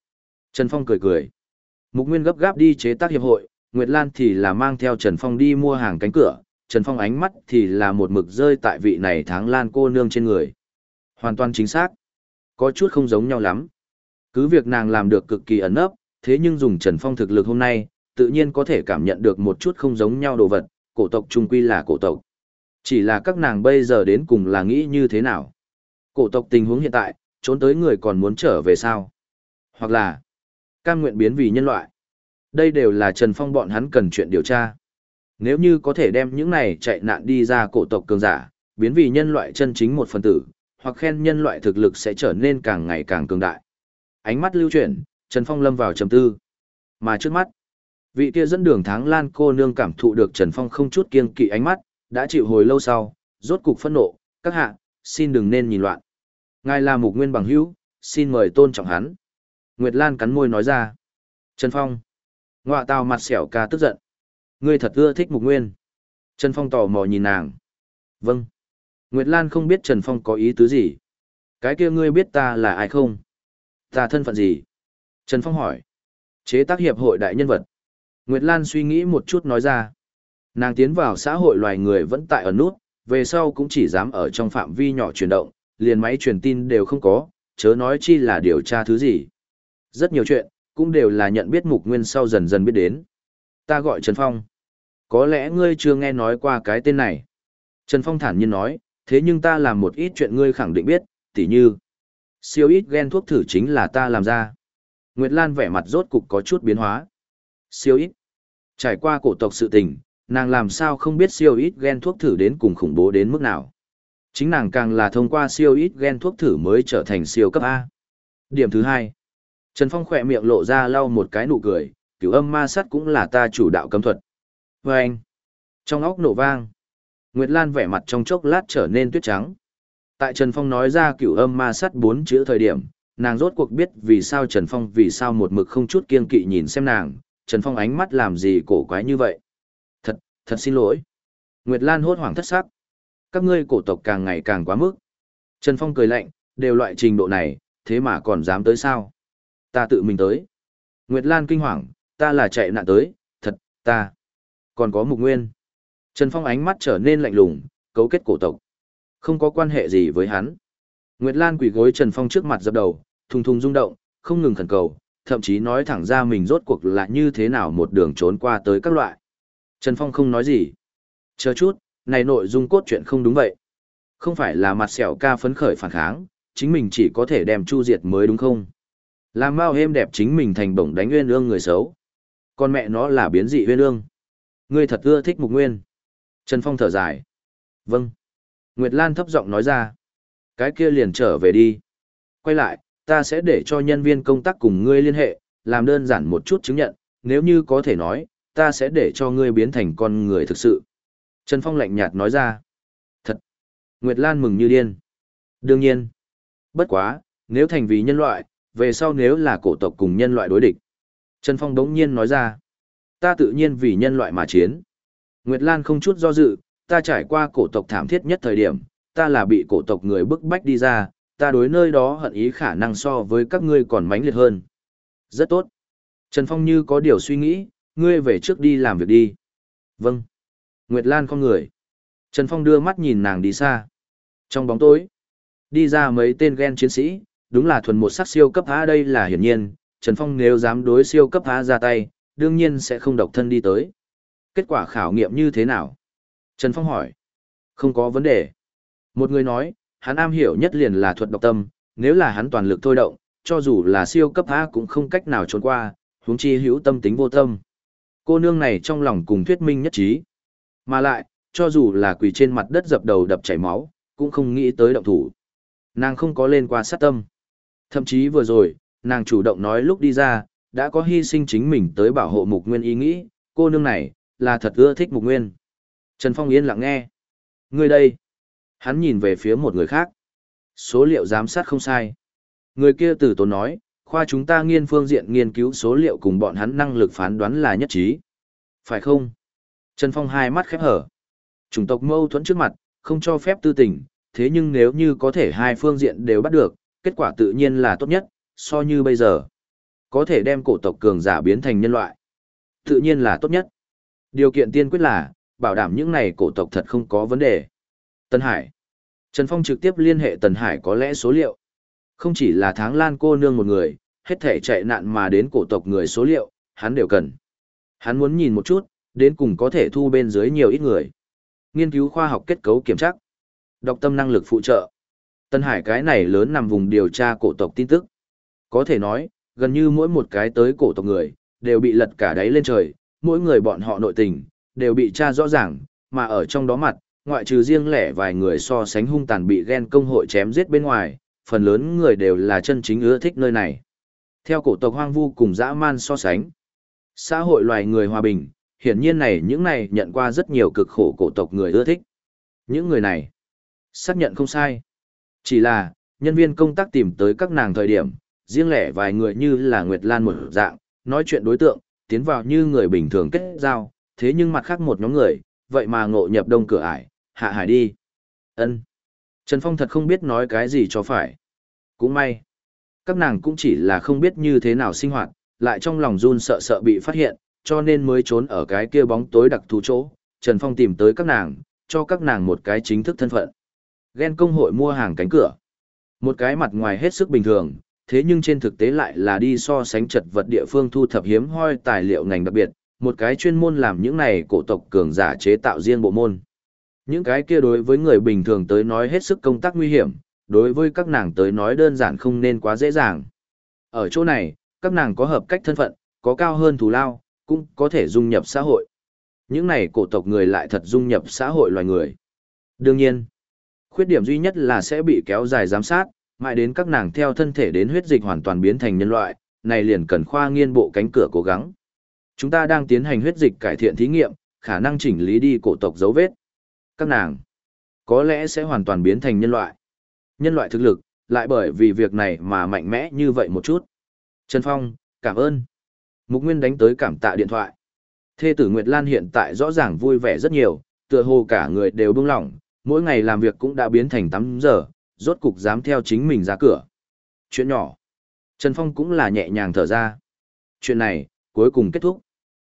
[SPEAKER 1] Trần Phong cười cười. Mục Nguyên gấp gáp đi chế tác hiệp hội, Nguyệt Lan thì là mang theo Trần Phong đi mua hàng cánh cửa, Trần Phong ánh mắt thì là một mực rơi tại vị này tháng lan cô nương trên người. Hoàn toàn chính xác. Có chút không giống nhau lắm. Cứ việc nàng làm được cực kỳ ẩn ấp, thế nhưng dùng Trần Phong thực lực hôm nay, tự nhiên có thể cảm nhận được một chút không giống nhau đồ vật, cổ tộc trung quy là cổ tộc. Chỉ là các nàng bây giờ đến cùng là nghĩ như thế nào? Cổ tộc tình huống hiện tại, trốn tới người còn muốn trở về sao? Hoặc là, cam nguyện biến vì nhân loại. Đây đều là Trần Phong bọn hắn cần chuyện điều tra. Nếu như có thể đem những này chạy nạn đi ra cổ tộc cường giả, biến vì nhân loại chân chính một phần tử, hoặc khen nhân loại thực lực sẽ trở nên càng ngày càng cường đại. Ánh mắt lưu chuyển, Trần Phong lâm vào trầm tư. Mà trước mắt, vị kia dẫn đường tháng lan cô nương cảm thụ được Trần Phong không chút kiêng kỵ ánh mắt, đã chịu hồi lâu sau, rốt cục phẫn nộ, các hạ, xin đừng nên nhìn loạn. Ngài là mục nguyên bằng hữu, xin mời tôn trọng hắn. Nguyệt Lan cắn môi nói ra. Trần Phong. Ngọa tào mặt xẻo ca tức giận. Ngươi thật ưa thích mục nguyên. Trần Phong tò mò nhìn nàng. Vâng. Nguyệt Lan không biết Trần Phong có ý tứ gì. Cái kia ngươi biết ta là ai không? Ta thân phận gì? Trần Phong hỏi. Chế tác hiệp hội đại nhân vật. Nguyệt Lan suy nghĩ một chút nói ra. Nàng tiến vào xã hội loài người vẫn tại ở nút, về sau cũng chỉ dám ở trong phạm vi nhỏ chuyển động, liền máy truyền tin đều không có, chớ nói chi là điều tra thứ gì. Rất nhiều chuyện, cũng đều là nhận biết mục nguyên sau dần dần biết đến. Ta gọi Trần Phong. Có lẽ ngươi chưa nghe nói qua cái tên này. Trần Phong thản nhiên nói, thế nhưng ta làm một ít chuyện ngươi khẳng định biết, tỉ như. Siêu ít gen thuốc thử chính là ta làm ra. Nguyệt Lan vẻ mặt rốt cục có chút biến hóa. Siêu ít. Trải qua cổ tộc sự tình, nàng làm sao không biết siêu ít gen thuốc thử đến cùng khủng bố đến mức nào. Chính nàng càng là thông qua siêu ít gen thuốc thử mới trở thành siêu cấp A. Điểm thứ hai. Trần Phong khỏe miệng lộ ra lau một cái nụ cười, cửu âm ma sắt cũng là ta chủ đạo cấm thuật. Và anh. Trong óc nổ vang. Nguyệt Lan vẻ mặt trong chốc lát trở nên tuyết trắng. Tại Trần Phong nói ra cửu âm ma sắt bốn chữ thời điểm, nàng rốt cuộc biết vì sao Trần Phong vì sao một mực không chút kiên kỵ nhìn xem nàng, Trần Phong ánh mắt làm gì cổ quái như vậy. Thật, thật xin lỗi. Nguyệt Lan hốt hoảng thất sắc. Các ngươi cổ tộc càng ngày càng quá mức. Trần Phong cười lạnh, đều loại trình độ này, thế mà còn dám tới sao? Ta tự mình tới. Nguyệt Lan kinh hoàng, ta là chạy nạn tới, thật, ta. Còn có mục nguyên. Trần Phong ánh mắt trở nên lạnh lùng, cấu kết cổ tộc. Không có quan hệ gì với hắn. Nguyệt Lan quỳ gối Trần Phong trước mặt dập đầu, thùng thùng rung động, không ngừng khẩn cầu, thậm chí nói thẳng ra mình rốt cuộc là như thế nào một đường trốn qua tới các loại. Trần Phong không nói gì. Chờ chút, này nội dung cốt truyện không đúng vậy. Không phải là mặt sẹo ca phấn khởi phản kháng, chính mình chỉ có thể đem chu diệt mới đúng không? Làm bao êm đẹp chính mình thành bổng đánh nguyên ương người xấu. Con mẹ nó là biến dị nguyên ương. Ngươi thật ưa thích mục nguyên. Trần Phong thở dài. Vâng. Nguyệt Lan thấp giọng nói ra. Cái kia liền trở về đi. Quay lại, ta sẽ để cho nhân viên công tác cùng ngươi liên hệ, làm đơn giản một chút chứng nhận, nếu như có thể nói, ta sẽ để cho ngươi biến thành con người thực sự. Trần Phong lạnh nhạt nói ra. Thật. Nguyệt Lan mừng như điên. Đương nhiên. Bất quá, nếu thành vì nhân loại, về sau nếu là cổ tộc cùng nhân loại đối địch. Trần Phong đống nhiên nói ra. Ta tự nhiên vì nhân loại mà chiến. Nguyệt Lan không chút do dự, ta trải qua cổ tộc thảm thiết nhất thời điểm, ta là bị cổ tộc người bức bách đi ra, ta đối nơi đó hận ý khả năng so với các ngươi còn mãnh liệt hơn. Rất tốt. Trần Phong như có điều suy nghĩ, ngươi về trước đi làm việc đi. Vâng. Nguyệt Lan không người. Trần Phong đưa mắt nhìn nàng đi xa. Trong bóng tối, đi ra mấy tên ghen chiến sĩ, đúng là thuần một sắc siêu cấp A đây là hiển nhiên, Trần Phong nếu dám đối siêu cấp A ra tay, đương nhiên sẽ không độc thân đi tới. Kết quả khảo nghiệm như thế nào? Trần Phong hỏi. Không có vấn đề. Một người nói, hắn am hiểu nhất liền là thuật độc tâm, nếu là hắn toàn lực thôi động, cho dù là siêu cấp A cũng không cách nào trốn qua, huống chi hữu tâm tính vô tâm. Cô nương này trong lòng cùng thuyết minh nhất trí. Mà lại, cho dù là quỳ trên mặt đất dập đầu đập chảy máu, cũng không nghĩ tới động thủ. Nàng không có lên qua sát tâm. Thậm chí vừa rồi, nàng chủ động nói lúc đi ra, đã có hy sinh chính mình tới bảo hộ mục nguyên ý nghĩ, cô nương này, là thật ưa thích mục nguyên. Trần Phong yên lặng nghe. Người đây. Hắn nhìn về phía một người khác. Số liệu giám sát không sai. Người kia từ tốn nói, khoa chúng ta nghiên phương diện nghiên cứu số liệu cùng bọn hắn năng lực phán đoán là nhất trí. Phải không? Trần Phong hai mắt khép hở. Chủng tộc mâu thuẫn trước mặt, không cho phép tư tình, thế nhưng nếu như có thể hai phương diện đều bắt được, kết quả tự nhiên là tốt nhất, so như bây giờ. Có thể đem cổ tộc cường giả biến thành nhân loại. Tự nhiên là tốt nhất. Điều kiện tiên quyết là, bảo đảm những này cổ tộc thật không có vấn đề. Tân Hải. Trần Phong trực tiếp liên hệ Tần Hải có lẽ số liệu. Không chỉ là tháng lan cô nương một người, hết thể chạy nạn mà đến cổ tộc người số liệu, hắn đều cần. Hắn muốn nhìn một chút, đến cùng có thể thu bên dưới nhiều ít người. Nghiên cứu khoa học kết cấu kiểm tra. Đọc tâm năng lực phụ trợ. Tân Hải cái này lớn nằm vùng điều tra cổ tộc tin tức. Có thể nói, gần như mỗi một cái tới cổ tộc người, đều bị lật cả đáy lên trời, mỗi người bọn họ nội tình, đều bị tra rõ ràng, mà ở trong đó mặt, ngoại trừ riêng lẻ vài người so sánh hung tàn bị ghen công hội chém giết bên ngoài, phần lớn người đều là chân chính ưa thích nơi này. Theo cổ tộc hoang vu cùng dã man so sánh, xã hội loài người hòa bình, hiển nhiên này những này nhận qua rất nhiều cực khổ cổ tộc người ưa thích. Những người này, xác nhận không sai. Chỉ là, nhân viên công tác tìm tới các nàng thời điểm, riêng lẻ vài người như là Nguyệt Lan một dạng, nói chuyện đối tượng, tiến vào như người bình thường kết giao, thế nhưng mặt khác một nhóm người, vậy mà ngộ nhập đông cửa ải, hạ hải đi. ân Trần Phong thật không biết nói cái gì cho phải. Cũng may. Các nàng cũng chỉ là không biết như thế nào sinh hoạt, lại trong lòng run sợ sợ bị phát hiện, cho nên mới trốn ở cái kia bóng tối đặc thù chỗ. Trần Phong tìm tới các nàng, cho các nàng một cái chính thức thân phận. Ghen công hội mua hàng cánh cửa. Một cái mặt ngoài hết sức bình thường, thế nhưng trên thực tế lại là đi so sánh chật vật địa phương thu thập hiếm hoi tài liệu ngành đặc biệt, một cái chuyên môn làm những này cổ tộc cường giả chế tạo riêng bộ môn. Những cái kia đối với người bình thường tới nói hết sức công tác nguy hiểm, đối với các nàng tới nói đơn giản không nên quá dễ dàng. Ở chỗ này, các nàng có hợp cách thân phận, có cao hơn thù lao, cũng có thể dung nhập xã hội. Những này cổ tộc người lại thật dung nhập xã hội loài người. Đương nhiên, khuyết điểm duy nhất là sẽ bị kéo dài giám sát, mãi đến các nàng theo thân thể đến huyết dịch hoàn toàn biến thành nhân loại, này liền cần khoa nghiên bộ cánh cửa cố gắng. Chúng ta đang tiến hành huyết dịch cải thiện thí nghiệm, khả năng chỉnh lý đi cổ tộc dấu vết. Các nàng có lẽ sẽ hoàn toàn biến thành nhân loại. Nhân loại thực lực, lại bởi vì việc này mà mạnh mẽ như vậy một chút. Trần Phong, cảm ơn. Mục Nguyên đánh tới cảm tạ điện thoại. Thê tử Nguyệt Lan hiện tại rõ ràng vui vẻ rất nhiều, tựa hồ cả người đều buông lỏng, mỗi ngày làm việc cũng đã biến thành 8 giờ, rốt cục dám theo chính mình ra cửa. Chuyện nhỏ. Trần Phong cũng là nhẹ nhàng thở ra. Chuyện này, cuối cùng kết thúc.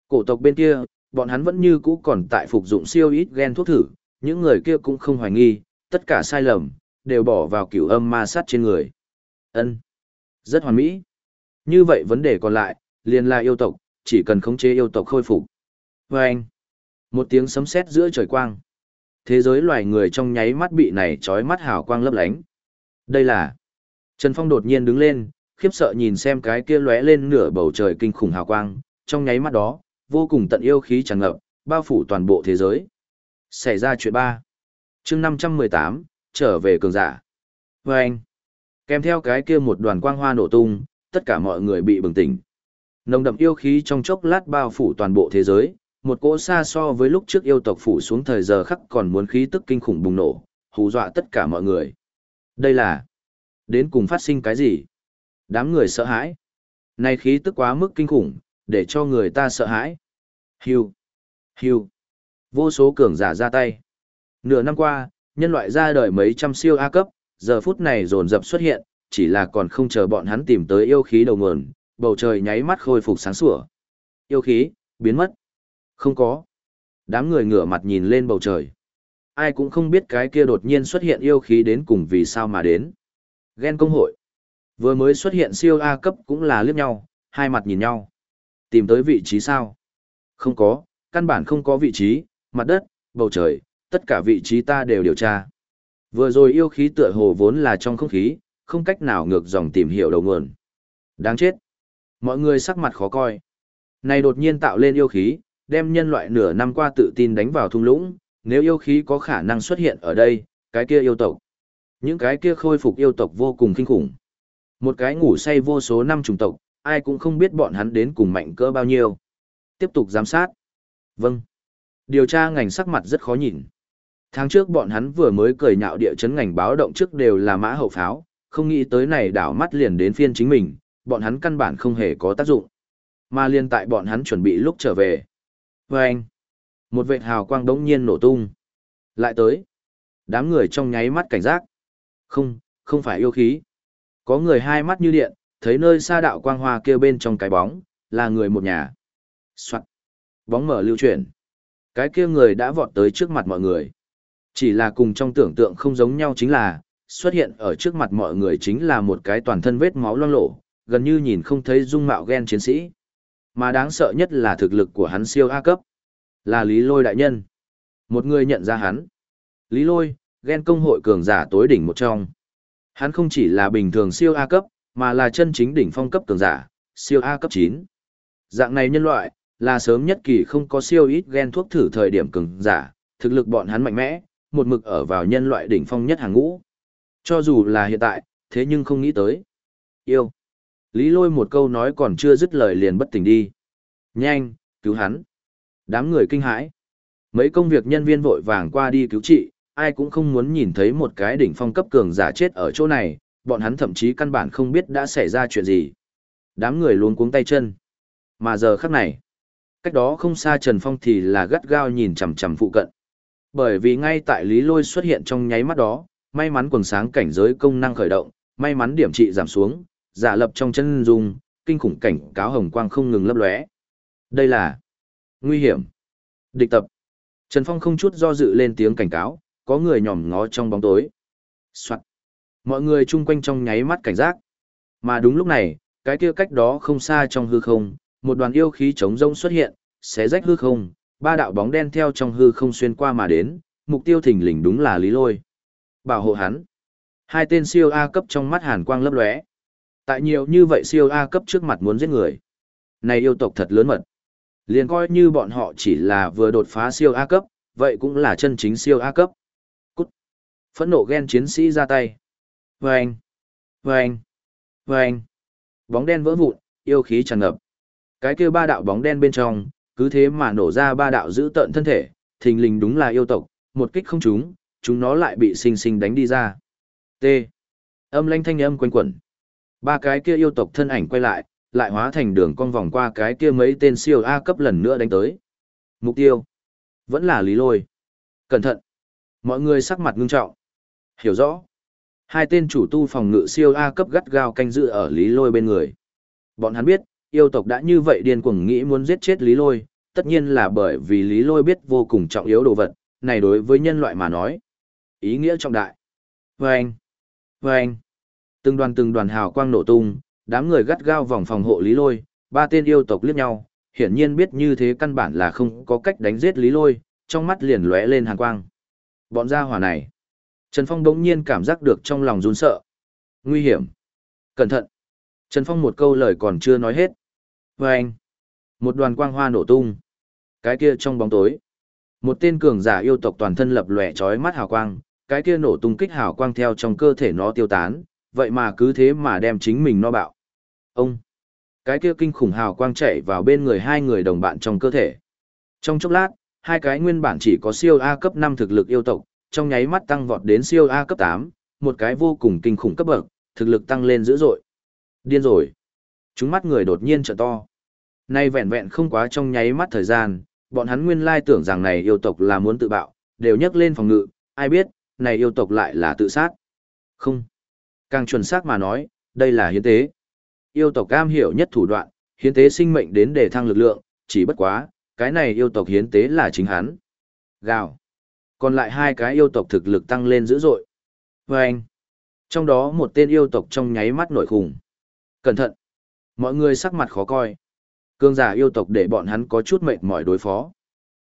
[SPEAKER 1] Cổ tộc bên kia, bọn hắn vẫn như cũ còn tại phục dụng siêu ít gen thuốc thử, những người kia cũng không hoài nghi, tất cả sai lầm, đều bỏ vào cửu âm ma sát trên người. ân Rất hoàn mỹ. Như vậy vấn đề còn lại, liền là yêu tộc, chỉ cần khống chế yêu tộc khôi phục. Vâng! anh, một tiếng sấm sét giữa trời quang. Thế giới loài người trong nháy mắt bị này trói mắt hào quang lấp lánh. Đây là... Trần Phong đột nhiên đứng lên, khiếp sợ nhìn xem cái kia lóe lên nửa bầu trời kinh khủng hào quang, trong nháy mắt đó, vô cùng tận yêu khí tràn ngập, bao phủ toàn bộ thế giới. Xảy ra chuyện ba. Chương 518, trở về cường giả. Và anh, kèm theo cái kia một đoàn quang hoa nổ tung, tất cả mọi người bị bừng tỉnh. Nồng đậm yêu khí trong chốc lát bao phủ toàn bộ thế giới, một cỗ xa so với lúc trước yêu tộc phủ xuống thời giờ khắc còn muốn khí tức kinh khủng bùng nổ, hù dọa tất cả mọi người. Đây là đến cùng phát sinh cái gì? Đám người sợ hãi. Này khí tức quá mức kinh khủng, để cho người ta sợ hãi. hiu hiu Vô số cường giả ra tay. Nửa năm qua, nhân loại ra đời mấy trăm siêu A cấp, giờ phút này dồn dập xuất hiện, chỉ là còn không chờ bọn hắn tìm tới yêu khí đầu nguồn, bầu trời nháy mắt khôi phục sáng sủa. Yêu khí, biến mất. Không có. Đám người ngửa mặt nhìn lên bầu trời. Ai cũng không biết cái kia đột nhiên xuất hiện yêu khí đến cùng vì sao mà đến. Ghen công hội. Vừa mới xuất hiện siêu A cấp cũng là liếc nhau, hai mặt nhìn nhau. Tìm tới vị trí sao? Không có, căn bản không có vị trí, mặt đất, bầu trời, tất cả vị trí ta đều điều tra. Vừa rồi yêu khí tựa hồ vốn là trong không khí, không cách nào ngược dòng tìm hiểu đầu nguồn. Đáng chết. Mọi người sắc mặt khó coi. Này đột nhiên tạo lên yêu khí, đem nhân loại nửa năm qua tự tin đánh vào thung lũng, nếu yêu khí có khả năng xuất hiện ở đây, cái kia yêu tộc. Những cái kia khôi phục yêu tộc vô cùng kinh khủng. Một cái ngủ say vô số năm chủng tộc, ai cũng không biết bọn hắn đến cùng mạnh cỡ bao nhiêu. Tiếp tục giám sát. Vâng. Điều tra ngành sắc mặt rất khó nhìn. Tháng trước bọn hắn vừa mới cười nhạo địa chấn ngành báo động trước đều là mã hậu pháo, không nghĩ tới này đảo mắt liền đến phiên chính mình, bọn hắn căn bản không hề có tác dụng. Mà liên tại bọn hắn chuẩn bị lúc trở về. Và anh, một vệt hào quang đống nhiên nổ tung. Lại tới. Đám người trong nháy mắt cảnh giác. Không, không phải yêu khí. Có người hai mắt như điện, thấy nơi xa đạo quang hoa kia bên trong cái bóng, là người một nhà. Soạn. Bóng mở lưu chuyển. Cái kia người đã vọt tới trước mặt mọi người. Chỉ là cùng trong tưởng tượng không giống nhau chính là, xuất hiện ở trước mặt mọi người chính là một cái toàn thân vết máu loang lổ, gần như nhìn không thấy dung mạo ghen chiến sĩ. Mà đáng sợ nhất là thực lực của hắn siêu A cấp. Là Lý Lôi đại nhân. Một người nhận ra hắn. Lý Lôi, ghen công hội cường giả tối đỉnh một trong. Hắn không chỉ là bình thường siêu A cấp, mà là chân chính đỉnh phong cấp cường giả, siêu A cấp 9. Dạng này nhân loại, là sớm nhất kỳ không có siêu ít gen thuốc thử thời điểm cường giả, thực lực bọn hắn mạnh mẽ, một mực ở vào nhân loại đỉnh phong nhất hàng ngũ. Cho dù là hiện tại, thế nhưng không nghĩ tới. Yêu. Lý lôi một câu nói còn chưa dứt lời liền bất tỉnh đi. Nhanh, cứu hắn. Đám người kinh hãi. Mấy công việc nhân viên vội vàng qua đi cứu trị, ai cũng không muốn nhìn thấy một cái đỉnh phong cấp cường giả chết ở chỗ này, bọn hắn thậm chí căn bản không biết đã xảy ra chuyện gì. Đám người luôn cuống tay chân. Mà giờ khắc này, cách đó không xa Trần Phong thì là gắt gao nhìn chằm chằm phụ cận. Bởi vì ngay tại Lý Lôi xuất hiện trong nháy mắt đó, may mắn quần sáng cảnh giới công năng khởi động, may mắn điểm trị giảm xuống, giả lập trong chân dung, kinh khủng cảnh cáo hồng quang không ngừng lấp lóe. Đây là nguy hiểm. Địch tập. Trần Phong không chút do dự lên tiếng cảnh cáo, có người nhòm ngó trong bóng tối. Soạn. Mọi người chung quanh trong nháy mắt cảnh giác. Mà đúng lúc này, cái kia cách đó không xa trong hư không, một đoàn yêu khí chống rông xuất hiện, xé rách hư không, ba đạo bóng đen theo trong hư không xuyên qua mà đến, mục tiêu thình lình đúng là Lý Lôi. Bảo hộ hắn. Hai tên siêu A cấp trong mắt hàn quang lấp lóe. Tại nhiều như vậy siêu A cấp trước mặt muốn giết người. Này yêu tộc thật lớn mật. Liền coi như bọn họ chỉ là vừa đột phá siêu A cấp, vậy cũng là chân chính siêu A cấp. Cút. Phẫn nộ ghen chiến sĩ ra tay. Vâng. Vâng. Vâng. Bóng đen vỡ vụn, yêu khí tràn ngập. Cái kia ba đạo bóng đen bên trong, cứ thế mà nổ ra ba đạo giữ tận thân thể, thình lình đúng là yêu tộc, một kích không trúng, chúng nó lại bị sinh sinh đánh đi ra. T. Âm lanh thanh âm quanh quẩn. Ba cái kia yêu tộc thân ảnh quay lại, lại hóa thành đường cong vòng qua cái kia mấy tên siêu A cấp lần nữa đánh tới. Mục tiêu vẫn là Lý Lôi. Cẩn thận. Mọi người sắc mặt ngưng trọng. Hiểu rõ. Hai tên chủ tu phòng ngự siêu A cấp gắt gao canh giữ ở Lý Lôi bên người. Bọn hắn biết, yêu tộc đã như vậy điên cuồng nghĩ muốn giết chết Lý Lôi, tất nhiên là bởi vì Lý Lôi biết vô cùng trọng yếu đồ vật, này đối với nhân loại mà nói. Ý nghĩa trọng đại. Vâng! Vâng! Từng đoàn từng đoàn hào quang nổ tung, đám người gắt gao vòng phòng hộ Lý Lôi, ba tên yêu tộc liếc nhau, hiển nhiên biết như thế căn bản là không có cách đánh giết Lý Lôi, trong mắt liền lóe lên hàn quang. Bọn gia hỏa này. Trần Phong đống nhiên cảm giác được trong lòng run sợ. Nguy hiểm. Cẩn thận. Trần Phong một câu lời còn chưa nói hết. Và anh. Một đoàn quang hoa nổ tung. Cái kia trong bóng tối. Một tên cường giả yêu tộc toàn thân lập lòe trói mắt hào quang, cái kia nổ tung kích hào quang theo trong cơ thể nó tiêu tán, vậy mà cứ thế mà đem chính mình no bạo. Ông. Cái kia kinh khủng hào quang chạy vào bên người hai người đồng bạn trong cơ thể. Trong chốc lát, hai cái nguyên bản chỉ có siêu A cấp 5 thực lực yêu tộc, trong nháy mắt tăng vọt đến siêu A cấp 8, một cái vô cùng kinh khủng cấp bậc, thực lực tăng lên dữ dội. Điên rồi. Chúng mắt người đột nhiên trợ to. Nay vẹn vẹn không quá trong nháy mắt thời gian, bọn hắn nguyên lai tưởng rằng này yêu tộc là muốn tự bạo, đều nhấc lên phòng ngự, ai biết, này yêu tộc lại là tự sát. Không. Càng chuẩn xác mà nói, đây là hiến tế. Yêu tộc cam hiểu nhất thủ đoạn, hiến tế sinh mệnh đến để thăng lực lượng, chỉ bất quá, cái này yêu tộc hiến tế là chính hắn. Gào. Còn lại hai cái yêu tộc thực lực tăng lên dữ dội. Vâng. anh. Trong đó một tên yêu tộc trong nháy mắt nổi khủng. Cẩn thận. Mọi người sắc mặt khó coi. Cương giả yêu tộc để bọn hắn có chút mệt mỏi đối phó.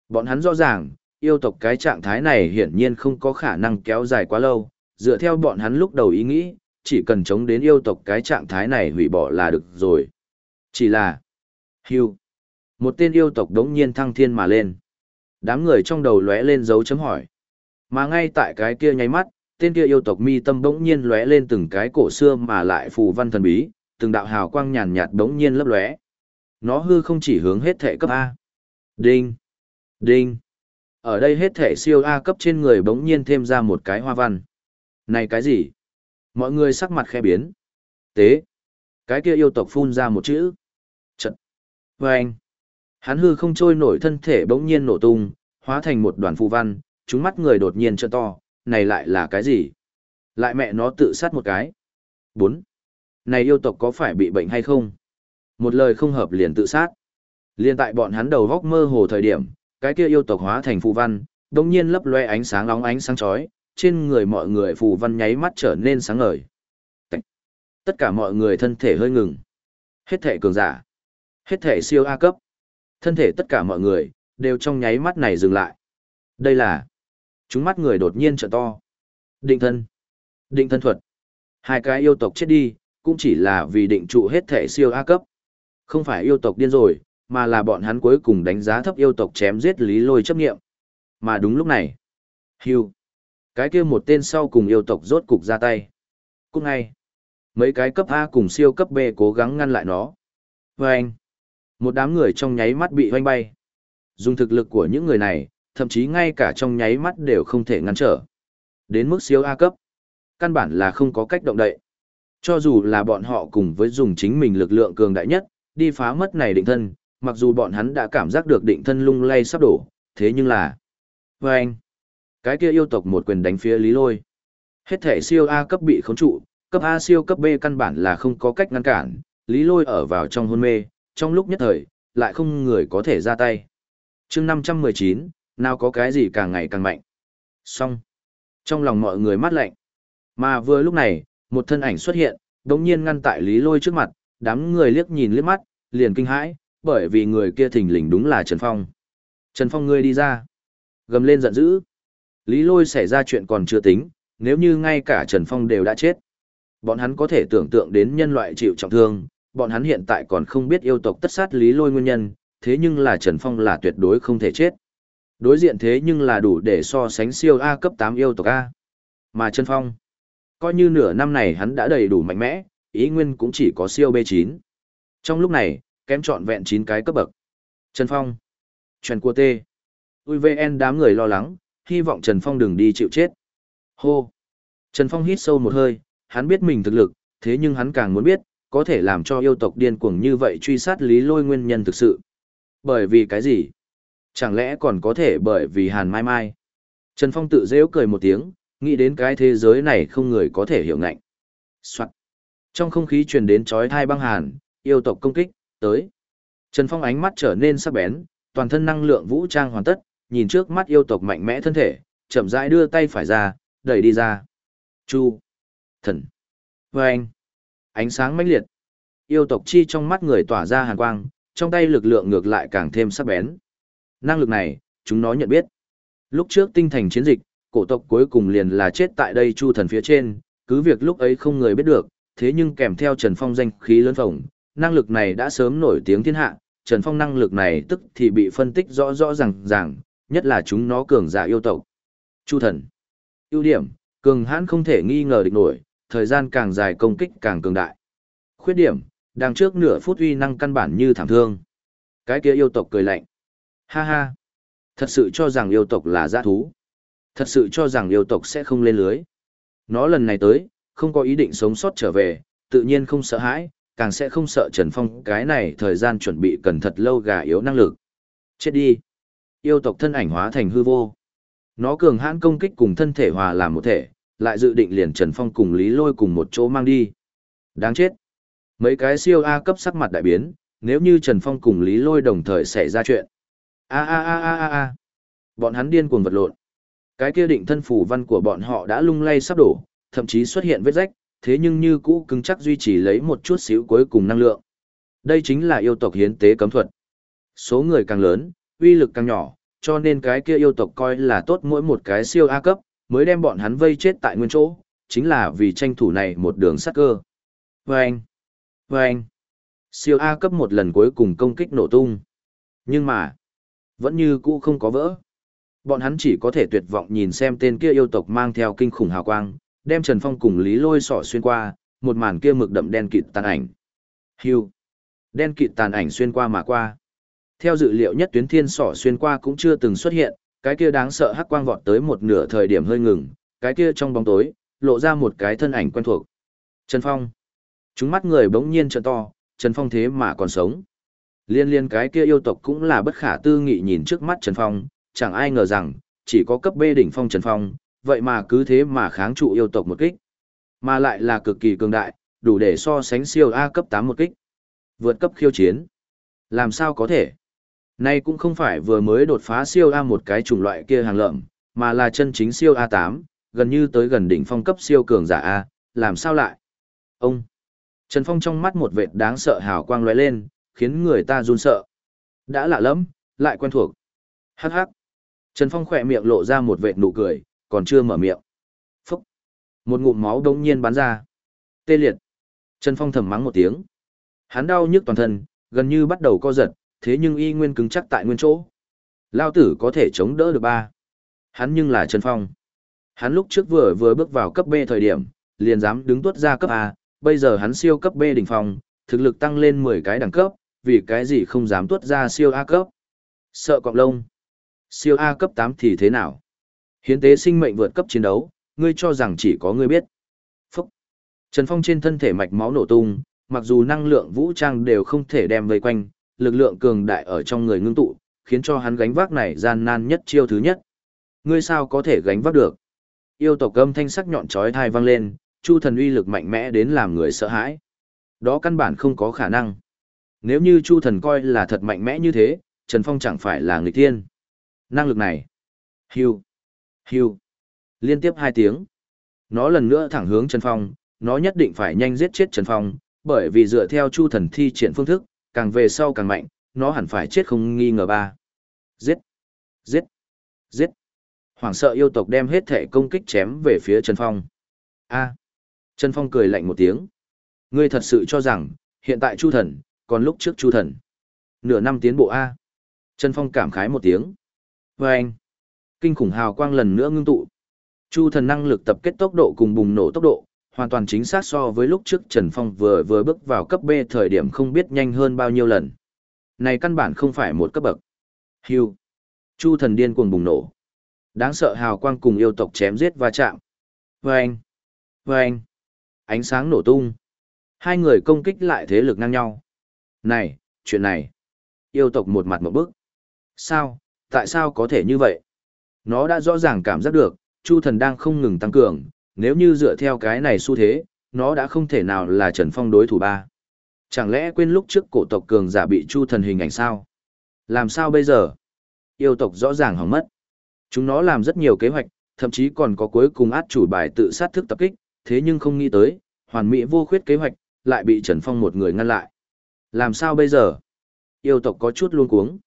[SPEAKER 1] Bọn hắn rõ ràng, yêu tộc cái trạng thái này hiển nhiên không có khả năng kéo dài quá lâu. Dựa theo bọn hắn lúc đầu ý nghĩ, chỉ cần chống đến yêu tộc cái trạng thái này hủy bỏ là được rồi. Chỉ là... Hưu. Một tên yêu tộc đống nhiên thăng thiên mà lên. Đám người trong đầu lóe lên dấu chấm hỏi. Mà ngay tại cái kia nháy mắt, tên kia yêu tộc mi tâm đống nhiên lóe lên từng cái cổ xưa mà lại phù văn thần bí, từng đạo hào quang nhàn nhạt đống nhiên lấp lóe. Nó hư không chỉ hướng hết thể cấp A. Đinh! Đinh! Ở đây hết thể siêu A cấp trên người bỗng nhiên thêm ra một cái hoa văn. Này cái gì? Mọi người sắc mặt khẽ biến. Tế! Cái kia yêu tộc phun ra một chữ. Trận! Vâng! Hắn hư không trôi nổi thân thể bỗng nhiên nổ tung, hóa thành một đoàn phù văn, chúng mắt người đột nhiên trợ to, này lại là cái gì? Lại mẹ nó tự sát một cái. 4. Này yêu tộc có phải bị bệnh hay không? Một lời không hợp liền tự sát. Liên tại bọn hắn đầu góc mơ hồ thời điểm, cái kia yêu tộc hóa thành phù văn, đồng nhiên lấp loe ánh sáng nóng ánh sáng chói, trên người mọi người phù văn nháy mắt trở nên sáng ngời. Tất cả mọi người thân thể hơi ngừng. Hết thể cường giả. Hết thể siêu A cấp. Thân thể tất cả mọi người, đều trong nháy mắt này dừng lại. Đây là... Chúng mắt người đột nhiên trợ to. Định thân. Định thân thuật. Hai cái yêu tộc chết đi, cũng chỉ là vì định trụ hết thể siêu A cấp. Không phải yêu tộc điên rồi, mà là bọn hắn cuối cùng đánh giá thấp yêu tộc chém giết lý lôi chấp nghiệm. Mà đúng lúc này. Hưu. Cái kia một tên sau cùng yêu tộc rốt cục ra tay. Cũng ngay. Mấy cái cấp A cùng siêu cấp B cố gắng ngăn lại nó. Và anh. Một đám người trong nháy mắt bị hoanh bay. Dùng thực lực của những người này, thậm chí ngay cả trong nháy mắt đều không thể ngăn trở. Đến mức siêu A cấp, căn bản là không có cách động đậy. Cho dù là bọn họ cùng với dùng chính mình lực lượng cường đại nhất, đi phá mất này định thân, mặc dù bọn hắn đã cảm giác được định thân lung lay sắp đổ, thế nhưng là... Và anh, cái kia yêu tộc một quyền đánh phía Lý Lôi. Hết thể siêu A cấp bị khống trụ, cấp A siêu cấp B căn bản là không có cách ngăn cản, Lý Lôi ở vào trong hôn mê, trong lúc nhất thời, lại không người có thể ra tay. chương 519, nào có cái gì càng ngày càng mạnh. Xong. Trong lòng mọi người mát lạnh. Mà vừa lúc này, một thân ảnh xuất hiện, đống nhiên ngăn tại Lý Lôi trước mặt, đám người liếc nhìn liếc mắt, liền kinh hãi, bởi vì người kia thình lình đúng là Trần Phong. Trần Phong ngươi đi ra. Gầm lên giận dữ. Lý Lôi xảy ra chuyện còn chưa tính, nếu như ngay cả Trần Phong đều đã chết. Bọn hắn có thể tưởng tượng đến nhân loại chịu trọng thương, bọn hắn hiện tại còn không biết yêu tộc tất sát Lý Lôi nguyên nhân, thế nhưng là Trần Phong là tuyệt đối không thể chết. Đối diện thế nhưng là đủ để so sánh siêu A cấp 8 yêu tộc A. Mà Trần Phong, coi như nửa năm này hắn đã đầy đủ mạnh mẽ, ý nguyên cũng chỉ có siêu B9. Trong lúc này, kém trọn vẹn 9 cái cấp bậc. Trần Phong, Trần Cua Tê, UVN đám người lo lắng, hy vọng Trần Phong đừng đi chịu chết. Hô! Trần Phong hít sâu một hơi, hắn biết mình thực lực, thế nhưng hắn càng muốn biết, có thể làm cho yêu tộc điên cuồng như vậy truy sát lý lôi nguyên nhân thực sự. Bởi vì cái gì? Chẳng lẽ còn có thể bởi vì hàn mai mai? Trần Phong tự dễu cười một tiếng, nghĩ đến cái thế giới này không người có thể hiểu ngạnh. Soạn. Trong không khí truyền đến chói thai băng hàn, yêu tộc công kích, tới. Trần Phong ánh mắt trở nên sắc bén, toàn thân năng lượng vũ trang hoàn tất, nhìn trước mắt yêu tộc mạnh mẽ thân thể, chậm rãi đưa tay phải ra, đẩy đi ra. Chu. Thần. Vâng. Ánh sáng mãnh liệt. Yêu tộc chi trong mắt người tỏa ra hàn quang, trong tay lực lượng ngược lại càng thêm sắc bén. Năng lực này, chúng nó nhận biết. Lúc trước tinh thành chiến dịch, cổ tộc cuối cùng liền là chết tại đây chu thần phía trên, cứ việc lúc ấy không người biết được, thế nhưng kèm theo Trần Phong danh khí lớn phồng, năng lực này đã sớm nổi tiếng thiên hạ, Trần Phong năng lực này tức thì bị phân tích rõ rõ ràng ràng, nhất là chúng nó cường giả yêu tộc. Chu thần. ưu điểm, cường hãn không thể nghi ngờ địch nổi, thời gian càng dài công kích càng cường đại. Khuyết điểm, đằng trước nửa phút uy năng căn bản như thảm thương. Cái kia yêu tộc cười lạnh. Ha ha. Thật sự cho rằng yêu tộc là giã thú. Thật sự cho rằng yêu tộc sẽ không lên lưới. Nó lần này tới, không có ý định sống sót trở về, tự nhiên không sợ hãi, càng sẽ không sợ Trần Phong cái này thời gian chuẩn bị cần thật lâu gà yếu năng lực. Chết đi. Yêu tộc thân ảnh hóa thành hư vô. Nó cường hãn công kích cùng thân thể hòa làm một thể, lại dự định liền Trần Phong cùng Lý Lôi cùng một chỗ mang đi. Đáng chết. Mấy cái siêu A cấp sắc mặt đại biến, nếu như Trần Phong cùng Lý Lôi đồng thời xảy ra chuyện. A a a a a a. Bọn hắn điên cuồng vật lộn. Cái kia định thân phủ văn của bọn họ đã lung lay sắp đổ, thậm chí xuất hiện vết rách, thế nhưng như cũ cứng chắc duy trì lấy một chút xíu cuối cùng năng lượng. Đây chính là yêu tộc hiến tế cấm thuật. Số người càng lớn, uy lực càng nhỏ, cho nên cái kia yêu tộc coi là tốt mỗi một cái siêu A cấp, mới đem bọn hắn vây chết tại nguyên chỗ, chính là vì tranh thủ này một đường sát cơ. Vâng! Vâng! Siêu A cấp một lần cuối cùng công kích nổ tung. Nhưng mà, vẫn như cũ không có vỡ. Bọn hắn chỉ có thể tuyệt vọng nhìn xem tên kia yêu tộc mang theo kinh khủng hào quang, đem Trần Phong cùng Lý Lôi sỏ xuyên qua, một màn kia mực đậm đen kịt tàn ảnh. Hưu. Đen kịt tàn ảnh xuyên qua mà qua. Theo dự liệu nhất tuyến thiên sỏ xuyên qua cũng chưa từng xuất hiện, cái kia đáng sợ hắc quang vọt tới một nửa thời điểm hơi ngừng, cái kia trong bóng tối, lộ ra một cái thân ảnh quen thuộc. Trần Phong. Chúng mắt người bỗng nhiên trợn to, Trần Phong thế mà còn sống. Liên liên cái kia yêu tộc cũng là bất khả tư nghị nhìn trước mắt Trần Phong, chẳng ai ngờ rằng, chỉ có cấp B đỉnh phong Trần Phong, vậy mà cứ thế mà kháng trụ yêu tộc một kích. Mà lại là cực kỳ cường đại, đủ để so sánh siêu A cấp 8 một kích. Vượt cấp khiêu chiến. Làm sao có thể? Nay cũng không phải vừa mới đột phá siêu A một cái chủng loại kia hàng lợm, mà là chân chính siêu A8, gần như tới gần đỉnh phong cấp siêu cường giả A, làm sao lại? Ông! Trần Phong trong mắt một vệt đáng sợ hào quang lóe lên, khiến người ta run sợ. Đã lạ lắm, lại quen thuộc. Hắc hắc. Trần Phong khỏe miệng lộ ra một vệt nụ cười, còn chưa mở miệng. Phúc! Một ngụm máu đống nhiên bắn ra. Tê liệt! Trần Phong thầm mắng một tiếng. Hắn đau nhức toàn thân, gần như bắt đầu co giật, thế nhưng y nguyên cứng chắc tại nguyên chỗ. Lao tử có thể chống đỡ được ba. Hắn nhưng là Trần Phong. Hắn lúc trước vừa vừa bước vào cấp B thời điểm, liền dám đứng tuốt ra cấp A, bây giờ hắn siêu cấp B đỉnh phong, thực lực tăng lên 10 cái đẳng cấp, vì cái gì không dám tuốt ra siêu A cấp. Sợ cọng lông. Siêu A cấp 8 thì thế nào? Hiến tế sinh mệnh vượt cấp chiến đấu, ngươi cho rằng chỉ có ngươi biết. Phúc. Trần Phong trên thân thể mạch máu nổ tung, mặc dù năng lượng vũ trang đều không thể đem vây quanh, lực lượng cường đại ở trong người ngưng tụ, khiến cho hắn gánh vác này gian nan nhất chiêu thứ nhất. Ngươi sao có thể gánh vác được? Yêu tộc âm thanh sắc nhọn chói tai vang lên, Chu thần uy lực mạnh mẽ đến làm người sợ hãi. Đó căn bản không có khả năng. Nếu như Chu thần coi là thật mạnh mẽ như thế, Trần Phong chẳng phải là người tiên Năng lực này. Hưu. Hưu. Liên tiếp hai tiếng. Nó lần nữa thẳng hướng Trần Phong, nó nhất định phải nhanh giết chết Trần Phong, bởi vì dựa theo Chu thần thi triển phương thức, càng về sau càng mạnh, nó hẳn phải chết không nghi ngờ ba. Giết! Giết! Giết! Hoàng sợ yêu tộc đem hết thể công kích chém về phía Trần Phong. A. Trần Phong cười lạnh một tiếng. Ngươi thật sự cho rằng, hiện tại Chu thần, còn lúc trước Chu thần. Nửa năm tiến bộ A. Trần Phong cảm khái một tiếng. Và anh. Kinh khủng hào quang lần nữa ngưng tụ. Chu thần năng lực tập kết tốc độ cùng bùng nổ tốc độ, hoàn toàn chính xác so với lúc trước Trần Phong vừa vừa bước vào cấp B thời điểm không biết nhanh hơn bao nhiêu lần. Này căn bản không phải một cấp bậc. Hưu. Chu thần điên cuồng bùng nổ. Đáng sợ hào quang cùng yêu tộc chém giết va chạm. Vâng. Vâng. Ánh sáng nổ tung. Hai người công kích lại thế lực ngang nhau. Này, chuyện này. Yêu tộc một mặt một bước. Sao, tại sao có thể như vậy? Nó đã rõ ràng cảm giác được, Chu thần đang không ngừng tăng cường, nếu như dựa theo cái này xu thế, nó đã không thể nào là Trần Phong đối thủ ba. Chẳng lẽ quên lúc trước cổ tộc cường giả bị Chu thần hình ảnh sao? Làm sao bây giờ? Yêu tộc rõ ràng hỏng mất. Chúng nó làm rất nhiều kế hoạch, thậm chí còn có cuối cùng át chủ bài tự sát thức tập kích, thế nhưng không nghĩ tới, hoàn mỹ vô khuyết kế hoạch, lại bị Trần Phong một người ngăn lại. Làm sao bây giờ? Yêu tộc có chút luống cuống.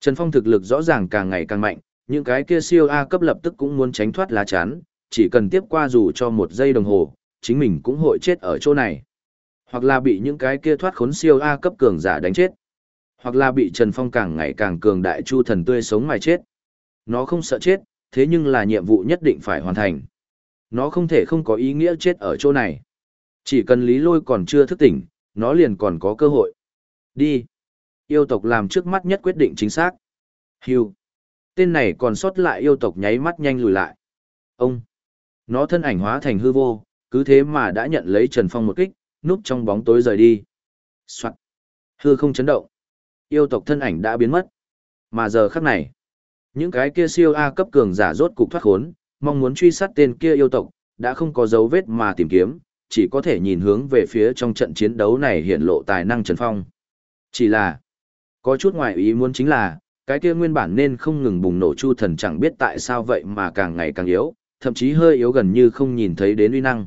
[SPEAKER 1] Trần Phong thực lực rõ ràng càng ngày càng mạnh, những cái kia siêu A cấp lập tức cũng muốn tránh thoát lá chắn, chỉ cần tiếp qua dù cho một giây đồng hồ, chính mình cũng hội chết ở chỗ này. Hoặc là bị những cái kia thoát khốn siêu A cấp cường giả đánh chết. Hoặc là bị Trần Phong càng ngày càng cường đại chu thần tươi sống mà chết. Nó không sợ chết, thế nhưng là nhiệm vụ nhất định phải hoàn thành. Nó không thể không có ý nghĩa chết ở chỗ này. Chỉ cần Lý Lôi còn chưa thức tỉnh, nó liền còn có cơ hội. Đi. Yêu tộc làm trước mắt nhất quyết định chính xác. Hưu. Tên này còn sót lại yêu tộc nháy mắt nhanh lùi lại. Ông. Nó thân ảnh hóa thành hư vô, cứ thế mà đã nhận lấy Trần Phong một kích, núp trong bóng tối rời đi. Soạn. Hư không chấn động. Yêu tộc thân ảnh đã biến mất. Mà giờ khắc này, những cái kia siêu A cấp cường giả rốt cục thoát khốn, mong muốn truy sát tên kia yêu tộc, đã không có dấu vết mà tìm kiếm, chỉ có thể nhìn hướng về phía trong trận chiến đấu này hiện lộ tài năng Trần Phong. Chỉ là, có chút ngoại ý muốn chính là, cái kia nguyên bản nên không ngừng bùng nổ chu thần chẳng biết tại sao vậy mà càng ngày càng yếu, thậm chí hơi yếu gần như không nhìn thấy đến uy năng.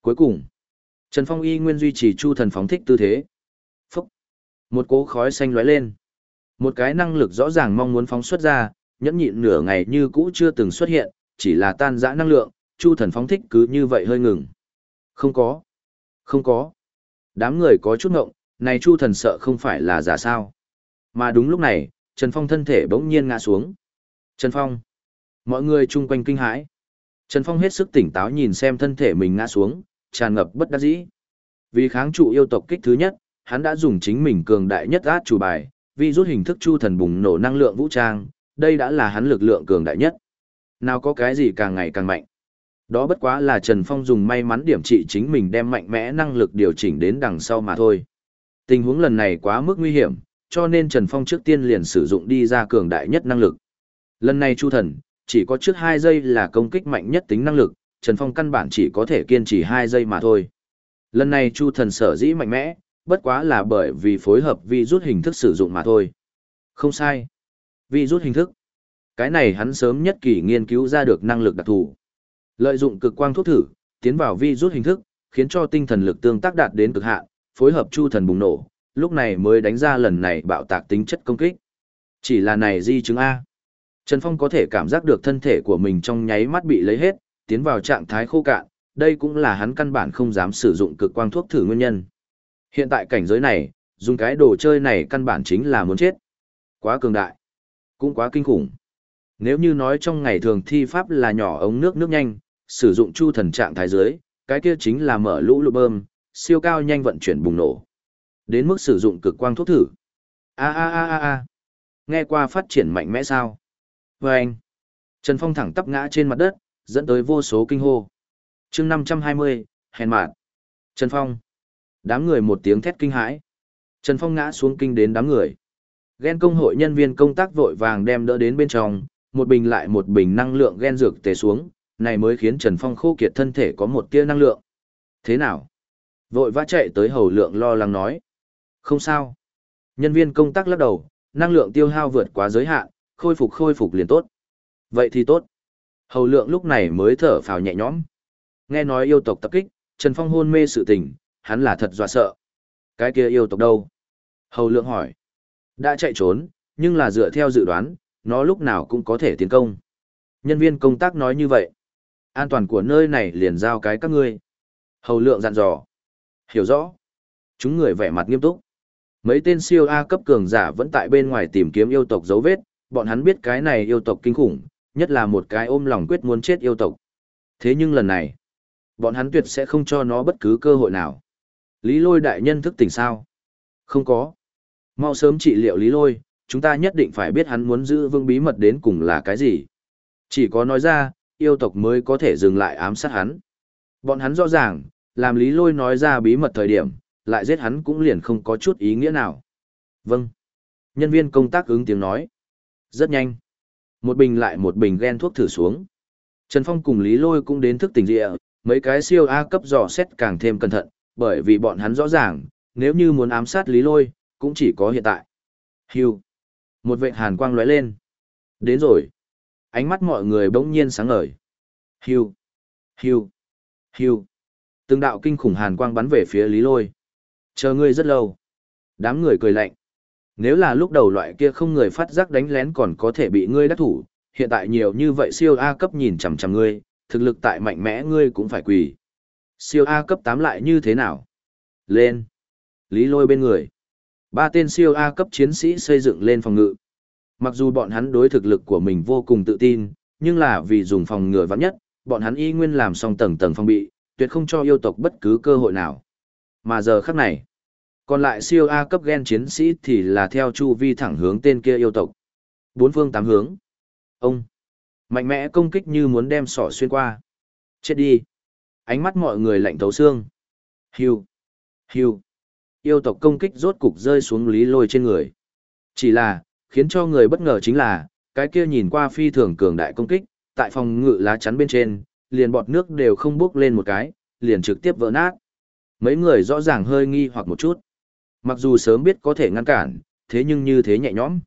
[SPEAKER 1] Cuối cùng, Trần Phong y nguyên duy trì chu thần phóng thích tư thế. Phúc! Một cỗ khói xanh lóe lên. Một cái năng lực rõ ràng mong muốn phóng xuất ra, nhẫn nhịn nửa ngày như cũ chưa từng xuất hiện, chỉ là tan dã năng lượng, chu thần phóng thích cứ như vậy hơi ngừng. Không có. Không có. Đám người có chút ngộng, này chu thần sợ không phải là giả sao. Mà đúng lúc này, Trần Phong thân thể bỗng nhiên ngã xuống. Trần Phong. Mọi người chung quanh kinh hãi. Trần Phong hết sức tỉnh táo nhìn xem thân thể mình ngã xuống, tràn ngập bất đắc dĩ. Vì kháng trụ yêu tộc kích thứ nhất, hắn đã dùng chính mình cường đại nhất át chủ bài, vì rút hình thức chu thần bùng nổ năng lượng vũ trang, đây đã là hắn lực lượng cường đại nhất. Nào có cái gì càng ngày càng mạnh. Đó bất quá là Trần Phong dùng may mắn điểm trị chính mình đem mạnh mẽ năng lực điều chỉnh đến đằng sau mà thôi. Tình huống lần này quá mức nguy hiểm, cho nên Trần Phong trước tiên liền sử dụng đi ra cường đại nhất năng lực. Lần này Chu Thần, chỉ có trước 2 giây là công kích mạnh nhất tính năng lực, Trần Phong căn bản chỉ có thể kiên trì 2 giây mà thôi. Lần này Chu Thần sở dĩ mạnh mẽ, bất quá là bởi vì phối hợp vi rút hình thức sử dụng mà thôi. Không sai. Vi rút hình thức. Cái này hắn sớm nhất kỳ nghiên cứu ra được năng lực đặc thù. Lợi dụng cực quang thuốc thử, tiến vào vi rút hình thức, khiến cho tinh thần lực tương tác đạt đến cực hạn, phối hợp chu thần bùng nổ, lúc này mới đánh ra lần này bạo tạc tính chất công kích. Chỉ là này di chứng A. Trần Phong có thể cảm giác được thân thể của mình trong nháy mắt bị lấy hết, tiến vào trạng thái khô cạn, đây cũng là hắn căn bản không dám sử dụng cực quang thuốc thử nguyên nhân. Hiện tại cảnh giới này, dùng cái đồ chơi này căn bản chính là muốn chết. Quá cường đại, cũng quá kinh khủng. Nếu như nói trong ngày thường thi pháp là nhỏ ống nước nước nhanh, sử dụng chu thần trạng thái dưới, cái kia chính là mở lũ lụt bơm, siêu cao nhanh vận chuyển bùng nổ. Đến mức sử dụng cực quang thuốc thử. A a a a a. Nghe qua phát triển mạnh mẽ sao? Và anh. Trần Phong thẳng tắp ngã trên mặt đất, dẫn tới vô số kinh hô. chương 520, hèn mạn. Trần Phong. Đám người một tiếng thét kinh hãi. Trần Phong ngã xuống kinh đến đám người. Ghen công hội nhân viên công tác vội vàng đem đỡ đến bên trong, một bình lại một bình năng lượng ghen dược tề xuống, này mới khiến Trần Phong khô kiệt thân thể có một tia năng lượng. Thế nào? Vội vã chạy tới hầu lượng lo lắng nói. Không sao. Nhân viên công tác lắc đầu, năng lượng tiêu hao vượt quá giới hạn, khôi phục khôi phục liền tốt. Vậy thì tốt. Hầu lượng lúc này mới thở phào nhẹ nhõm. Nghe nói yêu tộc tập kích, Trần Phong hôn mê sự tình, hắn là thật dọa sợ. Cái kia yêu tộc đâu? Hầu lượng hỏi. Đã chạy trốn, nhưng là dựa theo dự đoán, nó lúc nào cũng có thể tiến công. Nhân viên công tác nói như vậy. An toàn của nơi này liền giao cái các ngươi. Hầu lượng dặn dò. Hiểu rõ. Chúng người vẻ mặt nghiêm túc. Mấy tên siêu A cấp cường giả vẫn tại bên ngoài tìm kiếm yêu tộc dấu vết, bọn hắn biết cái này yêu tộc kinh khủng, nhất là một cái ôm lòng quyết muốn chết yêu tộc. Thế nhưng lần này, bọn hắn tuyệt sẽ không cho nó bất cứ cơ hội nào. Lý lôi đại nhân thức tỉnh sao? Không có. Mau sớm trị liệu lý lôi, chúng ta nhất định phải biết hắn muốn giữ vương bí mật đến cùng là cái gì. Chỉ có nói ra, yêu tộc mới có thể dừng lại ám sát hắn. Bọn hắn rõ ràng, làm lý lôi nói ra bí mật thời điểm, lại giết hắn cũng liền không có chút ý nghĩa nào. Vâng. Nhân viên công tác ứng tiếng nói. Rất nhanh. Một bình lại một bình ghen thuốc thử xuống. Trần Phong cùng Lý Lôi cũng đến thức tỉnh địa, mấy cái siêu A cấp dò xét càng thêm cẩn thận, bởi vì bọn hắn rõ ràng, nếu như muốn ám sát Lý Lôi, cũng chỉ có hiện tại. Hưu. Một vệ hàn quang lóe lên. Đến rồi. Ánh mắt mọi người bỗng nhiên sáng ngời. Hưu. Hưu. Hưu. Từng đạo kinh khủng hàn quang bắn về phía Lý Lôi. Chờ ngươi rất lâu. Đám người cười lạnh. Nếu là lúc đầu loại kia không người phát giác đánh lén còn có thể bị ngươi đắc thủ, hiện tại nhiều như vậy siêu A cấp nhìn chằm chằm ngươi, thực lực tại mạnh mẽ ngươi cũng phải quỳ. Siêu A cấp 8 lại như thế nào? Lên. Lý lôi bên người. Ba tên siêu A cấp chiến sĩ xây dựng lên phòng ngự. Mặc dù bọn hắn đối thực lực của mình vô cùng tự tin, nhưng là vì dùng phòng ngừa vắng nhất, bọn hắn y nguyên làm xong tầng tầng phòng bị, tuyệt không cho yêu tộc bất cứ cơ hội nào. Mà giờ khắc này, còn lại siêu A cấp gen chiến sĩ thì là theo chu vi thẳng hướng tên kia yêu tộc. Bốn phương tám hướng. Ông. Mạnh mẽ công kích như muốn đem sỏ xuyên qua. Chết đi. Ánh mắt mọi người lạnh thấu xương. Hiu. Hiu. Yêu tộc công kích rốt cục rơi xuống lý lôi trên người. Chỉ là, khiến cho người bất ngờ chính là, cái kia nhìn qua phi thường cường đại công kích, tại phòng ngự lá chắn bên trên, liền bọt nước đều không bước lên một cái, liền trực tiếp vỡ nát. Mấy người rõ ràng hơi nghi hoặc một chút. Mặc dù sớm biết có thể ngăn cản, thế nhưng như thế nhẹ nhõm.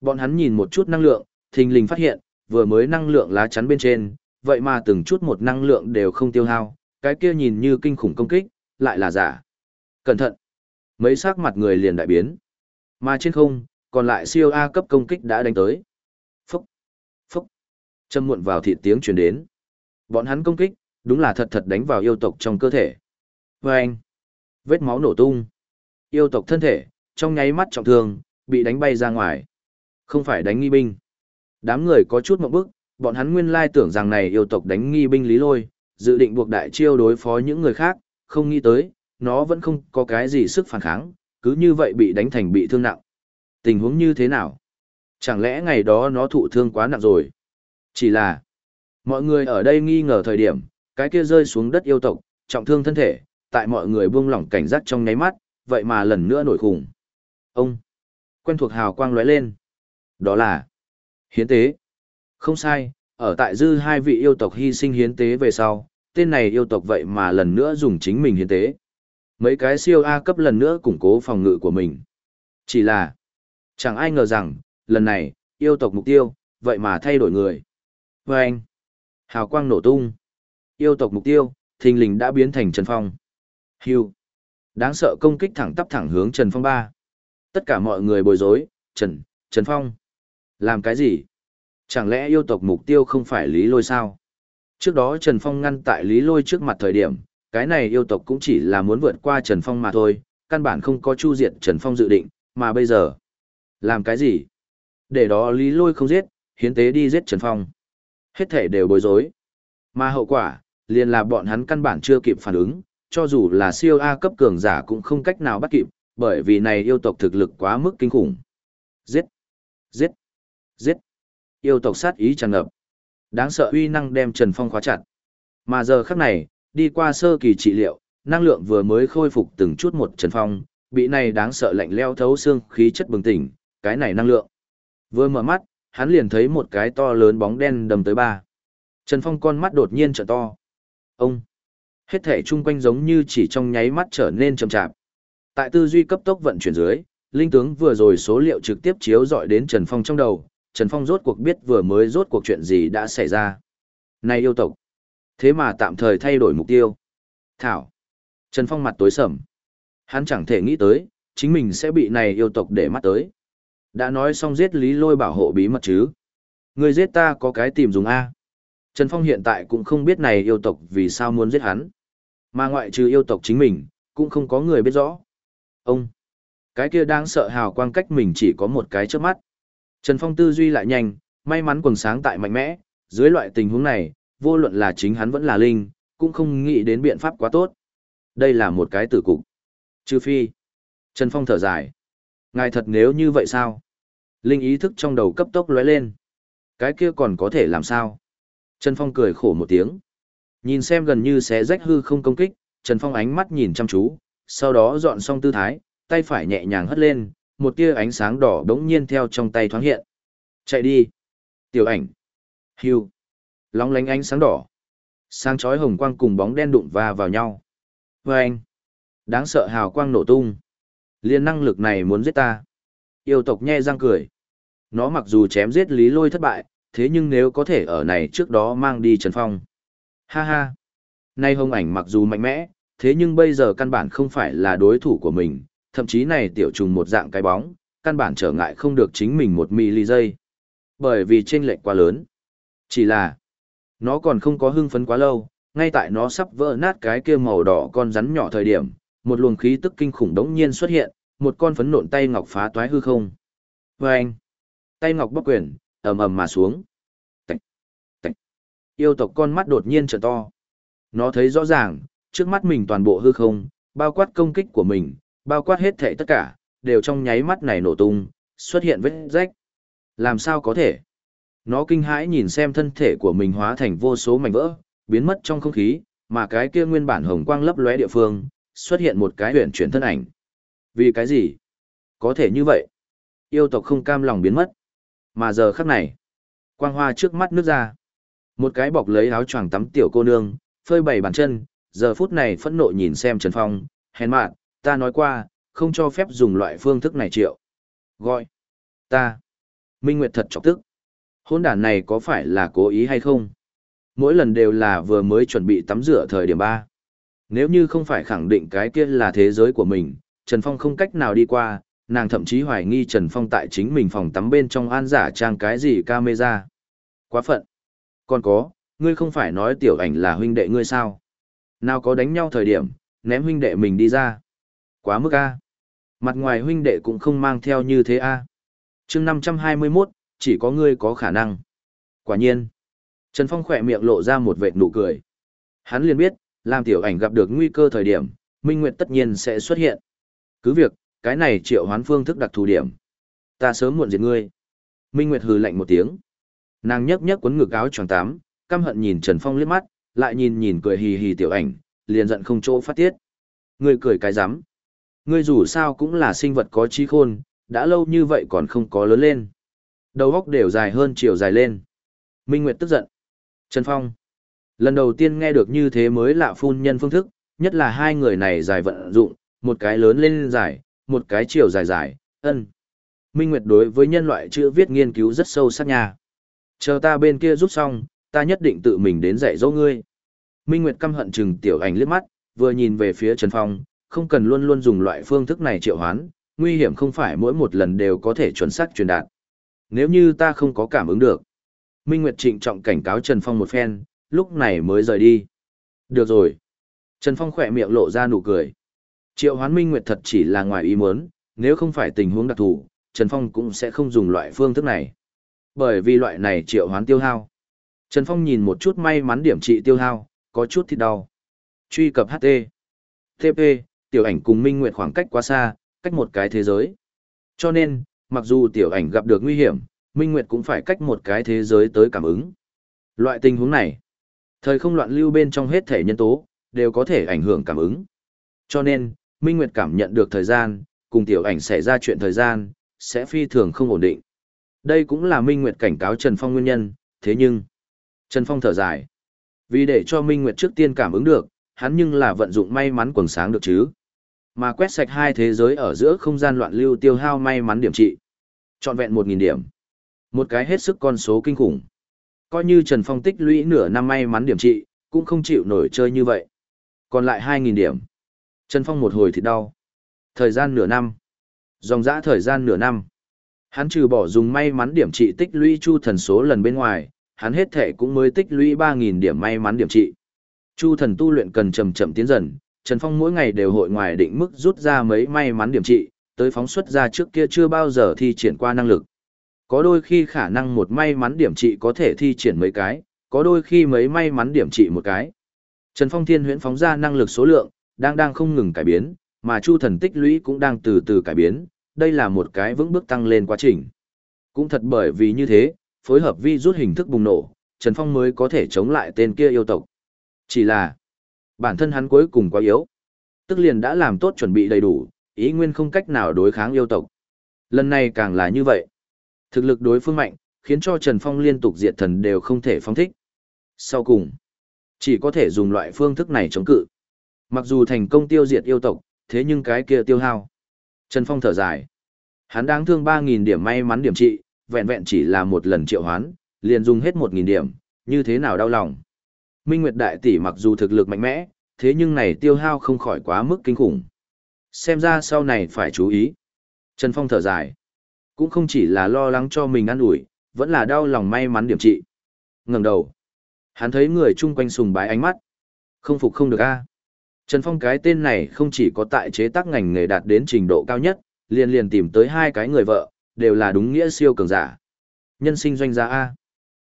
[SPEAKER 1] Bọn hắn nhìn một chút năng lượng, thình lình phát hiện, vừa mới năng lượng lá chắn bên trên, vậy mà từng chút một năng lượng đều không tiêu hao, cái kia nhìn như kinh khủng công kích, lại là giả. Cẩn thận! Mấy sắc mặt người liền đại biến. Mà trên không, còn lại siêu A cấp công kích đã đánh tới. Phúc! Phúc! Châm muộn vào thịt tiếng truyền đến. Bọn hắn công kích, đúng là thật thật đánh vào yêu tộc trong cơ thể. Vâng! Vết máu nổ tung. Yêu tộc thân thể, trong nháy mắt trọng thương, bị đánh bay ra ngoài. Không phải đánh nghi binh. Đám người có chút mộng bức, bọn hắn nguyên lai tưởng rằng này yêu tộc đánh nghi binh lý lôi, dự định buộc đại chiêu đối phó những người khác, không nghĩ tới, nó vẫn không có cái gì sức phản kháng, cứ như vậy bị đánh thành bị thương nặng. Tình huống như thế nào? Chẳng lẽ ngày đó nó thụ thương quá nặng rồi? Chỉ là, mọi người ở đây nghi ngờ thời điểm, cái kia rơi xuống đất yêu tộc, trọng thương thân thể, tại mọi người buông lỏng cảnh giác trong nháy mắt, vậy mà lần nữa nổi khủng. Ông, quen thuộc hào quang lóe lên. Đó là hiến tế. Không sai, ở tại dư hai vị yêu tộc hy sinh hiến tế về sau, tên này yêu tộc vậy mà lần nữa dùng chính mình hiến tế. Mấy cái siêu A cấp lần nữa củng cố phòng ngự của mình. Chỉ là, chẳng ai ngờ rằng, lần này, yêu tộc mục tiêu, vậy mà thay đổi người. Và anh, hào quang nổ tung. Yêu tộc mục tiêu, thình lình đã biến thành Trần Phong. Hưu. Đáng sợ công kích thẳng tắp thẳng hướng Trần Phong ba. Tất cả mọi người bối rối, Trần, Trần Phong. Làm cái gì? Chẳng lẽ yêu tộc mục tiêu không phải Lý Lôi sao? Trước đó Trần Phong ngăn tại Lý Lôi trước mặt thời điểm, cái này yêu tộc cũng chỉ là muốn vượt qua Trần Phong mà thôi, căn bản không có chu diệt Trần Phong dự định, mà bây giờ. Làm cái gì? Để đó Lý Lôi không giết, hiến tế đi giết Trần Phong. Hết thể đều bối rối. Mà hậu quả, liền là bọn hắn căn bản chưa kịp phản ứng, cho dù là siêu A cấp cường giả cũng không cách nào bắt kịp, bởi vì này yêu tộc thực lực quá mức kinh khủng. Giết! Giết! Giết! Yêu tộc sát ý tràn ngập. Đáng sợ uy năng đem Trần Phong khóa chặt. Mà giờ khắc này, đi qua sơ kỳ trị liệu, năng lượng vừa mới khôi phục từng chút một Trần Phong, bị này đáng sợ lạnh leo thấu xương khí chất bừng tỉnh, cái này năng lượng. Vừa mở mắt, hắn liền thấy một cái to lớn bóng đen đầm tới ba. Trần Phong con mắt đột nhiên trợ to. Ông! Hết thể chung quanh giống như chỉ trong nháy mắt trở nên chậm chạp. Tại tư duy cấp tốc vận chuyển dưới, linh tướng vừa rồi số liệu trực tiếp chiếu dọi đến Trần Phong trong đầu, Trần Phong rốt cuộc biết vừa mới rốt cuộc chuyện gì đã xảy ra. Này yêu tộc, thế mà tạm thời thay đổi mục tiêu. Thảo, Trần Phong mặt tối sầm. Hắn chẳng thể nghĩ tới, chính mình sẽ bị này yêu tộc để mắt tới. Đã nói xong giết Lý Lôi bảo hộ bí mật chứ. Người giết ta có cái tìm dùng A. Trần Phong hiện tại cũng không biết này yêu tộc vì sao muốn giết hắn. Mà ngoại trừ yêu tộc chính mình, cũng không có người biết rõ. Ông, cái kia đang sợ hào quang cách mình chỉ có một cái trước mắt. Trần Phong tư duy lại nhanh, may mắn quần sáng tại mạnh mẽ, dưới loại tình huống này, vô luận là chính hắn vẫn là linh, cũng không nghĩ đến biện pháp quá tốt. Đây là một cái tử cục. Trừ phi. Trần Phong thở dài. Ngài thật nếu như vậy sao? Linh ý thức trong đầu cấp tốc lóe lên. Cái kia còn có thể làm sao? Trần Phong cười khổ một tiếng. Nhìn xem gần như xé rách hư không công kích, Trần Phong ánh mắt nhìn chăm chú, sau đó dọn xong tư thái, tay phải nhẹ nhàng hất lên, một tia ánh sáng đỏ đống nhiên theo trong tay thoáng hiện. Chạy đi. Tiểu ảnh. Hưu. Lóng lánh ánh sáng đỏ. Sáng chói hồng quang cùng bóng đen đụng va vào nhau. Và anh. Đáng sợ hào quang nổ tung. Liên năng lực này muốn giết ta. Yêu tộc nhe răng cười. Nó mặc dù chém giết Lý Lôi thất bại, thế nhưng nếu có thể ở này trước đó mang đi Trần Phong. Ha ha. Nay hồng ảnh mặc dù mạnh mẽ, thế nhưng bây giờ căn bản không phải là đối thủ của mình, thậm chí này tiểu trùng một dạng cái bóng, căn bản trở ngại không được chính mình một mili giây. Bởi vì chênh lệch quá lớn. Chỉ là, nó còn không có hưng phấn quá lâu, ngay tại nó sắp vỡ nát cái kia màu đỏ con rắn nhỏ thời điểm, một luồng khí tức kinh khủng đống nhiên xuất hiện, một con phấn nộn tay ngọc phá toái hư không. Và anh, tay ngọc bóc quyền, ầm ầm mà xuống. Yêu tộc con mắt đột nhiên trở to. Nó thấy rõ ràng, trước mắt mình toàn bộ hư không, bao quát công kích của mình, bao quát hết thảy tất cả, đều trong nháy mắt này nổ tung, xuất hiện vết rách. Làm sao có thể? Nó kinh hãi nhìn xem thân thể của mình hóa thành vô số mảnh vỡ, biến mất trong không khí, mà cái kia nguyên bản hồng quang lấp lóe địa phương, xuất hiện một cái huyền chuyển thân ảnh. Vì cái gì? Có thể như vậy. Yêu tộc không cam lòng biến mất. Mà giờ khắc này, quang hoa trước mắt nước ra. Một cái bọc lấy áo choàng tắm tiểu cô nương, phơi bày bàn chân, giờ phút này phẫn nộ nhìn xem Trần Phong, hèn mạn, ta nói qua, không cho phép dùng loại phương thức này triệu. Gọi. Ta. Minh Nguyệt thật chọc tức. Hôn đản này có phải là cố ý hay không? Mỗi lần đều là vừa mới chuẩn bị tắm rửa thời điểm ba. Nếu như không phải khẳng định cái kia là thế giới của mình, Trần Phong không cách nào đi qua, nàng thậm chí hoài nghi Trần Phong tại chính mình phòng tắm bên trong an giả trang cái gì camera. Quá phận. Còn có, ngươi không phải nói tiểu ảnh là huynh đệ ngươi sao? Nào có đánh nhau thời điểm, ném huynh đệ mình đi ra. Quá mức a. Mặt ngoài huynh đệ cũng không mang theo như thế a. Chương 521, chỉ có ngươi có khả năng. Quả nhiên. Trần Phong khỏe miệng lộ ra một vệt nụ cười. Hắn liền biết, làm tiểu ảnh gặp được nguy cơ thời điểm, Minh Nguyệt tất nhiên sẽ xuất hiện. Cứ việc, cái này triệu hoán phương thức đặc thù điểm. Ta sớm muộn diệt ngươi. Minh Nguyệt hừ lạnh một tiếng. Nàng nhấc nhấc cuốn ngực áo choàng tám, căm hận nhìn Trần Phong liếc mắt, lại nhìn nhìn cười hì hì tiểu ảnh, liền giận không chỗ phát tiết. Ngươi cười cái rắm Ngươi dù sao cũng là sinh vật có trí khôn, đã lâu như vậy còn không có lớn lên. Đầu góc đều dài hơn chiều dài lên. Minh Nguyệt tức giận. Trần Phong. Lần đầu tiên nghe được như thế mới lạ phun nhân phương thức, nhất là hai người này dài vận dụng, một cái lớn lên dài, một cái chiều dài dài, ân. Minh Nguyệt đối với nhân loại chữ viết nghiên cứu rất sâu sắc nha. Chờ ta bên kia rút xong, ta nhất định tự mình đến dạy dỗ ngươi. Minh Nguyệt căm hận chừng tiểu ảnh liếc mắt, vừa nhìn về phía Trần Phong, không cần luôn luôn dùng loại phương thức này triệu hoán, nguy hiểm không phải mỗi một lần đều có thể chuẩn xác truyền đạt. Nếu như ta không có cảm ứng được. Minh Nguyệt trịnh trọng cảnh cáo Trần Phong một phen, lúc này mới rời đi. Được rồi. Trần Phong khỏe miệng lộ ra nụ cười. Triệu hoán Minh Nguyệt thật chỉ là ngoài ý muốn, nếu không phải tình huống đặc thù, Trần Phong cũng sẽ không dùng loại phương thức này. Bởi vì loại này triệu hoán tiêu hao. Trần Phong nhìn một chút may mắn điểm trị tiêu hao, có chút thì đau. Truy cập HT. TP, tiểu ảnh cùng Minh Nguyệt khoảng cách quá xa, cách một cái thế giới. Cho nên, mặc dù tiểu ảnh gặp được nguy hiểm, Minh Nguyệt cũng phải cách một cái thế giới tới cảm ứng. Loại tình huống này, thời không loạn lưu bên trong hết thể nhân tố, đều có thể ảnh hưởng cảm ứng. Cho nên, Minh Nguyệt cảm nhận được thời gian, cùng tiểu ảnh xảy ra chuyện thời gian, sẽ phi thường không ổn định. Đây cũng là Minh Nguyệt cảnh cáo Trần Phong nguyên nhân, thế nhưng, Trần Phong thở dài. Vì để cho Minh Nguyệt trước tiên cảm ứng được, hắn nhưng là vận dụng may mắn quần sáng được chứ. Mà quét sạch hai thế giới ở giữa không gian loạn lưu tiêu hao may mắn điểm trị. Chọn vẹn 1.000 điểm. Một cái hết sức con số kinh khủng. Coi như Trần Phong tích lũy nửa năm may mắn điểm trị, cũng không chịu nổi chơi như vậy. Còn lại 2.000 điểm. Trần Phong một hồi thì đau. Thời gian nửa năm. Dòng dã thời gian nửa năm. Hắn trừ bỏ dùng may mắn điểm trị tích lũy chu thần số lần bên ngoài, hắn hết thể cũng mới tích lũy 3.000 điểm may mắn điểm trị. Chu thần tu luyện cần chậm chậm tiến dần, Trần Phong mỗi ngày đều hội ngoài định mức rút ra mấy may mắn điểm trị, tới phóng xuất ra trước kia chưa bao giờ thi triển qua năng lực. Có đôi khi khả năng một may mắn điểm trị có thể thi triển mấy cái, có đôi khi mấy may mắn điểm trị một cái. Trần Phong Thiên huyễn phóng ra năng lực số lượng, đang đang không ngừng cải biến, mà Chu thần tích lũy cũng đang từ từ cải biến, đây là một cái vững bước tăng lên quá trình. Cũng thật bởi vì như thế, phối hợp vi rút hình thức bùng nổ, Trần Phong mới có thể chống lại tên kia yêu tộc. Chỉ là, bản thân hắn cuối cùng quá yếu. Tức liền đã làm tốt chuẩn bị đầy đủ, ý nguyên không cách nào đối kháng yêu tộc. Lần này càng là như vậy. Thực lực đối phương mạnh, khiến cho Trần Phong liên tục diệt thần đều không thể phong thích. Sau cùng, chỉ có thể dùng loại phương thức này chống cự. Mặc dù thành công tiêu diệt yêu tộc, thế nhưng cái kia tiêu hao. Trần Phong thở dài. Hắn đáng thương 3.000 điểm may mắn điểm trị, vẹn vẹn chỉ là một lần triệu hoán, liền dùng hết 1.000 điểm, như thế nào đau lòng. Minh Nguyệt Đại Tỷ mặc dù thực lực mạnh mẽ, thế nhưng này tiêu hao không khỏi quá mức kinh khủng. Xem ra sau này phải chú ý. Trần Phong thở dài. Cũng không chỉ là lo lắng cho mình ăn ủi vẫn là đau lòng may mắn điểm trị. ngẩng đầu. Hắn thấy người chung quanh sùng bái ánh mắt. Không phục không được a. Trần Phong cái tên này không chỉ có tại chế tác ngành nghề đạt đến trình độ cao nhất, liền liền tìm tới hai cái người vợ, đều là đúng nghĩa siêu cường giả. Nhân sinh doanh gia A.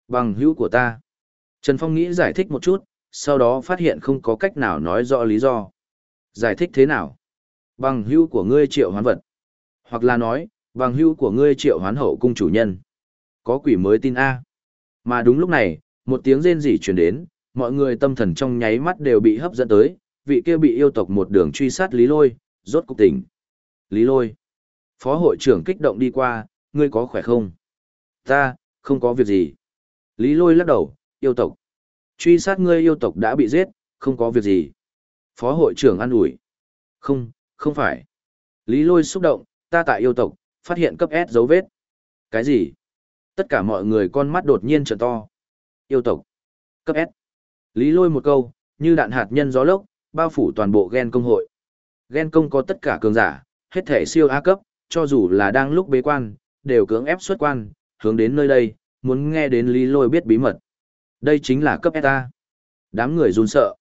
[SPEAKER 1] Bằng hữu của ta. Trần Phong nghĩ giải thích một chút, sau đó phát hiện không có cách nào nói rõ lý do. Giải thích thế nào? Bằng hữu của ngươi triệu hoán vật. Hoặc là nói, bằng hữu của ngươi triệu hoán hậu cung chủ nhân. Có quỷ mới tin A. Mà đúng lúc này, một tiếng rên rỉ truyền đến, mọi người tâm thần trong nháy mắt đều bị hấp dẫn tới, vị kia bị yêu tộc một đường truy sát Lý Lôi, rốt cục tỉnh. Lý Lôi. Phó hội trưởng kích động đi qua, ngươi có khỏe không? Ta, không có việc gì. Lý Lôi lắc đầu, yêu tộc. Truy sát ngươi yêu tộc đã bị giết, không có việc gì. Phó hội trưởng an ủi. Không, không phải. Lý Lôi xúc động, ta tại yêu tộc, phát hiện cấp S dấu vết. Cái gì? Tất cả mọi người con mắt đột nhiên trở to. Yêu tộc. Cấp S. Lý Lôi một câu, như đạn hạt nhân gió lốc, bao phủ toàn bộ gen công hội. Gen công có tất cả cường giả, hết thể siêu A cấp, cho dù là đang lúc bế quan, đều cưỡng ép xuất quan, hướng đến nơi đây, muốn nghe đến Lý Lôi biết bí mật. Đây chính là cấp ETA. Đám người run sợ.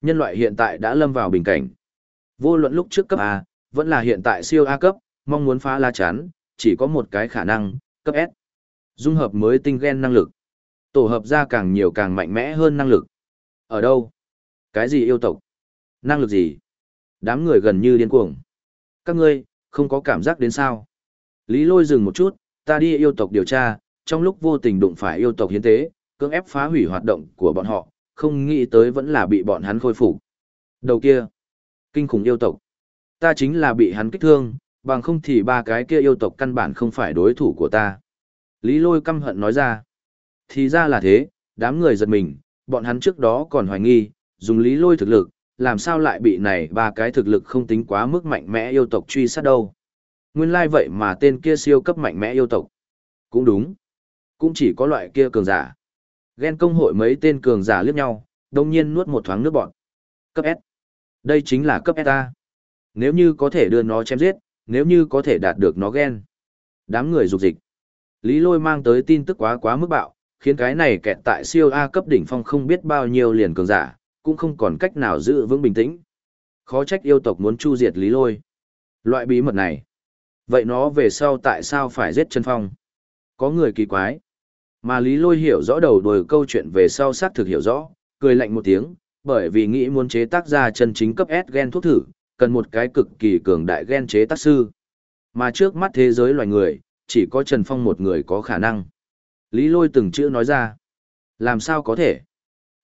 [SPEAKER 1] Nhân loại hiện tại đã lâm vào bình cảnh. Vô luận lúc trước cấp A, vẫn là hiện tại siêu A cấp, mong muốn phá la chán, chỉ có một cái khả năng, cấp S. Dung hợp mới tinh gen năng lực. Tổ hợp ra càng nhiều càng mạnh mẽ hơn năng lực. Ở đâu? Cái gì yêu tộc? Năng lực gì? Đám người gần như điên cuồng. Các ngươi, không có cảm giác đến sao? Lý lôi dừng một chút, ta đi yêu tộc điều tra, trong lúc vô tình đụng phải yêu tộc hiến tế, cưỡng ép phá hủy hoạt động của bọn họ, không nghĩ tới vẫn là bị bọn hắn khôi phục. Đầu kia, kinh khủng yêu tộc. Ta chính là bị hắn kích thương, bằng không thì ba cái kia yêu tộc căn bản không phải đối thủ của ta. Lý lôi căm hận nói ra. Thì ra là thế, đám người giật mình, bọn hắn trước đó còn hoài nghi, dùng lý lôi thực lực, làm sao lại bị này ba cái thực lực không tính quá mức mạnh mẽ yêu tộc truy sát đâu. Nguyên lai like vậy mà tên kia siêu cấp mạnh mẽ yêu tộc. Cũng đúng. Cũng chỉ có loại kia cường giả. Ghen công hội mấy tên cường giả liếc nhau, đồng nhiên nuốt một thoáng nước bọn. Cấp S. Đây chính là cấp S ta Nếu như có thể đưa nó chém giết, nếu như có thể đạt được nó ghen. Đám người dục dịch. Lý lôi mang tới tin tức quá quá mức bạo, khiến cái này kẹt tại siêu A cấp đỉnh phong không biết bao nhiêu liền cường giả, cũng không còn cách nào giữ vững bình tĩnh. Khó trách yêu tộc muốn chu diệt Lý lôi. Loại bí mật này. Vậy nó về sau tại sao phải giết trần phong? Có người kỳ quái. Mà Lý Lôi hiểu rõ đầu đuôi câu chuyện về sau xác thực hiểu rõ, cười lạnh một tiếng, bởi vì nghĩ muốn chế tác ra chân chính cấp S gen thuốc thử, cần một cái cực kỳ cường đại gen chế tác sư. Mà trước mắt thế giới loài người, chỉ có Trần Phong một người có khả năng. Lý Lôi từng chữ nói ra. Làm sao có thể?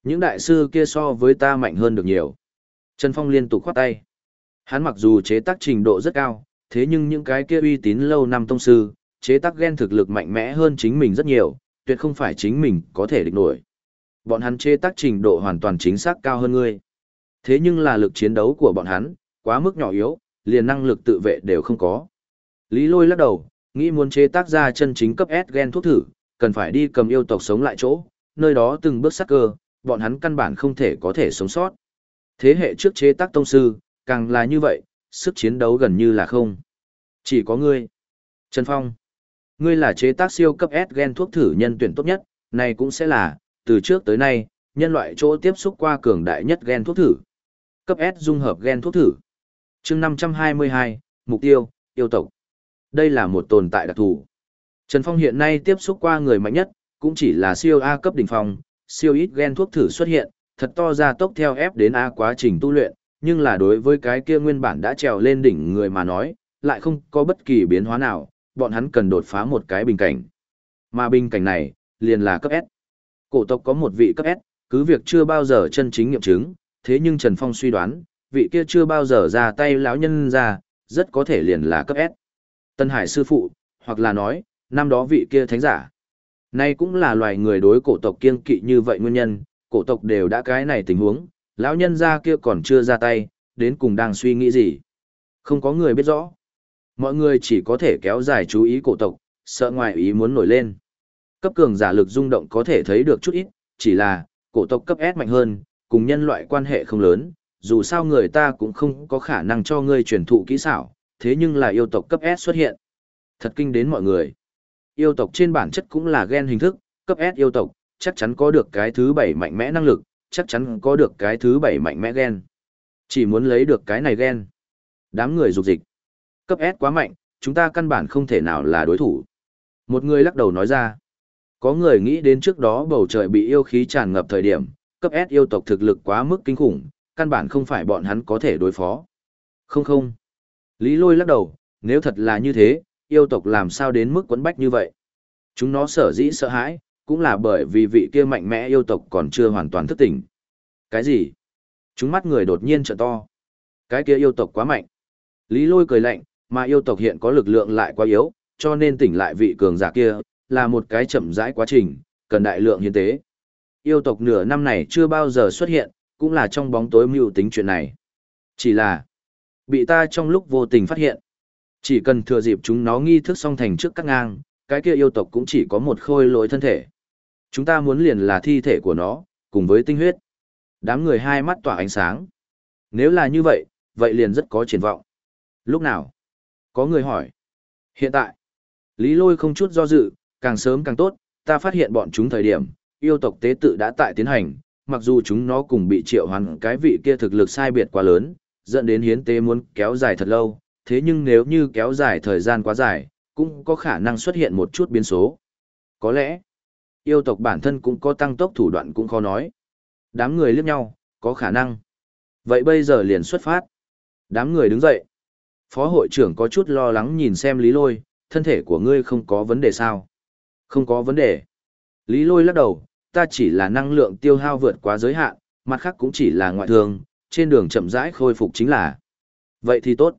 [SPEAKER 1] Những đại sư kia so với ta mạnh hơn được nhiều. Trần Phong liên tục khoát tay. Hắn mặc dù chế tác trình độ rất cao, thế nhưng những cái kia uy tín lâu năm tông sư, chế tác gen thực lực mạnh mẽ hơn chính mình rất nhiều, tuyệt không phải chính mình có thể địch nổi. Bọn hắn chế tác trình độ hoàn toàn chính xác cao hơn ngươi. Thế nhưng là lực chiến đấu của bọn hắn, quá mức nhỏ yếu, liền năng lực tự vệ đều không có. Lý lôi lắc đầu, nghĩ muốn chế tác ra chân chính cấp S gen thuốc thử, cần phải đi cầm yêu tộc sống lại chỗ, nơi đó từng bước sắc cơ, bọn hắn căn bản không thể có thể sống sót. Thế hệ trước chế tác tông sư, càng là như vậy, sức chiến đấu gần như là không. Chỉ có ngươi. Trần Phong. Ngươi là chế tác siêu cấp S gen thuốc thử nhân tuyển tốt nhất, này cũng sẽ là, từ trước tới nay, nhân loại chỗ tiếp xúc qua cường đại nhất gen thuốc thử. Cấp S dung hợp gen thuốc thử. chương 522, mục tiêu, yêu tộc. Đây là một tồn tại đặc thù. Trần Phong hiện nay tiếp xúc qua người mạnh nhất, cũng chỉ là siêu A cấp đỉnh phong, siêu ít gen thuốc thử xuất hiện, thật to ra tốc theo ép đến A quá trình tu luyện, nhưng là đối với cái kia nguyên bản đã trèo lên đỉnh người mà nói, lại không có bất kỳ biến hóa nào, bọn hắn cần đột phá một cái bình cảnh. Mà bình cảnh này, liền là cấp S. Cổ tộc có một vị cấp S, cứ việc chưa bao giờ chân chính nghiệm chứng, thế nhưng Trần Phong suy đoán, vị kia chưa bao giờ ra tay lão nhân ra, rất có thể liền là cấp S. Tân Hải sư phụ, hoặc là nói, năm đó vị kia thánh giả. Nay cũng là loài người đối cổ tộc kiên kỵ như vậy nguyên nhân, cổ tộc đều đã cái này tình huống, lão nhân gia kia còn chưa ra tay, đến cùng đang suy nghĩ gì. Không có người biết rõ. Mọi người chỉ có thể kéo dài chú ý cổ tộc, sợ ngoài ý muốn nổi lên. Cấp cường giả lực rung động có thể thấy được chút ít, chỉ là, cổ tộc cấp S mạnh hơn, cùng nhân loại quan hệ không lớn, dù sao người ta cũng không có khả năng cho ngươi truyền thụ kỹ xảo, thế nhưng là yêu tộc cấp S xuất hiện. Thật kinh đến mọi người. Yêu tộc trên bản chất cũng là gen hình thức, cấp S yêu tộc, chắc chắn có được cái thứ bảy mạnh mẽ năng lực, chắc chắn có được cái thứ bảy mạnh mẽ gen. Chỉ muốn lấy được cái này gen. Đám người dục dịch. Cấp S quá mạnh, chúng ta căn bản không thể nào là đối thủ. Một người lắc đầu nói ra. Có người nghĩ đến trước đó bầu trời bị yêu khí tràn ngập thời điểm, cấp S yêu tộc thực lực quá mức kinh khủng, căn bản không phải bọn hắn có thể đối phó. Không không. Lý lôi lắc đầu, nếu thật là như thế, yêu tộc làm sao đến mức quấn bách như vậy? Chúng nó sở dĩ sợ hãi, cũng là bởi vì vị kia mạnh mẽ yêu tộc còn chưa hoàn toàn thức tỉnh. Cái gì? Chúng mắt người đột nhiên trợ to. Cái kia yêu tộc quá mạnh. Lý lôi cười lạnh, mà yêu tộc hiện có lực lượng lại quá yếu, cho nên tỉnh lại vị cường giả kia, là một cái chậm rãi quá trình, cần đại lượng hiến tế. Yêu tộc nửa năm này chưa bao giờ xuất hiện, cũng là trong bóng tối mưu tính chuyện này. Chỉ là, bị ta trong lúc vô tình phát hiện. Chỉ cần thừa dịp chúng nó nghi thức song thành trước các ngang, cái kia yêu tộc cũng chỉ có một khôi lỗi thân thể. Chúng ta muốn liền là thi thể của nó, cùng với tinh huyết. Đám người hai mắt tỏa ánh sáng. Nếu là như vậy, vậy liền rất có triển vọng. Lúc nào? Có người hỏi. Hiện tại, Lý Lôi không chút do dự, càng sớm càng tốt, ta phát hiện bọn chúng thời điểm, yêu tộc tế tự đã tại tiến hành, mặc dù chúng nó cùng bị triệu hoàn cái vị kia thực lực sai biệt quá lớn, dẫn đến hiến tế muốn kéo dài thật lâu, thế nhưng nếu như kéo dài thời gian quá dài, cũng có khả năng xuất hiện một chút biến số. Có lẽ, yêu tộc bản thân cũng có tăng tốc thủ đoạn cũng khó nói. Đám người liếc nhau, có khả năng. Vậy bây giờ liền xuất phát. Đám người đứng dậy. Phó hội trưởng có chút lo lắng nhìn xem Lý Lôi, thân thể của ngươi không có vấn đề sao? Không có vấn đề. Lý Lôi lắc đầu, ta chỉ là năng lượng tiêu hao vượt quá giới hạn, mặt khác cũng chỉ là ngoại thương, trên đường chậm rãi khôi phục chính là. Vậy thì tốt.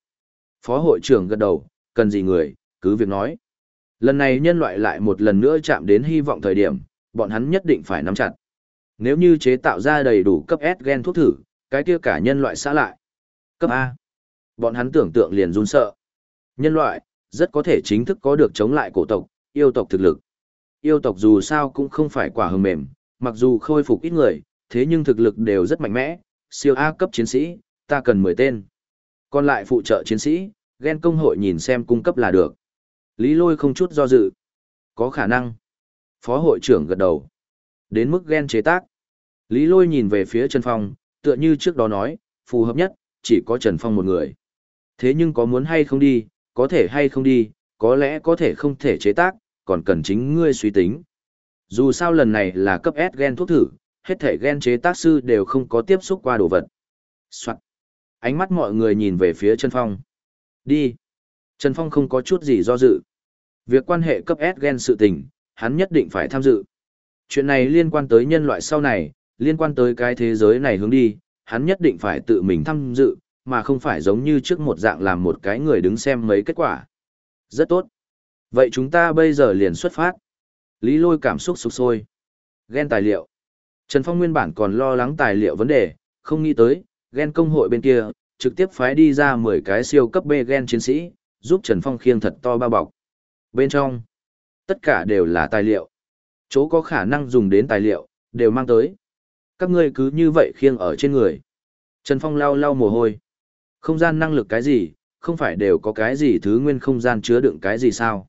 [SPEAKER 1] Phó hội trưởng gật đầu, cần gì người, cứ việc nói. Lần này nhân loại lại một lần nữa chạm đến hy vọng thời điểm, bọn hắn nhất định phải nắm chặt. Nếu như chế tạo ra đầy đủ cấp S gen thuốc thử, cái kia cả nhân loại xã lại. Cấp A. Bọn hắn tưởng tượng liền run sợ. Nhân loại, rất có thể chính thức có được chống lại cổ tộc, yêu tộc thực lực. Yêu tộc dù sao cũng không phải quả hờ mềm, mặc dù khôi phục ít người, thế nhưng thực lực đều rất mạnh mẽ, siêu A cấp chiến sĩ, ta cần 10 tên. Còn lại phụ trợ chiến sĩ, ghen công hội nhìn xem cung cấp là được. Lý lôi không chút do dự. Có khả năng. Phó hội trưởng gật đầu. Đến mức ghen chế tác. Lý lôi nhìn về phía Trần Phong, tựa như trước đó nói, phù hợp nhất, chỉ có Trần Phong một người. Thế nhưng có muốn hay không đi, có thể hay không đi, có lẽ có thể không thể chế tác, còn cần chính ngươi suy tính. Dù sao lần này là cấp S gen thuốc thử, hết thể gen chế tác sư đều không có tiếp xúc qua đồ vật. Soạn. Ánh mắt mọi người nhìn về phía Trần Phong. Đi. Trần Phong không có chút gì do dự. Việc quan hệ cấp S gen sự tình, hắn nhất định phải tham dự. Chuyện này liên quan tới nhân loại sau này, liên quan tới cái thế giới này hướng đi, hắn nhất định phải tự mình tham dự, mà không phải giống như trước một dạng làm một cái người đứng xem mấy kết quả. Rất tốt. Vậy chúng ta bây giờ liền xuất phát. Lý lôi cảm xúc sục sôi. Ghen tài liệu. Trần Phong nguyên bản còn lo lắng tài liệu vấn đề, không nghĩ tới, ghen công hội bên kia, trực tiếp phái đi ra 10 cái siêu cấp B gen chiến sĩ, giúp Trần Phong khiêng thật to bao bọc. Bên trong, tất cả đều là tài liệu. Chỗ có khả năng dùng đến tài liệu, đều mang tới. Các ngươi cứ như vậy khiêng ở trên người. Trần Phong lau lau mồ hôi. Không gian năng lực cái gì, không phải đều có cái gì thứ nguyên không gian chứa đựng cái gì sao?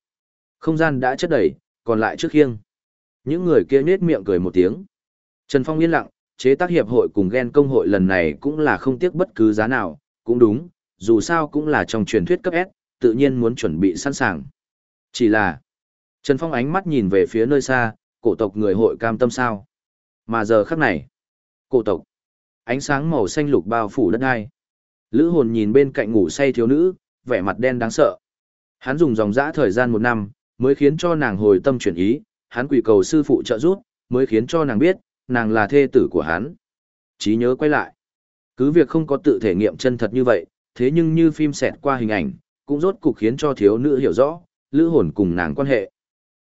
[SPEAKER 1] Không gian đã chất đầy, còn lại trước khiêng. Những người kia nết miệng cười một tiếng. Trần Phong yên lặng, chế tác hiệp hội cùng ghen công hội lần này cũng là không tiếc bất cứ giá nào, cũng đúng, dù sao cũng là trong truyền thuyết cấp S, tự nhiên muốn chuẩn bị sẵn sàng. Chỉ là, Trần Phong ánh mắt nhìn về phía nơi xa, cổ tộc người hội cam tâm sao. Mà giờ khắc này, cổ tộc, ánh sáng màu xanh lục bao phủ đất ai. Lữ hồn nhìn bên cạnh ngủ say thiếu nữ, vẻ mặt đen đáng sợ. Hắn dùng dòng dã thời gian một năm, mới khiến cho nàng hồi tâm chuyển ý, hắn quỳ cầu sư phụ trợ giúp, mới khiến cho nàng biết, nàng là thê tử của hắn. Chí nhớ quay lại. Cứ việc không có tự thể nghiệm chân thật như vậy, thế nhưng như phim xẹt qua hình ảnh, cũng rốt cục khiến cho thiếu nữ hiểu rõ, lữ hồn cùng nàng quan hệ.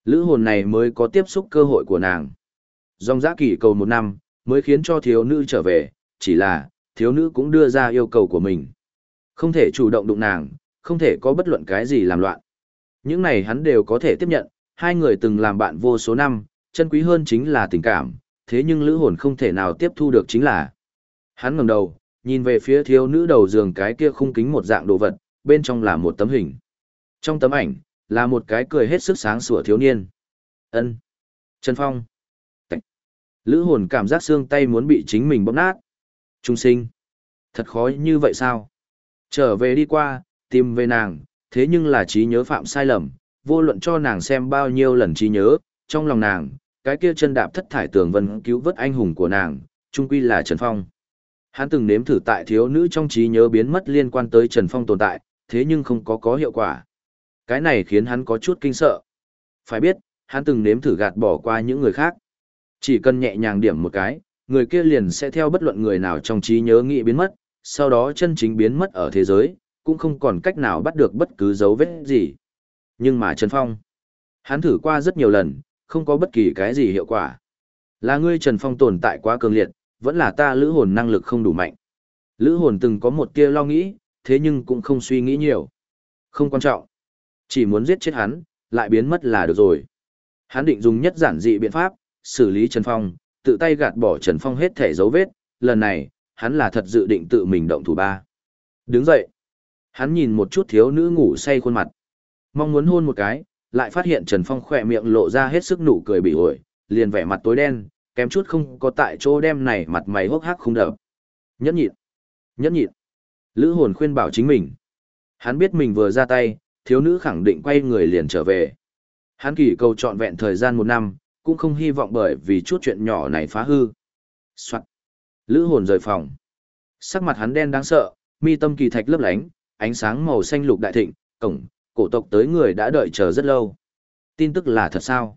[SPEAKER 1] Lữ hồn này mới có tiếp xúc cơ hội của nàng. Dòng giã kỷ cầu một năm, mới khiến cho thiếu nữ trở về, chỉ là, thiếu nữ cũng đưa ra yêu cầu của mình. Không thể chủ động đụng nàng, không thể có bất luận cái gì làm loạn. Những này hắn đều có thể tiếp nhận, hai người từng làm bạn vô số năm, chân quý hơn chính là tình cảm, thế nhưng lữ hồn không thể nào tiếp thu được chính là. Hắn ngẩng đầu, nhìn về phía thiếu nữ đầu giường cái kia khung kính một dạng đồ vật, bên trong là một tấm hình. Trong tấm ảnh, là một cái cười hết sức sáng sủa thiếu niên. ân Trần Phong. Tạch. Lữ hồn cảm giác xương tay muốn bị chính mình bóp nát. Trung sinh. Thật khó như vậy sao? Trở về đi qua, tìm về nàng, thế nhưng là trí nhớ phạm sai lầm, vô luận cho nàng xem bao nhiêu lần trí nhớ, trong lòng nàng, cái kia chân đạp thất thải tường vân cứu vớt anh hùng của nàng, trung quy là Trần Phong. Hắn từng nếm thử tại thiếu nữ trong trí nhớ biến mất liên quan tới Trần Phong tồn tại, thế nhưng không có có hiệu quả. Cái này khiến hắn có chút kinh sợ. Phải biết, hắn từng nếm thử gạt bỏ qua những người khác. Chỉ cần nhẹ nhàng điểm một cái, người kia liền sẽ theo bất luận người nào trong trí nhớ nghĩ biến mất, sau đó chân chính biến mất ở thế giới, cũng không còn cách nào bắt được bất cứ dấu vết gì. Nhưng mà Trần Phong, hắn thử qua rất nhiều lần, không có bất kỳ cái gì hiệu quả. Là ngươi Trần Phong tồn tại quá cường liệt, vẫn là ta lữ hồn năng lực không đủ mạnh. Lữ hồn từng có một tia lo nghĩ, thế nhưng cũng không suy nghĩ nhiều. Không quan trọng. Chỉ muốn giết chết hắn, lại biến mất là được rồi. Hắn định dùng nhất giản dị biện pháp, xử lý Trần Phong, tự tay gạt bỏ Trần Phong hết thể dấu vết, lần này, hắn là thật dự định tự mình động thủ ba. Đứng dậy. Hắn nhìn một chút thiếu nữ ngủ say khuôn mặt. Mong muốn hôn một cái, lại phát hiện Trần Phong khỏe miệng lộ ra hết sức nụ cười bị ổi, liền vẻ mặt tối đen, kém chút không có tại chỗ đem này mặt mày hốc hác không đập. Nhẫn nhịn. Nhẫn nhịn. Lữ hồn khuyên bảo chính mình. Hắn biết mình vừa ra tay, thiếu nữ khẳng định quay người liền trở về. Hắn kỳ cầu trọn vẹn thời gian một năm, cũng không hy vọng bởi vì chút chuyện nhỏ này phá hư. Soạn. Lữ hồn rời phòng. Sắc mặt hắn đen đáng sợ, mi tâm kỳ thạch lấp lánh, ánh sáng màu xanh lục đại thịnh, cổng, cổ tộc tới người đã đợi chờ rất lâu. Tin tức là thật sao?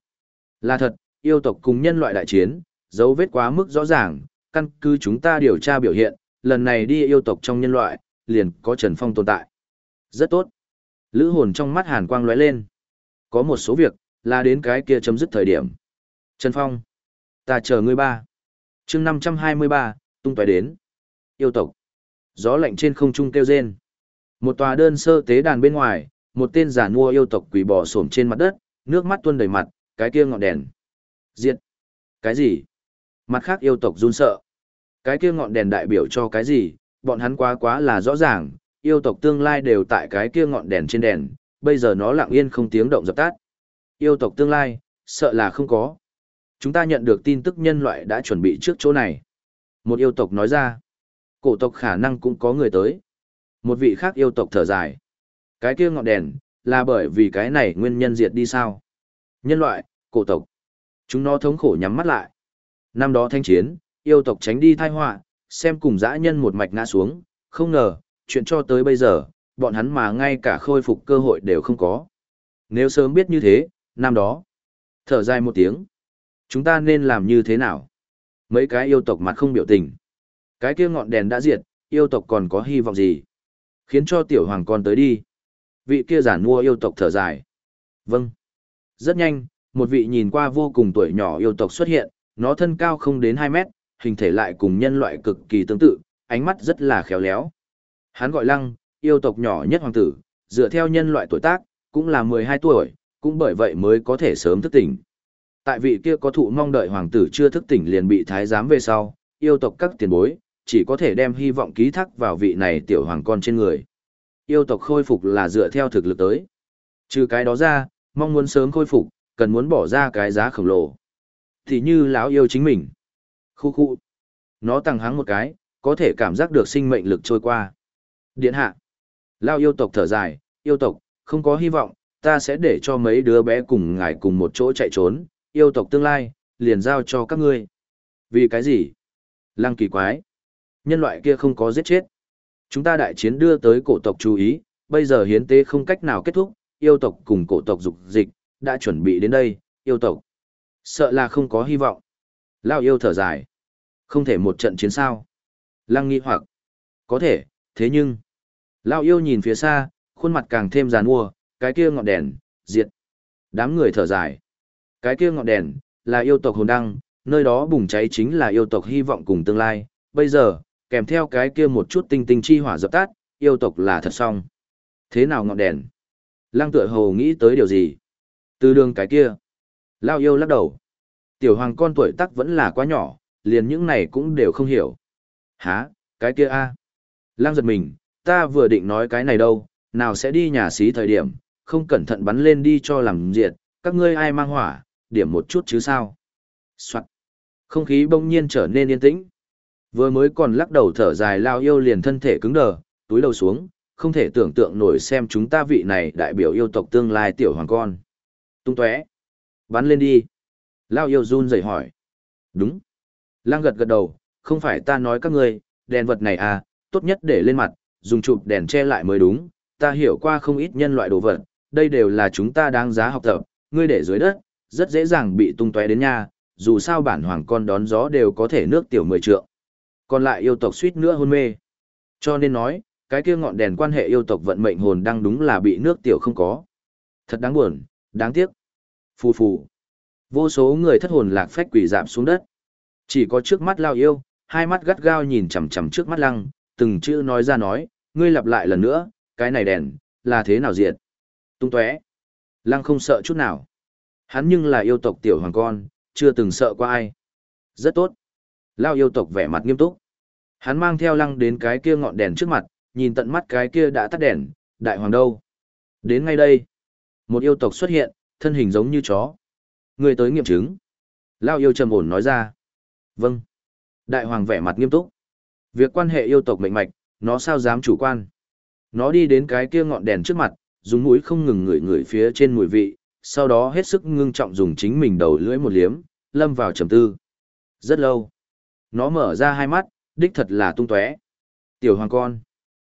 [SPEAKER 1] Là thật, yêu tộc cùng nhân loại đại chiến, dấu vết quá mức rõ ràng, căn cứ chúng ta điều tra biểu hiện, lần này đi yêu tộc trong nhân loại, liền có Trần Phong tồn tại. Rất tốt. Lữ hồn trong mắt hàn quang lóe lên. Có một số việc, là đến cái kia chấm dứt thời điểm. Trần Phong. Ta chờ ngươi ba. chương 523, tung tói đến. Yêu tộc. Gió lạnh trên không trung kêu rên. Một tòa đơn sơ tế đàn bên ngoài, một tên giả mua yêu tộc quỳ bò xổm trên mặt đất, nước mắt tuôn đầy mặt, cái kia ngọn đèn. Diệt. Cái gì? Mặt khác yêu tộc run sợ. Cái kia ngọn đèn đại biểu cho cái gì? Bọn hắn quá quá là rõ ràng, yêu tộc tương lai đều tại cái kia ngọn đèn trên đèn, bây giờ nó lặng yên không tiếng động dập tắt. Yêu tộc tương lai, sợ là không có. Chúng ta nhận được tin tức nhân loại đã chuẩn bị trước chỗ này. Một yêu tộc nói ra, cổ tộc khả năng cũng có người tới. Một vị khác yêu tộc thở dài. Cái kia ngọn đèn, là bởi vì cái này nguyên nhân diệt đi sao? Nhân loại, cổ tộc. Chúng nó thống khổ nhắm mắt lại. Năm đó thanh chiến, yêu tộc tránh đi thai họa, xem cùng dã nhân một mạch ngã xuống, không ngờ, chuyện cho tới bây giờ, bọn hắn mà ngay cả khôi phục cơ hội đều không có. Nếu sớm biết như thế, năm đó, thở dài một tiếng, chúng ta nên làm như thế nào? Mấy cái yêu tộc mặt không biểu tình. Cái kia ngọn đèn đã diệt, yêu tộc còn có hy vọng gì? Khiến cho tiểu hoàng con tới đi. Vị kia giản mua yêu tộc thở dài. Vâng. Rất nhanh, một vị nhìn qua vô cùng tuổi nhỏ yêu tộc xuất hiện, nó thân cao không đến 2 mét, hình thể lại cùng nhân loại cực kỳ tương tự, ánh mắt rất là khéo léo. Hắn gọi lăng, yêu tộc nhỏ nhất hoàng tử, dựa theo nhân loại tuổi tác, cũng là 12 tuổi, cũng bởi vậy mới có thể sớm thức tỉnh. Tại vị kia có thụ mong đợi hoàng tử chưa thức tỉnh liền bị thái giám về sau, yêu tộc các tiền bối, chỉ có thể đem hy vọng ký thác vào vị này tiểu hoàng con trên người. Yêu tộc khôi phục là dựa theo thực lực tới. Trừ cái đó ra, mong muốn sớm khôi phục, cần muốn bỏ ra cái giá khổng lồ. Thì như lão yêu chính mình. Khu khu. Nó tăng hắng một cái, có thể cảm giác được sinh mệnh lực trôi qua. Điện hạ. Lao yêu tộc thở dài, yêu tộc, không có hy vọng, ta sẽ để cho mấy đứa bé cùng ngài cùng một chỗ chạy trốn, yêu tộc tương lai, liền giao cho các ngươi. Vì cái gì? Lăng kỳ quái. Nhân loại kia không có giết chết. Chúng ta đại chiến đưa tới cổ tộc chú ý, bây giờ hiến tế không cách nào kết thúc, yêu tộc cùng cổ tộc dục dịch, đã chuẩn bị đến đây, yêu tộc. Sợ là không có hy vọng. Lao yêu thở dài. Không thể một trận chiến sao. Lăng nghi hoặc. Có thể, thế nhưng. Lao yêu nhìn phía xa, khuôn mặt càng thêm giàn mua, cái kia ngọn đèn, diệt. Đám người thở dài. Cái kia ngọn đèn, là yêu tộc hồn đăng, nơi đó bùng cháy chính là yêu tộc hy vọng cùng tương lai. Bây giờ, kèm theo cái kia một chút tinh tinh chi hỏa dập tắt, yêu tộc là thật xong. Thế nào ngọn đèn? Lăng tựa hồ nghĩ tới điều gì? Từ đường cái kia. Lao yêu lắc đầu. Tiểu hoàng con tuổi tắc vẫn là quá nhỏ, liền những này cũng đều không hiểu. Hả, cái kia a Lăng giật mình, ta vừa định nói cái này đâu, nào sẽ đi nhà xí thời điểm, không cẩn thận bắn lên đi cho làm diệt, các ngươi ai mang hỏa, điểm một chút chứ sao. Soạn. Không khí bỗng nhiên trở nên yên tĩnh. Vừa mới còn lắc đầu thở dài lao yêu liền thân thể cứng đờ, túi đầu xuống, không thể tưởng tượng nổi xem chúng ta vị này đại biểu yêu tộc tương lai tiểu hoàng con. Tung tóe. Bắn lên đi. Lao yêu run rẩy hỏi. Đúng. Lang gật gật đầu, không phải ta nói các ngươi, đèn vật này à, tốt nhất để lên mặt, dùng chụp đèn che lại mới đúng, ta hiểu qua không ít nhân loại đồ vật, đây đều là chúng ta đáng giá học tập, ngươi để dưới đất, rất dễ dàng bị tung tóe đến nha, dù sao bản hoàng con đón gió đều có thể nước tiểu mười trượng. Còn lại yêu tộc suýt nữa hôn mê. Cho nên nói, cái kia ngọn đèn quan hệ yêu tộc vận mệnh hồn đang đúng là bị nước tiểu không có. Thật đáng buồn, đáng tiếc. Phù phù. Vô số người thất hồn lạc phách quỷ giảm xuống đất. Chỉ có trước mắt lao yêu, hai mắt gắt gao nhìn chằm chằm trước mắt lăng, từng chữ nói ra nói, ngươi lặp lại lần nữa, cái này đèn, là thế nào diệt? Tung tóe. Lăng không sợ chút nào. Hắn nhưng là yêu tộc tiểu hoàng con, chưa từng sợ qua ai. Rất tốt. Lao yêu tộc vẻ mặt nghiêm túc. Hắn mang theo lăng đến cái kia ngọn đèn trước mặt, nhìn tận mắt cái kia đã tắt đèn, đại hoàng đâu. Đến ngay đây, một yêu tộc xuất hiện, thân hình giống như chó. Người tới nghiệm chứng. Lao yêu trầm ổn nói ra. Vâng. Đại hoàng vẻ mặt nghiêm túc. Việc quan hệ yêu tộc mệnh mạch, nó sao dám chủ quan. Nó đi đến cái kia ngọn đèn trước mặt, dùng mũi không ngừng ngửi ngửi phía trên mùi vị, sau đó hết sức ngưng trọng dùng chính mình đầu lưỡi một liếm, lâm vào trầm tư. Rất lâu. Nó mở ra hai mắt, đích thật là tung tóe. Tiểu hoàng con.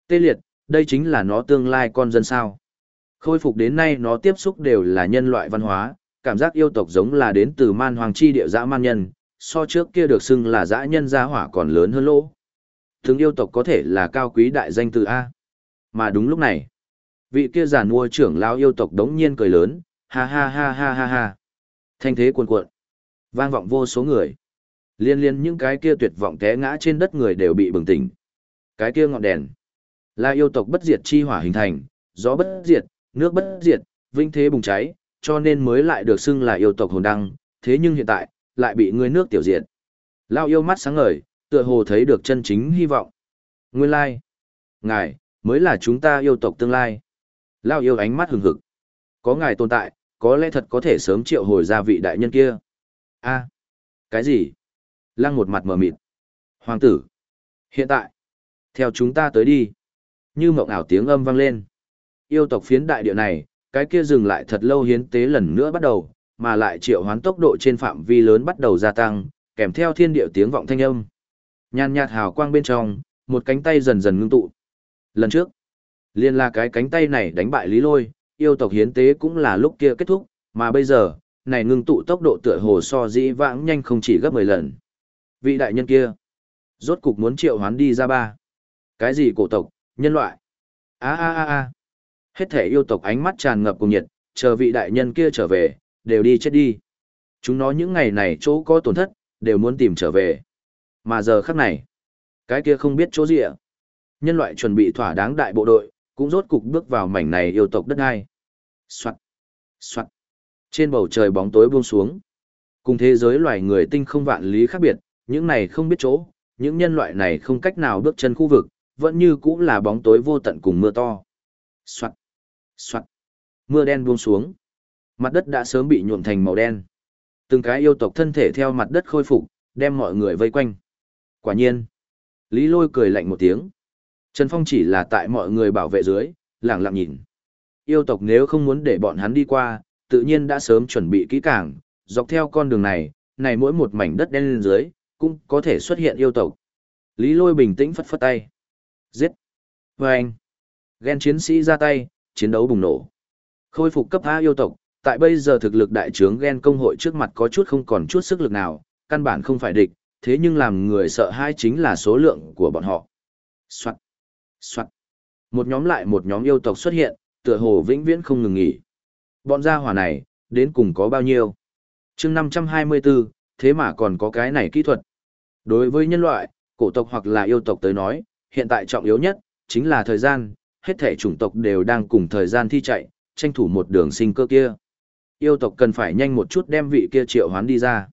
[SPEAKER 1] Tê liệt, đây chính là nó tương lai con dân sao. Khôi phục đến nay nó tiếp xúc đều là nhân loại văn hóa, cảm giác yêu tộc giống là đến từ man hoàng chi địa dã man nhân, so trước kia được xưng là dã nhân gia hỏa còn lớn hơn lỗ. Thường yêu tộc có thể là cao quý đại danh từ A. Mà đúng lúc này, vị kia giàn mua trưởng lão yêu tộc đống nhiên cười lớn, ha ha ha ha ha ha. Thanh thế cuồn cuộn, vang vọng vô số người. Liên liên những cái kia tuyệt vọng té ngã trên đất người đều bị bừng tỉnh. Cái kia ngọn đèn, là yêu tộc bất diệt chi hỏa hình thành, gió bất diệt, nước bất diệt, vinh thế bùng cháy, cho nên mới lại được xưng là yêu tộc hồn đăng, thế nhưng hiện tại, lại bị người nước tiểu diệt. Lao yêu mắt sáng ngời, tựa hồ thấy được chân chính hy vọng. Nguyên lai, ngài, mới là chúng ta yêu tộc tương lai. Lao yêu ánh mắt hừng hực. Có ngài tồn tại, có lẽ thật có thể sớm triệu hồi ra vị đại nhân kia. a cái gì? Lăng một mặt mờ mịt. Hoàng tử. Hiện tại. Theo chúng ta tới đi. Như mộng ảo tiếng âm vang lên. Yêu tộc phiến đại địa này, cái kia dừng lại thật lâu hiến tế lần nữa bắt đầu, mà lại triệu hoán tốc độ trên phạm vi lớn bắt đầu gia tăng, kèm theo thiên địa tiếng vọng thanh âm. Nhàn nhạt hào quang bên trong, một cánh tay dần dần ngưng tụ. Lần trước, liên là cái cánh tay này đánh bại Lý Lôi, yêu tộc hiến tế cũng là lúc kia kết thúc, mà bây giờ, này ngưng tụ tốc độ tựa hồ so dĩ vãng nhanh không chỉ gấp 10 lần. Vị đại nhân kia, rốt cục muốn triệu hoán đi ra ba. Cái gì cổ tộc, nhân loại? A a a a. Hết thể yêu tộc ánh mắt tràn ngập cùng nhiệt, chờ vị đại nhân kia trở về, đều đi chết đi. Chúng nó những ngày này chỗ có tổn thất, đều muốn tìm trở về. Mà giờ khắc này, cái kia không biết chỗ gì ạ. Nhân loại chuẩn bị thỏa đáng đại bộ đội, cũng rốt cục bước vào mảnh này yêu tộc đất ai. Soạt, soạt. Trên bầu trời bóng tối buông xuống. Cùng thế giới loài người tinh không vạn lý khác biệt, những này không biết chỗ, những nhân loại này không cách nào bước chân khu vực, vẫn như cũng là bóng tối vô tận cùng mưa to. Soạn, soạn. Mưa đen buông xuống. Mặt đất đã sớm bị nhuộm thành màu đen. Từng cái yêu tộc thân thể theo mặt đất khôi phục, đem mọi người vây quanh. Quả nhiên. Lý lôi cười lạnh một tiếng. Trần Phong chỉ là tại mọi người bảo vệ dưới, lặng lặng nhìn. Yêu tộc nếu không muốn để bọn hắn đi qua, tự nhiên đã sớm chuẩn bị kỹ càng, dọc theo con đường này, này mỗi một mảnh đất đen lên dưới, cũng có thể xuất hiện yêu tộc. Lý lôi bình tĩnh phất phất tay. Giết. Và anh. Ghen chiến sĩ ra tay, chiến đấu bùng nổ. Khôi phục cấp A yêu tộc, tại bây giờ thực lực đại trướng ghen công hội trước mặt có chút không còn chút sức lực nào, căn bản không phải địch, thế nhưng làm người sợ hai chính là số lượng của bọn họ. Soạn. Soạn. Một nhóm lại một nhóm yêu tộc xuất hiện, tựa hồ vĩnh viễn không ngừng nghỉ. Bọn gia hỏa này, đến cùng có bao nhiêu? chương 524, thế mà còn có cái này kỹ thuật. Đối với nhân loại, cổ tộc hoặc là yêu tộc tới nói, hiện tại trọng yếu nhất, chính là thời gian, hết thể chủng tộc đều đang cùng thời gian thi chạy, tranh thủ một đường sinh cơ kia. Yêu tộc cần phải nhanh một chút đem vị kia triệu hoán đi ra.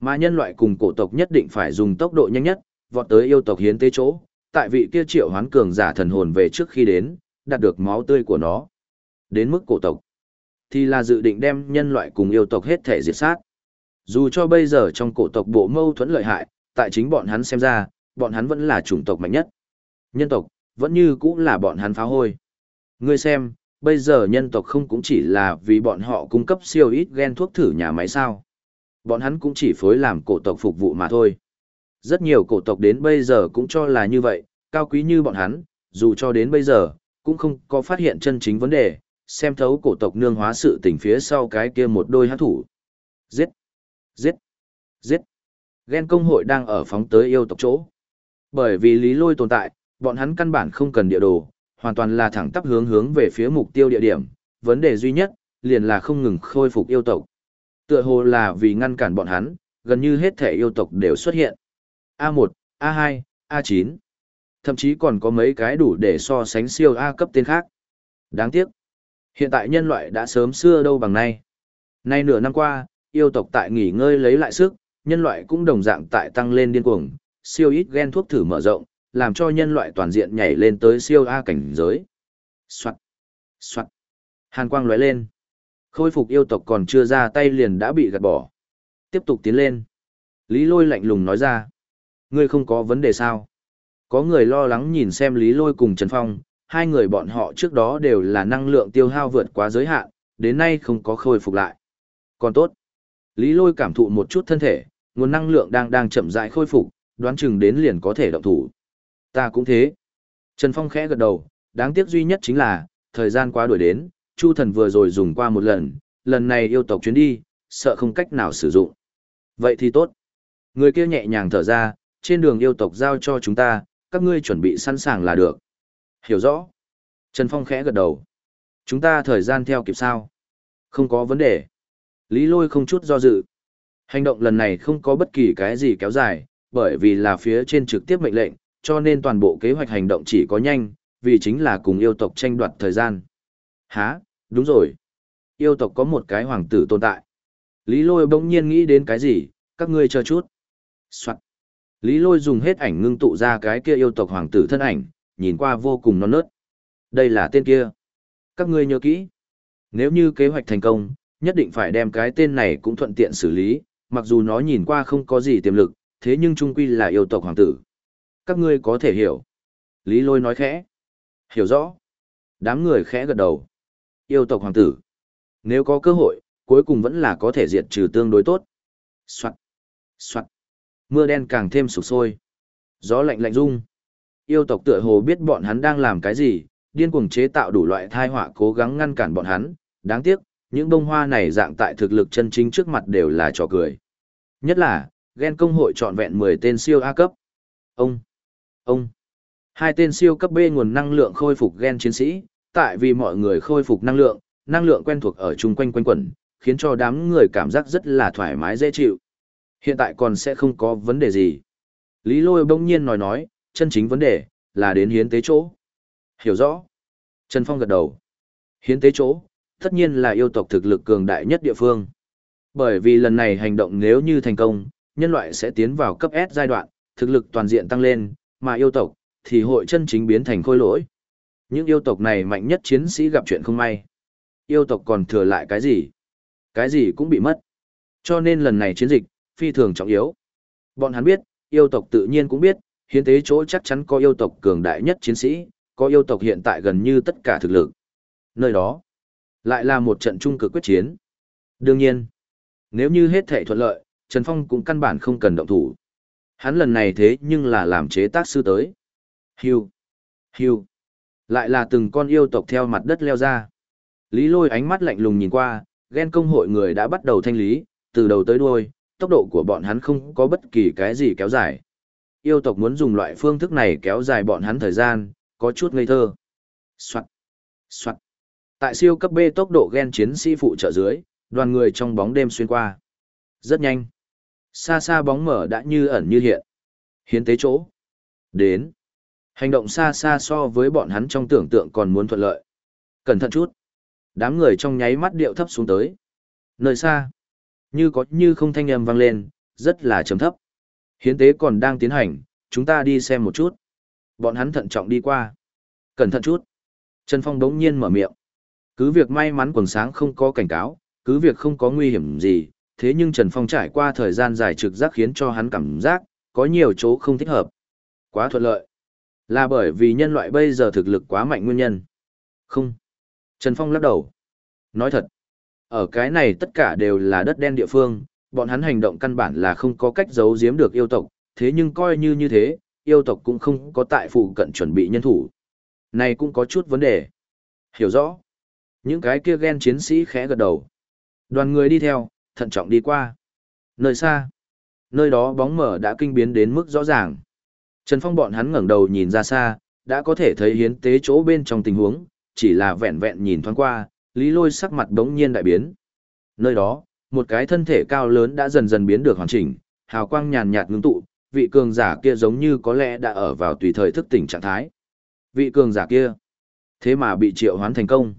[SPEAKER 1] Mà nhân loại cùng cổ tộc nhất định phải dùng tốc độ nhanh nhất, vọt tới yêu tộc hiến tế chỗ, tại vị kia triệu hoán cường giả thần hồn về trước khi đến, đạt được máu tươi của nó. Đến mức cổ tộc, thì là dự định đem nhân loại cùng yêu tộc hết thể diệt sát. Dù cho bây giờ trong cổ tộc bộ mâu thuẫn lợi hại, tại chính bọn hắn xem ra, bọn hắn vẫn là chủng tộc mạnh nhất. Nhân tộc, vẫn như cũng là bọn hắn phá hôi. Ngươi xem, bây giờ nhân tộc không cũng chỉ là vì bọn họ cung cấp siêu ít gen thuốc thử nhà máy sao. Bọn hắn cũng chỉ phối làm cổ tộc phục vụ mà thôi. Rất nhiều cổ tộc đến bây giờ cũng cho là như vậy, cao quý như bọn hắn, dù cho đến bây giờ, cũng không có phát hiện chân chính vấn đề, xem thấu cổ tộc nương hóa sự tình phía sau cái kia một đôi hát thủ. Giết! Giết! Giết! Ghen công hội đang ở phóng tới yêu tộc chỗ. Bởi vì lý lôi tồn tại, bọn hắn căn bản không cần địa đồ, hoàn toàn là thẳng tắp hướng hướng về phía mục tiêu địa điểm, vấn đề duy nhất, liền là không ngừng khôi phục yêu tộc. Tựa hồ là vì ngăn cản bọn hắn, gần như hết thể yêu tộc đều xuất hiện. A1, A2, A9. Thậm chí còn có mấy cái đủ để so sánh siêu A cấp tên khác. Đáng tiếc. Hiện tại nhân loại đã sớm xưa đâu bằng nay. Nay nửa năm qua, yêu tộc tại nghỉ ngơi lấy lại sức, nhân loại cũng đồng dạng tại tăng lên điên cuồng, siêu ít gen thuốc thử mở rộng, làm cho nhân loại toàn diện nhảy lên tới siêu A cảnh giới. Soạt, soạt, hàn quang lóe lên. Khôi phục yêu tộc còn chưa ra tay liền đã bị gạt bỏ. Tiếp tục tiến lên. Lý lôi lạnh lùng nói ra. Ngươi không có vấn đề sao? Có người lo lắng nhìn xem Lý lôi cùng Trần Phong, hai người bọn họ trước đó đều là năng lượng tiêu hao vượt quá giới hạn, đến nay không có khôi phục lại. Còn tốt. Lý lôi cảm thụ một chút thân thể, nguồn năng lượng đang đang chậm rãi khôi phục, đoán chừng đến liền có thể động thủ. Ta cũng thế. Trần Phong khẽ gật đầu, đáng tiếc duy nhất chính là, thời gian quá đuổi đến, Chu thần vừa rồi dùng qua một lần, lần này yêu tộc chuyến đi, sợ không cách nào sử dụng. Vậy thì tốt. Người kia nhẹ nhàng thở ra, trên đường yêu tộc giao cho chúng ta, các ngươi chuẩn bị sẵn sàng là được. Hiểu rõ. Trần Phong khẽ gật đầu. Chúng ta thời gian theo kịp sao? Không có vấn đề. Lý lôi không chút do dự. Hành động lần này không có bất kỳ cái gì kéo dài, bởi vì là phía trên trực tiếp mệnh lệnh, cho nên toàn bộ kế hoạch hành động chỉ có nhanh, vì chính là cùng yêu tộc tranh đoạt thời gian. Hả, đúng rồi. Yêu tộc có một cái hoàng tử tồn tại. Lý lôi bỗng nhiên nghĩ đến cái gì, các ngươi chờ chút. Soạn. Lý lôi dùng hết ảnh ngưng tụ ra cái kia yêu tộc hoàng tử thân ảnh, nhìn qua vô cùng non nớt. Đây là tên kia. Các ngươi nhớ kỹ. Nếu như kế hoạch thành công, nhất định phải đem cái tên này cũng thuận tiện xử lý, mặc dù nó nhìn qua không có gì tiềm lực, thế nhưng trung quy là yêu tộc hoàng tử. Các ngươi có thể hiểu. Lý lôi nói khẽ. Hiểu rõ. Đám người khẽ gật đầu. Yêu tộc hoàng tử. Nếu có cơ hội, cuối cùng vẫn là có thể diệt trừ tương đối tốt. Soạn. Soạn. Mưa đen càng thêm sụp sôi. Gió lạnh lạnh rung. Yêu tộc tựa hồ biết bọn hắn đang làm cái gì, điên cuồng chế tạo đủ loại thai họa cố gắng ngăn cản bọn hắn. Đáng tiếc, những bông hoa này dạng tại thực lực chân chính trước mặt đều là trò cười. Nhất là, ghen công hội trọn vẹn 10 tên siêu A cấp. Ông, ông, hai tên siêu cấp B nguồn năng lượng khôi phục ghen chiến sĩ, tại vì mọi người khôi phục năng lượng, năng lượng quen thuộc ở chung quanh quanh quẩn, khiến cho đám người cảm giác rất là thoải mái dễ chịu. Hiện tại còn sẽ không có vấn đề gì. Lý lôi bỗng nhiên nói nói, chân chính vấn đề, là đến hiến tế chỗ. Hiểu rõ. Trần Phong gật đầu. Hiến tế chỗ, tất nhiên là yêu tộc thực lực cường đại nhất địa phương. Bởi vì lần này hành động nếu như thành công, nhân loại sẽ tiến vào cấp S giai đoạn, thực lực toàn diện tăng lên, mà yêu tộc thì hội chân chính biến thành khôi lỗi. Những yêu tộc này mạnh nhất chiến sĩ gặp chuyện không may. Yêu tộc còn thừa lại cái gì? Cái gì cũng bị mất. Cho nên lần này chiến dịch, phi thường trọng yếu. Bọn hắn biết, yêu tộc tự nhiên cũng biết, hiến tế chỗ chắc chắn có yêu tộc cường đại nhất chiến sĩ, có yêu tộc hiện tại gần như tất cả thực lực. Nơi đó, lại là một trận trung cực quyết chiến. Đương nhiên, nếu như hết thể thuận lợi, Trần Phong cũng căn bản không cần động thủ. Hắn lần này thế nhưng là làm chế tác sư tới. Hiu, hiu, lại là từng con yêu tộc theo mặt đất leo ra. Lý lôi ánh mắt lạnh lùng nhìn qua, ghen công hội người đã bắt đầu thanh lý, từ đầu tới đuôi, tốc độ của bọn hắn không có bất kỳ cái gì kéo dài. Yêu tộc muốn dùng loại phương thức này kéo dài bọn hắn thời gian, có chút ngây thơ. Soạn, soạn. Tại siêu cấp B tốc độ gen chiến sĩ phụ trợ dưới, đoàn người trong bóng đêm xuyên qua. Rất nhanh. Xa xa bóng mở đã như ẩn như hiện. Hiến tế chỗ. Đến. Hành động xa xa so với bọn hắn trong tưởng tượng còn muốn thuận lợi. Cẩn thận chút. Đám người trong nháy mắt điệu thấp xuống tới. Nơi xa. Như có như không thanh âm vang lên, rất là trầm thấp. Hiến tế còn đang tiến hành, chúng ta đi xem một chút. Bọn hắn thận trọng đi qua. Cẩn thận chút. Trần Phong đống nhiên mở miệng. Cứ việc may mắn quần sáng không có cảnh cáo, cứ việc không có nguy hiểm gì, thế nhưng Trần Phong trải qua thời gian dài trực giác khiến cho hắn cảm giác, có nhiều chỗ không thích hợp. Quá thuận lợi. Là bởi vì nhân loại bây giờ thực lực quá mạnh nguyên nhân. Không. Trần Phong lắc đầu. Nói thật. Ở cái này tất cả đều là đất đen địa phương, bọn hắn hành động căn bản là không có cách giấu giếm được yêu tộc, thế nhưng coi như như thế, yêu tộc cũng không có tại phụ cận chuẩn bị nhân thủ. Này cũng có chút vấn đề. Hiểu rõ. Những cái kia ghen chiến sĩ khẽ gật đầu. Đoàn người đi theo, thận trọng đi qua. Nơi xa, nơi đó bóng mở đã kinh biến đến mức rõ ràng. Trần Phong bọn hắn ngẩng đầu nhìn ra xa, đã có thể thấy hiến tế chỗ bên trong tình huống, chỉ là vẹn vẹn nhìn thoáng qua, Lý Lôi sắc mặt bỗng nhiên đại biến. Nơi đó, một cái thân thể cao lớn đã dần dần biến được hoàn chỉnh, hào quang nhàn nhạt ngưng tụ, vị cường giả kia giống như có lẽ đã ở vào tùy thời thức tỉnh trạng thái. Vị cường giả kia, thế mà bị triệu hoán thành công.